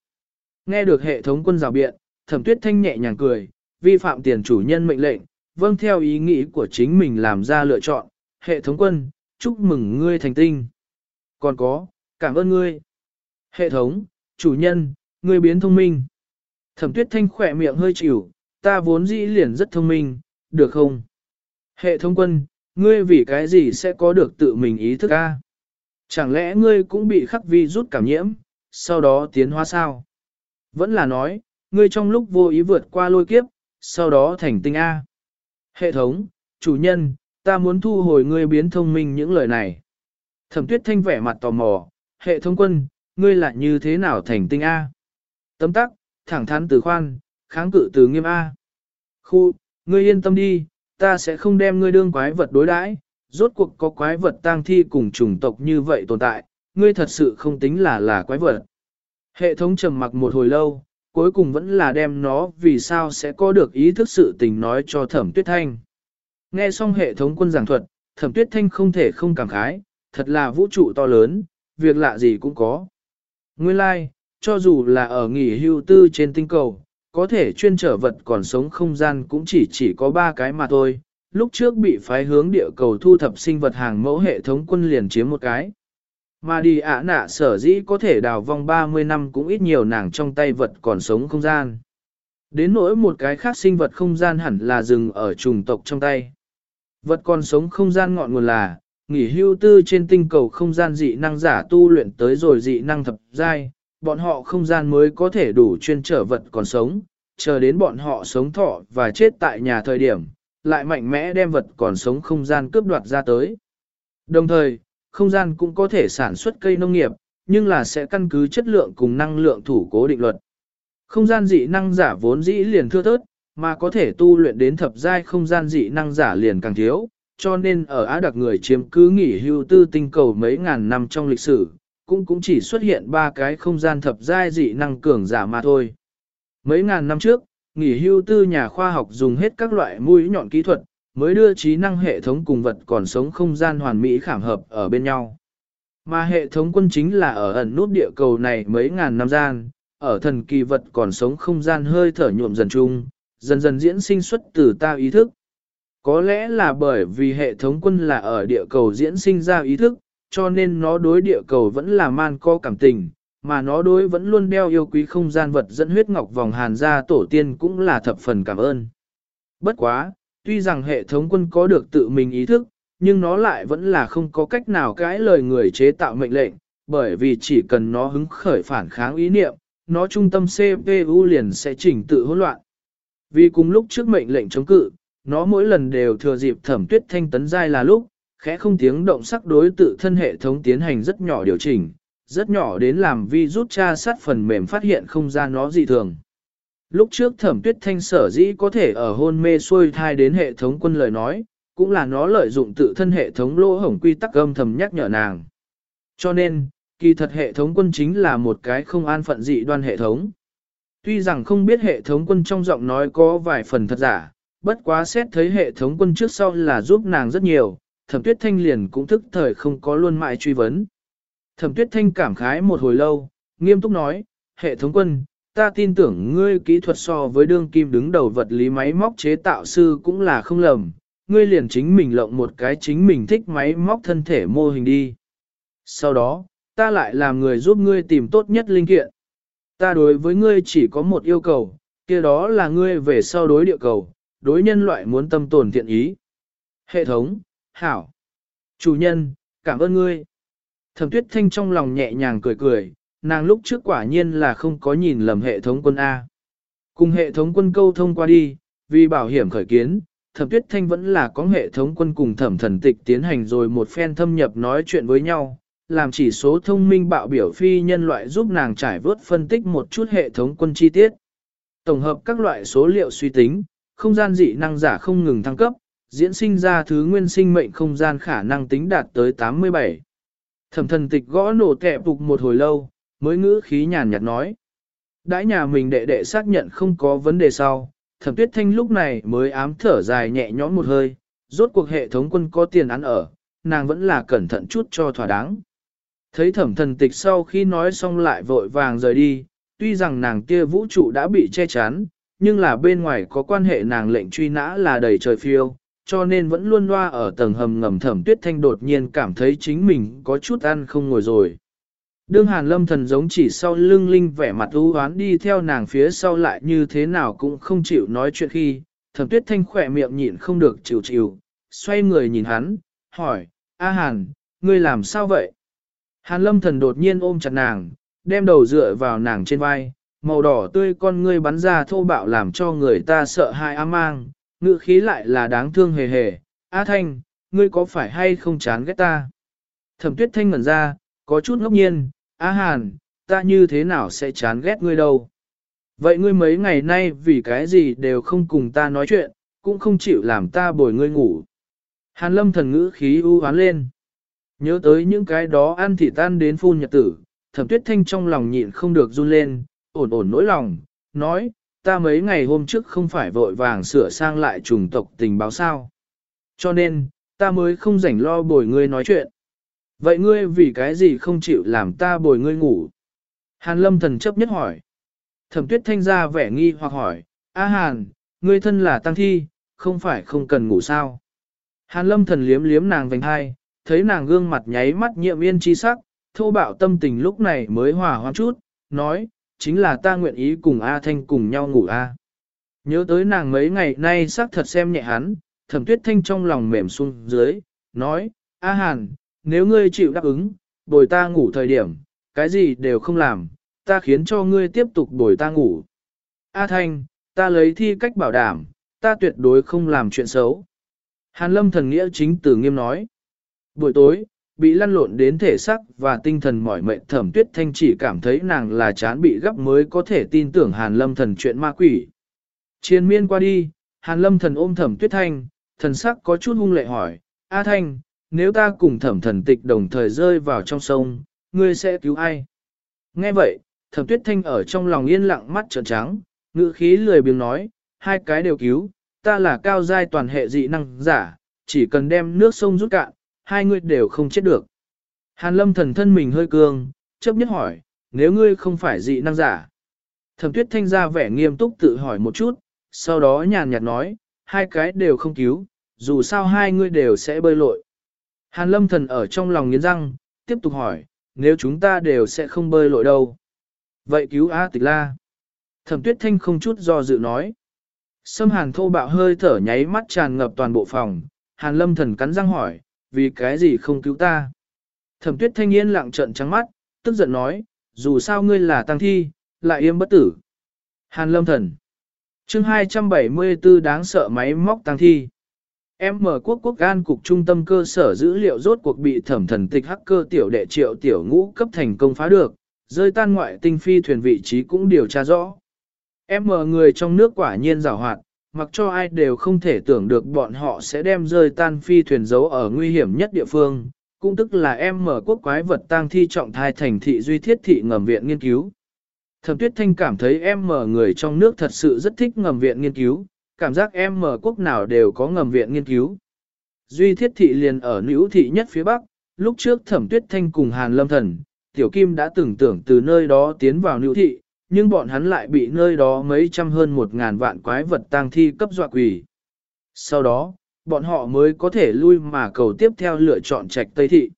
Speaker 1: Nghe được hệ thống quân rào biện, thẩm tuyết thanh nhẹ nhàng cười, vi phạm tiền chủ nhân mệnh lệnh, vâng theo ý nghĩ của chính mình làm ra lựa chọn, hệ thống quân, chúc mừng ngươi thành tinh. Còn có, cảm ơn ngươi. Hệ thống, chủ nhân, ngươi biến thông minh. Thẩm tuyết thanh khỏe miệng hơi chịu, ta vốn dĩ liền rất thông minh, được không? Hệ thống quân, ngươi vì cái gì sẽ có được tự mình ý thức a? Chẳng lẽ ngươi cũng bị khắc vi rút cảm nhiễm, sau đó tiến hóa sao? Vẫn là nói, ngươi trong lúc vô ý vượt qua lôi kiếp, sau đó thành tinh A. Hệ thống, chủ nhân, ta muốn thu hồi ngươi biến thông minh những lời này. Thẩm tuyết thanh vẻ mặt tò mò, hệ thống quân, ngươi lại như thế nào thành tinh A? Tấm tắc, thẳng thắn từ khoan, kháng cự từ nghiêm A. Khu, ngươi yên tâm đi, ta sẽ không đem ngươi đương quái vật đối đãi. rốt cuộc có quái vật tang thi cùng chủng tộc như vậy tồn tại, ngươi thật sự không tính là là quái vật. Hệ thống trầm mặc một hồi lâu, cuối cùng vẫn là đem nó vì sao sẽ có được ý thức sự tình nói cho thẩm tuyết thanh. Nghe xong hệ thống quân giảng thuật, thẩm tuyết thanh không thể không cảm khái, thật là vũ trụ to lớn, việc lạ gì cũng có. Nguyên lai, like, cho dù là ở nghỉ hưu tư trên tinh cầu, có thể chuyên trở vật còn sống không gian cũng chỉ chỉ có ba cái mà thôi. Lúc trước bị phái hướng địa cầu thu thập sinh vật hàng mẫu hệ thống quân liền chiếm một cái. Mà đi ả nạ sở dĩ có thể đào vong 30 năm cũng ít nhiều nàng trong tay vật còn sống không gian. Đến nỗi một cái khác sinh vật không gian hẳn là rừng ở trùng tộc trong tay. Vật còn sống không gian ngọn nguồn là, nghỉ hưu tư trên tinh cầu không gian dị năng giả tu luyện tới rồi dị năng thập giai, bọn họ không gian mới có thể đủ chuyên trở vật còn sống, chờ đến bọn họ sống thọ và chết tại nhà thời điểm, lại mạnh mẽ đem vật còn sống không gian cướp đoạt ra tới. Đồng thời, không gian cũng có thể sản xuất cây nông nghiệp, nhưng là sẽ căn cứ chất lượng cùng năng lượng thủ cố định luật. Không gian dị năng giả vốn dĩ liền thưa thớt, mà có thể tu luyện đến thập giai không gian dị năng giả liền càng thiếu, cho nên ở Á đặc người chiếm cứ nghỉ hưu tư tinh cầu mấy ngàn năm trong lịch sử, cũng cũng chỉ xuất hiện ba cái không gian thập giai dị năng cường giả mà thôi. Mấy ngàn năm trước, nghỉ hưu tư nhà khoa học dùng hết các loại mũi nhọn kỹ thuật, mới đưa trí năng hệ thống cùng vật còn sống không gian hoàn mỹ khảm hợp ở bên nhau. Mà hệ thống quân chính là ở ẩn nút địa cầu này mấy ngàn năm gian, ở thần kỳ vật còn sống không gian hơi thở nhuộm dần chung, dần dần diễn sinh xuất từ ta ý thức. Có lẽ là bởi vì hệ thống quân là ở địa cầu diễn sinh ra ý thức, cho nên nó đối địa cầu vẫn là man co cảm tình, mà nó đối vẫn luôn đeo yêu quý không gian vật dẫn huyết ngọc vòng hàn ra tổ tiên cũng là thập phần cảm ơn. Bất quá, tuy rằng hệ thống quân có được tự mình ý thức, nhưng nó lại vẫn là không có cách nào cãi lời người chế tạo mệnh lệnh, bởi vì chỉ cần nó hứng khởi phản kháng ý niệm, nó trung tâm CPU liền sẽ chỉnh tự hỗn loạn. Vì cùng lúc trước mệnh lệnh chống cự, nó mỗi lần đều thừa dịp thẩm tuyết thanh tấn giai là lúc, khẽ không tiếng động sắc đối tự thân hệ thống tiến hành rất nhỏ điều chỉnh, rất nhỏ đến làm vi rút tra sát phần mềm phát hiện không ra nó dị thường. Lúc trước thẩm tuyết thanh sở dĩ có thể ở hôn mê xuôi thai đến hệ thống quân lời nói, cũng là nó lợi dụng tự thân hệ thống lỗ hổng quy tắc âm thầm nhắc nhở nàng. Cho nên, kỳ thật hệ thống quân chính là một cái không an phận dị đoan hệ thống. Tuy rằng không biết hệ thống quân trong giọng nói có vài phần thật giả, bất quá xét thấy hệ thống quân trước sau là giúp nàng rất nhiều, thẩm tuyết thanh liền cũng thức thời không có luôn mãi truy vấn. Thẩm tuyết thanh cảm khái một hồi lâu, nghiêm túc nói, hệ thống quân, ta tin tưởng ngươi kỹ thuật so với đương kim đứng đầu vật lý máy móc chế tạo sư cũng là không lầm, ngươi liền chính mình lộng một cái chính mình thích máy móc thân thể mô hình đi. Sau đó, ta lại làm người giúp ngươi tìm tốt nhất linh kiện. Ta đối với ngươi chỉ có một yêu cầu, kia đó là ngươi về sau đối địa cầu, đối nhân loại muốn tâm tồn thiện ý. Hệ thống, hảo. Chủ nhân, cảm ơn ngươi. Thẩm tuyết thanh trong lòng nhẹ nhàng cười cười, nàng lúc trước quả nhiên là không có nhìn lầm hệ thống quân A. Cùng hệ thống quân câu thông qua đi, vì bảo hiểm khởi kiến, thẩm tuyết thanh vẫn là có hệ thống quân cùng thẩm thần tịch tiến hành rồi một phen thâm nhập nói chuyện với nhau, làm chỉ số thông minh bạo biểu phi nhân loại giúp nàng trải vớt phân tích một chút hệ thống quân chi tiết. Tổng hợp các loại số liệu suy tính, không gian dị năng giả không ngừng thăng cấp, diễn sinh ra thứ nguyên sinh mệnh không gian khả năng tính đạt tới 87. Thẩm thần tịch gõ nổ kẹp phục một hồi lâu, mới ngữ khí nhàn nhạt nói. Đãi nhà mình đệ đệ xác nhận không có vấn đề sau, thẩm tuyết thanh lúc này mới ám thở dài nhẹ nhõm một hơi, rốt cuộc hệ thống quân có tiền ăn ở, nàng vẫn là cẩn thận chút cho thỏa đáng. Thấy thẩm thần tịch sau khi nói xong lại vội vàng rời đi, tuy rằng nàng kia vũ trụ đã bị che chắn, nhưng là bên ngoài có quan hệ nàng lệnh truy nã là đầy trời phiêu, cho nên vẫn luôn loa ở tầng hầm ngầm thẩm tuyết thanh đột nhiên cảm thấy chính mình có chút ăn không ngồi rồi. Đương hàn lâm thần giống chỉ sau lưng linh vẻ mặt u oán đi theo nàng phía sau lại như thế nào cũng không chịu nói chuyện khi, thẩm tuyết thanh khỏe miệng nhịn không được chịu chịu, xoay người nhìn hắn, hỏi, A hàn, ngươi làm sao vậy? Hàn lâm thần đột nhiên ôm chặt nàng, đem đầu dựa vào nàng trên vai, màu đỏ tươi con ngươi bắn ra thô bạo làm cho người ta sợ hãi ám mang, ngự khí lại là đáng thương hề hề, A Thanh, ngươi có phải hay không chán ghét ta? Thẩm tuyết thanh ngẩn ra, Có chút ngốc nhiên, A Hàn, ta như thế nào sẽ chán ghét ngươi đâu. Vậy ngươi mấy ngày nay vì cái gì đều không cùng ta nói chuyện, cũng không chịu làm ta bồi ngươi ngủ. Hàn lâm thần ngữ khí u hoán lên. Nhớ tới những cái đó ăn Thị tan đến phun nhật tử, thẩm tuyết thanh trong lòng nhịn không được run lên, ổn ổn nỗi lòng, nói, ta mấy ngày hôm trước không phải vội vàng sửa sang lại trùng tộc tình báo sao. Cho nên, ta mới không rảnh lo bồi ngươi nói chuyện. Vậy ngươi vì cái gì không chịu làm ta bồi ngươi ngủ? Hàn lâm thần chấp nhất hỏi. Thẩm tuyết thanh ra vẻ nghi hoặc hỏi, A Hàn, ngươi thân là tăng thi, không phải không cần ngủ sao? Hàn lâm thần liếm liếm nàng vành hai, thấy nàng gương mặt nháy mắt nhiệm yên chi sắc, thô bạo tâm tình lúc này mới hòa hoãn chút, nói, chính là ta nguyện ý cùng A Thanh cùng nhau ngủ A. Nhớ tới nàng mấy ngày nay xác thật xem nhẹ hắn, thẩm tuyết thanh trong lòng mềm xuống dưới, nói, A Hàn, nếu ngươi chịu đáp ứng, bồi ta ngủ thời điểm, cái gì đều không làm, ta khiến cho ngươi tiếp tục bồi ta ngủ. A Thanh, ta lấy thi cách bảo đảm, ta tuyệt đối không làm chuyện xấu. Hàn lâm thần nghĩa chính tử nghiêm nói. Buổi tối, bị lăn lộn đến thể xác và tinh thần mỏi mệt thẩm tuyết thanh chỉ cảm thấy nàng là chán bị gấp mới có thể tin tưởng hàn lâm thần chuyện ma quỷ. Chiến miên qua đi, hàn lâm thần ôm thẩm tuyết thanh, thần sắc có chút hung lệ hỏi, A thanh, nếu ta cùng thẩm thần tịch đồng thời rơi vào trong sông, ngươi sẽ cứu ai? Nghe vậy, thẩm tuyết thanh ở trong lòng yên lặng mắt trợn trắng, ngữ khí lười biếng nói, hai cái đều cứu, ta là cao giai toàn hệ dị năng giả, chỉ cần đem nước sông rút cạn, hai người đều không chết được. Hàn lâm thần thân mình hơi cương, chấp nhất hỏi, nếu ngươi không phải dị năng giả. Thẩm tuyết thanh ra vẻ nghiêm túc tự hỏi một chút, sau đó nhàn nhạt nói, hai cái đều không cứu, dù sao hai ngươi đều sẽ bơi lội. Hàn lâm thần ở trong lòng nghiến răng, tiếp tục hỏi, nếu chúng ta đều sẽ không bơi lội đâu. Vậy cứu A tịch la. Thẩm tuyết thanh không chút do dự nói. Sâm hàn thô bạo hơi thở nháy mắt tràn ngập toàn bộ phòng, hàn lâm thần cắn răng hỏi, vì cái gì không cứu ta? Thẩm tuyết thanh yên lặng trợn trắng mắt, tức giận nói, dù sao ngươi là tăng thi, lại yêm bất tử. Hàn lâm thần. chương 274 đáng sợ máy móc tăng thi. Em mở quốc quốc gan cục trung tâm cơ sở dữ liệu rốt cuộc bị thẩm thần tịch hacker tiểu đệ triệu tiểu ngũ cấp thành công phá được, rơi tan ngoại tinh phi thuyền vị trí cũng điều tra rõ. Em mở người trong nước quả nhiên rào hoạt, mặc cho ai đều không thể tưởng được bọn họ sẽ đem rơi tan phi thuyền giấu ở nguy hiểm nhất địa phương, cũng tức là em mở quốc quái vật tang thi trọng thai thành thị duy thiết thị ngầm viện nghiên cứu. Thẩm tuyết thanh cảm thấy em mở người trong nước thật sự rất thích ngầm viện nghiên cứu, cảm giác em mở quốc nào đều có ngầm viện nghiên cứu. Duy thiết thị liền ở nữ thị nhất phía bắc, lúc trước thẩm tuyết thanh cùng Hàn Lâm Thần, Tiểu Kim đã từng tưởng từ nơi đó tiến vào nữ thị, nhưng bọn hắn lại bị nơi đó mấy trăm hơn một ngàn vạn quái vật tang thi cấp dọa quỷ. Sau đó, bọn họ mới có thể lui mà cầu tiếp theo lựa chọn trạch Tây Thị.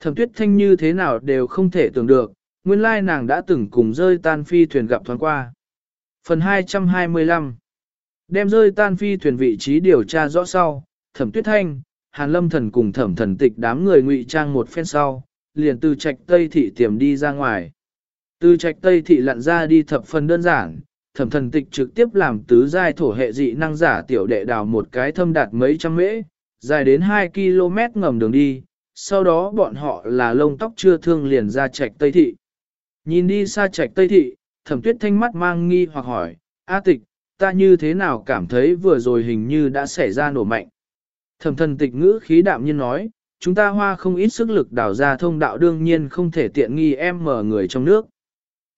Speaker 1: Thẩm tuyết thanh như thế nào đều không thể tưởng được, nguyên lai nàng đã từng cùng rơi tan phi thuyền gặp thoáng qua. Phần 225 Đem rơi tan phi thuyền vị trí điều tra rõ sau, thẩm tuyết thanh, hàn lâm thần cùng thẩm thần tịch đám người ngụy trang một phen sau, liền từ trạch Tây Thị tiềm đi ra ngoài. Từ trạch Tây Thị lặn ra đi thập phần đơn giản, thẩm thần tịch trực tiếp làm tứ giai thổ hệ dị năng giả tiểu đệ đào một cái thâm đạt mấy trăm mễ, dài đến 2 km ngầm đường đi, sau đó bọn họ là lông tóc chưa thương liền ra trạch Tây Thị. Nhìn đi xa trạch Tây Thị, thẩm tuyết thanh mắt mang nghi hoặc hỏi, A tịch, ta như thế nào cảm thấy vừa rồi hình như đã xảy ra nổ mạnh. Thẩm thần tịch ngữ khí đạm nhiên nói, chúng ta hoa không ít sức lực đào ra thông đạo đương nhiên không thể tiện nghi em mở người trong nước.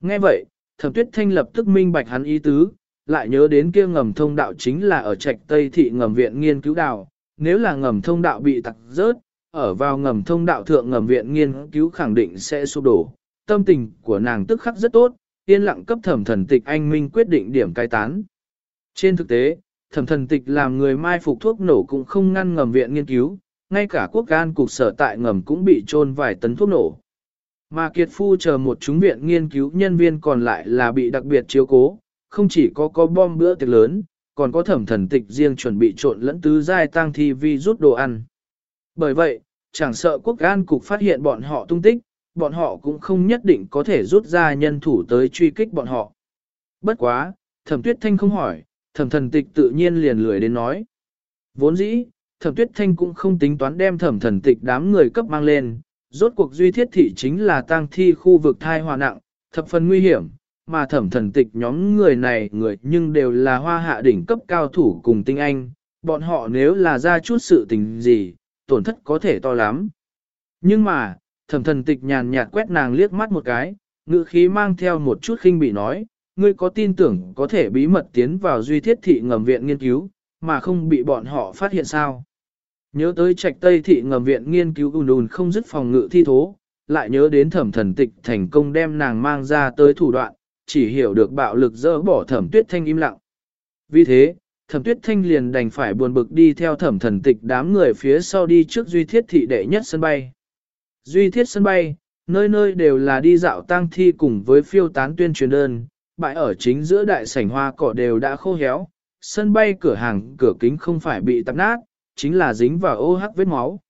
Speaker 1: Nghe vậy, thẩm tuyết thanh lập tức minh bạch hắn ý tứ, lại nhớ đến kia ngầm thông đạo chính là ở trạch Tây thị ngầm viện nghiên cứu đào, nếu là ngầm thông đạo bị tặc rớt, ở vào ngầm thông đạo thượng ngầm viện nghiên cứu khẳng định sẽ sụp đổ. Tâm tình của nàng tức khắc rất tốt, yên lặng cấp thẩm thần tịch anh minh quyết định điểm cai tán. Trên thực tế, thẩm thần tịch làm người mai phục thuốc nổ cũng không ngăn ngầm viện nghiên cứu, ngay cả quốc gan cục sở tại ngầm cũng bị trôn vài tấn thuốc nổ. Mà Kiệt Phu chờ một chúng viện nghiên cứu nhân viên còn lại là bị đặc biệt chiếu cố, không chỉ có có bom bữa tiệc lớn, còn có thẩm thần tịch riêng chuẩn bị trộn lẫn tứ giai tăng thi vi rút đồ ăn. Bởi vậy, chẳng sợ quốc an cục phát hiện bọn họ tung tích, bọn họ cũng không nhất định có thể rút ra nhân thủ tới truy kích bọn họ. Bất quá, thẩm tuyết thanh không hỏi, thẩm thần tịch tự nhiên liền lười đến nói. Vốn dĩ, thẩm tuyết thanh cũng không tính toán đem thẩm thần tịch đám người cấp mang lên, rốt cuộc duy thiết thị chính là tang thi khu vực thai hòa nặng, thập phần nguy hiểm, mà thẩm thần tịch nhóm người này người nhưng đều là hoa hạ đỉnh cấp cao thủ cùng tinh anh, bọn họ nếu là ra chút sự tình gì, tổn thất có thể to lắm. Nhưng mà, thẩm thần tịch nhàn nhạt quét nàng liếc mắt một cái, ngữ khí mang theo một chút khinh bị nói, ngươi có tin tưởng có thể bí mật tiến vào duy thiết thị ngầm viện nghiên cứu, mà không bị bọn họ phát hiện sao. Nhớ tới trạch tây thị ngầm viện nghiên cứu ùn ùn không dứt phòng ngự thi thố, lại nhớ đến thẩm thần tịch thành công đem nàng mang ra tới thủ đoạn, chỉ hiểu được bạo lực dỡ bỏ thẩm tuyết thanh im lặng. Vì thế, thẩm tuyết thanh liền đành phải buồn bực đi theo thẩm thần tịch đám người phía sau đi trước duy thiết thị đệ nhất sân bay. Duy thiết sân bay, nơi nơi đều là đi dạo tang thi cùng với phiêu tán tuyên truyền đơn, bãi ở chính giữa đại sảnh hoa cỏ đều đã khô héo, sân bay cửa hàng cửa kính không phải bị tạp nát, chính là dính vào ô hắc vết máu.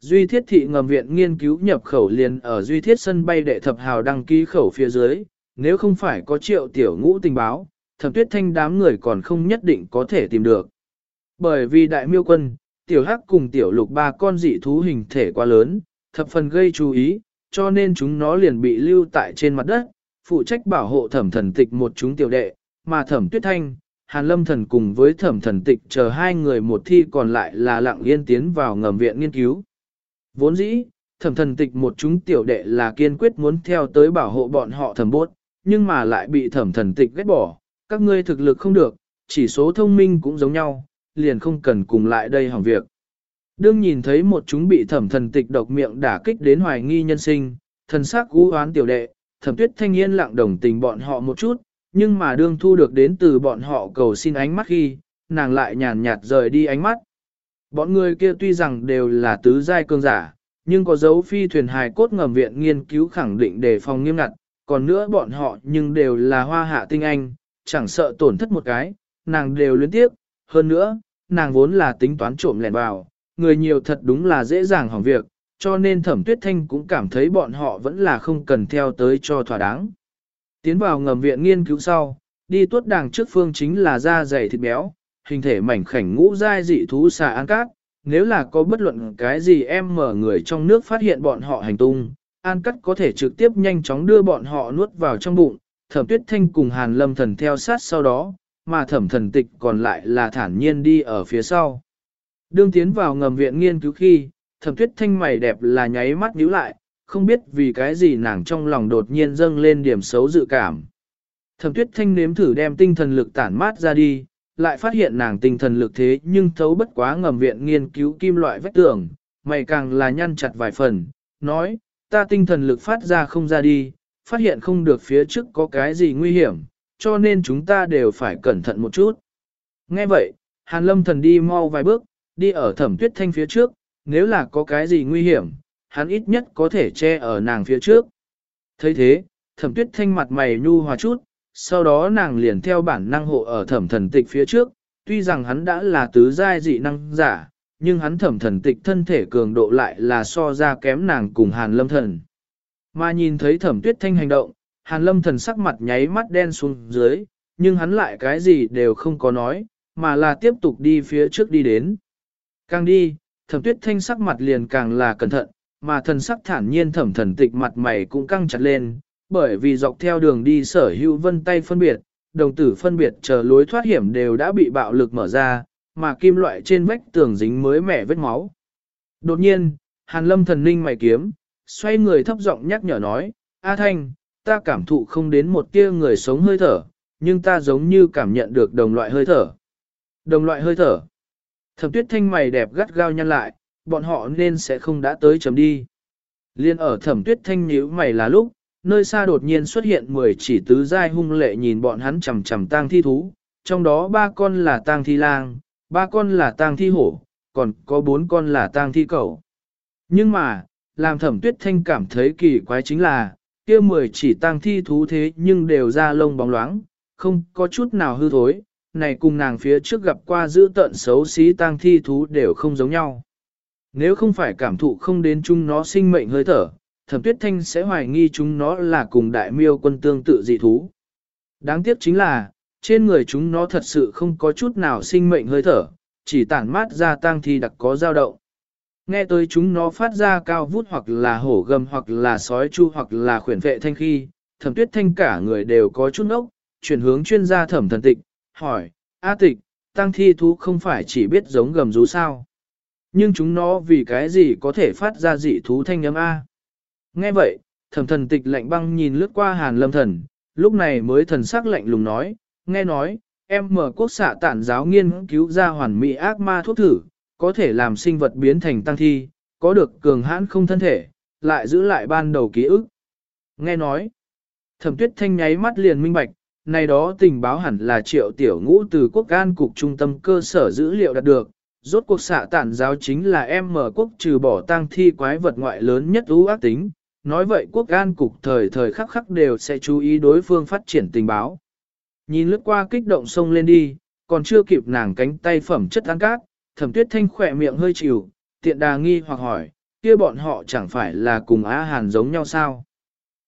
Speaker 1: Duy thiết thị ngầm viện nghiên cứu nhập khẩu liền ở duy thiết sân bay đệ thập hào đăng ký khẩu phía dưới, nếu không phải có triệu tiểu ngũ tình báo, thẩm tuyết thanh đám người còn không nhất định có thể tìm được. Bởi vì đại miêu quân, tiểu hắc cùng tiểu lục ba con dị thú hình thể quá lớn, thập phần gây chú ý, cho nên chúng nó liền bị lưu tại trên mặt đất, phụ trách bảo hộ thẩm thần tịch một chúng tiểu đệ, mà thẩm tuyết thanh, hàn lâm thần cùng với thẩm thần tịch chờ hai người một thi còn lại là lặng yên tiến vào ngầm viện nghiên cứu. Vốn dĩ, thẩm thần tịch một chúng tiểu đệ là kiên quyết muốn theo tới bảo hộ bọn họ thẩm bốt, nhưng mà lại bị thẩm thần tịch ghét bỏ, các ngươi thực lực không được, chỉ số thông minh cũng giống nhau, liền không cần cùng lại đây hỏng việc. Đương nhìn thấy một chúng bị thẩm thần tịch độc miệng đả kích đến hoài nghi nhân sinh, thần sắc cú oán tiểu đệ, thẩm tuyết thanh yên lặng đồng tình bọn họ một chút, nhưng mà đương thu được đến từ bọn họ cầu xin ánh mắt khi, nàng lại nhàn nhạt rời đi ánh mắt. Bọn người kia tuy rằng đều là tứ giai cương giả, nhưng có dấu phi thuyền hài cốt ngầm viện nghiên cứu khẳng định đề phòng nghiêm ngặt, còn nữa bọn họ nhưng đều là hoa hạ tinh anh, chẳng sợ tổn thất một cái, nàng đều liên tiếp, hơn nữa, nàng vốn là tính toán trộm lẻn vào, người nhiều thật đúng là dễ dàng hỏng việc, cho nên thẩm tuyết thanh cũng cảm thấy bọn họ vẫn là không cần theo tới cho thỏa đáng. Tiến vào ngầm viện nghiên cứu sau, đi tuốt đàng trước phương chính là da dày thịt béo, hình thể mảnh khảnh ngũ dai dị thú xà an cát, nếu là có bất luận cái gì em mở người trong nước phát hiện bọn họ hành tung, an cắt có thể trực tiếp nhanh chóng đưa bọn họ nuốt vào trong bụng, thẩm tuyết thanh cùng hàn lâm thần theo sát sau đó, mà thẩm thần tịch còn lại là thản nhiên đi ở phía sau. Đương tiến vào ngầm viện nghiên cứu khi, thẩm tuyết thanh mày đẹp là nháy mắt nhíu lại, không biết vì cái gì nàng trong lòng đột nhiên dâng lên điểm xấu dự cảm. Thẩm tuyết thanh nếm thử đem tinh thần lực tản mát ra đi, lại phát hiện nàng tinh thần lực thế nhưng thấu bất quá ngầm viện nghiên cứu kim loại vách tường, mày càng là nhăn chặt vài phần, nói, ta tinh thần lực phát ra không ra đi, phát hiện không được phía trước có cái gì nguy hiểm, cho nên chúng ta đều phải cẩn thận một chút. Nghe vậy, Hàn Lâm thần đi mau vài bước, đi ở thẩm tuyết thanh phía trước, nếu là có cái gì nguy hiểm, hắn ít nhất có thể che ở nàng phía trước. thấy thế, thẩm tuyết thanh mặt mày nhu hòa chút, sau đó nàng liền theo bản năng hộ ở thẩm thần tịch phía trước, tuy rằng hắn đã là tứ giai dị năng giả, nhưng hắn thẩm thần tịch thân thể cường độ lại là so ra kém nàng cùng hàn lâm thần. Mà nhìn thấy thẩm tuyết thanh hành động, hàn lâm thần sắc mặt nháy mắt đen xuống dưới, nhưng hắn lại cái gì đều không có nói, mà là tiếp tục đi phía trước đi đến. Càng đi, thẩm tuyết thanh sắc mặt liền càng là cẩn thận, mà thần sắc thản nhiên thẩm thần tịch mặt mày cũng căng chặt lên, bởi vì dọc theo đường đi sở hữu vân tay phân biệt, đồng tử phân biệt chờ lối thoát hiểm đều đã bị bạo lực mở ra, mà kim loại trên vách tường dính mới mẻ vết máu. Đột nhiên, hàn lâm thần linh mày kiếm, xoay người thấp giọng nhắc nhở nói, A Thanh, ta cảm thụ không đến một tia người sống hơi thở, nhưng ta giống như cảm nhận được đồng loại hơi thở. Đồng loại hơi thở. Thẩm tuyết thanh mày đẹp gắt gao nhăn lại, bọn họ nên sẽ không đã tới chấm đi. Liên ở thẩm tuyết thanh nhíu mày là lúc, nơi xa đột nhiên xuất hiện 10 chỉ tứ giai hung lệ nhìn bọn hắn chằm chằm tang thi thú, trong đó ba con là tang thi lang, ba con là tang thi hổ, còn có bốn con là tang thi cẩu. Nhưng mà, làm thẩm tuyết thanh cảm thấy kỳ quái chính là, kia 10 chỉ tang thi thú thế nhưng đều ra lông bóng loáng, không có chút nào hư thối, này cùng nàng phía trước gặp qua giữ tận xấu xí tang thi thú đều không giống nhau. Nếu không phải cảm thụ không đến chúng nó sinh mệnh hơi thở, thẩm tuyết thanh sẽ hoài nghi chúng nó là cùng đại miêu quân tương tự dị thú. Đáng tiếc chính là, trên người chúng nó thật sự không có chút nào sinh mệnh hơi thở, chỉ tản mát ra tang thi đặc có dao động. Nghe tới chúng nó phát ra cao vút hoặc là hổ gầm hoặc là sói chu hoặc là khuyển vệ thanh khi, thẩm tuyết thanh cả người đều có chút ốc, chuyển hướng chuyên gia thẩm thần tịch, hỏi, A tịch, tăng thi thú không phải chỉ biết giống gầm rú sao? Nhưng chúng nó vì cái gì có thể phát ra dị thú thanh âm A? Nghe vậy, thẩm thần tịch lạnh băng nhìn lướt qua hàn lâm thần, lúc này mới thần sắc lạnh lùng nói, nghe nói, em mở quốc xạ tản giáo nghiên cứu ra hoàn mỹ ác ma thuốc thử, có thể làm sinh vật biến thành tăng thi, có được cường hãn không thân thể, lại giữ lại ban đầu ký ức. Nghe nói, thẩm tuyết thanh nháy mắt liền minh bạch, này đó tình báo hẳn là triệu tiểu ngũ từ quốc an cục trung tâm cơ sở dữ liệu đạt được. Rốt cuộc xạ tản giáo chính là em mở quốc trừ bỏ tang thi quái vật ngoại lớn nhất ưu ác tính. Nói vậy quốc an cục thời thời khắc khắc đều sẽ chú ý đối phương phát triển tình báo. Nhìn lướt qua kích động sông lên đi, còn chưa kịp nàng cánh tay phẩm chất ăn cát, thẩm tuyết thanh khỏe miệng hơi chịu, tiện đà nghi hoặc hỏi, kia bọn họ chẳng phải là cùng Á Hàn giống nhau sao?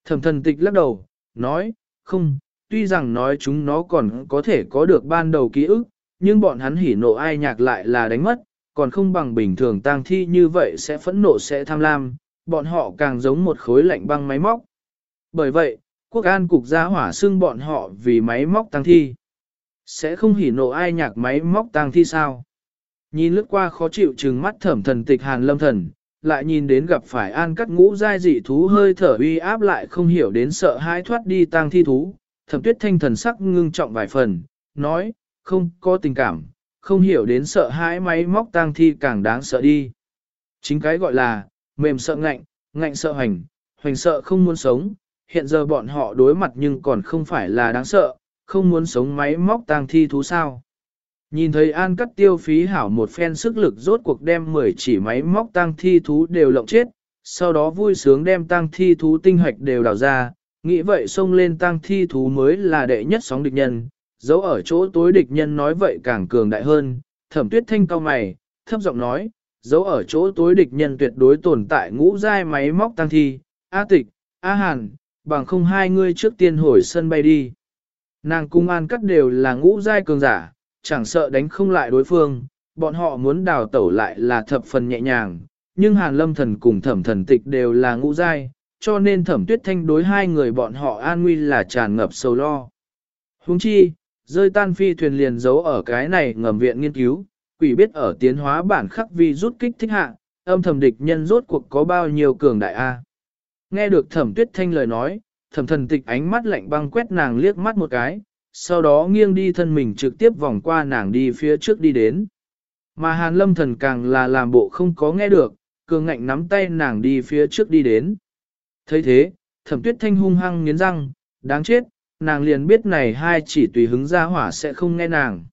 Speaker 1: Thẩm thần tịch lắc đầu, nói, không, tuy rằng nói chúng nó còn có thể có được ban đầu ký ức, nhưng bọn hắn hỉ nộ ai nhạc lại là đánh mất, còn không bằng bình thường tang thi như vậy sẽ phẫn nộ sẽ tham lam, bọn họ càng giống một khối lạnh băng máy móc. Bởi vậy, quốc an cục gia hỏa xưng bọn họ vì máy móc tang thi. Sẽ không hỉ nộ ai nhạc máy móc tang thi sao? Nhìn lướt qua khó chịu trừng mắt thẩm thần tịch hàn lâm thần, lại nhìn đến gặp phải an cắt ngũ giai dị thú hơi thở uy áp lại không hiểu đến sợ hãi thoát đi tang thi thú. Thẩm tuyết thanh thần sắc ngưng trọng vài phần, nói, không có tình cảm, không hiểu đến sợ hãi máy móc tang thi càng đáng sợ đi. Chính cái gọi là, mềm sợ ngạnh, ngạnh sợ hoành, hoành sợ không muốn sống, hiện giờ bọn họ đối mặt nhưng còn không phải là đáng sợ, không muốn sống máy móc tang thi thú sao. Nhìn thấy An cắt tiêu phí hảo một phen sức lực rốt cuộc đem 10 chỉ máy móc tang thi thú đều lộng chết, sau đó vui sướng đem tang thi thú tinh hoạch đều đào ra, nghĩ vậy xông lên tang thi thú mới là đệ nhất sóng địch nhân, dấu ở chỗ tối địch nhân nói vậy càng cường đại hơn, thẩm tuyết thanh cao mày, thấp giọng nói, dấu ở chỗ tối địch nhân tuyệt đối tồn tại ngũ giai máy móc tăng thi, A tịch, A hàn, bằng không hai ngươi trước tiên hồi sân bay đi. Nàng cung an cắt đều là ngũ giai cường giả, chẳng sợ đánh không lại đối phương, bọn họ muốn đào tẩu lại là thập phần nhẹ nhàng, nhưng hàn lâm thần cùng thẩm thần tịch đều là ngũ giai, cho nên thẩm tuyết thanh đối hai người bọn họ an nguy là tràn ngập sầu lo. Huống chi, rơi tan phi thuyền liền giấu ở cái này ngầm viện nghiên cứu, quỷ biết ở tiến hóa bản khắc vi rút kích thích hạ, âm thầm địch nhân rốt cuộc có bao nhiêu cường đại A. Nghe được thẩm tuyết thanh lời nói, thẩm thần tịch ánh mắt lạnh băng quét nàng liếc mắt một cái, sau đó nghiêng đi thân mình trực tiếp vòng qua nàng đi phía trước đi đến. Mà hàn lâm thần càng là làm bộ không có nghe được, cường ngạnh nắm tay nàng đi phía trước đi đến. thấy thế, thẩm tuyết thanh hung hăng nghiến răng, đáng chết, nàng liền biết này hai chỉ tùy hứng ra hỏa sẽ không nghe nàng.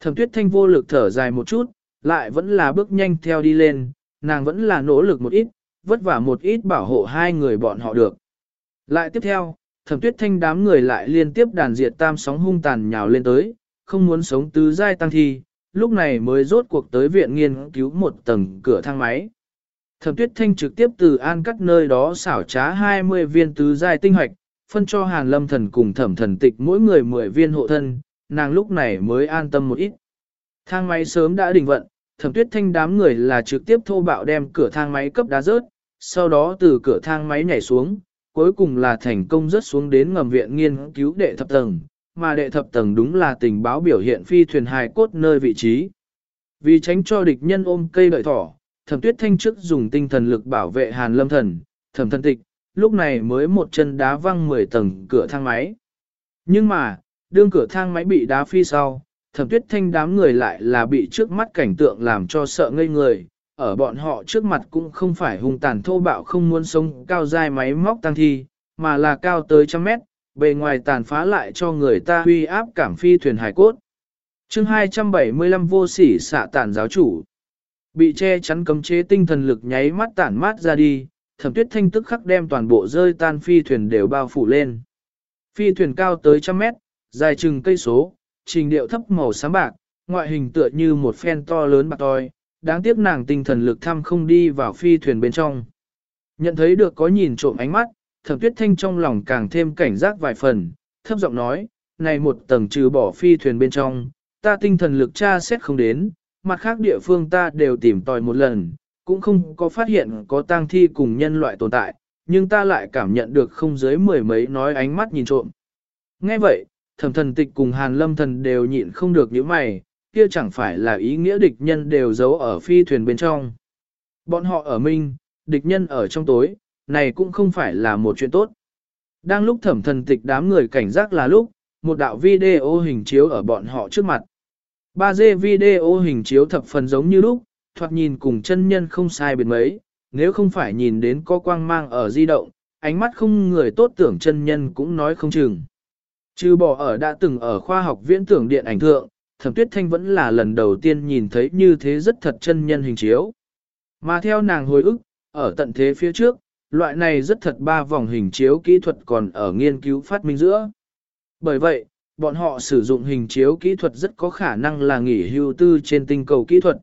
Speaker 1: Thẩm tuyết thanh vô lực thở dài một chút, lại vẫn là bước nhanh theo đi lên, nàng vẫn là nỗ lực một ít, vất vả một ít bảo hộ hai người bọn họ được. Lại tiếp theo, thẩm tuyết thanh đám người lại liên tiếp đàn diệt tam sóng hung tàn nhào lên tới, không muốn sống tứ giai tăng thi, lúc này mới rốt cuộc tới viện nghiên cứu một tầng cửa thang máy. Thẩm tuyết thanh trực tiếp từ an cắt nơi đó xảo trá 20 viên tứ giai tinh hoạch, phân cho hàn lâm thần cùng thẩm thần tịch mỗi người 10 viên hộ thân, nàng lúc này mới an tâm một ít. Thang máy sớm đã đình vận, thẩm tuyết thanh đám người là trực tiếp thô bạo đem cửa thang máy cấp đá rớt, sau đó từ cửa thang máy nhảy xuống, cuối cùng là thành công rớt xuống đến ngầm viện nghiên cứu đệ thập tầng, mà đệ thập tầng đúng là tình báo biểu hiện phi thuyền hài cốt nơi vị trí. Vì tránh cho địch nhân ôm cây đợi thỏ, thẩm tuyết thanh trước dùng tinh thần lực bảo vệ hàn lâm thần, thẩm thần tịch, lúc này mới một chân đá văng 10 tầng cửa thang máy. Nhưng mà, đương cửa thang máy bị đá phi sau, thẩm tuyết thanh đám người lại là bị trước mắt cảnh tượng làm cho sợ ngây người, ở bọn họ trước mặt cũng không phải hung tàn thô bạo không muốn sống cao dai máy móc tăng thi, mà là cao tới trăm mét, bề ngoài tàn phá lại cho người ta huy áp cảm phi thuyền hải cốt. chương 275 vô sỉ xạ tàn giáo chủ. Bị che chắn cấm chế tinh thần lực nháy mắt tản mát ra đi, thẩm tuyết thanh tức khắc đem toàn bộ rơi tan phi thuyền đều bao phủ lên. Phi thuyền cao tới trăm mét, dài chừng cây số, trình điệu thấp màu xám bạc, ngoại hình tựa như một phen to lớn bạc toi, đáng tiếc nàng tinh thần lực thăm không đi vào phi thuyền bên trong. Nhận thấy được có nhìn trộm ánh mắt, thẩm tuyết thanh trong lòng càng thêm cảnh giác vài phần, thấp giọng nói, này một tầng trừ bỏ phi thuyền bên trong, ta tinh thần lực tra xét không đến, mặt khác địa phương ta đều tìm tòi một lần, cũng không có phát hiện có tang thi cùng nhân loại tồn tại, nhưng ta lại cảm nhận được không dưới mười mấy nói ánh mắt nhìn trộm. Nghe vậy, thẩm thần tịch cùng hàn lâm thần đều nhịn không được những mày, kia chẳng phải là ý nghĩa địch nhân đều giấu ở phi thuyền bên trong. Bọn họ ở minh, địch nhân ở trong tối, này cũng không phải là một chuyện tốt. Đang lúc thẩm thần tịch đám người cảnh giác là lúc, một đạo video hình chiếu ở bọn họ trước mặt. 3D video hình chiếu thập phần giống như lúc, thoạt nhìn cùng chân nhân không sai biệt mấy, nếu không phải nhìn đến có quang mang ở di động, ánh mắt không người tốt tưởng chân nhân cũng nói không chừng. Trừ bỏ ở đã từng ở khoa học viễn tưởng điện ảnh thượng, thẩm tuyết thanh vẫn là lần đầu tiên nhìn thấy như thế rất thật chân nhân hình chiếu. Mà theo nàng hồi ức, ở tận thế phía trước, loại này rất thật ba vòng hình chiếu kỹ thuật còn ở nghiên cứu phát minh giữa. Bởi vậy, bọn họ sử dụng hình chiếu kỹ thuật rất có khả năng là nghỉ hưu tư trên tinh cầu kỹ thuật.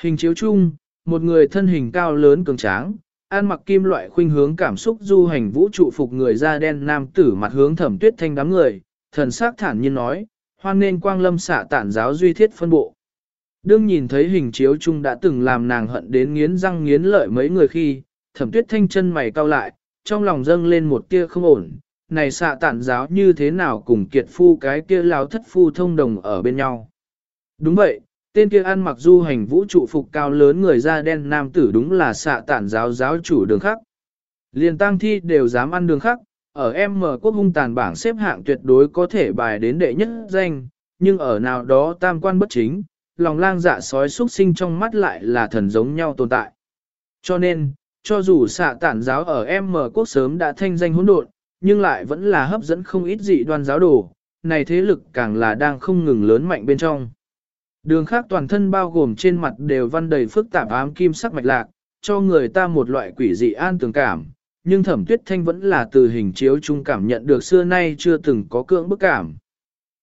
Speaker 1: Hình chiếu chung, một người thân hình cao lớn cường tráng, ăn mặc kim loại khuynh hướng cảm xúc du hành vũ trụ phục người da đen nam tử mặt hướng thẩm tuyết thanh đám người, thần sắc thản nhiên nói, hoan nên quang lâm xạ tản giáo duy thiết phân bộ. Đương nhìn thấy hình chiếu chung đã từng làm nàng hận đến nghiến răng nghiến lợi mấy người khi, thẩm tuyết thanh chân mày cau lại, trong lòng dâng lên một tia không ổn, này xạ tản giáo như thế nào cùng kiệt phu cái kia lao thất phu thông đồng ở bên nhau. Đúng vậy, tên kia ăn mặc du hành vũ trụ phục cao lớn người da đen nam tử đúng là xạ tản giáo giáo chủ đường khắc. Liền tăng thi đều dám ăn đường khắc, ở M quốc hung tàn bảng xếp hạng tuyệt đối có thể bài đến đệ nhất danh, nhưng ở nào đó tam quan bất chính, lòng lang dạ sói xuất sinh trong mắt lại là thần giống nhau tồn tại. Cho nên, cho dù xạ tản giáo ở M quốc sớm đã thanh danh hỗn độn, nhưng lại vẫn là hấp dẫn không ít dị đoan giáo đồ, này thế lực càng là đang không ngừng lớn mạnh bên trong. Đường khác toàn thân bao gồm trên mặt đều văn đầy phức tạp ám kim sắc mạch lạc, cho người ta một loại quỷ dị an tường cảm, nhưng thẩm tuyết thanh vẫn là từ hình chiếu chung cảm nhận được xưa nay chưa từng có cưỡng bức cảm.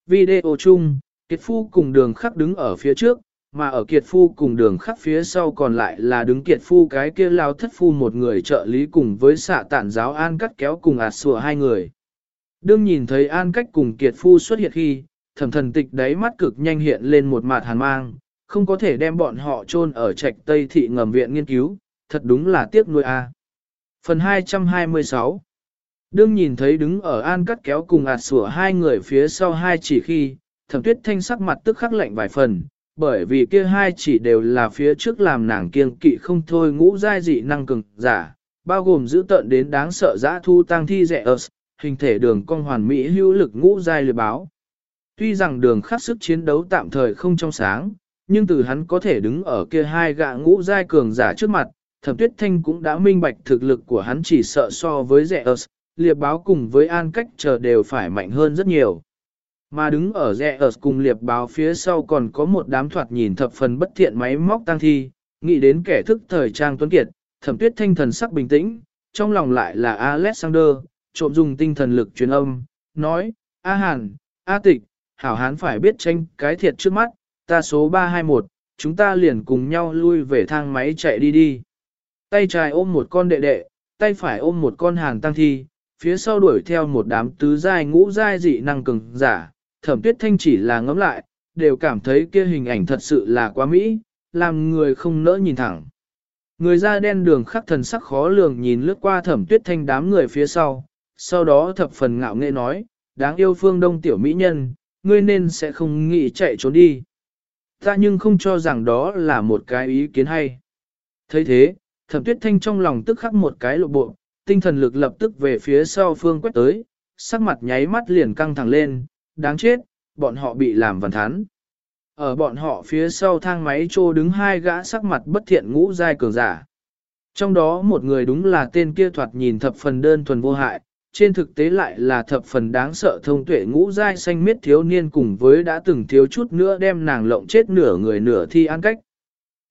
Speaker 1: Video chung, Kiệt Phu cùng đường khắc đứng ở phía trước, mà ở Kiệt Phu cùng đường khắc phía sau còn lại là đứng Kiệt Phu cái kia lao thất phu một người trợ lý cùng với xạ tản giáo An cắt kéo cùng ạt sủa hai người. Đương nhìn thấy An cách cùng Kiệt Phu xuất hiện khi, thẩm thần tịch đáy mắt cực nhanh hiện lên một mặt hàn mang, không có thể đem bọn họ chôn ở trạch Tây Thị ngầm viện nghiên cứu, thật đúng là tiếc nuôi a. Phần 226 Đương nhìn thấy đứng ở an cắt kéo cùng ạt sủa hai người phía sau hai chỉ khi, thẩm tuyết thanh sắc mặt tức khắc lạnh vài phần, bởi vì kia hai chỉ đều là phía trước làm nàng kiêng kỵ không thôi ngũ giai dị năng cường giả, bao gồm giữ tận đến đáng sợ giã thu tăng thi rẻ ớt, hình thể đường cong hoàn mỹ hữu lực ngũ giai lừa báo. Tuy rằng đường khắc sức chiến đấu tạm thời không trong sáng, nhưng từ hắn có thể đứng ở kia hai gạ ngũ giai cường giả trước mặt, thẩm tuyết thanh cũng đã minh bạch thực lực của hắn chỉ sợ so với rẻ ớt, liệp báo cùng với an cách chờ đều phải mạnh hơn rất nhiều. Mà đứng ở rẻ ớt cùng liệp báo phía sau còn có một đám thoạt nhìn thập phần bất thiện máy móc tăng thi, nghĩ đến kẻ thức thời trang tuấn kiệt, thẩm tuyết thanh thần sắc bình tĩnh, trong lòng lại là Alexander, trộm dùng tinh thần lực truyền âm, nói, A Hàn, A Tịch, hảo hán phải biết tranh cái thiệt trước mắt, ta số 321, chúng ta liền cùng nhau lui về thang máy chạy đi đi. Tay trái ôm một con đệ đệ, tay phải ôm một con hàng tăng thi, phía sau đuổi theo một đám tứ giai ngũ giai dị năng cường giả, thẩm tuyết thanh chỉ là ngẫm lại, đều cảm thấy kia hình ảnh thật sự là quá mỹ, làm người không nỡ nhìn thẳng. Người da đen đường khắc thần sắc khó lường nhìn lướt qua thẩm tuyết thanh đám người phía sau, sau đó thập phần ngạo nghệ nói, đáng yêu phương đông tiểu mỹ nhân, ngươi nên sẽ không nghĩ chạy trốn đi. Ta nhưng không cho rằng đó là một cái ý kiến hay. thấy thế, thẩm tuyết thanh trong lòng tức khắc một cái lộ bộ, tinh thần lực lập tức về phía sau phương quét tới, sắc mặt nháy mắt liền căng thẳng lên, đáng chết, bọn họ bị làm vằn thán. Ở bọn họ phía sau thang máy trô đứng hai gã sắc mặt bất thiện ngũ giai cường giả. Trong đó một người đúng là tên kia thoạt nhìn thập phần đơn thuần vô hại, trên thực tế lại là thập phần đáng sợ thông tuệ ngũ giai xanh miết thiếu niên cùng với đã từng thiếu chút nữa đem nàng lộng chết nửa người nửa thi an cách.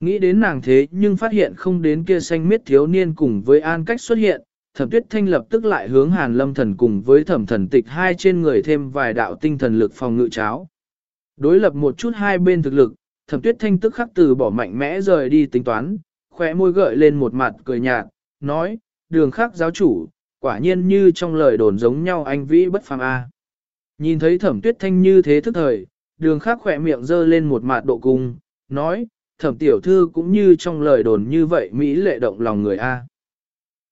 Speaker 1: Nghĩ đến nàng thế nhưng phát hiện không đến kia xanh miết thiếu niên cùng với an cách xuất hiện, thẩm tuyết thanh lập tức lại hướng hàn lâm thần cùng với thẩm thần tịch hai trên người thêm vài đạo tinh thần lực phòng ngự cháo. Đối lập một chút hai bên thực lực, thẩm tuyết thanh tức khắc từ bỏ mạnh mẽ rời đi tính toán, khỏe môi gợi lên một mặt cười nhạt, nói, đường khác giáo chủ, quả nhiên như trong lời đồn giống nhau anh vĩ bất phàm A. Nhìn thấy thẩm tuyết thanh như thế thức thời, đường khác khỏe miệng dơ lên một mạt độ cung, nói, thẩm tiểu thư cũng như trong lời đồn như vậy Mỹ lệ động lòng người A.